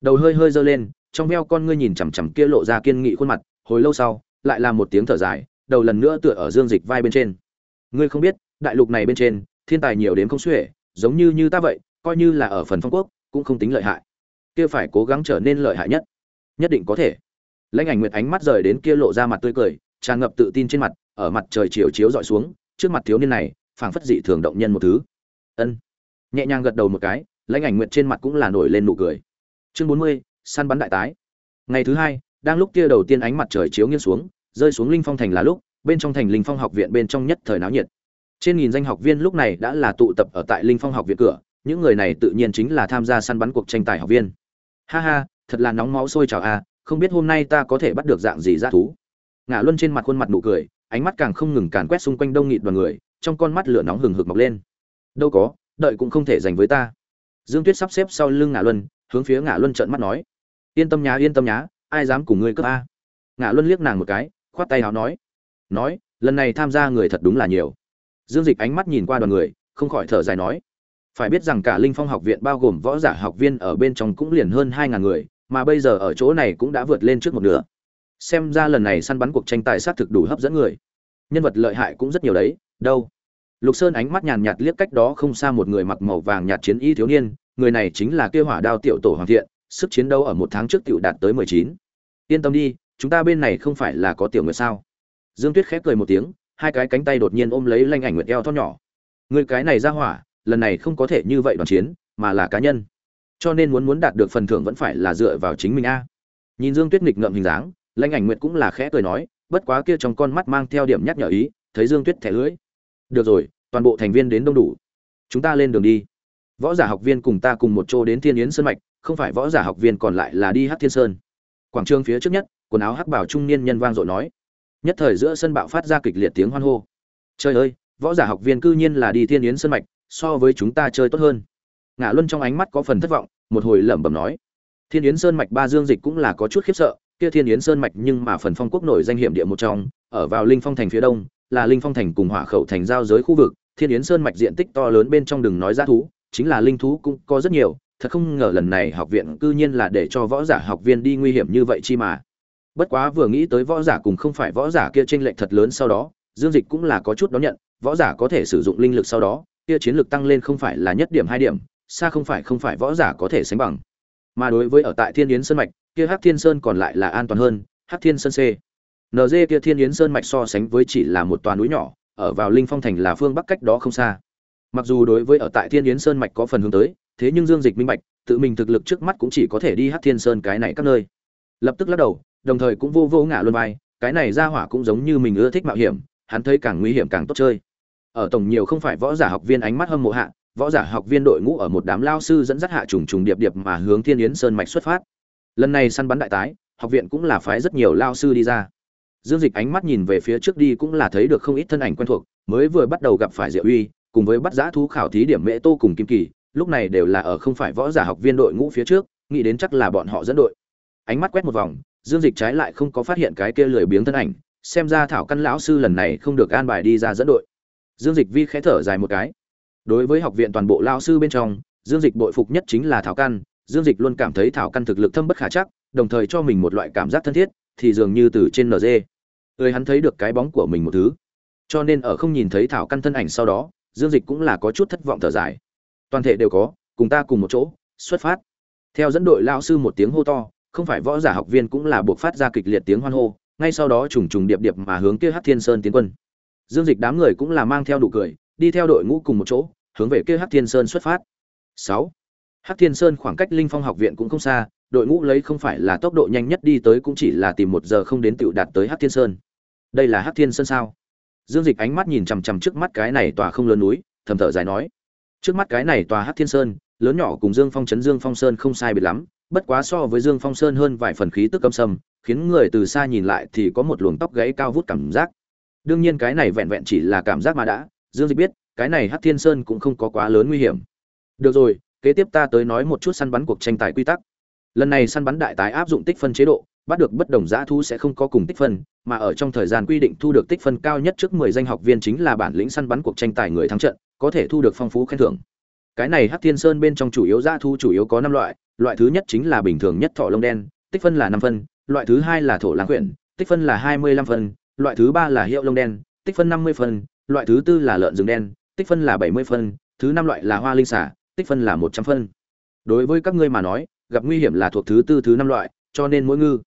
Đầu hơi hơi giơ lên trong veo con ngươi nhìn chằm chằm kia lộ ra kiên nghị khuôn mặt, hồi lâu sau, lại là một tiếng thở dài, đầu lần nữa tựa ở dương dịch vai bên trên. Ngươi không biết, đại lục này bên trên, thiên tài nhiều đến không xuể, giống như như ta vậy, coi như là ở phần phong quốc, cũng không tính lợi hại. Kia phải cố gắng trở nên lợi hại nhất. Nhất định có thể. Lãnh ảnh nguyệt ánh mắt rời đến kia lộ ra mặt tươi cười, tràn ngập tự tin trên mặt, ở mặt trời chiều chiếu dọi xuống, trước mặt thiếu niên này, phảng phất dị thường động nhân một thứ. Ân. Nhẹ nhàng gật đầu một cái, lãnh ảnh nguyệt trên mặt cũng là nổi lên nụ cười. Chương bốn mươi săn bắn đại tái. Ngày thứ hai, đang lúc tia đầu tiên ánh mặt trời chiếu nghiêng xuống, rơi xuống linh phong thành là lúc, bên trong thành linh phong học viện bên trong nhất thời náo nhiệt. Trên nghìn danh học viên lúc này đã là tụ tập ở tại linh phong học viện cửa, những người này tự nhiên chính là tham gia săn bắn cuộc tranh tài học viên. Ha ha, thật là nóng máu sôi trào a, không biết hôm nay ta có thể bắt được dạng gì ra thú. Ngã luân trên mặt khuôn mặt nụ cười, ánh mắt càng không ngừng càn quét xung quanh đông nghịt đoàn người, trong con mắt lửa nóng hừng hực mọc lên. Đâu có, đợi cũng không thể dành với ta. Dương tuyết sắp xếp sau lưng ngã luân, hướng phía ngã luân trợn mắt nói yên tâm nhá, yên tâm nhá, ai dám cùng ngươi cướp a? Ngạ luân liếc nàng một cái, khoát tay háo nói. Nói, lần này tham gia người thật đúng là nhiều. Dương dịch ánh mắt nhìn qua đoàn người, không khỏi thở dài nói. Phải biết rằng cả linh phong học viện bao gồm võ giả học viên ở bên trong cũng liền hơn hai ngàn người, mà bây giờ ở chỗ này cũng đã vượt lên trước một nửa. Xem ra lần này săn bắn cuộc tranh tài sát thực đủ hấp dẫn người. Nhân vật lợi hại cũng rất nhiều đấy, đâu? Lục sơn ánh mắt nhàn nhạt liếc cách đó không xa một người mặc màu vàng nhạt chiến y thiếu niên, người này chính là kêu hỏa đao tiểu tổ hoàng thiện sức chiến đấu ở một tháng trước tiểu đạt tới mười chín. Yên tâm đi, chúng ta bên này không phải là có tiểu người sao? Dương tuyết khép cười một tiếng, hai cái cánh tay đột nhiên ôm lấy lanh ảnh nguyệt eo thon nhỏ. Người cái này ra hỏa, lần này không có thể như vậy đoàn chiến, mà là cá nhân. Cho nên muốn muốn đạt được phần thưởng vẫn phải là dựa vào chính mình a. Nhìn dương tuyết nghịch ngợm hình dáng, Lanh ảnh nguyệt cũng là khẽ cười nói, bất quá kia trong con mắt mang theo điểm nhắc nhở ý, thấy dương tuyết thẻ lưỡi. Được rồi, toàn bộ thành viên đến đông đủ. Chúng ta lên đường đi. Võ giả học viên cùng ta cùng một chỗ đến thiên yến sơn mạch không phải võ giả học viên còn lại là đi hát thiên sơn. Quảng trường phía trước nhất, quần áo hắc bảo trung niên nhân vang dội nói. Nhất thời giữa sân bạo phát ra kịch liệt tiếng hoan hô. Trời ơi, võ giả học viên cư nhiên là đi thiên yến sơn mạch, so với chúng ta chơi tốt hơn. Ngã luân trong ánh mắt có phần thất vọng, một hồi lẩm bẩm nói. Thiên yến sơn mạch ba dương dịch cũng là có chút khiếp sợ, kia thiên yến sơn mạch nhưng mà phần phong quốc nổi danh hiểm địa một trong, ở vào linh phong thành phía đông, là linh phong thành cùng hỏa khẩu thành giao giới khu vực, thiên yến sơn mạch diện tích to lớn bên trong đừng nói ra thú, chính là linh thú cũng có rất nhiều thật không ngờ lần này học viện cư nhiên là để cho võ giả học viên đi nguy hiểm như vậy chi mà. Bất quá vừa nghĩ tới võ giả cùng không phải võ giả kia chênh lệch thật lớn sau đó, dương dịch cũng là có chút đón nhận, võ giả có thể sử dụng linh lực sau đó, kia chiến lực tăng lên không phải là nhất điểm hai điểm, xa không phải không phải võ giả có thể sánh bằng. Mà đối với ở tại thiên yến sơn mạch, kia hắc thiên sơn còn lại là an toàn hơn, hắc thiên sơn c. Nd kia thiên yến sơn mạch so sánh với chỉ là một tòa núi nhỏ, ở vào linh phong thành là phương bắc cách đó không xa. Mặc dù đối với ở tại thiên yến sơn mạch có phần hướng tới thế nhưng dương dịch minh bạch, tự mình thực lực trước mắt cũng chỉ có thể đi hắc thiên sơn cái này các nơi. Lập tức lắc đầu, đồng thời cũng vô vô ngã luôn vai, cái này ra hỏa cũng giống như mình ưa thích mạo hiểm, hắn thấy càng nguy hiểm càng tốt chơi. Ở tổng nhiều không phải võ giả học viên ánh mắt hâm mộ hạ, võ giả học viên đội ngũ ở một đám lao sư dẫn dắt hạ trùng trùng điệp điệp mà hướng thiên yến sơn mạch xuất phát. Lần này săn bắn đại tái, học viện cũng là phái rất nhiều lao sư đi ra. Dương dịch ánh mắt nhìn về phía trước đi cũng là thấy được không ít thân ảnh quen thuộc, mới vừa bắt đầu gặp phải diệu uy, cùng với bắt giã thú khảo thí điểm mễ tô cùng kim kỳ lúc này đều là ở không phải võ giả học viên đội ngũ phía trước, nghĩ đến chắc là bọn họ dẫn đội. Ánh mắt quét một vòng, dương dịch trái lại không có phát hiện cái kia lười biếng thân ảnh, xem ra thảo căn lão sư lần này không được an bài đi ra dẫn đội. Dương dịch vi khẽ thở dài một cái. Đối với học viện toàn bộ lao sư bên trong, dương dịch bội phục nhất chính là thảo căn, dương dịch luôn cảm thấy thảo căn thực lực thâm bất khả chắc, đồng thời cho mình một loại cảm giác thân thiết, thì dường như từ trên nd ơi, hắn thấy được cái bóng của mình một thứ. Cho nên ở không nhìn thấy thảo căn thân ảnh sau đó, dương dịch cũng là có chút thất vọng thở dài toàn thể đều có cùng ta cùng một chỗ xuất phát theo dẫn đội lao sư một tiếng hô to không phải võ giả học viên cũng là buộc phát ra kịch liệt tiếng hoan hô ngay sau đó trùng trùng điệp điệp mà hướng kia Hát Thiên Sơn tiến quân. Dương Dịch đám người cũng là mang theo đủ cười, đi theo đội ngũ cùng một chỗ, hướng về kia Hát Thiên Sơn xuất phát. Sáu, Hát Thiên Sơn khoảng cách Linh Phong học viện cũng không xa, đội ngũ lấy không phải là tốc độ nhanh nhất đi tới cũng chỉ là tìm một giờ không đến tựu đạt tới Hát Thiên Sơn. Đây là Hát Thiên Sơn sao? Dương Dịch ánh mắt nhìn chằm chằm trước mắt cái này tòa không lớn núi, thầm thở dài nói: Trước mắt cái này tòa hát Thiên Sơn, lớn nhỏ cùng Dương Phong trấn Dương Phong Sơn không sai biệt lắm, bất quá so với Dương Phong Sơn hơn vài phần khí tức âm sầm khiến người từ xa nhìn lại thì có một luồng tóc gãy cao vút cảm giác. Đương nhiên cái này vẹn vẹn chỉ là cảm giác mà đã, Dương Dịch biết, cái này hát Thiên Sơn cũng không có quá lớn nguy hiểm. Được rồi, kế tiếp ta tới nói một chút săn bắn cuộc tranh tài quy tắc. Lần này săn bắn đại tái áp dụng tích phân chế độ, bắt được bất đồng giá thu sẽ không có cùng tích phân, mà ở trong thời gian quy định thu được tích phân cao nhất trước 10 danh học viên chính là bản lĩnh săn bắn cuộc tranh tài người thắng trận, có thể thu được phong phú khen thưởng. Cái này Hắc Thiên Sơn bên trong chủ yếu giá thu chủ yếu có 5 loại, loại thứ nhất chính là bình thường nhất thọ lông đen, tích phân là 5 phân, loại thứ hai là thổ lãng quyển, tích phân là 25 phân, loại thứ ba là hiệu lông đen, tích phân 50 phân, loại thứ tư là lợn rừng đen, tích phân là 70 phân, thứ năm loại là hoa linh xả, tích phân là 100 phân. Đối với các ngươi mà nói, gặp nguy hiểm là thuộc thứ tư thứ năm loại, cho nên mỗi ngư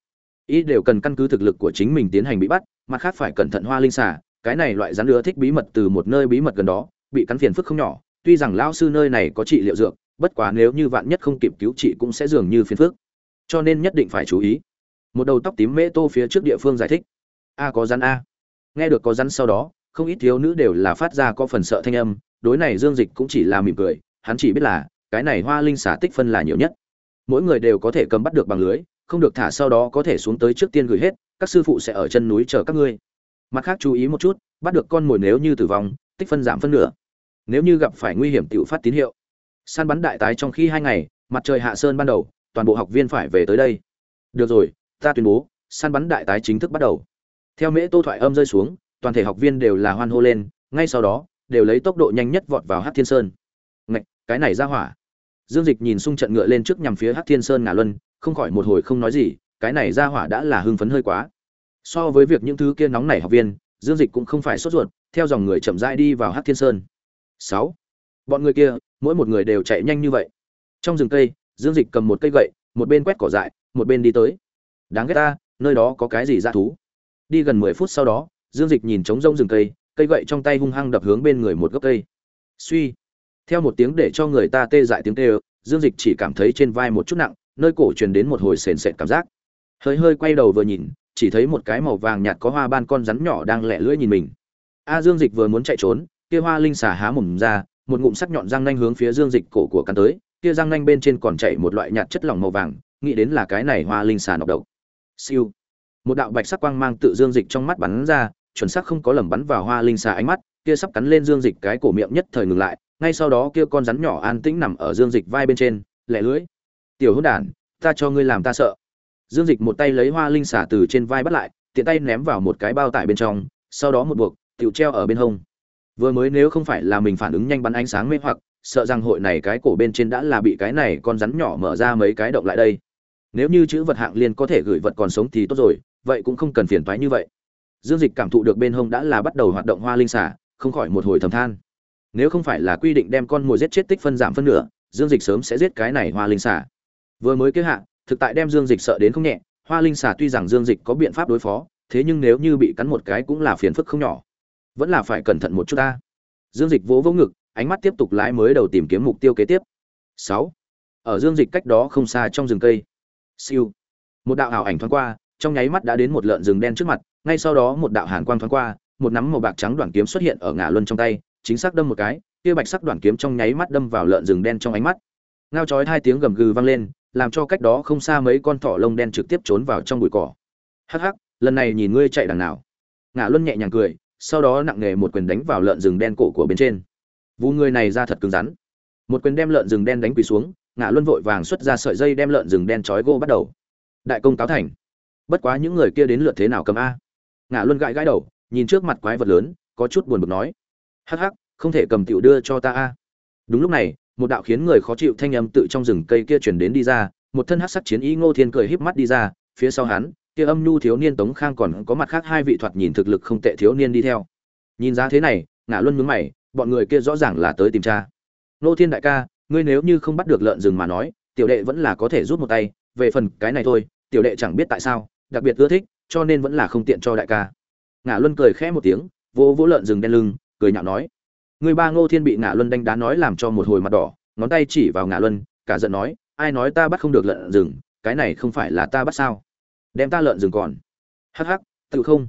ý đều cần căn cứ thực lực của chính mình tiến hành bị bắt, mặt khác phải cẩn thận hoa linh xả, cái này loại rắn lứa thích bí mật từ một nơi bí mật gần đó, bị cắn phiền phức không nhỏ, tuy rằng lão sư nơi này có trị liệu dược, bất quá nếu như vạn nhất không kịp cứu trị cũng sẽ dường như phiền phức. Cho nên nhất định phải chú ý. Một đầu tóc tím mễ tô phía trước địa phương giải thích. A có rắn a. Nghe được có rắn sau đó không ít thiếu nữ đều là phát ra có phần sợ thanh âm đối này dương dịch cũng chỉ là mỉm cười hắn chỉ biết là cái này hoa linh xả tích phân là nhiều nhất. Mỗi người đều có thể cầm bắt được bằng lưới không được thả sau đó có thể xuống tới trước tiên gửi hết các sư phụ sẽ ở chân núi chờ các ngươi. Mặt khác chú ý một chút bắt được con mồi nếu như tử vong tích phân giảm phân nửa nếu như gặp phải nguy hiểm tự phát tín hiệu. Săn bắn đại tái trong khi hai ngày, mặt trời hạ sơn ban đầu, toàn bộ học viên phải về tới đây. Được rồi, ta tuyên bố, săn bắn đại tái chính thức bắt đầu. Theo mễ tô thoại âm rơi xuống, toàn thể học viên đều là hoan hô lên, ngay sau đó, đều lấy tốc độ nhanh nhất vọt vào hát thiên sơn. Ngạch, cái này ra hỏa. Dương dịch nhìn xung trận ngựa lên trước nhằm phía hát thiên sơn ngả luân, không khỏi một hồi không nói gì, cái này ra hỏa đã là hưng phấn hơi quá. So với việc những thứ kia nóng nảy học viên, dương dịch cũng không phải sốt ruột, theo dòng người chậm rãi đi vào hát thiên sơn sáu. Bọn người kia, mỗi một người đều chạy nhanh như vậy. Trong rừng cây, dương dịch cầm một cây gậy, một bên quét cỏ dại, một bên đi tới. Đáng ghét ta, nơi đó có cái gì dã thú? Đi gần mười phút sau đó, dương dịch nhìn trống rông rừng cây cây gậy trong tay hung hăng đập hướng bên người một gốc cây. Suy. Theo một tiếng để cho người ta tê dại tiếng tê dương dịch chỉ cảm thấy trên vai một chút nặng, nơi cổ truyền đến một hồi sền sệt cảm giác. Hơi hơi quay đầu vừa nhìn, chỉ thấy một cái màu vàng nhạt có hoa ban con rắn nhỏ đang lẻ lưỡi nhìn mình. A dương dịch vừa muốn chạy trốn kia hoa linh xà há mồm ra, một ngụm sắc nhọn răng nanh hướng phía dương dịch cổ của cắn tới, kia răng nanh bên trên còn chảy một loại nhạt chất lỏng màu vàng, nghĩ đến là cái này hoa linh xà nọc độc. Siêu. Một đạo bạch sắc quang mang tự dương dịch trong mắt bắn ra, chuẩn xác không có lầm bắn vào hoa linh xà ánh mắt, kia sắp cắn lên dương dịch cái cổ miệng nhất thời ngừng lại, ngay sau đó kia con rắn nhỏ an tĩnh nằm ở dương dịch vai bên trên, lẻ lưỡi. Tiểu hỗn đản, ta cho ngươi làm ta sợ. Dương dịch một tay lấy hoa linh xà từ trên vai bắt lại, tiện tay ném vào một cái bao tải bên trong, sau đó một buộc, tiểu treo ở bên hông vừa mới nếu không phải là mình phản ứng nhanh bắn ánh sáng mê hoặc, sợ rằng hội này cái cổ bên trên đã là bị cái này con rắn nhỏ mở ra mấy cái động lại đây. Nếu như chữ vật hạng liên có thể gửi vật còn sống thì tốt rồi, vậy cũng không cần phiền toái như vậy. Dương dịch cảm thụ được bên hông đã là bắt đầu hoạt động hoa linh xả không khỏi một hồi thầm than. Nếu không phải là quy định đem con mồi giết chết tích phân giảm phân nửa, dương dịch sớm sẽ giết cái này hoa linh xả vừa mới kế hạ, thực tại đem dương dịch sợ đến không nhẹ, hoa linh xả tuy rằng dương dịch có biện pháp đối phó, thế nhưng nếu như bị cắn một cái cũng là phiền phức không nhỏ vẫn là phải cẩn thận một chút ta. Dương dịch vỗ vỗ ngực, ánh mắt tiếp tục lái mới đầu tìm kiếm mục tiêu kế tiếp. Sáu. Ở dương dịch cách đó không xa trong rừng cây. Siêu. Một đạo ảo ảnh thoáng qua, trong nháy mắt đã đến một lợn rừng đen trước mặt, ngay sau đó một đạo hàn quang thoáng qua, một nắm màu bạc trắng đoạn kiếm xuất hiện ở ngã luân trong tay, chính xác đâm một cái kia bạch sắc đoạn kiếm trong nháy mắt đâm vào lợn rừng đen trong ánh mắt. Ngao chói hai tiếng gầm gừ vang lên, làm cho cách đó không xa mấy con thỏ lông đen trực tiếp trốn vào trong bụi cỏ. Hắc hắc, lần này nhìn ngươi chạy đằng nào. Ngã luân nhẹ nhàng cười sau đó nặng nề một quyền đánh vào lợn rừng đen cổ của bên trên. Vụ người này ra thật cứng rắn. Một quyền đem lợn rừng đen đánh quỳ xuống ngã luân vội vàng xuất ra sợi dây đem lợn rừng đen trói gô bắt đầu. Đại công cáo thành. Bất quá những người kia đến lượt thế nào cầm a? Ngã luân gãi gãi đầu, nhìn trước mặt quái vật lớn, có chút buồn bực nói. Hắc hắc, không thể cầm tiểu đưa cho ta a. Đúng lúc này, một đạo khiến người khó chịu thanh âm tự trong rừng cây kia chuyển đến đi ra, một thân hắc sắc chiến ý ngô thiên cười híp mắt đi ra, phía sau hắn kia âm nhu thiếu niên tống khang còn có mặt khác hai vị thoạt nhìn thực lực không tệ thiếu niên đi theo. Nhìn ra thế này ngã luân nhướng mày, bọn người kia rõ ràng là tới tìm cha. Ngô thiên đại ca, ngươi nếu như không bắt được lợn rừng mà nói, tiểu đệ vẫn là có thể rút một tay, về phần cái này thôi, tiểu đệ chẳng biết tại sao, đặc biệt ưa thích, cho nên vẫn là không tiện cho đại ca. Ngã luân cười khẽ một tiếng, vỗ vỗ lợn rừng đen lưng, cười nhạo nói người ba ngô thiên bị ngã luân đánh đá nói làm cho một hồi mặt đỏ, ngón tay chỉ vào ngã luân, cả giận nói, ai nói ta bắt không được lợn rừng, cái này không phải là ta bắt sao? Đem ta lợn rừng còn. Hắc hắc tự không.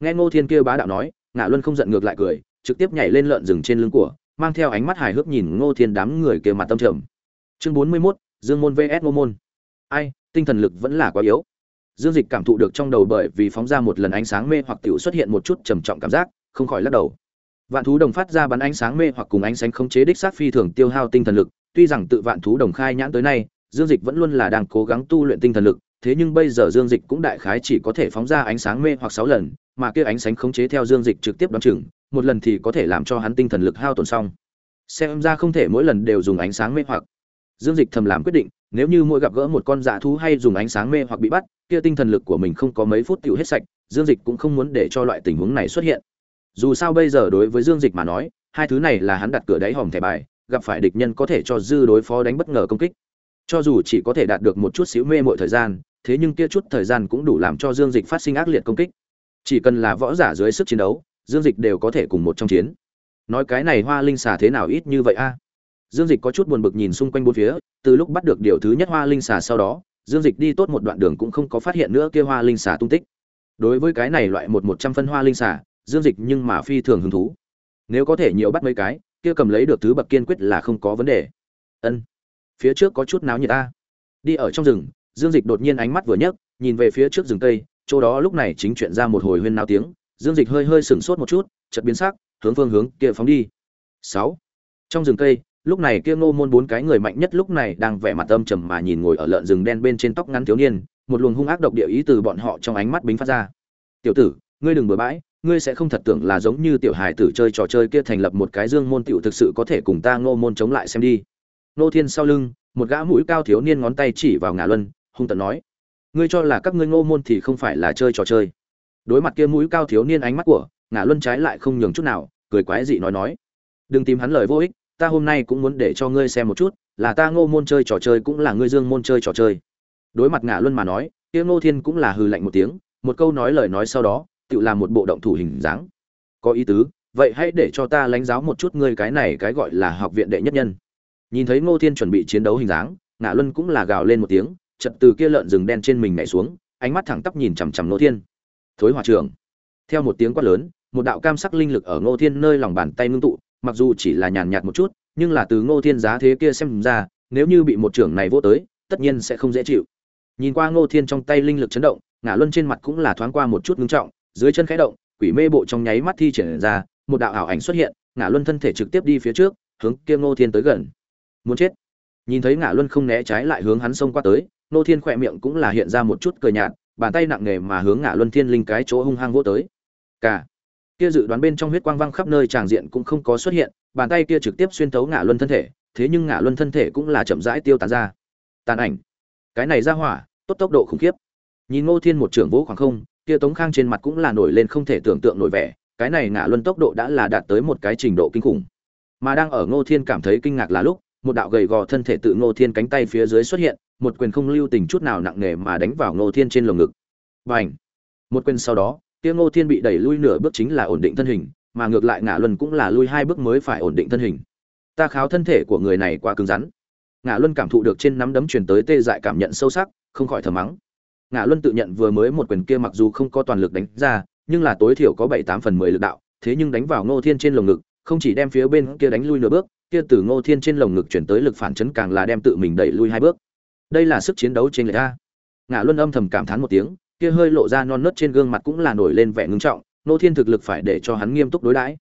Nghe ngô thiên kia bá đạo nói ngã luân không giận ngược lại cười trực tiếp nhảy lên lợn rừng trên lưng của mang theo ánh mắt hài hước nhìn ngô thiên đám người kia mặt tâm trầm. Chương bốn mươi 41, dương môn vs ngô môn. Ai tinh thần lực vẫn là quá yếu. Dương dịch cảm thụ được trong đầu bởi vì phóng ra một lần ánh sáng mê hoặc tiểu xuất hiện một chút trầm trọng cảm giác không khỏi lắc đầu. Vạn thú đồng phát ra bắn ánh sáng mê hoặc cùng ánh sáng khống chế đích sát phi thường tiêu hao tinh thần lực tuy rằng tự vạn thú đồng khai nhãn tới nay dương dịch vẫn luôn là đang cố gắng tu luyện tinh thần lực thế nhưng bây giờ dương dịch cũng đại khái chỉ có thể phóng ra ánh sáng mê hoặc sáu lần, mà kia ánh sáng khống chế theo dương dịch trực tiếp đoán chừng, một lần thì có thể làm cho hắn tinh thần lực hao tổn xong. Xem ra không thể mỗi lần đều dùng ánh sáng mê hoặc. Dương dịch thầm làm quyết định, nếu như mỗi gặp gỡ một con dạ thú hay dùng ánh sáng mê hoặc bị bắt, kia tinh thần lực của mình không có mấy phút tiêu hết sạch, dương dịch cũng không muốn để cho loại tình huống này xuất hiện. Dù sao bây giờ đối với dương dịch mà nói, hai thứ này là hắn đặt cửa đáy hòm thẻ bài, gặp phải địch nhân có thể cho dư đối phó đánh bất ngờ công kích. Cho dù chỉ có thể đạt được một chút xíu mê mọi thời gian thế nhưng kia chút thời gian cũng đủ làm cho dương dịch phát sinh ác liệt công kích. Chỉ cần là võ giả dưới sức chiến đấu, dương dịch đều có thể cùng một trong chiến. Nói cái này hoa linh xà thế nào ít như vậy a? Dương dịch có chút buồn bực nhìn xung quanh bốn phía, từ lúc bắt được điều thứ nhất hoa linh xà sau đó, dương dịch đi tốt một đoạn đường cũng không có phát hiện nữa kia hoa linh xà tung tích. Đối với cái này loại một một trăm phân hoa linh xà, dương dịch nhưng mà phi thường hứng thú. Nếu có thể nhiều bắt mấy cái, kia cầm lấy được thứ bậc kiên quyết là không có vấn đề. Ân, phía trước có chút náo nhiệt a. Đi ở trong rừng dương dịch đột nhiên ánh mắt vừa nhấc, nhìn về phía trước rừng cây, chỗ đó lúc này chính chuyện ra một hồi huyên náo tiếng. Dương dịch hơi hơi sửng sốt một chút, chợt biến sắc, hướng phương hướng kia phóng đi. Sáu. Trong rừng cây, lúc này kia ngô môn bốn cái người mạnh nhất lúc này đang vẻ mặt âm trầm mà nhìn ngồi ở lợn rừng đen bên trên tóc ngắn thiếu niên, một luồng hung ác độc địa ý từ bọn họ trong ánh mắt bính phát ra. Tiểu tử, ngươi đừng bừa bãi, ngươi sẽ không thật tưởng là giống như tiểu hài tử chơi trò chơi kia thành lập một cái dương môn tiểu thực sự có thể cùng ta ngô môn chống lại xem đi. Nô thiên sau lưng, một gã mũi cao thiếu niên ngón tay chỉ vào ngã luân hung tận nói, ngươi cho là các ngươi ngô môn thì không phải là chơi trò chơi. Đối mặt kia mũi cao thiếu niên ánh mắt của ngã luân trái lại không nhường chút nào, cười quái dị nói nói, đừng tìm hắn lời vô ích, ta hôm nay cũng muốn để cho ngươi xem một chút, là ta ngô môn chơi trò chơi cũng là ngươi dương môn chơi trò chơi. Đối mặt ngã luân mà nói, kia ngô thiên cũng là hừ lạnh một tiếng, một câu nói lời nói sau đó, tự làm một bộ động thủ hình dáng. Có ý tứ, vậy hãy để cho ta lãnh giáo một chút ngươi cái này cái gọi là học viện đệ nhất nhân. Nhìn thấy ngô thiên chuẩn bị chiến đấu hình dáng ngã luân cũng là gào lên một tiếng chật từ kia lợn rừng đen trên mình nhảy xuống, ánh mắt thẳng tắp nhìn chằm chằm ngô thiên. Thối hòa trường theo một tiếng quát lớn, một đạo cam sắc linh lực ở ngô thiên nơi lòng bàn tay ngưng tụ, mặc dù chỉ là nhàn nhạt một chút, nhưng là từ ngô thiên giá thế kia xem ra, nếu như bị một trưởng này vô tới, tất nhiên sẽ không dễ chịu. Nhìn qua ngô thiên trong tay linh lực chấn động ngã luân trên mặt cũng là thoáng qua một chút ngưng trọng, dưới chân khẽ động, quỷ mê bộ trong nháy mắt thi triển ra, một đạo ảo ảnh xuất hiện ngã luân thân thể trực tiếp đi phía trước, hướng kia ngô thiên tới gần. Muốn chết. Nhìn thấy ngã luân không né trái lại hướng hắn xông qua tới Nô thiên khỏe miệng cũng là hiện ra một chút cười nhạt, bàn tay nặng nề mà hướng ngã luân thiên linh cái chỗ hung hăng vỗ tới. Cả kia dự đoán bên trong huyết quang văng khắp nơi tràng diện cũng không có xuất hiện, bàn tay kia trực tiếp xuyên thấu ngã luân thân thể, thế nhưng ngã luân thân thể cũng là chậm rãi tiêu tán ra. Tàn ảnh. Cái này ra hỏa, tốt tốc độ khủng khiếp. Nhìn ngô thiên một trưởng vỗ khoảng không, kia tống khang trên mặt cũng là nổi lên không thể tưởng tượng nổi vẻ, cái này ngã luân tốc độ đã là đạt tới một cái trình độ kinh khủng. Mà đang ở ngô thiên cảm thấy kinh ngạc là lúc, một đạo gầy gò thân thể tự ngô thiên cánh tay phía dưới xuất hiện một quyền không lưu tình chút nào nặng nề mà đánh vào ngô thiên trên lồng ngực. Bành. một quyền sau đó, kia ngô thiên bị đẩy lui nửa bước chính là ổn định thân hình, mà ngược lại ngã luân cũng là lui hai bước mới phải ổn định thân hình. Ta kháo thân thể của người này quá cứng rắn. Ngã luân cảm thụ được trên nắm đấm truyền tới tê dại cảm nhận sâu sắc, không khỏi thở mắng. Ngã luân tự nhận vừa mới một quyền kia mặc dù không có toàn lực đánh ra, nhưng là tối thiểu có bảy tám phần mười lực đạo, thế nhưng đánh vào ngô thiên trên lồng ngực, không chỉ đem phía bên kia đánh lui nửa bước, kia từ ngô thiên trên lồng ngực chuyển tới lực phản chấn càng là đem tự mình đẩy lui hai bước đây là sức chiến đấu trên lệch a ngã luân âm thầm cảm thán một tiếng, kia hơi lộ ra non nớt trên gương mặt cũng là nổi lên vẻ ngưng trọng, ngô thiên thực lực phải để cho hắn nghiêm túc đối đãi.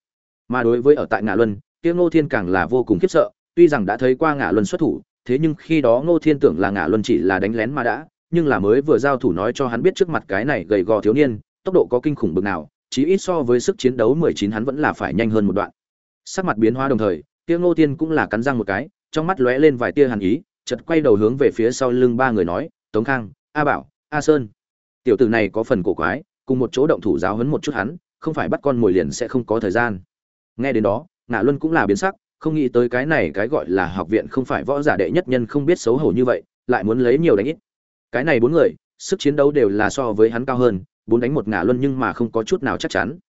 Mà đối với ở tại ngã luân, kia ngô thiên càng là vô cùng khiếp sợ, tuy rằng đã thấy qua ngã luân xuất thủ, thế nhưng khi đó ngô thiên tưởng là ngã luân chỉ là đánh lén mà đã, nhưng là mới vừa giao thủ nói cho hắn biết trước mặt cái này gầy gò thiếu niên, tốc độ có kinh khủng bực nào, chí ít so với sức chiến đấu mười chín hắn vẫn là phải nhanh hơn một đoạn. Sắc mặt biến hóa đồng thời, kia ngô thiên cũng là cắn răng một cái, trong mắt lóe lên vài tia hàn ý chợt quay đầu hướng về phía sau lưng ba người nói, tống khang, a bảo, a sơn. Tiểu tử này có phần cổ quái, cùng một chỗ động thủ giáo hấn một chút hắn, không phải bắt con mồi liền sẽ không có thời gian. Nghe đến đó, ngạ luân cũng là biến sắc, không nghĩ tới cái này cái gọi là học viện không phải võ giả đệ nhất nhân không biết xấu hổ như vậy, lại muốn lấy nhiều đánh ít. Cái này bốn người, sức chiến đấu đều là so với hắn cao hơn, bốn đánh một ngạ luân nhưng mà không có chút nào chắc chắn.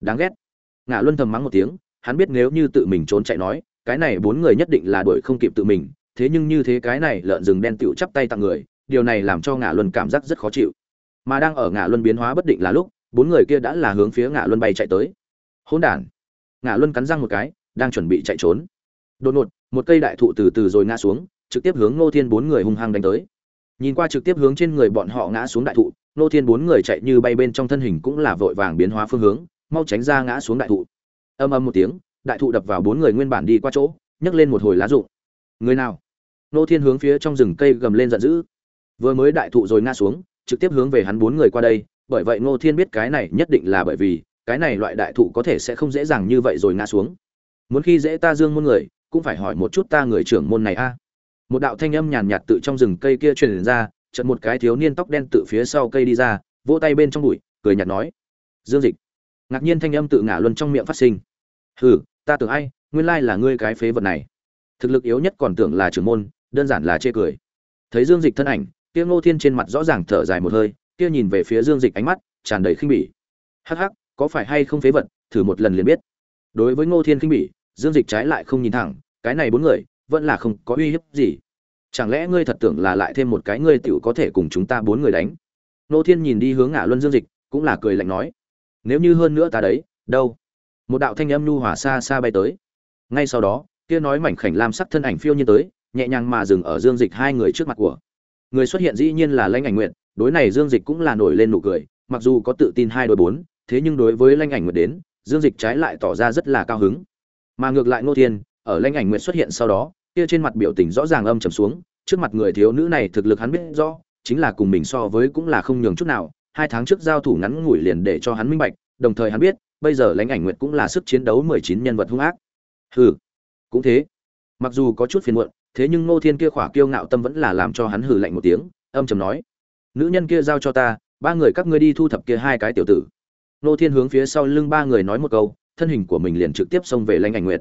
Đáng ghét. Ngạ luân thầm mắng một tiếng, hắn biết nếu như tự mình trốn chạy nói, cái này bốn người nhất định là đuổi không kịp tự mình thế nhưng như thế cái này lợn rừng đen tựu chắp tay tặng người, điều này làm cho ngạ luân cảm giác rất khó chịu. Mà đang ở ngạ luân biến hóa bất định là lúc, bốn người kia đã là hướng phía ngạ luân bay chạy tới. Hỗn đản! Ngạ luân cắn răng một cái, đang chuẩn bị chạy trốn. Đột ngột, một cây đại thụ từ từ rồi ngã xuống, trực tiếp hướng ngô thiên bốn người hung hăng đánh tới. Nhìn qua trực tiếp hướng trên người bọn họ ngã xuống đại thụ, ngô thiên bốn người chạy như bay bên trong thân hình cũng là vội vàng biến hóa phương hướng, mau tránh ra ngã xuống đại thụ. Âm âm một tiếng, đại thụ đập vào bốn người nguyên bản đi qua chỗ, nhấc lên một hồi lá rụng. Người nào? Ngô thiên hướng phía trong rừng cây gầm lên giận dữ. Vừa mới đại thụ rồi ngã xuống, trực tiếp hướng về hắn bốn người qua đây, bởi vậy ngô thiên biết cái này nhất định là bởi vì, cái này loại đại thụ có thể sẽ không dễ dàng như vậy rồi ngã xuống. Muốn khi dễ ta dương môn người, cũng phải hỏi một chút ta người trưởng môn này a. Một đạo thanh âm nhàn nhạt tự trong rừng cây kia truyền ra, chợt một cái thiếu niên tóc đen tự phía sau cây đi ra, vỗ tay bên trong bụi, cười nhạt nói, dương dịch. Ngạc nhiên thanh âm tự ngả luân trong miệng phát sinh. Hừ, ta tưởng ai, nguyên lai là ngươi cái phế vật này thực lực yếu nhất còn tưởng là trưởng môn, đơn giản là chê cười. Thấy dương dịch thân ảnh, kia ngô thiên trên mặt rõ ràng thở dài một hơi, kia nhìn về phía dương dịch ánh mắt, tràn đầy khinh bỉ. Hắc hắc, có phải hay không phế vật, thử một lần liền biết. Đối với ngô thiên khinh bỉ, dương dịch trái lại không nhìn thẳng, cái này bốn người, vẫn là không có uy hiếp gì. Chẳng lẽ ngươi thật tưởng là lại thêm một cái ngươi tiểu có thể cùng chúng ta bốn người đánh? Ngô thiên nhìn đi hướng ngã luân dương dịch, cũng là cười lạnh nói. Nếu như hơn nữa ta đấy, đâu? Một đạo thanh âm nhu hòa xa xa bay tới. Ngay sau đó kia nói mảnh khảnh lam sắc thân ảnh phiêu nhiên tới, nhẹ nhàng mà dừng ở dương dịch hai người trước mặt của. Người xuất hiện dĩ nhiên là lãnh ảnh nguyện đối này dương dịch cũng là nổi lên nụ cười, mặc dù có tự tin hai đôi bốn, thế nhưng đối với lãnh ảnh nguyện đến, dương dịch trái lại tỏ ra rất là cao hứng. Mà ngược lại ngô thiên, ở lãnh ảnh nguyện xuất hiện sau đó, kia trên mặt biểu tình rõ ràng âm trầm xuống, trước mặt người thiếu nữ này thực lực hắn biết rõ, chính là cùng mình so với cũng là không nhường chút nào, hai tháng trước giao thủ ngắn ngủi liền để cho hắn minh bạch, đồng thời hắn biết, bây giờ lãnh ảnh nguyện cũng là sức chiến đấu mười chín nhân vật hung ác. Hừ cũng thế. Mặc dù có chút phiền muộn, thế nhưng ngô thiên kia khỏa kiêu ngạo tâm vẫn là làm cho hắn hử lạnh một tiếng, âm trầm nói. Nữ nhân kia giao cho ta, ba người các ngươi đi thu thập kia hai cái tiểu tử. Ngô thiên hướng phía sau lưng ba người nói một câu, thân hình của mình liền trực tiếp xông về lãnh ảnh nguyệt.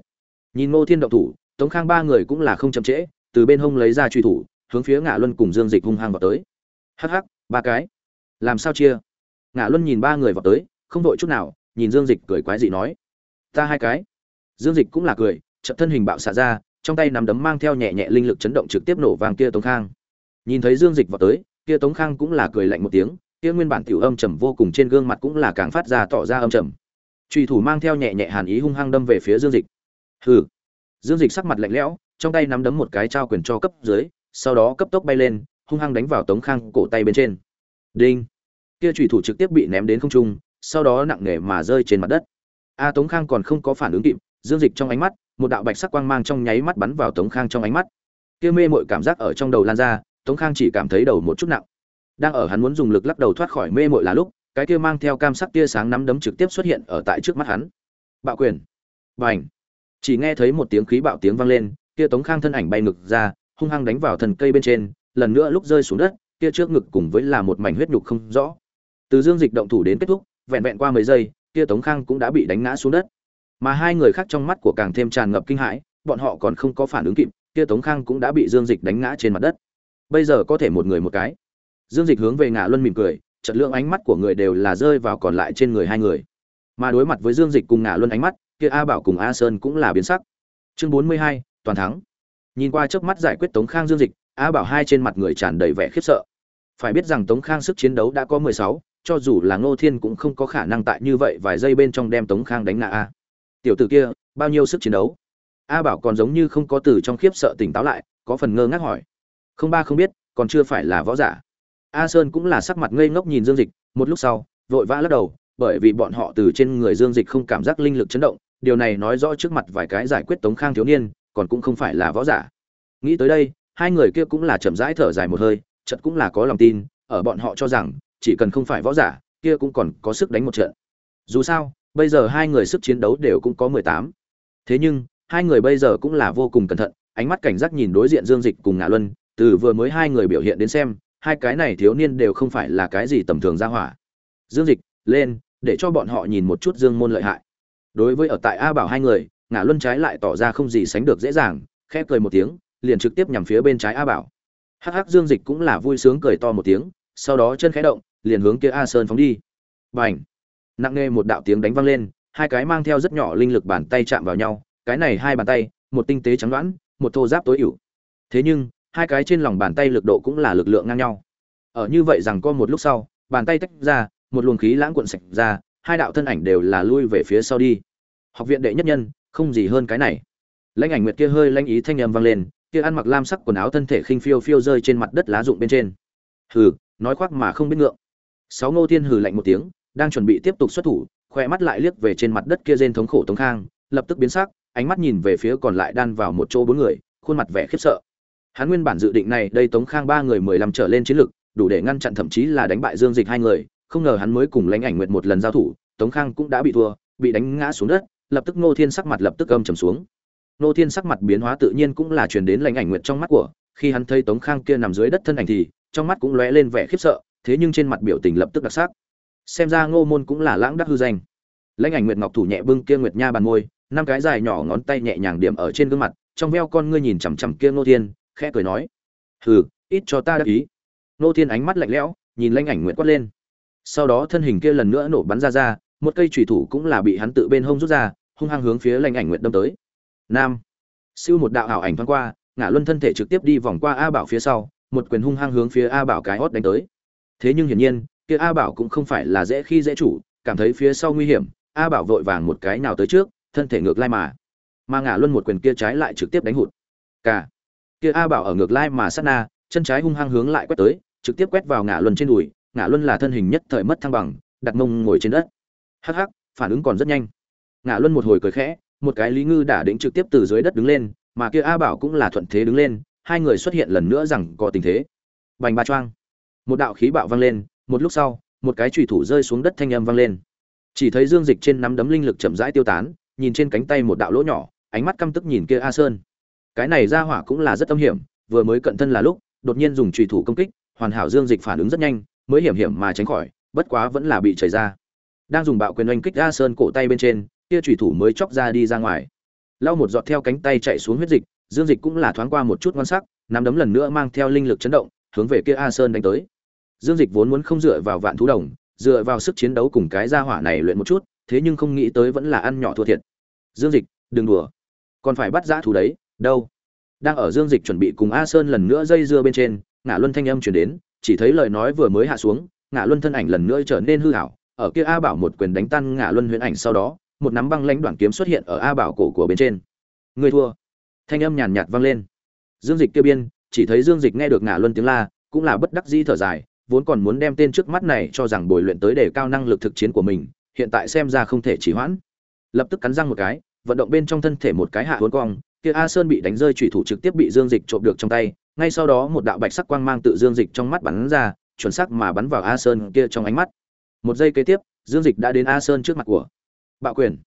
Nhìn ngô thiên động thủ, tống khang ba người cũng là không chậm trễ, từ bên hông lấy ra truy thủ, hướng phía ngạ luân cùng dương dịch hung hăng vào tới. Hắc hắc, ba cái. Làm sao chia? Ngạ luân nhìn ba người vào tới, không vội chút nào, nhìn dương dịch cười quái dị nói. Ta hai cái. Dương dịch cũng là cười chợt thân hình bạo xạ ra, trong tay nắm đấm mang theo nhẹ nhẹ linh lực chấn động trực tiếp nổ vàng kia tống khang. Nhìn thấy dương dịch vào tới, kia tống khang cũng là cười lạnh một tiếng, kia nguyên bản tiểu âm trầm vô cùng trên gương mặt cũng là càng phát ra tỏ ra âm trầm. Truy thủ mang theo nhẹ nhẹ hàn ý hung hăng đâm về phía dương dịch. Hừ. Dương dịch sắc mặt lạnh lẽo, trong tay nắm đấm một cái trao quyền cho cấp dưới, sau đó cấp tốc bay lên, hung hăng đánh vào tống khang cổ tay bên trên. Đinh. Kia chủy thủ trực tiếp bị ném đến không trung, sau đó nặng nề mà rơi trên mặt đất. A tống khang còn không có phản ứng kịp, dương dịch trong ánh mắt một đạo bạch sắc quang mang trong nháy mắt bắn vào tống khang trong ánh mắt. Kia mê mội cảm giác ở trong đầu lan ra, tống khang chỉ cảm thấy đầu một chút nặng. Đang ở hắn muốn dùng lực lắc đầu thoát khỏi mê mội là lúc, cái kia mang theo cam sắc tia sáng nắm đấm trực tiếp xuất hiện ở tại trước mắt hắn. Bạo quyền. Và ảnh chỉ nghe thấy một tiếng khí bạo tiếng vang lên, kia tống khang thân ảnh bay ngực ra, hung hăng đánh vào thần cây bên trên, lần nữa lúc rơi xuống đất, kia trước ngực cùng với là một mảnh huyết nhục không rõ. Từ dương dịch động thủ đến kết thúc, vẹn vẹn qua mấy giây, kia tống khang cũng đã bị đánh ngã xuống đất mà hai người khác trong mắt của càng thêm tràn ngập kinh hãi, bọn họ còn không có phản ứng kịp, kia tống khang cũng đã bị dương dịch đánh ngã trên mặt đất. Bây giờ có thể một người một cái. Dương dịch hướng về ngã luân mỉm cười trận lượng ánh mắt của người đều là rơi vào còn lại trên người hai người. Mà đối mặt với dương dịch cùng ngã luân ánh mắt, kia a bảo cùng a sơn cũng là biến sắc. Chương bốn mươi hai, toàn thắng. Nhìn qua trước mắt giải quyết tống khang dương dịch, a bảo hai trên mặt người tràn đầy vẻ khiếp sợ. Phải biết rằng tống khang sức chiến đấu đã có mười sáu, cho dù là ngô thiên cũng không có khả năng tại như vậy vài giây bên trong đem tống khang đánh ngã a tiểu tử kia, bao nhiêu sức chiến đấu. A bảo còn giống như không có từ trong khiếp sợ tỉnh táo lại, có phần ngơ ngác hỏi. Không ba không biết, còn chưa phải là võ giả. A sơn cũng là sắc mặt ngây ngốc nhìn dương dịch, một lúc sau, vội vã lắc đầu, bởi vì bọn họ từ trên người dương dịch không cảm giác linh lực chấn động, điều này nói rõ trước mặt vài cái giải quyết tống khang thiếu niên, còn cũng không phải là võ giả. Nghĩ tới đây, hai người kia cũng là chậm rãi thở dài một hơi trận cũng là có lòng tin, ở bọn họ cho rằng, chỉ cần không phải võ giả, kia cũng còn có sức đánh một trận. Dù sao bây giờ hai người sức chiến đấu đều cũng có mười tám. Thế nhưng, hai người bây giờ cũng là vô cùng cẩn thận, ánh mắt cảnh giác nhìn đối diện dương dịch cùng ngạ luân, từ vừa mới hai người biểu hiện đến xem, hai cái này thiếu niên đều không phải là cái gì tầm thường ra hỏa. Dương dịch, lên, để cho bọn họ nhìn một chút dương môn lợi hại. Đối với ở tại a bảo hai người ngã luân trái lại tỏ ra không gì sánh được dễ dàng, khẽ cười một tiếng, liền trực tiếp nhằm phía bên trái a bảo. Hắc hắc, dương dịch cũng là vui sướng cười to một tiếng, sau đó chân khẽ động, liền hướng kia a sơn phóng đi. Bành! Nặng nề một đạo tiếng đánh vang lên, hai cái mang theo rất nhỏ linh lực bàn tay chạm vào nhau, cái này hai bàn tay, một tinh tế trắng đoãn một thô giáp tối ưu. Thế nhưng, hai cái trên lòng bàn tay lực độ cũng là lực lượng ngang nhau. Ở như vậy rằng có một lúc sau, bàn tay tách ra, một luồng khí lãng cuộn sạch ra, hai đạo thân ảnh đều là lui về phía sau đi. Học viện đệ nhất nhân, không gì hơn cái này. Lãnh ảnh nguyệt kia hơi lãnh ý thanh âm vang lên, kia ăn mặc lam sắc quần áo thân thể khinh phiêu phiêu rơi trên mặt đất lá rụng bên trên. Hừ, nói khoác mà không biết ngượng. Sáu ngô thiên hừ lạnh một tiếng đang chuẩn bị tiếp tục xuất thủ, khoe mắt lại liếc về trên mặt đất kia rên thống khổ tống khang, lập tức biến sắc, ánh mắt nhìn về phía còn lại đan vào một chỗ bốn người, khuôn mặt vẻ khiếp sợ. Hắn nguyên bản dự định này, đây tống khang ba người mười lăm trở lên chiến lực, đủ để ngăn chặn thậm chí là đánh bại dương dịch hai người, không ngờ hắn mới cùng lãnh ảnh nguyệt một lần giao thủ, tống khang cũng đã bị thua, bị đánh ngã xuống đất, lập tức ngô thiên sắc mặt lập tức âm trầm xuống. Ngô thiên sắc mặt biến hóa tự nhiên cũng là truyền đến lãnh ảnh nguyệt trong mắt của, khi hắn thấy tống khang kia nằm dưới đất thân ảnh thì, trong mắt cũng lóe lên vẻ khiếp sợ, thế nhưng trên mặt biểu tình lập tức đặc sắc xem ra ngô môn cũng là lãng đắc hư danh. Lãnh ảnh nguyệt ngọc thủ nhẹ bưng kia nguyệt nha bàn môi, năm cái dài nhỏ ngón tay nhẹ nhàng điểm ở trên gương mặt, trong veo con ngươi nhìn chằm chằm kia ngô thiên, khẽ cười nói, hừ, ít cho ta đắc ý. Ngô thiên ánh mắt lạnh lẽo, nhìn lãnh ảnh nguyệt quát lên. Sau đó thân hình kia lần nữa nổ bắn ra ra, một cây chủy thủ cũng là bị hắn tự bên hông rút ra, hung hăng hướng phía lãnh ảnh nguyệt đâm tới. Nam. Siêu một đạo ảo ảnh thoáng qua ngã luân thân thể trực tiếp đi vòng qua a bảo phía sau, một quyền hung hăng hướng phía a bảo cái hót đánh tới. Thế nhưng hiển nhiên kia a bảo cũng không phải là dễ khi dễ chủ, cảm thấy phía sau nguy hiểm, a bảo vội vàng một cái nào tới trước, thân thể ngược lai mà. Mà ngã luân một quyền kia trái lại trực tiếp đánh hụt. Cả kia a bảo ở ngược lai mà sát na, chân trái hung hăng hướng lại quét tới, trực tiếp quét vào ngã luân trên đùi. Ngã luân là thân hình nhất thời mất thăng bằng, đặt mông ngồi trên đất. Hắc hắc, phản ứng còn rất nhanh. Ngã luân một hồi cười khẽ, một cái lý ngư đả đĩnh trực tiếp từ dưới đất đứng lên, mà kia a bảo cũng là thuận thế đứng lên, hai người xuất hiện lần nữa rằng có tình thế. Bành ba choang. Một đạo khí bạo vang lên một lúc sau, một cái chùy thủ rơi xuống đất thanh âm vang lên. Chỉ thấy dương dịch trên nắm đấm linh lực chậm rãi tiêu tán, nhìn trên cánh tay một đạo lỗ nhỏ, ánh mắt căm tức nhìn kia a sơn. Cái này ra hỏa cũng là rất âm hiểm, vừa mới cận thân là lúc, đột nhiên dùng chùy thủ công kích, hoàn hảo dương dịch phản ứng rất nhanh, mới hiểm hiểm mà tránh khỏi, bất quá vẫn là bị chảy ra. Đang dùng bạo quyền oanh kích a sơn cổ tay bên trên, kia chùy thủ mới chóc ra đi ra ngoài. Lau một giọt theo cánh tay chạy xuống huyết dịch, dương dịch cũng là thoáng qua một chút ngon sắc, nắm đấm lần nữa mang theo linh lực chấn động, hướng về kia a sơn đánh tới dương dịch vốn muốn không dựa vào vạn thú đồng, dựa vào sức chiến đấu cùng cái gia hỏa này luyện một chút, thế nhưng không nghĩ tới vẫn là ăn nhỏ thua thiệt. Dương dịch, đừng đùa. Còn phải bắt giã thú đấy, đâu? Đang ở dương dịch chuẩn bị cùng a sơn lần nữa dây dưa bên trên ngã luân thanh âm chuyển đến, chỉ thấy lời nói vừa mới hạ xuống ngã luân thân ảnh lần nữa trở nên hư ảo. ở kia a bảo một quyền đánh tan ngã luân huyễn ảnh sau đó, một nắm băng lãnh đoạn kiếm xuất hiện ở a bảo cổ của bên trên. Người thua. Thanh âm nhàn nhạt vang lên. Dương dịch kia biên, chỉ thấy dương dịch nghe được ngã luân tiếng la, cũng là bất đắc dĩ thở dài vốn còn muốn đem tên trước mắt này cho rằng bồi luyện tới để cao năng lực thực chiến của mình, hiện tại xem ra không thể chỉ hoãn. Lập tức cắn răng một cái, vận động bên trong thân thể một cái hạ hốn cong, kia a sơn bị đánh rơi chủy thủ trực tiếp bị dương dịch trộm được trong tay, ngay sau đó một đạo bạch sắc quang mang tự dương dịch trong mắt bắn ra, chuẩn xác mà bắn vào a sơn kia trong ánh mắt. Một giây kế tiếp, dương dịch đã đến a sơn trước mặt của bạo quyền.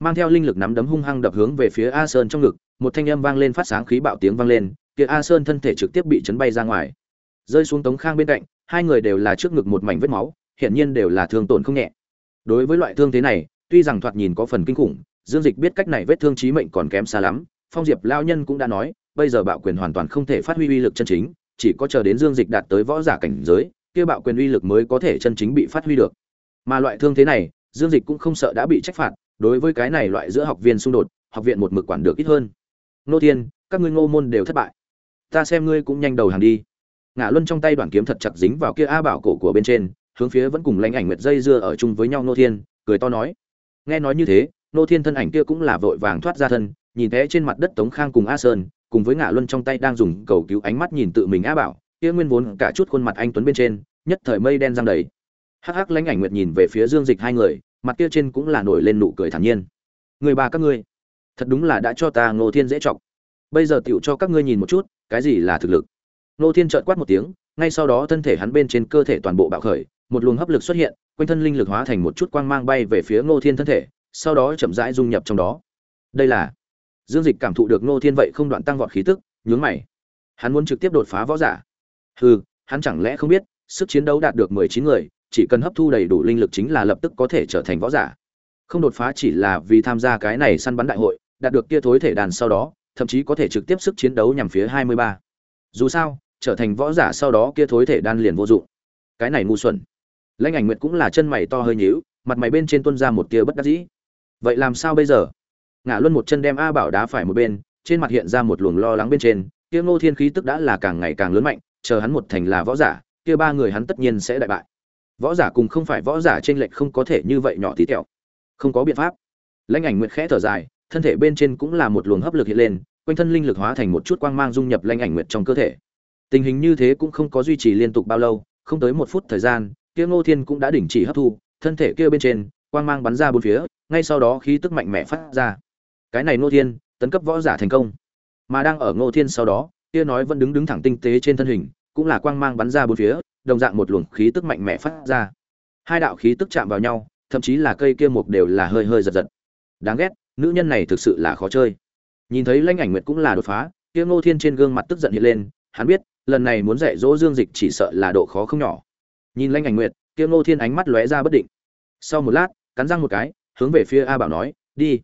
Mang theo linh lực nắm đấm hung hăng đập hướng về phía a sơn trong ngực, một thanh âm vang lên phát sáng khí bạo tiếng vang lên, kia a sơn thân thể trực tiếp bị chấn bay ra ngoài. Rơi xuống tống khang bên cạnh hai người đều là trước ngực một mảnh vết máu, hiển nhiên đều là thương tổn không nhẹ. Đối với loại thương thế này, tuy rằng thoạt nhìn có phần kinh khủng, dương dịch biết cách này vết thương chí mệnh còn kém xa lắm, phong diệp lao nhân cũng đã nói, bây giờ bạo quyền hoàn toàn không thể phát huy uy lực chân chính, chỉ có chờ đến dương dịch đạt tới võ giả cảnh giới, kia bạo quyền uy lực mới có thể chân chính bị phát huy được. Mà loại thương thế này, dương dịch cũng không sợ đã bị trách phạt, đối với cái này loại giữa học viên xung đột, học viện một mực quản được ít hơn. Nô thiên, các ngươi ngô môn đều thất bại. Ta xem ngươi cũng nhanh đầu hàng đi ngã luân trong tay đoàn kiếm thật chặt dính vào kia a bảo cổ của bên trên, hướng phía vẫn cùng lãnh ảnh nguyệt dây dưa ở chung với nhau nô thiên, cười to nói. Nghe nói như thế, nô thiên thân ảnh kia cũng là vội vàng thoát ra thân, nhìn thấy trên mặt đất tống khang cùng a sơn, cùng với ngã luân trong tay đang dùng cầu cứu ánh mắt nhìn tự mình a bảo, kia nguyên vốn cả chút khuôn mặt anh tuấn bên trên, nhất thời mây đen giăng đầy. Hắc hắc, lãnh ảnh nguyệt nhìn về phía dương dịch hai người, mặt kia trên cũng là nổi lên nụ cười thản nhiên. Người ba các ngươi, thật đúng là đã cho ta ngô thiên dễ chọc. Bây giờ tựu cho các ngươi nhìn một chút, cái gì là thực lực? Nô thiên trợn quát một tiếng, ngay sau đó thân thể hắn bên trên cơ thể toàn bộ bạo khởi, một luồng hấp lực xuất hiện, quanh thân linh lực hóa thành một chút quang mang bay về phía ngô thiên thân thể, sau đó chậm rãi dung nhập trong đó. Đây là dương dịch cảm thụ được ngô thiên vậy không đoạn tăng vọt khí tức, nhướng mày. Hắn muốn trực tiếp đột phá võ giả. Hừ, hắn chẳng lẽ không biết, sức chiến đấu đạt được mười chín người, chỉ cần hấp thu đầy đủ linh lực chính là lập tức có thể trở thành võ giả. Không đột phá chỉ là vì tham gia cái này săn bắn đại hội, đạt được kia thối thể đàn sau đó, thậm chí có thể trực tiếp sức chiến đấu nhằm phía hai mươi ba. Dù sao trở thành võ giả sau đó kia thối thể đan liền vô dụng. Cái này ngu xuẩn. Lãnh ảnh nguyệt cũng là chân mày to hơi nhíu, mặt mày bên trên tuân ra một tia bất đắc dĩ. Vậy làm sao bây giờ? Ngã luân một chân đem a bảo đá phải một bên, trên mặt hiện ra một luồng lo lắng bên trên, kia ngô thiên khí tức đã là càng ngày càng lớn mạnh, chờ hắn một thành là võ giả, kia ba người hắn tất nhiên sẽ đại bại. Võ giả cùng không phải võ giả trên lệch không có thể như vậy nhỏ tí tẹo. Không có biện pháp. Lãnh ảnh nguyệt khẽ thở dài, thân thể bên trên cũng là một luồng hấp lực hiện lên, quanh thân linh lực hóa thành một chút quang mang dung nhập lãnh ảnh nguyệt trong cơ thể tình hình như thế cũng không có duy trì liên tục bao lâu, không tới một phút thời gian, kia ngô thiên cũng đã đình chỉ hấp thu, thân thể kia bên trên, quang mang bắn ra bốn phía, ngay sau đó khí tức mạnh mẽ phát ra. Cái này ngô thiên, tấn cấp võ giả thành công. Mà đang ở ngô thiên sau đó, kia nói vẫn đứng đứng thẳng tinh tế trên thân hình, cũng là quang mang bắn ra bốn phía, đồng dạng một luồng khí tức mạnh mẽ phát ra. Hai đạo khí tức chạm vào nhau, thậm chí là cây kia mục đều là hơi hơi giật giật. Đáng ghét, nữ nhân này thực sự là khó chơi. Nhìn thấy lãnh ảnh nguyệt cũng là đột phá, kia ngô thiên trên gương mặt tức giận hiện lên, hắn biết lần này muốn dạy dỗ dương dịch chỉ sợ là độ khó không nhỏ. Nhìn lanh ảnh nguyệt tiêu ngô thiên ánh mắt lóe ra bất định. Sau một lát, cắn răng một cái, hướng về phía a bảo nói, đi.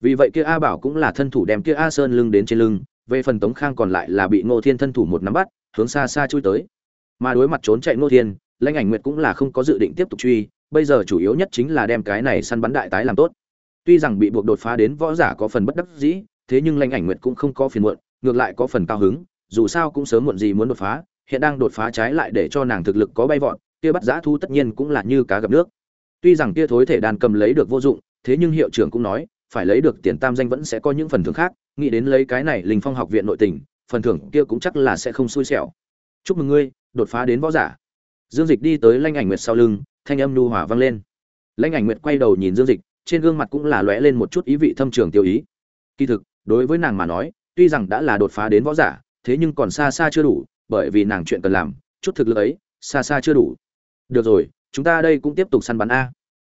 Vì vậy kia a bảo cũng là thân thủ đem kia a sơn lưng đến trên lưng, về phần tống khang còn lại là bị ngô thiên thân thủ một nắm bắt, hướng xa xa chui tới. Mà đối mặt trốn chạy ngô thiên, lanh ảnh nguyệt cũng là không có dự định tiếp tục truy, bây giờ chủ yếu nhất chính là đem cái này săn bắn đại tái làm tốt. Tuy rằng bị buộc đột phá đến võ giả có phần bất đắc dĩ, thế nhưng lanh ảnh nguyệt cũng không có phiền muộn, ngược lại có phần cao hứng dù sao cũng sớm muộn gì muốn đột phá, hiện đang đột phá trái lại để cho nàng thực lực có bay vọt, kia bắt giã thu tất nhiên cũng là như cá gặp nước. Tuy rằng kia thối thể đàn cầm lấy được vô dụng, thế nhưng hiệu trưởng cũng nói, phải lấy được tiền tam danh vẫn sẽ có những phần thưởng khác, nghĩ đến lấy cái này linh phong học viện nội tình, phần thưởng kia cũng chắc là sẽ không xui xẻo. Chúc mừng ngươi, đột phá đến võ giả. Dương dịch đi tới lanh ảnh nguyệt sau lưng, thanh âm nhu hòa vang lên. Lanh ảnh nguyệt quay đầu nhìn dương dịch, trên gương mặt cũng là lóe lên một chút ý vị thâm trường tiêu ý. Kỳ thực, đối với nàng mà nói, tuy rằng đã là đột phá đến võ giả thế nhưng còn xa xa chưa đủ, bởi vì nàng chuyện cần làm, chút thực lực ấy, xa xa chưa đủ. Được rồi, chúng ta đây cũng tiếp tục săn bắn a.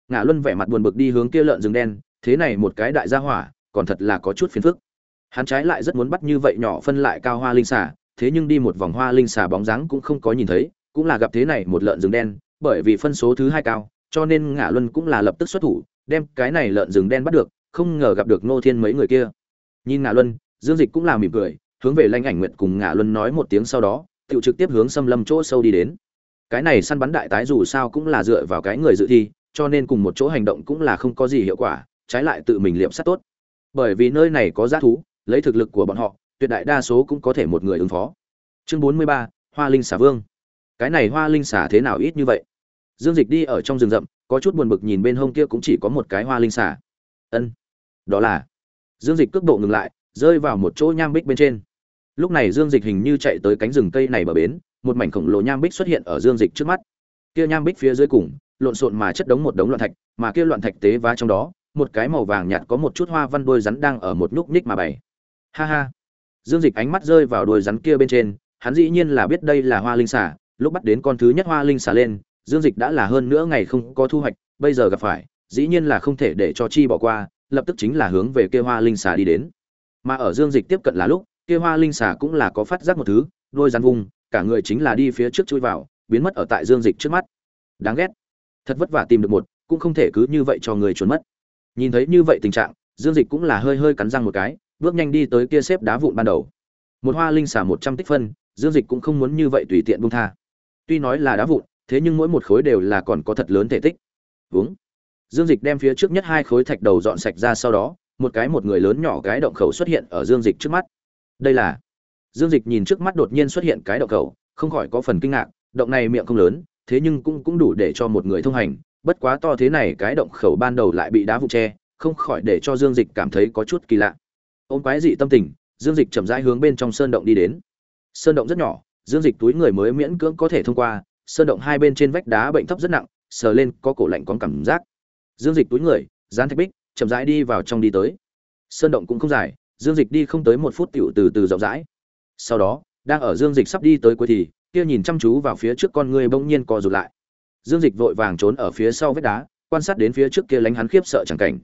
Ngã luân vẻ mặt buồn bực đi hướng kia lợn rừng đen, thế này một cái đại gia hỏa, còn thật là có chút phiền phức. Hắn trái lại rất muốn bắt như vậy nhỏ phân lại cao hoa linh xà, thế nhưng đi một vòng hoa linh xà bóng dáng cũng không có nhìn thấy, cũng là gặp thế này một lợn rừng đen, bởi vì phân số thứ hai cao, cho nên ngã luân cũng là lập tức xuất thủ, đem cái này lợn rừng đen bắt được, không ngờ gặp được nô thiên mấy người kia. Nhìn ngã luân, dương dịch cũng là mỉm cười hướng về Lãnh ảnh nguyện cùng ngã luân nói một tiếng sau đó tự trực tiếp hướng xâm lâm chỗ sâu đi đến. Cái này săn bắn đại tái dù sao cũng là dựa vào cái người dự thi, cho nên cùng một chỗ hành động cũng là không có gì hiệu quả, trái lại tự mình liệm sát tốt. Bởi vì nơi này có giá thú, lấy thực lực của bọn họ, tuyệt đại đa số cũng có thể một người ứng phó. Chương bốn mươi ba, hoa linh xà vương. Cái này hoa linh xà thế nào ít như vậy? Dương dịch đi ở trong rừng rậm, có chút buồn bực nhìn bên hông kia cũng chỉ có một cái hoa linh xà. Ân, đó là. Dương dịch cước độ ngừng lại, rơi vào một chỗ nham bích bên trên lúc này dương dịch hình như chạy tới cánh rừng cây này bờ bến, một mảnh khổng lồ nham bích xuất hiện ở dương dịch trước mắt. Kia nham bích phía dưới cùng, lộn xộn mà chất đống một đống loạn thạch, mà kia loạn thạch tế vá trong đó, một cái màu vàng nhạt có một chút hoa văn đôi rắn đang ở một nhúc nhích mà bày. Ha ha. Dương dịch ánh mắt rơi vào đôi rắn kia bên trên, hắn dĩ nhiên là biết đây là hoa linh xả lúc bắt đến con thứ nhất hoa linh xả lên, dương dịch đã là hơn nữa ngày không có thu hoạch, bây giờ gặp phải, dĩ nhiên là không thể để cho chi bỏ qua, lập tức chính là hướng về kia hoa linh xà đi đến. Mà ở dương dịch tiếp cận là lúc kia hoa linh xà cũng là có phát giác một thứ, đôi rắn vùng, cả người chính là đi phía trước chui vào, biến mất ở tại dương dịch trước mắt. Đáng ghét. Thật vất vả tìm được một, cũng không thể cứ như vậy cho người trốn mất. Nhìn thấy như vậy tình trạng, dương dịch cũng là hơi hơi cắn răng một cái, bước nhanh đi tới kia xếp đá vụn ban đầu. Một hoa linh xả một trăm tích phân, dương dịch cũng không muốn như vậy tùy tiện bung tha. Tuy nói là đá vụn, thế nhưng mỗi một khối đều là còn có thật lớn thể tích. Uống dương dịch đem phía trước nhất hai khối thạch đầu dọn sạch ra sau đó, một cái một người lớn nhỏ cái động khẩu xuất hiện ở dương dịch trước mắt đây là dương dịch nhìn trước mắt đột nhiên xuất hiện cái động khẩu, không khỏi có phần kinh ngạc, động này miệng không lớn, thế nhưng cũng cũng đủ để cho một người thông hành, bất quá to thế này cái động khẩu ban đầu lại bị đá vụn che không khỏi để cho dương dịch cảm thấy có chút kỳ lạ. Ôm quái dị tâm tình, dương dịch chậm rãi hướng bên trong sơn động đi đến. Sơn động rất nhỏ, dương dịch túi người mới miễn cưỡng có thể thông qua, sơn động hai bên trên vách đá bệnh thấp rất nặng, sờ lên có cổ lạnh có cảm giác. Dương dịch túi người, dán thạch bích, chậm rãi đi vào trong đi tới. Sơn động cũng không dài dương dịch đi không tới một phút tiểu từ từ rộng rãi. Sau đó, đang ở dương dịch sắp đi tới cuối thì, kia nhìn chăm chú vào phía trước con người bỗng nhiên co rụt lại. Dương dịch vội vàng trốn ở phía sau vách đá, quan sát đến phía trước kia lánh hắn khiếp sợ chẳng cảnh.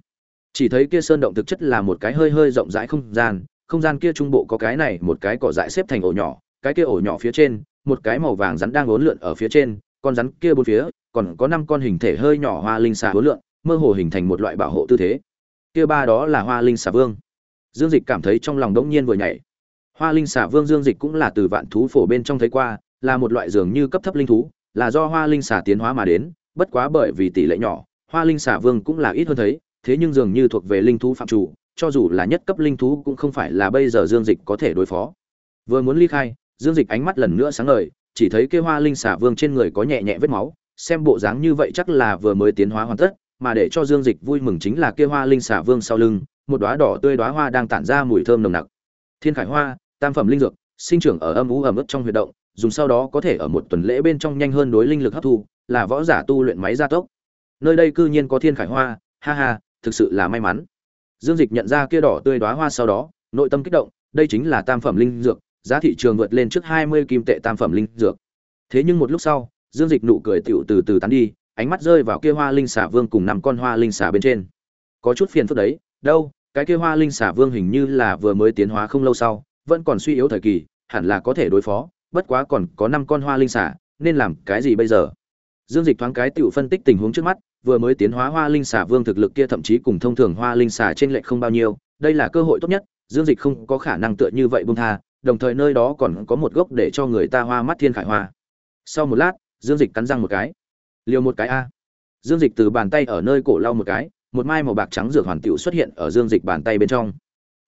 Chỉ thấy kia sơn động thực chất là một cái hơi hơi rộng rãi không gian không gian kia trung bộ có cái này một cái cỏ dại xếp thành ổ nhỏ, cái kia ổ nhỏ phía trên, một cái màu vàng rắn đang uốn lượn ở phía trên, con rắn kia bốn phía, còn có năm con hình thể hơi nhỏ hoa linh xà uốn lượn, mơ hồ hình thành một loại bảo hộ tư thế. Kia ba đó là hoa linh xà vương dương dịch cảm thấy trong lòng đống nhiên vừa nhảy. Hoa linh xà vương dương dịch cũng là từ vạn thú phổ bên trong thấy qua, là một loại dường như cấp thấp linh thú, là do hoa linh xà tiến hóa mà đến, bất quá bởi vì tỷ lệ nhỏ, hoa linh xà vương cũng là ít hơn thấy, thế nhưng dường như thuộc về linh thú phạm chủ, cho dù là nhất cấp linh thú cũng không phải là bây giờ dương dịch có thể đối phó. Vừa muốn ly khai, dương dịch ánh mắt lần nữa sáng ngời, chỉ thấy kia hoa linh xà vương trên người có nhẹ nhẹ vết máu, xem bộ dáng như vậy chắc là vừa mới tiến hóa hoàn tất, mà để cho dương dịch vui mừng chính là kia hoa linh xà vương sau lưng một đóa đỏ tươi đóa hoa đang tản ra mùi thơm nồng nặc. Thiên khải hoa, tam phẩm linh dược, sinh trưởng ở âm u ẩm ướt trong huyệt động, dùng sau đó có thể ở một tuần lễ bên trong nhanh hơn đối linh lực hấp thu, là võ giả tu luyện máy gia tốc. Nơi đây cư nhiên có thiên khải hoa, ha ha, thực sự là may mắn. Dương dịch nhận ra kia đỏ tươi đóa hoa sau đó, nội tâm kích động, đây chính là tam phẩm linh dược, giá thị trường vượt lên trước hai mươi kim tệ tam phẩm linh dược. Thế nhưng một lúc sau, dương dịch nụ cười tiểu từ từ tán đi, ánh mắt rơi vào kia hoa linh xà vương cùng năm con hoa linh xà bên trên. Có chút phiền phức đấy đâu, cái kia hoa linh xả vương hình như là vừa mới tiến hóa không lâu sau, vẫn còn suy yếu thời kỳ, hẳn là có thể đối phó, bất quá còn có năm con hoa linh xả nên làm cái gì bây giờ? Dương dịch thoáng cái tiểu phân tích tình huống trước mắt, vừa mới tiến hóa hoa linh xả vương thực lực kia thậm chí cùng thông thường hoa linh xả trên lệch không bao nhiêu, đây là cơ hội tốt nhất, dương dịch không có khả năng tựa như vậy buông tha, đồng thời nơi đó còn có một gốc để cho người ta hoa mắt thiên khải hoa. Sau một lát, dương dịch cắn răng một cái. Liều một cái a. Dương dịch từ bàn tay ở nơi cổ lau một cái một mai màu bạc trắng dược hoàn tiểu xuất hiện ở dương dịch bàn tay bên trong.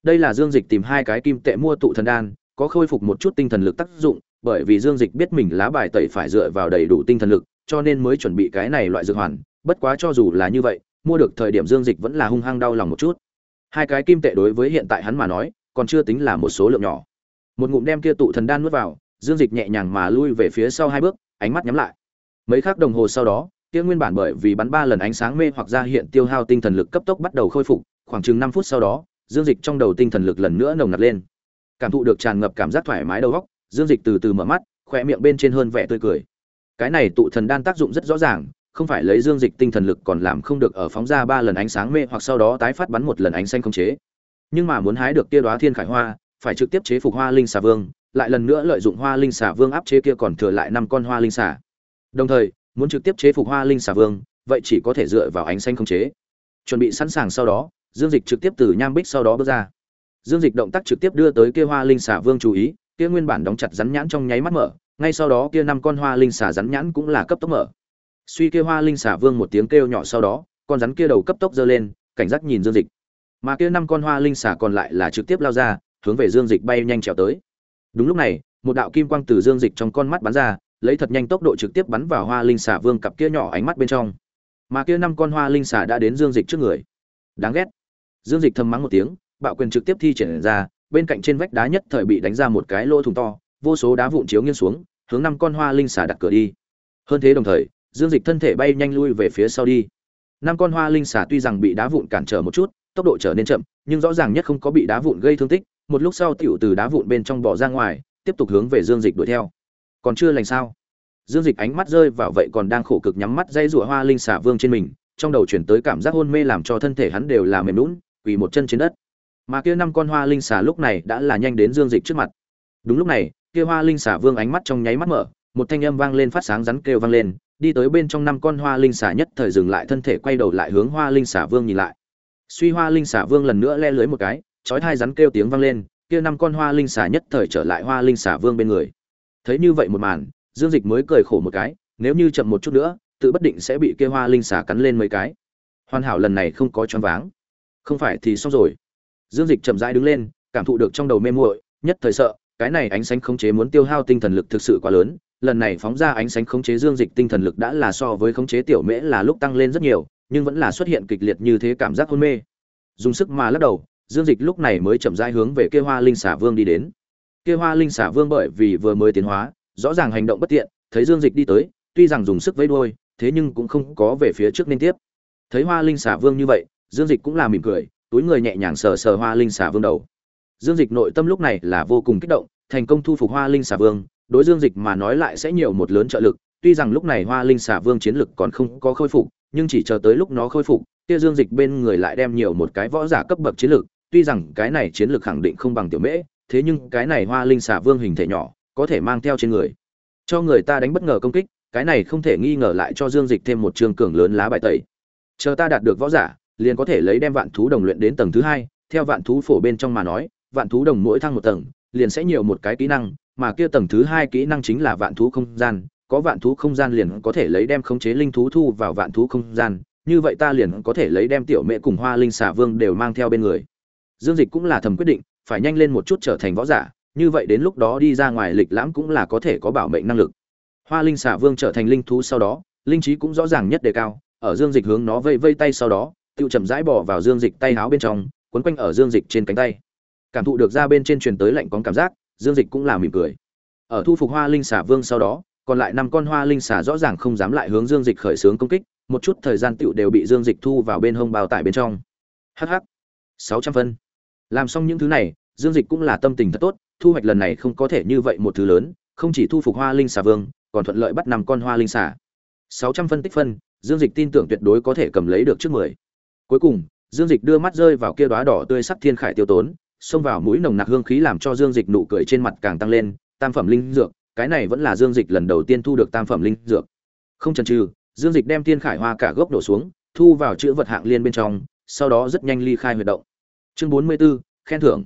Đây là dương dịch tìm hai cái kim tệ mua tụ thần đan, có khôi phục một chút tinh thần lực tác dụng, bởi vì dương dịch biết mình lá bài tẩy phải dựa vào đầy đủ tinh thần lực, cho nên mới chuẩn bị cái này loại dược hoàn. Bất quá cho dù là như vậy, mua được thời điểm dương dịch vẫn là hung hăng đau lòng một chút. Hai cái kim tệ đối với hiện tại hắn mà nói, còn chưa tính là một số lượng nhỏ. Một ngụm đem kia tụ thần đan nuốt vào, dương dịch nhẹ nhàng mà lui về phía sau hai bước, ánh mắt nhắm lại. Mấy khắc đồng hồ sau đó kia nguyên bản bởi vì bắn ba lần ánh sáng mê hoặc ra hiện tiêu hao tinh thần lực cấp tốc bắt đầu khôi phục, khoảng chừng năm phút sau đó, dương dịch trong đầu tinh thần lực lần nữa nồng nặc lên. Cảm thụ được tràn ngập cảm giác thoải mái đầu óc, dương dịch từ từ mở mắt khỏe miệng bên trên hơn vẻ tươi cười. Cái này tụ thần đan tác dụng rất rõ ràng, không phải lấy dương dịch tinh thần lực còn làm không được ở phóng ra ba lần ánh sáng mê hoặc sau đó tái phát bắn một lần ánh xanh không chế. Nhưng mà muốn hái được kia đóa thiên khải hoa, phải trực tiếp chế phục hoa linh xà vương, lại lần nữa lợi dụng hoa linh xà vương áp chế kia còn thừa lại năm con hoa linh xà. Đồng thời muốn trực tiếp chế phục hoa linh xà vương, vậy chỉ có thể dựa vào ánh xanh không chế. Chuẩn bị sẵn sàng sau đó, dương dịch trực tiếp từ nham bích sau đó bước ra. Dương dịch động tác trực tiếp đưa tới kia hoa linh xà vương chú ý, kia nguyên bản đóng chặt rắn nhãn trong nháy mắt mở, ngay sau đó kia năm con hoa linh xà rắn nhãn cũng là cấp tốc mở. Suy kia hoa linh xà vương một tiếng kêu nhỏ sau đó, con rắn kia đầu cấp tốc giơ lên, cảnh giác nhìn dương dịch. Mà kia năm con hoa linh xà còn lại là trực tiếp lao ra, hướng về dương dịch bay nhanh trèo tới. Đúng lúc này, một đạo kim quang từ dương dịch trong con mắt bắn ra lấy thật nhanh tốc độ trực tiếp bắn vào hoa linh xà vương cặp kia nhỏ ánh mắt bên trong. Mà kia năm con hoa linh xà đã đến dương dịch trước người. Đáng ghét. Dương dịch thầm mắng một tiếng, bạo quyền trực tiếp thi triển ra, bên cạnh trên vách đá nhất thời bị đánh ra một cái lỗ thủng to, vô số đá vụn chiếu nghiêng xuống, hướng năm con hoa linh xà đặt cửa đi. Hơn thế đồng thời, dương dịch thân thể bay nhanh lui về phía sau đi. Năm con hoa linh xà tuy rằng bị đá vụn cản trở một chút, tốc độ trở nên chậm, nhưng rõ ràng nhất không có bị đá vụn gây thương tích, một lúc sau tiểu từ đá vụn bên trong bỏ ra ngoài, tiếp tục hướng về dương dịch đuổi theo còn chưa lành sao? Dương dịch ánh mắt rơi vào vậy còn đang khổ cực nhắm mắt dây rụa hoa linh xả vương trên mình, trong đầu chuyển tới cảm giác hôn mê làm cho thân thể hắn đều là mềm lún quỳ một chân trên đất. Mà kia năm con hoa linh xà lúc này đã là nhanh đến dương dịch trước mặt. Đúng lúc này, kia hoa linh xà vương ánh mắt trong nháy mắt mở, một thanh âm vang lên phát sáng rắn kêu vang lên, đi tới bên trong năm con hoa linh xà nhất thời dừng lại thân thể quay đầu lại hướng hoa linh xà vương nhìn lại. Suy hoa linh xà vương lần nữa le lưới một cái, chói thai rắn kêu tiếng vang lên, kia năm con hoa linh xà nhất thời trở lại hoa linh xà vương bên người thấy như vậy một màn, dương dịch mới cười khổ một cái, nếu như chậm một chút nữa, tự bất định sẽ bị kia hoa linh xà cắn lên mấy cái. Hoàn hảo lần này không có choáng váng. Không phải thì xong rồi. Dương dịch chậm rãi đứng lên, cảm thụ được trong đầu mê muội, nhất thời sợ, cái này ánh sáng khống chế muốn tiêu hao tinh thần lực thực sự quá lớn, lần này phóng ra ánh sáng khống chế dương dịch tinh thần lực đã là so với khống chế tiểu mễ là lúc tăng lên rất nhiều, nhưng vẫn là xuất hiện kịch liệt như thế cảm giác hôn mê. Dùng sức mà lắc đầu, dương dịch lúc này mới chậm rãi hướng về kia hoa linh xả vương đi đến kia hoa linh xả vương bởi vì vừa mới tiến hóa rõ ràng hành động bất tiện thấy dương dịch đi tới tuy rằng dùng sức vẫy đuôi thế nhưng cũng không có về phía trước liên tiếp. Thấy hoa linh xả vương như vậy dương dịch cũng là mỉm cười túi người nhẹ nhàng sờ sờ hoa linh xả vương đầu. Dương Dịch nội tâm lúc này là vô cùng kích động, thành công thu phục Hoa Linh Xà Vương, đối Dương Dịch mà nói lại sẽ nhiều một lớn trợ lực, tuy rằng lúc này Hoa Linh Xà Vương chiến lực còn không có khôi phục, nhưng chỉ chờ tới lúc nó khôi phục, kia Dương Dịch bên người lại đem nhiều một cái võ giả cấp bậc chiến lực, tuy rằng cái này chiến lực khẳng định không bằng Tiểu Mễ, thế nhưng cái này Hoa Linh Xà Vương hình thể nhỏ, có thể mang theo trên người, cho người ta đánh bất ngờ công kích, cái này không thể nghi ngờ lại cho Dương Dịch thêm một trường cường lớn lá bài tẩy. Chờ ta đạt được võ giả, liền có thể lấy đem vạn thú đồng luyện đến tầng thứ hai, theo vạn thú phổ bên trong mà nói, vạn thú đồng mỗi thăng một tầng, liền sẽ nhiều một cái kỹ năng, mà kia tầng thứ hai kỹ năng chính là vạn thú không gian, có vạn thú không gian liền có thể lấy đem khống chế linh thú thu vào vạn thú không gian, như vậy ta liền có thể lấy đem tiểu mẹ cùng Hoa Linh xà vương đều mang theo bên người. Dương Dịch cũng là thầm quyết định, phải nhanh lên một chút trở thành võ giả, như vậy đến lúc đó đi ra ngoài lịch lãm cũng là có thể có bảo mệnh năng lực. Hoa Linh xà vương trở thành linh thú sau đó, linh trí cũng rõ ràng nhất đề cao, ở Dương Dịch hướng nó vây vây tay sau đó, tiêu chậm rãi bỏ vào Dương Dịch tay háo bên trong, quấn quanh ở Dương Dịch trên cánh tay. Cảm thụ được ra bên trên truyền tới lạnh có cảm giác, Dương Dịch cũng là mỉm cười. Ở thu phục Hoa Linh xà vương sau đó, còn lại năm con Hoa Linh xà rõ ràng không dám lại hướng Dương Dịch khởi xướng công kích, một chút thời gian tựu đều bị Dương Dịch thu vào bên hông bao tải bên trong. hh sáu trăm phân. Làm xong những thứ này, Dương Dịch cũng là tâm tình thật tốt, thu hoạch lần này không có thể như vậy một thứ lớn, không chỉ thu phục Hoa Linh xà vương, còn thuận lợi bắt năm con Hoa Linh xà. 600 phân tích phân, Dương Dịch tin tưởng tuyệt đối có thể cầm lấy được trước 10. Cuối cùng, Dương Dịch đưa mắt rơi vào kia đóa đỏ tươi sắc thiên khải tiêu tốn, xông vào mũi nồng nặc hương khí làm cho Dương Dịch nụ cười trên mặt càng tăng lên, tam phẩm linh dược, cái này vẫn là Dương Dịch lần đầu tiên thu được tam phẩm linh dược. Không chần chừ, Dương Dịch đem thiên khải hoa cả gốc đổ xuống, thu vào chữ vật hạng liên bên trong, sau đó rất nhanh ly khai huy động. Chương 44, khen thưởng.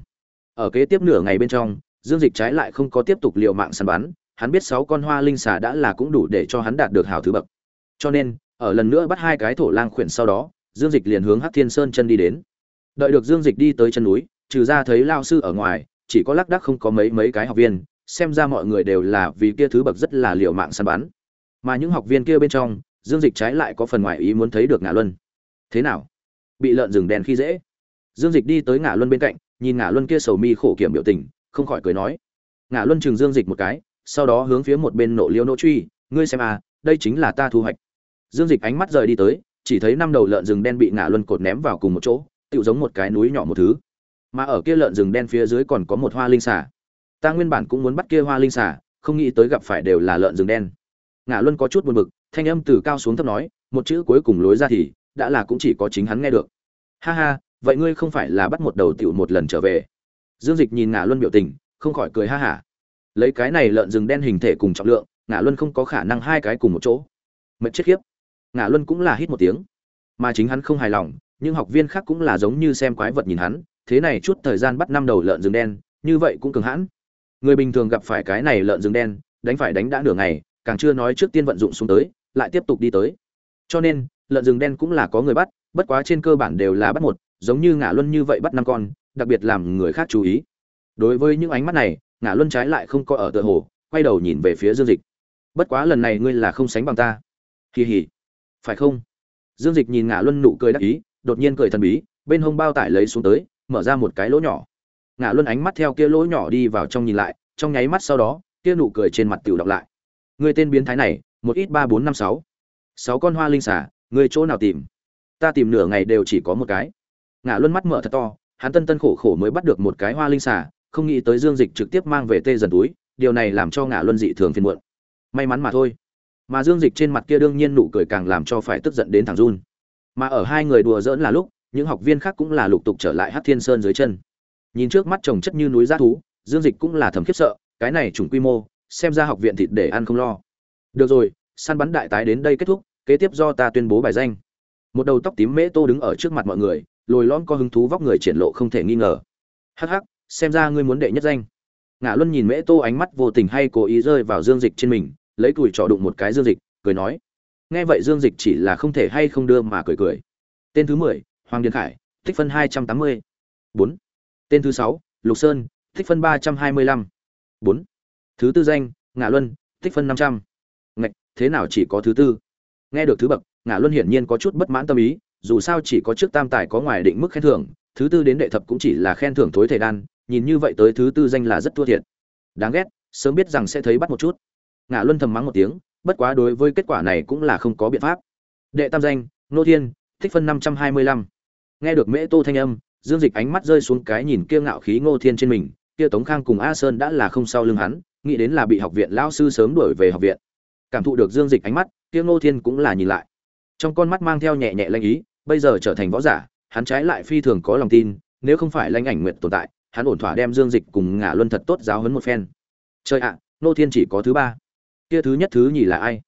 Ở kế tiếp nửa ngày bên trong, Dương Dịch trái lại không có tiếp tục liều mạng săn bắn, hắn biết sáu con hoa linh xà đã là cũng đủ để cho hắn đạt được hào thứ bậc. Cho nên, ở lần nữa bắt hai cái thổ lang khuyển sau đó, Dương Dịch liền hướng Hắc Thiên Sơn chân đi đến. Đợi được Dương Dịch đi tới chân núi, trừ ra thấy lao sư ở ngoài, chỉ có lác đác không có mấy mấy cái học viên, xem ra mọi người đều là vì kia thứ bậc rất là liều mạng săn bắn. Mà những học viên kia bên trong, Dương Dịch trái lại có phần ngoại ý muốn thấy được Ngạ Luân. Thế nào? Bị lợn rừng đèn khi dễ. Dương Dịch đi tới Ngạ Luân bên cạnh, nhìn Ngạ Luân kia sầu mi khổ kiểm biểu tình, không khỏi cười nói. Ngạ Luân chừng Dương Dịch một cái, sau đó hướng phía một bên nộ liêu nộ truy, ngươi xem à, đây chính là ta thu hoạch. Dương Dịch ánh mắt rời đi tới, chỉ thấy năm đầu lợn rừng đen bị Ngạ Luân cột ném vào cùng một chỗ, tựu giống một cái núi nhỏ một thứ. Mà ở kia lợn rừng đen phía dưới còn có một hoa linh xà. Ta nguyên bản cũng muốn bắt kia hoa linh xà, không nghĩ tới gặp phải đều là lợn rừng đen. Ngạ Luân có chút buồn bực, thanh âm từ cao xuống thấp nói, một chữ cuối cùng lối ra thì đã là cũng chỉ có chính hắn nghe được. Ha ha, vậy ngươi không phải là bắt một đầu tiểu một lần trở về? Dương Dịch nhìn ngả Luân biểu tình, không khỏi cười ha hả. Lấy cái này lợn rừng đen hình thể cùng trọng lượng ngã luân không có khả năng hai cái cùng một chỗ. Mệt chết khiếp. Ngã luân cũng là hít một tiếng. Mà chính hắn không hài lòng nhưng học viên khác cũng là giống như xem quái vật nhìn hắn thế này chút thời gian bắt năm đầu lợn rừng đen như vậy cũng cường hãn. Người bình thường gặp phải cái này lợn rừng đen đánh phải đánh đã nửa ngày càng chưa nói trước tiên vận dụng xuống tới lại tiếp tục đi tới. Cho nên lợn rừng đen cũng là có người bắt bất quá trên cơ bản đều là bắt một giống như ngã luân như vậy bắt năm con, đặc biệt làm người khác chú ý. Đối với những ánh mắt này ngã luân trái lại không có ở tựa hồ, quay đầu nhìn về phía dương dịch. Bất quá lần này ngươi là không sánh bằng ta. Kỳ hỉ phải không? Dương dịch nhìn ngã luân nụ cười đắc ý, đột nhiên cười thần bí, bên hông bao tải lấy xuống tới, mở ra một cái lỗ nhỏ. Ngã luân ánh mắt theo kia lỗ nhỏ đi vào trong nhìn lại, trong nháy mắt sau đó, kia nụ cười trên mặt tiểu đọc lại. Người tên biến thái này, một ít ba bốn năm sáu. Sáu con hoa linh xả người chỗ nào tìm? Ta tìm nửa ngày đều chỉ có một cái ngã luân mắt mở thật to hắn tân tân khổ khổ mới bắt được một cái hoa linh xả không nghĩ tới Dương Dịch trực tiếp mang về tê dần túi, điều này làm cho Ngã Luân dị thường phiền muộn. May mắn mà thôi. Mà Dương Dịch trên mặt kia đương nhiên nụ cười càng làm cho phải tức giận đến thằng run. Mà ở hai người đùa giỡn là lúc, những học viên khác cũng là lục tục trở lại Hát Thiên Sơn dưới chân. Nhìn trước mắt trồng chất như núi rác thú, Dương Dịch cũng là thầm khiếp sợ, cái này chủng quy mô, xem ra học viện thịt để ăn không lo. Được rồi, săn bắn đại tái đến đây kết thúc, kế tiếp do ta tuyên bố bài danh. Một đầu tóc tím mễ tô đứng ở trước mặt mọi người, lồi lõn có hứng thú vóc người triển lộ không thể nghi ngờ. Hắc hắc, xem ra ngươi muốn đệ nhất danh. Ngã luân nhìn mễ tô ánh mắt vô tình hay cố ý rơi vào dương dịch trên mình lấy cùi trỏ đụng một cái dương dịch cười nói nghe vậy dương dịch chỉ là không thể hay không đưa mà cười cười. Tên thứ mười hoàng điền khải tích phân hai trăm tám mươi. Bốn. Tên thứ sáu lục sơn tích phân ba trăm hai mươi lăm. Bốn. Thứ tư danh ngã luân tích phân năm trăm. Ngạch thế nào chỉ có thứ tư? Nghe được thứ bậc ngã luân hiển nhiên có chút bất mãn tâm ý dù sao chỉ có trước tam tài có ngoài định mức khen thưởng, thứ tư đến đệ thập cũng chỉ là khen thưởng thối thể đan, nhìn như vậy tới thứ tư danh là rất thua thiệt. Đáng ghét, sớm biết rằng sẽ thấy bắt một chút. Ngạ luân thầm mắng một tiếng, bất quá đối với kết quả này cũng là không có biện pháp. Đệ tam danh, nô thiên, thích phân năm trăm hai mươi lăm. Nghe được mễ tô thanh âm, dương dịch ánh mắt rơi xuống cái nhìn kia ngạo khí ngô thiên trên mình, kia tống khang cùng a sơn đã là không sau lưng hắn, nghĩ đến là bị học viện lao sư sớm đuổi về học viện. Cảm thụ được dương dịch ánh mắt, kia ngô thiên cũng là nhìn lại. Trong con mắt mang theo nhẹ nhẹ lanh ý bây giờ trở thành võ giả, hắn trái lại phi thường có lòng tin, nếu không phải lanh ảnh nguyện tồn tại, hắn ổn thỏa đem dương dịch cùng ngả luân thật tốt giáo hấn một phen. Chơi ạ, ngô thiên chỉ có thứ ba. Kia thứ nhất thứ nhì là ai?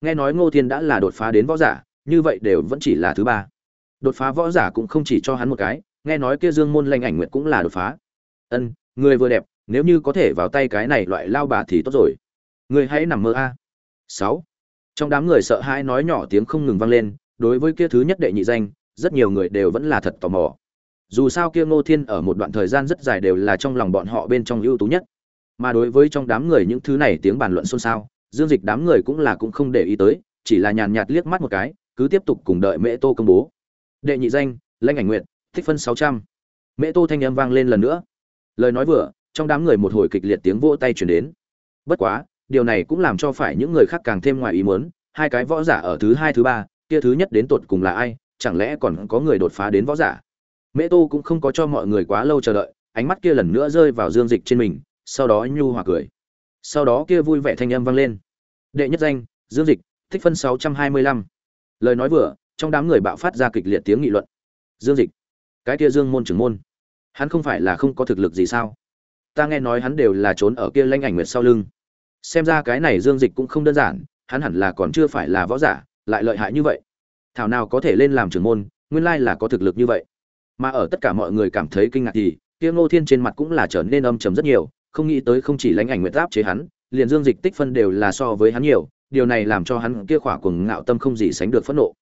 Nghe nói ngô thiên đã là đột phá đến võ giả, như vậy đều vẫn chỉ là thứ ba. Đột phá võ giả cũng không chỉ cho hắn một cái, nghe nói kia dương môn lanh ảnh nguyện cũng là đột phá. Ân, người vừa đẹp, nếu như có thể vào tay cái này loại lao bà thì tốt rồi. Người hãy nằm mơ a. Sáu. Trong đám người sợ hãi nói nhỏ tiếng không ngừng vang lên đối với kia thứ nhất đệ nhị danh, rất nhiều người đều vẫn là thật tò mò. Dù sao kia ngô thiên ở một đoạn thời gian rất dài đều là trong lòng bọn họ bên trong ưu tú nhất. Mà đối với trong đám người những thứ này tiếng bàn luận xôn xao, dương dịch đám người cũng là cũng không để ý tới, chỉ là nhàn nhạt liếc mắt một cái, cứ tiếp tục cùng đợi mễ tô công bố. Đệ nhị danh, lãnh ảnh nguyện thích phân sáu trăm. Mễ tô thanh âm vang lên lần nữa. Lời nói vừa, trong đám người một hồi kịch liệt tiếng vỗ tay chuyển đến. Bất quá, điều này cũng làm cho phải những người khác càng thêm ngoài ý muốn, hai cái võ giả ở thứ hai, thứ ba kia thứ nhất đến tột cùng là ai, chẳng lẽ còn có người đột phá đến võ giả? Mễ tô cũng không có cho mọi người quá lâu chờ đợi, ánh mắt kia lần nữa rơi vào dương dịch trên mình, sau đó nhu hòa cười. Sau đó kia vui vẻ thanh âm vang lên. Đệ nhất danh, dương dịch, thích phân sáu trăm hai mươi lăm. Lời nói vừa, trong đám người bạo phát ra kịch liệt tiếng nghị luận. Dương dịch, cái kia dương môn trưởng môn, hắn không phải là không có thực lực gì sao? Ta nghe nói hắn đều là trốn ở kia lanh ảnh nguyệt sau lưng. Xem ra cái này dương dịch cũng không đơn giản, hắn hẳn là còn chưa phải là võ giả lại lợi hại như vậy. Thảo nào có thể lên làm trưởng môn, nguyên lai là có thực lực như vậy. Mà ở tất cả mọi người cảm thấy kinh ngạc thì, kia ngô thiên trên mặt cũng là trở nên âm trầm rất nhiều, không nghĩ tới không chỉ lãnh ảnh nguyện giáp chế hắn, liền dương dịch tích phân đều là so với hắn nhiều, điều này làm cho hắn kia khỏa cuồng ngạo tâm không gì sánh được phẫn nộ.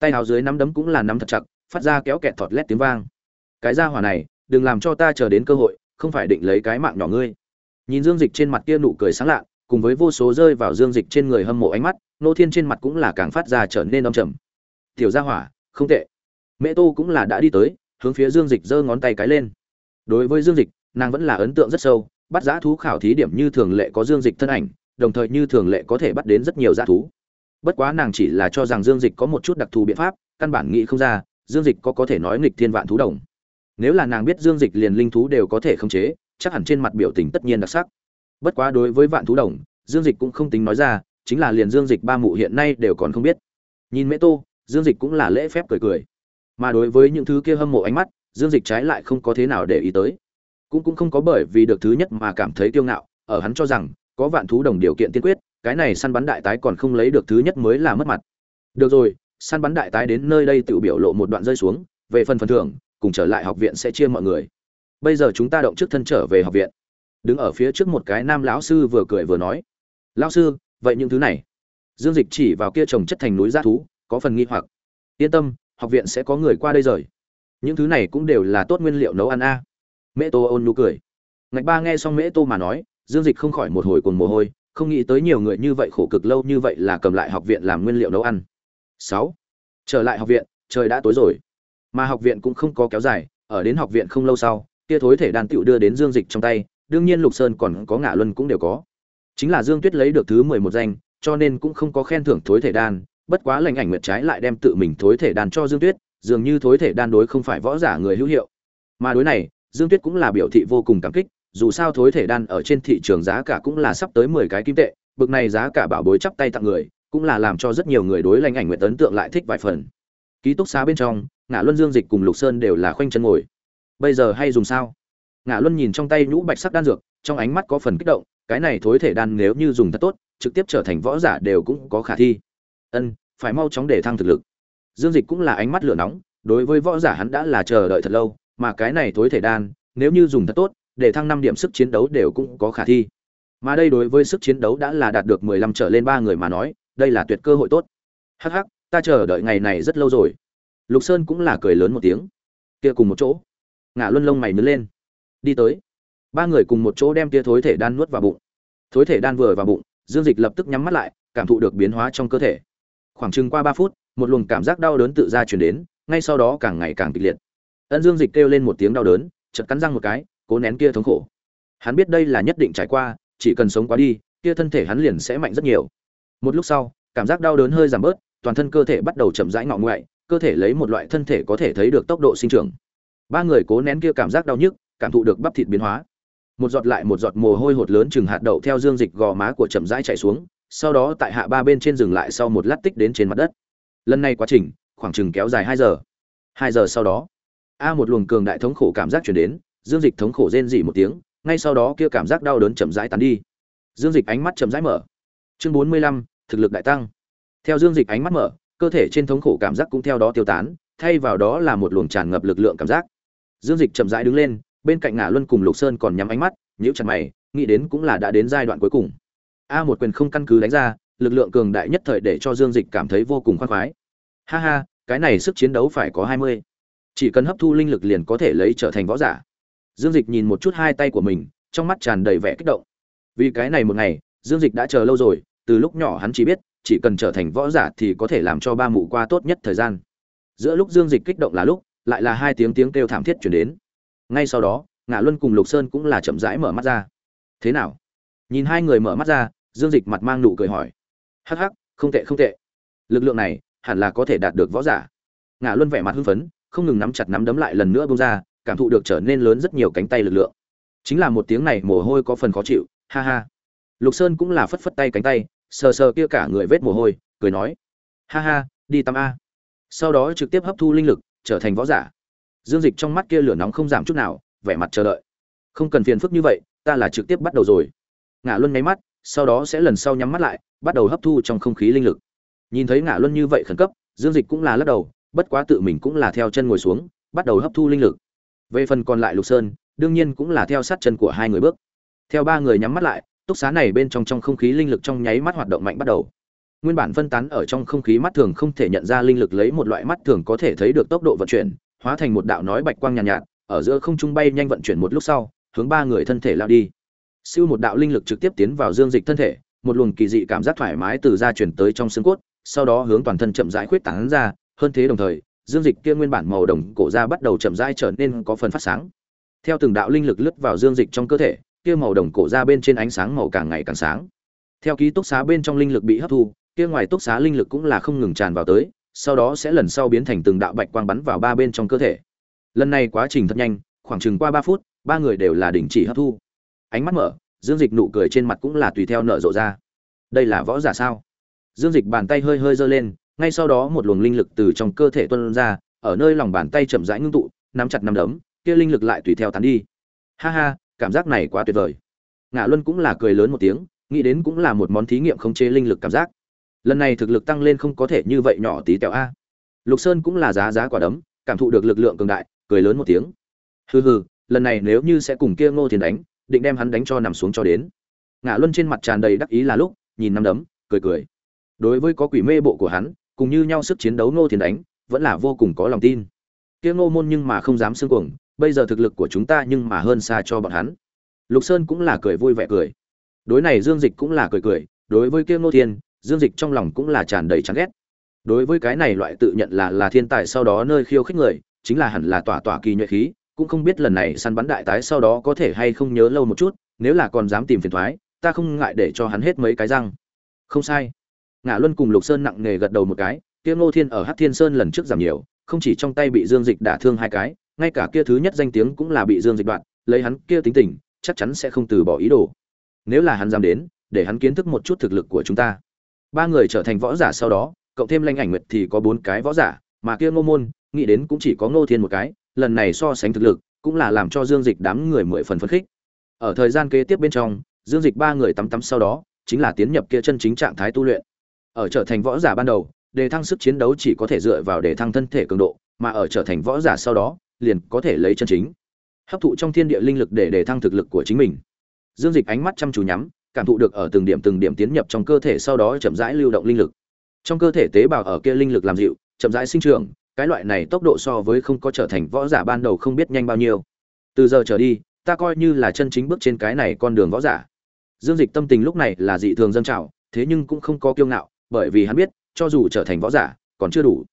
Tay áo dưới nắm đấm cũng là nắm thật chặt, phát ra kéo kẹt thọt lét tiếng vang. Cái ra hỏa này, đừng làm cho ta chờ đến cơ hội, không phải định lấy cái mạng nhỏ ngươi. Nhìn dương dịch trên mặt kia nụ cười sáng lạ cùng với vô số rơi vào dương dịch trên người hâm mộ ánh mắt, nô thiên trên mặt cũng là càng phát ra trở nên âm trầm. Tiểu gia hỏa, không tệ. Mẹ tô cũng là đã đi tới, hướng phía dương dịch giơ ngón tay cái lên. Đối với dương dịch, nàng vẫn là ấn tượng rất sâu, bắt giã thú khảo thí điểm như thường lệ có dương dịch thân ảnh, đồng thời như thường lệ có thể bắt đến rất nhiều giã thú. Bất quá nàng chỉ là cho rằng dương dịch có một chút đặc thù biện pháp, căn bản nghĩ không ra, dương dịch có có thể nói nghịch thiên vạn thú đồng. Nếu là nàng biết dương dịch liền linh thú đều có thể khống chế, chắc hẳn trên mặt biểu tình tất nhiên đặc sắc bất quá đối với vạn thú đồng, dương dịch cũng không tính nói ra, chính là liền dương dịch ba mụ hiện nay đều còn không biết. Nhìn mễ tô, dương dịch cũng là lễ phép cười cười. Mà đối với những thứ kia hâm mộ ánh mắt, dương dịch trái lại không có thế nào để ý tới. Cũng cũng không có bởi vì được thứ nhất mà cảm thấy kiêu ngạo, ở hắn cho rằng, có vạn thú đồng điều kiện tiên quyết, cái này săn bắn đại tái còn không lấy được thứ nhất mới là mất mặt. Được rồi, săn bắn đại tái đến nơi đây tự biểu lộ một đoạn rơi xuống, về phần phần thưởng, cùng trở lại học viện sẽ chia mọi người. Bây giờ chúng ta động trước thân trở về học viện đứng ở phía trước một cái nam lão sư vừa cười vừa nói, lão sư, vậy những thứ này, dương dịch chỉ vào kia trồng chất thành núi g thú, có phần nghi hoặc. Yên tâm, học viện sẽ có người qua đây rời. Những thứ này cũng đều là tốt nguyên liệu nấu ăn a. Mễ tô ôn nụ cười. Ngạch ba nghe xong mễ tô mà nói, dương dịch không khỏi một hồi cồn mồ hôi, không nghĩ tới nhiều người như vậy khổ cực lâu như vậy là cầm lại học viện làm nguyên liệu nấu ăn. Sáu. Trở lại học viện, trời đã tối rồi. Mà học viện cũng không có kéo dài, ở đến học viện không lâu sau, kia thối thể đàn tựu đưa đến dương dịch trong tay đương nhiên lục sơn còn có ngã luân cũng đều có. Chính là dương tuyết lấy được thứ mười một danh, cho nên cũng không có khen thưởng thối thể đan, bất quá lành ảnh nguyệt trái lại đem tự mình thối thể đan cho dương tuyết, dường như thối thể đan đối không phải võ giả người hữu hiệu. Mà đối này, dương tuyết cũng là biểu thị vô cùng cảm kích, dù sao thối thể đan ở trên thị trường giá cả cũng là sắp tới mười cái kim tệ, bực này giá cả bảo bối chắp tay tặng người, cũng là làm cho rất nhiều người đối lành ảnh nguyệt ấn tượng lại thích vài phần. Ký túc xá bên trong ngã luân dương dịch cùng lục sơn đều là khoanh chân ngồi. Bây giờ hay dùng sao? Ngã luân nhìn trong tay nhũ bạch sắc đan dược, trong ánh mắt có phần kích động, cái này thối thể đan nếu như dùng thật tốt, trực tiếp trở thành võ giả đều cũng có khả thi. Ân, phải mau chóng để thăng thực lực. Dương dịch cũng là ánh mắt lửa nóng, đối với võ giả hắn đã là chờ đợi thật lâu, mà cái này thối thể đan, nếu như dùng thật tốt, để thăng năm điểm sức chiến đấu đều cũng có khả thi. Mà đây đối với sức chiến đấu đã là đạt được mười lăm trở lên ba người mà nói, đây là tuyệt cơ hội tốt. Hắc hắc, ta chờ đợi ngày này rất lâu rồi. Lục sơn cũng là cười lớn một tiếng. Kia cùng một chỗ. Ngã luân lông mày nứt lên đi tới. Ba người cùng một chỗ đem kia thối thể đan nuốt vào bụng. Thối thể đan vừa vào bụng, dương dịch lập tức nhắm mắt lại, cảm thụ được biến hóa trong cơ thể. Khoảng chừng qua ba phút, một luồng cảm giác đau đớn tự ra chuyển đến, ngay sau đó càng ngày càng kịch liệt. Ân dương dịch kêu lên một tiếng đau đớn chật cắn răng một cái, cố nén kia thống khổ. Hắn biết đây là nhất định trải qua, chỉ cần sống qua đi, kia thân thể hắn liền sẽ mạnh rất nhiều. Một lúc sau, cảm giác đau đớn hơi giảm bớt, toàn thân cơ thể bắt đầu chậm rãi ngọ ngoại, cơ thể lấy một loại thân thể có thể thấy được tốc độ sinh trưởng. Ba người cố nén kia cảm giác đau nhức cảm thụ được bắp thịt biến hóa. Một giọt lại một giọt mồ hôi hột lớn chừng hạt đậu theo dương dịch gò má của chậm rãi chạy xuống, sau đó tại hạ ba bên trên dừng lại sau một lát tích đến trên mặt đất. Lần này quá trình, khoảng chừng kéo dài hai giờ. Hai giờ sau đó, a một luồng cường đại thống khổ cảm giác chuyển đến, dương dịch thống khổ rên dỉ một tiếng, ngay sau đó kia cảm giác đau đớn chậm rãi tán đi. Dương dịch ánh mắt chậm rãi mở. Chương bốn mươi lăm, thực lực đại tăng. Theo dương dịch ánh mắt mở, cơ thể trên thống khổ cảm giác cũng theo đó tiêu tán, thay vào đó là một luồng tràn ngập lực lượng cảm giác. Dương dịch chậm rãi đứng lên bên cạnh ngã luân cùng lục sơn còn nhắm ánh mắt, nhíu chặt mày, nghĩ đến cũng là đã đến giai đoạn cuối cùng. A một quyền không căn cứ đánh ra, lực lượng cường đại nhất thời để cho dương dịch cảm thấy vô cùng khoan khoái. Ha ha, cái này sức chiến đấu phải có hai mươi. Chỉ cần hấp thu linh lực liền có thể lấy trở thành võ giả. Dương dịch nhìn một chút hai tay của mình, trong mắt tràn đầy vẻ kích động. Vì cái này một ngày, dương dịch đã chờ lâu rồi, từ lúc nhỏ hắn chỉ biết, chỉ cần trở thành võ giả thì có thể làm cho ba mụ qua tốt nhất thời gian. Giữa lúc dương dịch kích động là lúc, lại là hai tiếng tiếng kêu thảm thiết chuyển đến ngay sau đó, ngạ luân cùng lục sơn cũng là chậm rãi mở mắt ra. Thế nào? Nhìn hai người mở mắt ra, dương dịch mặt mang nụ cười hỏi. Hắc hắc, không tệ không tệ. Lực lượng này hẳn là có thể đạt được võ giả. Ngạ luân vẻ mặt hưng phấn, không ngừng nắm chặt nắm đấm lại lần nữa bông ra, cảm thụ được trở nên lớn rất nhiều cánh tay lực lượng. Chính là một tiếng này mồ hôi có phần khó chịu, ha ha. Lục sơn cũng là phất phất tay cánh tay, sờ sờ kia cả người vết mồ hôi, cười nói. Ha ha, đi tắm a. Sau đó trực tiếp hấp thu linh lực, trở thành võ giả dương dịch trong mắt kia lửa nóng không giảm chút nào, vẻ mặt chờ đợi. Không cần phiền phức như vậy, ta là trực tiếp bắt đầu rồi. Ngã luân nháy mắt, sau đó sẽ lần sau nhắm mắt lại, bắt đầu hấp thu trong không khí linh lực. Nhìn thấy ngã luân như vậy khẩn cấp, dương dịch cũng là lắc đầu, bất quá tự mình cũng là theo chân ngồi xuống, bắt đầu hấp thu linh lực. Về phần còn lại lục sơn, đương nhiên cũng là theo sát chân của hai người bước. Theo ba người nhắm mắt lại, túc xá này bên trong trong không khí linh lực trong nháy mắt hoạt động mạnh bắt đầu. Nguyên bản phân tán ở trong không khí mắt thường không thể nhận ra linh lực lấy một loại mắt thường có thể thấy được tốc độ vận chuyển hóa thành một đạo nói bạch quang nhàn nhạt, nhạt ở giữa không trung bay nhanh vận chuyển một lúc sau hướng ba người thân thể lao đi. Siêu một đạo linh lực trực tiếp tiến vào dương dịch thân thể một luồng kỳ dị cảm giác thoải mái từ da chuyển tới trong xương cốt sau đó hướng toàn thân chậm rãi khuyết tán ra hơn thế đồng thời dương dịch kia nguyên bản màu đồng cổ da bắt đầu chậm rãi trở nên có phần phát sáng. Theo từng đạo linh lực lướt vào dương dịch trong cơ thể kia màu đồng cổ da bên trên ánh sáng màu càng ngày càng sáng. Theo ký túc xá bên trong linh lực bị hấp thu kia ngoài túc xá linh lực cũng là không ngừng tràn vào tới sau đó sẽ lần sau biến thành từng đạo bạch quang bắn vào ba bên trong cơ thể. Lần này quá trình thật nhanh, khoảng chừng qua ba phút, ba người đều là đình chỉ hấp thu. Ánh mắt mở, dương dịch nụ cười trên mặt cũng là tùy theo nở rộ ra. Đây là võ giả sao? Dương dịch bàn tay hơi hơi giơ lên, ngay sau đó một luồng linh lực từ trong cơ thể tuân ra, ở nơi lòng bàn tay chậm rãi ngưng tụ, nắm chặt nắm đấm, kia linh lực lại tùy theo tán đi. Ha ha, cảm giác này quá tuyệt vời. Ngạ luân cũng là cười lớn một tiếng, nghĩ đến cũng là một món thí nghiệm khống chế linh lực cảm giác lần này thực lực tăng lên không có thể như vậy nhỏ tí tẹo a. Lục sơn cũng là giá giá quả đấm, cảm thụ được lực lượng cường đại, cười lớn một tiếng. Hừ hừ, lần này nếu như sẽ cùng kia ngô thiền đánh, định đem hắn đánh cho nằm xuống cho đến. Ngã luân trên mặt tràn đầy đắc ý là lúc, nhìn năm đấm, cười cười. Đối với có quỷ mê bộ của hắn, cùng như nhau sức chiến đấu ngô thiền đánh, vẫn là vô cùng có lòng tin. Kia ngô môn nhưng mà không dám xương cuồng, bây giờ thực lực của chúng ta nhưng mà hơn xa cho bọn hắn. Lục sơn cũng là cười vui vẻ cười. Đối này dương dịch cũng là cười cười, đối với kia ngô thiên dương dịch trong lòng cũng là tràn đầy chán ghét. Đối với cái này loại tự nhận là là thiên tài sau đó nơi khiêu khích người, chính là hẳn là tỏa tỏa kỳ nhuệ khí, cũng không biết lần này săn bắn đại tái sau đó có thể hay không nhớ lâu một chút, nếu là còn dám tìm phiền thoái, ta không ngại để cho hắn hết mấy cái răng. Không sai. Ngã luân cùng lục sơn nặng nề gật đầu một cái, kia ngô thiên ở hát thiên sơn lần trước giảm nhiều, không chỉ trong tay bị dương dịch đả thương hai cái, ngay cả kia thứ nhất danh tiếng cũng là bị dương dịch đoạn lấy hắn kia tính tình, chắc chắn sẽ không từ bỏ ý đồ. Nếu là hắn dám đến, để hắn kiến thức một chút thực lực của chúng ta ba người trở thành võ giả sau đó, cộng thêm lanh ảnh nguyệt thì có bốn cái võ giả, mà kia ngô môn, nghĩ đến cũng chỉ có ngô thiên một cái, lần này so sánh thực lực, cũng là làm cho dương dịch đám người mười phần phấn khích. Ở thời gian kế tiếp bên trong, dương dịch ba người tắm tắm sau đó, chính là tiến nhập kia chân chính trạng thái tu luyện. Ở trở thành võ giả ban đầu, đề thăng sức chiến đấu chỉ có thể dựa vào đề thăng thân thể cường độ, mà ở trở thành võ giả sau đó, liền có thể lấy chân chính, hấp thụ trong thiên địa linh lực để đề thăng thực lực của chính mình. Dương dịch ánh mắt chăm chú nhắm cảm thụ được ở từng điểm từng điểm tiến nhập trong cơ thể sau đó chậm rãi lưu động linh lực. Trong cơ thể tế bào ở kia linh lực làm dịu, chậm rãi sinh trưởng, cái loại này tốc độ so với không có trở thành võ giả ban đầu không biết nhanh bao nhiêu. Từ giờ trở đi, ta coi như là chân chính bước trên cái này con đường võ giả. Dương dịch tâm tình lúc này là dị thường dân trào, thế nhưng cũng không có kiêu ngạo, bởi vì hắn biết, cho dù trở thành võ giả, còn chưa đủ.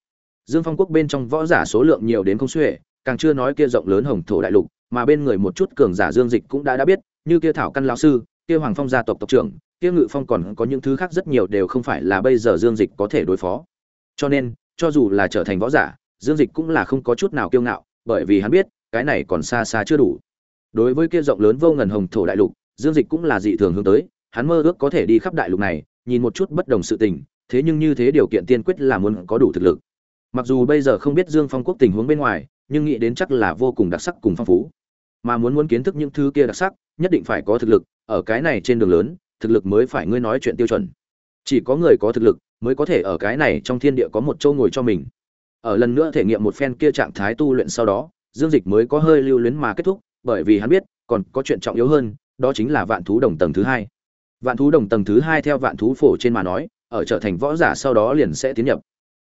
Dương phong quốc bên trong võ giả số lượng nhiều đến không xuể, càng chưa nói kia rộng lớn hồng thổ đại lục, mà bên người một chút cường giả dương dịch cũng đã đã biết, như kia thảo căn lão sư kia hoàng phong gia tộc tộc trưởng, kia ngự phong còn có những thứ khác rất nhiều đều không phải là bây giờ dương dịch có thể đối phó. Cho nên, cho dù là trở thành võ giả, dương dịch cũng là không có chút nào kiêu ngạo, bởi vì hắn biết, cái này còn xa xa chưa đủ. Đối với kia rộng lớn vô ngần hồng thổ đại lục, dương dịch cũng là dị thường hướng tới, hắn mơ ước có thể đi khắp đại lục này, nhìn một chút bất đồng sự tình, thế nhưng như thế điều kiện tiên quyết là muốn có đủ thực lực. Mặc dù bây giờ không biết dương phong quốc tình huống bên ngoài, nhưng nghĩ đến chắc là vô cùng đặc sắc cùng phong phú mà muốn muốn kiến thức những thứ kia đặc sắc, nhất định phải có thực lực, ở cái này trên đường lớn, thực lực mới phải ngươi nói chuyện tiêu chuẩn. Chỉ có người có thực lực, mới có thể ở cái này trong thiên địa có một châu ngồi cho mình. Ở lần nữa thể nghiệm một phen kia trạng thái tu luyện sau đó, dương dịch mới có hơi lưu luyến mà kết thúc, bởi vì hắn biết, còn có chuyện trọng yếu hơn, đó chính là vạn thú đồng tầng thứ hai. Vạn thú đồng tầng thứ hai theo vạn thú phổ trên mà nói, ở trở thành võ giả sau đó liền sẽ tiến nhập.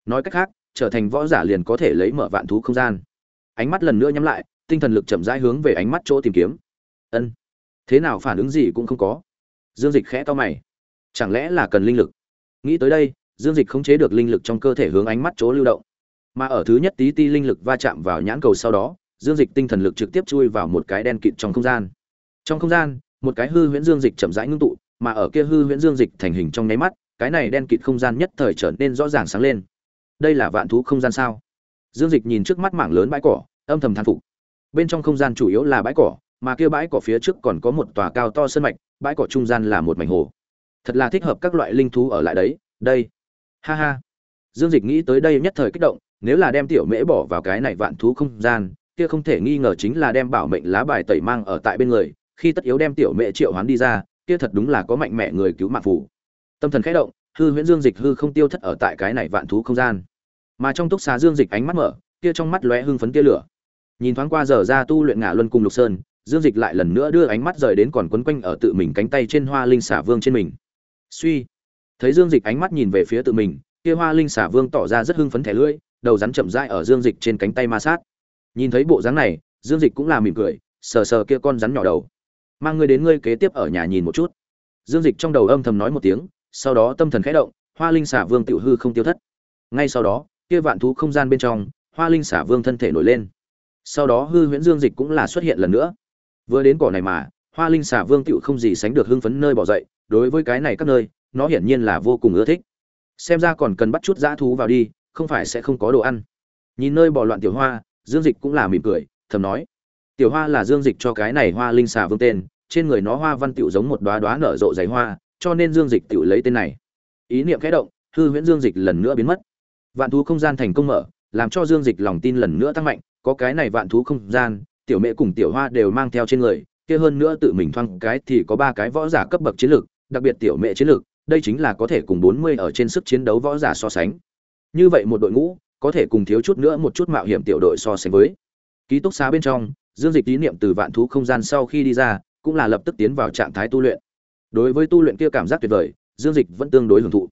Nói cách khác, trở thành võ giả liền có thể lấy mở vạn thú không gian. Ánh mắt lần nữa nhắm lại tinh thần lực chậm rãi hướng về ánh mắt chỗ tìm kiếm. Ân. Thế nào phản ứng gì cũng không có. Dương dịch khẽ to mày. Chẳng lẽ là cần linh lực? Nghĩ tới đây, dương dịch khống chế được linh lực trong cơ thể hướng ánh mắt chỗ lưu động. Mà ở thứ nhất tí ti linh lực va chạm vào nhãn cầu sau đó, dương dịch tinh thần lực trực tiếp chui vào một cái đen kịt trong không gian. Trong không gian, một cái hư huyễn dương dịch chậm rãi ngưng tụ, mà ở kia hư huyễn dương dịch thành hình trong nháy mắt, cái này đen kịt không gian nhất thời trở nên rõ ràng sáng lên. Đây là vạn thú không gian sao? Dương dịch nhìn trước mắt mảng lớn bãi cỏ, âm thầm thán phục bên trong không gian chủ yếu là bãi cỏ, mà kia bãi cỏ phía trước còn có một tòa cao to sơn mạch, bãi cỏ trung gian là một mảnh hồ. Thật là thích hợp các loại linh thú ở lại đấy, đây. Ha ha. Dương dịch nghĩ tới đây nhất thời kích động, nếu là đem tiểu mễ bỏ vào cái này vạn thú không gian, kia không thể nghi ngờ chính là đem bảo mệnh lá bài tẩy mang ở tại bên người, khi tất yếu đem tiểu mễ triệu hoán đi ra, kia thật đúng là có mạnh mẽ người cứu mạng phủ tâm thần khẽ động, hư huyễn dương dịch hư không tiêu thất ở tại cái này vạn thú không gian. Mà trong túc xá dương dịch ánh mắt mở, kia trong mắt lóe hưng phấn kia lửa nhìn thoáng qua giờ ra tu luyện ngã luân cùng lục sơn, dương dịch lại lần nữa đưa ánh mắt rời đến còn quấn quanh ở tự mình cánh tay trên hoa linh xả vương trên mình. Suy, thấy dương dịch ánh mắt nhìn về phía tự mình, kia hoa linh xả vương tỏ ra rất hưng phấn thẻ lưỡi, đầu rắn chậm rãi ở dương dịch trên cánh tay ma sát. Nhìn thấy bộ dáng này, dương dịch cũng là mỉm cười, sờ sờ kia con rắn nhỏ đầu. Mang ngươi đến ngươi kế tiếp ở nhà nhìn một chút. Dương dịch trong đầu âm thầm nói một tiếng, sau đó tâm thần khẽ động, hoa linh xả vương tiểu hư không tiêu thất. Ngay sau đó, kia vạn thú không gian bên trong, hoa linh xả vương thân thể nổi lên sau đó hư huyễn dương dịch cũng là xuất hiện lần nữa. Vừa đến cỏ này mà, hoa linh xà vương tựu không gì sánh được hưng phấn nơi bỏ dậy, đối với cái này các nơi, nó hiển nhiên là vô cùng ưa thích. Xem ra còn cần bắt chút dã thú vào đi, không phải sẽ không có đồ ăn. Nhìn nơi bỏ loạn tiểu hoa, dương dịch cũng là mỉm cười, thầm nói. Tiểu hoa là dương dịch cho cái này hoa linh xà vương tên, trên người nó hoa văn tựu giống một đóa đóa nở rộ giấy hoa, cho nên dương dịch tựu lấy tên này. Ý niệm khẽ động, hư huyễn dương dịch lần nữa biến mất. Vạn thú không gian thành công mở, làm cho dương dịch lòng tin lần nữa tăng mạnh có cái này vạn thú không gian, tiểu mẹ cùng tiểu hoa đều mang theo trên người, kia hơn nữa tự mình thoang cái thì có ba cái võ giả cấp bậc chiến lược đặc biệt tiểu mẹ chiến lược đây chính là có thể cùng bốn mươi ở trên sức chiến đấu võ giả so sánh. Như vậy một đội ngũ, có thể cùng thiếu chút nữa một chút mạo hiểm tiểu đội so sánh với. Ký túc xá bên trong, dương dịch ý niệm từ vạn thú không gian sau khi đi ra, cũng là lập tức tiến vào trạng thái tu luyện. Đối với tu luyện kia cảm giác tuyệt vời, dương dịch vẫn tương đối hưởng thụ.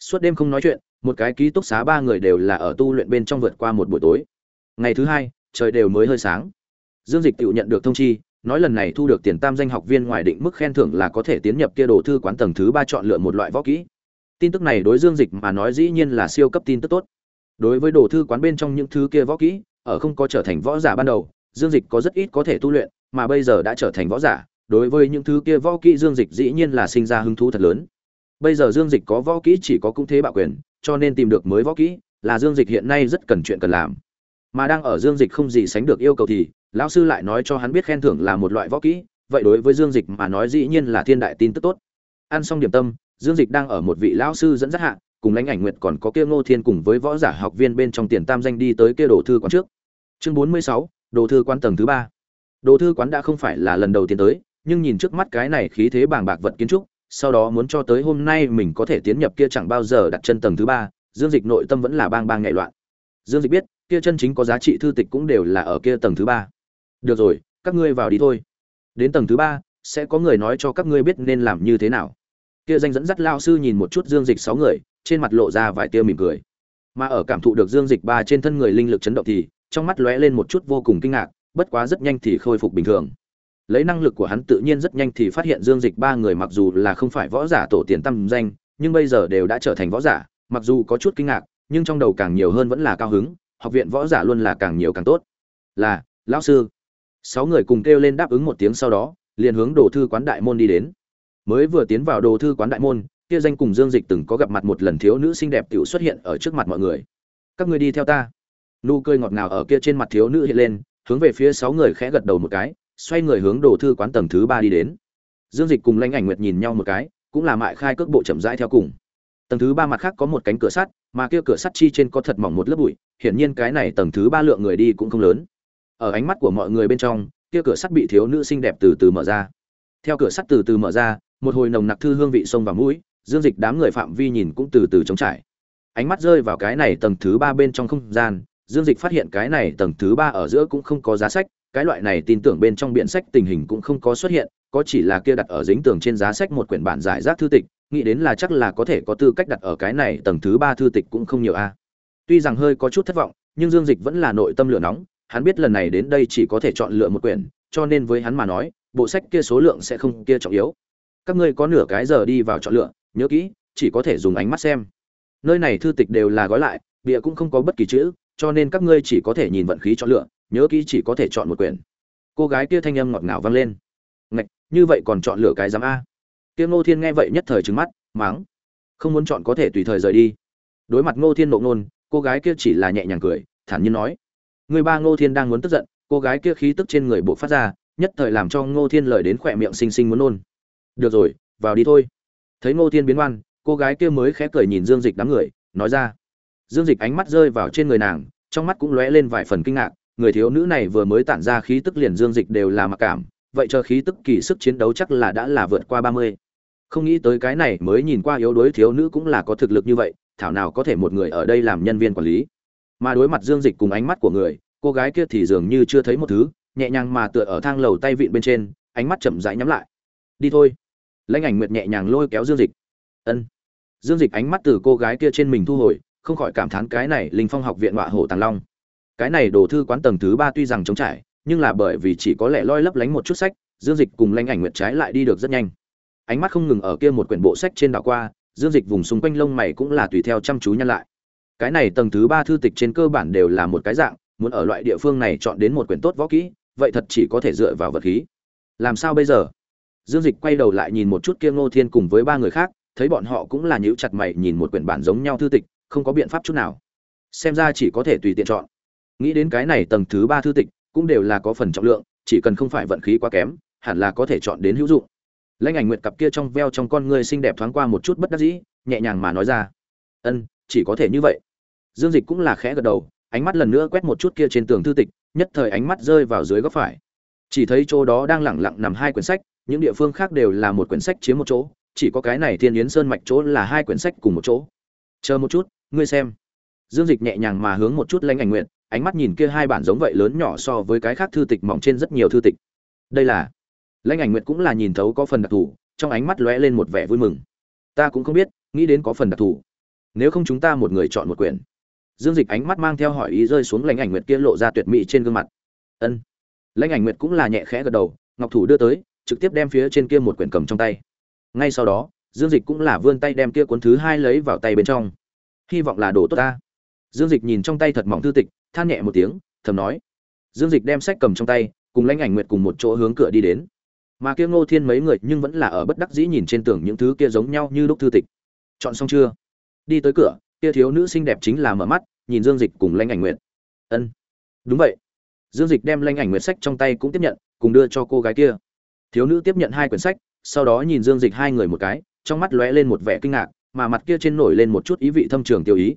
Suốt đêm không nói chuyện, một cái ký túc xá ba người đều là ở tu luyện bên trong vượt qua một buổi tối ngày thứ hai, trời đều mới hơi sáng. Dương dịch tự nhận được thông chi, nói lần này thu được tiền tam danh học viên ngoài định mức khen thưởng là có thể tiến nhập kia đồ thư quán tầng thứ ba chọn lựa một loại võ kỹ. Tin tức này đối dương dịch mà nói dĩ nhiên là siêu cấp tin tức tốt. Đối với đồ thư quán bên trong những thứ kia võ kỹ, ở không có trở thành võ giả ban đầu, dương dịch có rất ít có thể tu luyện, mà bây giờ đã trở thành võ giả, đối với những thứ kia võ kỹ dương dịch dĩ nhiên là sinh ra hứng thú thật lớn. Bây giờ dương dịch có võ kỹ chỉ có cung thế bạo quyền, cho nên tìm được mới võ kỹ, là dương dịch hiện nay rất cần chuyện cần làm mà đang ở dương dịch không gì sánh được yêu cầu thì, lão sư lại nói cho hắn biết khen thưởng là một loại võ kỹ, vậy đối với dương dịch mà nói dĩ nhiên là thiên đại tin tức tốt. Ăn xong điểm tâm, dương dịch đang ở một vị lão sư dẫn dắt hạ, cùng lãnh ảnh nguyệt còn có kia ngô thiên cùng với võ giả học viên bên trong tiền tam danh đi tới kia đồ thư quán trước. Chương bốn mươi sáu, đồ thư quán tầng thứ ba. Đồ thư quán đã không phải là lần đầu tiên tới, nhưng nhìn trước mắt cái này khí thế bàng bạc vật kiến trúc, sau đó muốn cho tới hôm nay mình có thể tiến nhập kia chẳng bao giờ đặt chân tầng thứ ba, dương dịch nội tâm vẫn là bang bang nhạy loạn. Dương dịch biết kia chân chính có giá trị thư tịch cũng đều là ở kia tầng thứ ba. Được rồi, các ngươi vào đi thôi. Đến tầng thứ ba, sẽ có người nói cho các ngươi biết nên làm như thế nào. Kia danh dẫn dắt lao sư nhìn một chút dương dịch sáu người, trên mặt lộ ra vài tia mỉm cười. Mà ở cảm thụ được dương dịch ba trên thân người linh lực chấn động thì, trong mắt lóe lên một chút vô cùng kinh ngạc, bất quá rất nhanh thì khôi phục bình thường. Lấy năng lực của hắn tự nhiên rất nhanh thì phát hiện dương dịch ba người mặc dù là không phải võ giả tổ tiền tâm danh, nhưng bây giờ đều đã trở thành võ giả, mặc dù có chút kinh ngạc, nhưng trong đầu càng nhiều hơn vẫn là cao hứng học viện võ giả luôn là càng nhiều càng tốt. Là, lão sư. Sáu người cùng kêu lên đáp ứng một tiếng sau đó, liền hướng đồ thư quán đại môn đi đến. Mới vừa tiến vào đồ thư quán đại môn, kia danh cùng dương dịch từng có gặp mặt một lần thiếu nữ xinh đẹp tiểu xuất hiện ở trước mặt mọi người. Các ngươi đi theo ta. Nụ cười ngọt ngào ở kia trên mặt thiếu nữ hiện lên, hướng về phía sáu người khẽ gật đầu một cái, xoay người hướng đồ thư quán tầng thứ ba đi đến. Dương dịch cùng lãnh ảnh nguyệt nhìn nhau một cái, cũng là mại khai cước bộ chậm rãi theo cùng. Tầng thứ ba mặt khác có một cánh cửa sắt mà kia cửa sắt chi trên có thật mỏng một lớp bụi, hiển nhiên cái này tầng thứ ba lượng người đi cũng không lớn. Ở ánh mắt của mọi người bên trong, kia cửa sắt bị thiếu nữ xinh đẹp từ từ mở ra. Theo cửa sắt từ từ mở ra, một hồi nồng nặc thư hương vị sông vào mũi, dương dịch đám người phạm vi nhìn cũng từ từ chống trải. Ánh mắt rơi vào cái này tầng thứ ba bên trong không gian, dương dịch phát hiện cái này tầng thứ ba ở giữa cũng không có giá sách, cái loại này tin tưởng bên trong biện sách tình hình cũng không có xuất hiện, có chỉ là kia đặt ở dính tường trên giá sách một quyển bản giải rác thư tịch nghĩ đến là chắc là có thể có tư cách đặt ở cái này tầng thứ ba thư tịch cũng không nhiều a. Tuy rằng hơi có chút thất vọng, nhưng dương dịch vẫn là nội tâm lửa nóng, hắn biết lần này đến đây chỉ có thể chọn lựa một quyển, cho nên với hắn mà nói, bộ sách kia số lượng sẽ không kia trọng yếu. Các ngươi có nửa cái giờ đi vào chọn lựa, nhớ kỹ, chỉ có thể dùng ánh mắt xem. Nơi này thư tịch đều là gói lại, bìa cũng không có bất kỳ chữ, cho nên các ngươi chỉ có thể nhìn vận khí chọn lựa, nhớ kỹ chỉ có thể chọn một quyển. Cô gái kia thanh âm ngọt ngào vang lên. Ngạch, như vậy còn chọn lựa cái giám a. Tiêm ngô thiên nghe vậy nhất thời trừng mắt mắng, không muốn chọn có thể tùy thời rời đi. Đối mặt ngô thiên nộ nôn cô gái kia chỉ là nhẹ nhàng cười thản nhiên nói. Người ba ngô thiên đang muốn tức giận cô gái kia khí tức trên người buộc phát ra nhất thời làm cho ngô thiên lời đến khỏe miệng xinh xinh muốn nôn. Được rồi vào đi thôi. Thấy ngô thiên biến ngoan, cô gái kia mới khẽ cười nhìn dương dịch đám người nói ra. Dương dịch ánh mắt rơi vào trên người nàng trong mắt cũng lóe lên vài phần kinh ngạc. Người thiếu nữ này vừa mới tản ra khí tức liền dương dịch đều là mặc cảm vậy chờ khí tức kỳ sức chiến đấu chắc là đã là vượt qua ba mươi không nghĩ tới cái này mới nhìn qua yếu đuối thiếu nữ cũng là có thực lực như vậy, thảo nào có thể một người ở đây làm nhân viên quản lý. Mà đối mặt dương dịch cùng ánh mắt của người, cô gái kia thì dường như chưa thấy một thứ, nhẹ nhàng mà tựa ở thang lầu tay vịn bên trên, ánh mắt chậm rãi nhắm lại. Đi thôi. Lãnh ảnh nguyệt nhẹ nhàng lôi kéo dương dịch. Ân. Dương dịch ánh mắt từ cô gái kia trên mình thu hồi, không khỏi cảm thán cái này linh phong học viện họa hổ tàng long. Cái này đồ thư quán tầng thứ ba tuy rằng chống trải, nhưng là bởi vì chỉ có lẽ loi lấp lánh một chút sách, dương dịch cùng lãnh ảnh nguyệt trái lại đi được rất nhanh ánh mắt không ngừng ở kia một quyển bộ sách trên đảo qua, dương dịch vùng xung quanh lông mày cũng là tùy theo chăm chú nhăn lại. Cái này tầng thứ ba thư tịch trên cơ bản đều là một cái dạng, muốn ở loại địa phương này chọn đến một quyển tốt võ kỹ, vậy thật chỉ có thể dựa vào vật khí. Làm sao bây giờ? Dương dịch quay đầu lại nhìn một chút kia ngô thiên cùng với ba người khác, thấy bọn họ cũng là nhíu chặt mày nhìn một quyển bản giống nhau thư tịch, không có biện pháp chút nào. Xem ra chỉ có thể tùy tiện chọn. Nghĩ đến cái này tầng thứ ba thư tịch cũng đều là có phần trọng lượng, chỉ cần không phải vận khí quá kém, hẳn là có thể chọn đến hữu dụng lãnh ảnh nguyệt cặp kia trong veo trong con ngươi xinh đẹp thoáng qua một chút bất đắc dĩ, nhẹ nhàng mà nói ra. Ân, chỉ có thể như vậy. Dương dịch cũng là khẽ gật đầu, ánh mắt lần nữa quét một chút kia trên tường thư tịch, nhất thời ánh mắt rơi vào dưới góc phải. Chỉ thấy chỗ đó đang lẳng lặng nằm hai quyển sách, những địa phương khác đều là một quyển sách chiếm một chỗ, chỉ có cái này thiên yến sơn mạch chỗ là hai quyển sách cùng một chỗ. Chờ một chút, ngươi xem. Dương dịch nhẹ nhàng mà hướng một chút lãnh ảnh nguyện ánh mắt nhìn kia hai bản giống vậy lớn nhỏ so với cái khác thư tịch mỏng trên rất nhiều thư tịch. Đây là lãnh ảnh nguyệt cũng là nhìn thấu có phần đặc thù, trong ánh mắt lóe lên một vẻ vui mừng. Ta cũng không biết, nghĩ đến có phần đặc thù. Nếu không chúng ta một người chọn một quyển. Dương dịch ánh mắt mang theo hỏi ý rơi xuống lãnh ảnh nguyệt kia lộ ra tuyệt mỹ trên gương mặt. Ân. Lãnh ảnh nguyệt cũng là nhẹ khẽ gật đầu, ngọc thủ đưa tới, trực tiếp đem phía trên kia một quyển cầm trong tay. Ngay sau đó, dương dịch cũng là vươn tay đem kia cuốn thứ hai lấy vào tay bên trong. Hy vọng là đồ tốt ta. Dương dịch nhìn trong tay thật mỏng thư tịch, than nhẹ một tiếng, thầm nói. Dương dịch đem sách cầm trong tay, cùng lãnh ảnh nguyệt cùng một chỗ hướng cửa đi đến mà kia ngô thiên mấy người nhưng vẫn là ở bất đắc dĩ nhìn trên tường những thứ kia giống nhau như lúc thư tịch. Chọn xong chưa? Đi tới cửa, kia thiếu nữ xinh đẹp chính là mở mắt, nhìn dương dịch cùng lanh ảnh nguyệt. Ân. Đúng vậy. Dương dịch đem lanh ảnh nguyệt sách trong tay cũng tiếp nhận, cùng đưa cho cô gái kia. Thiếu nữ tiếp nhận hai quyển sách, sau đó nhìn dương dịch hai người một cái, trong mắt lóe lên một vẻ kinh ngạc, mà mặt kia trên nổi lên một chút ý vị thâm trường tiêu ý.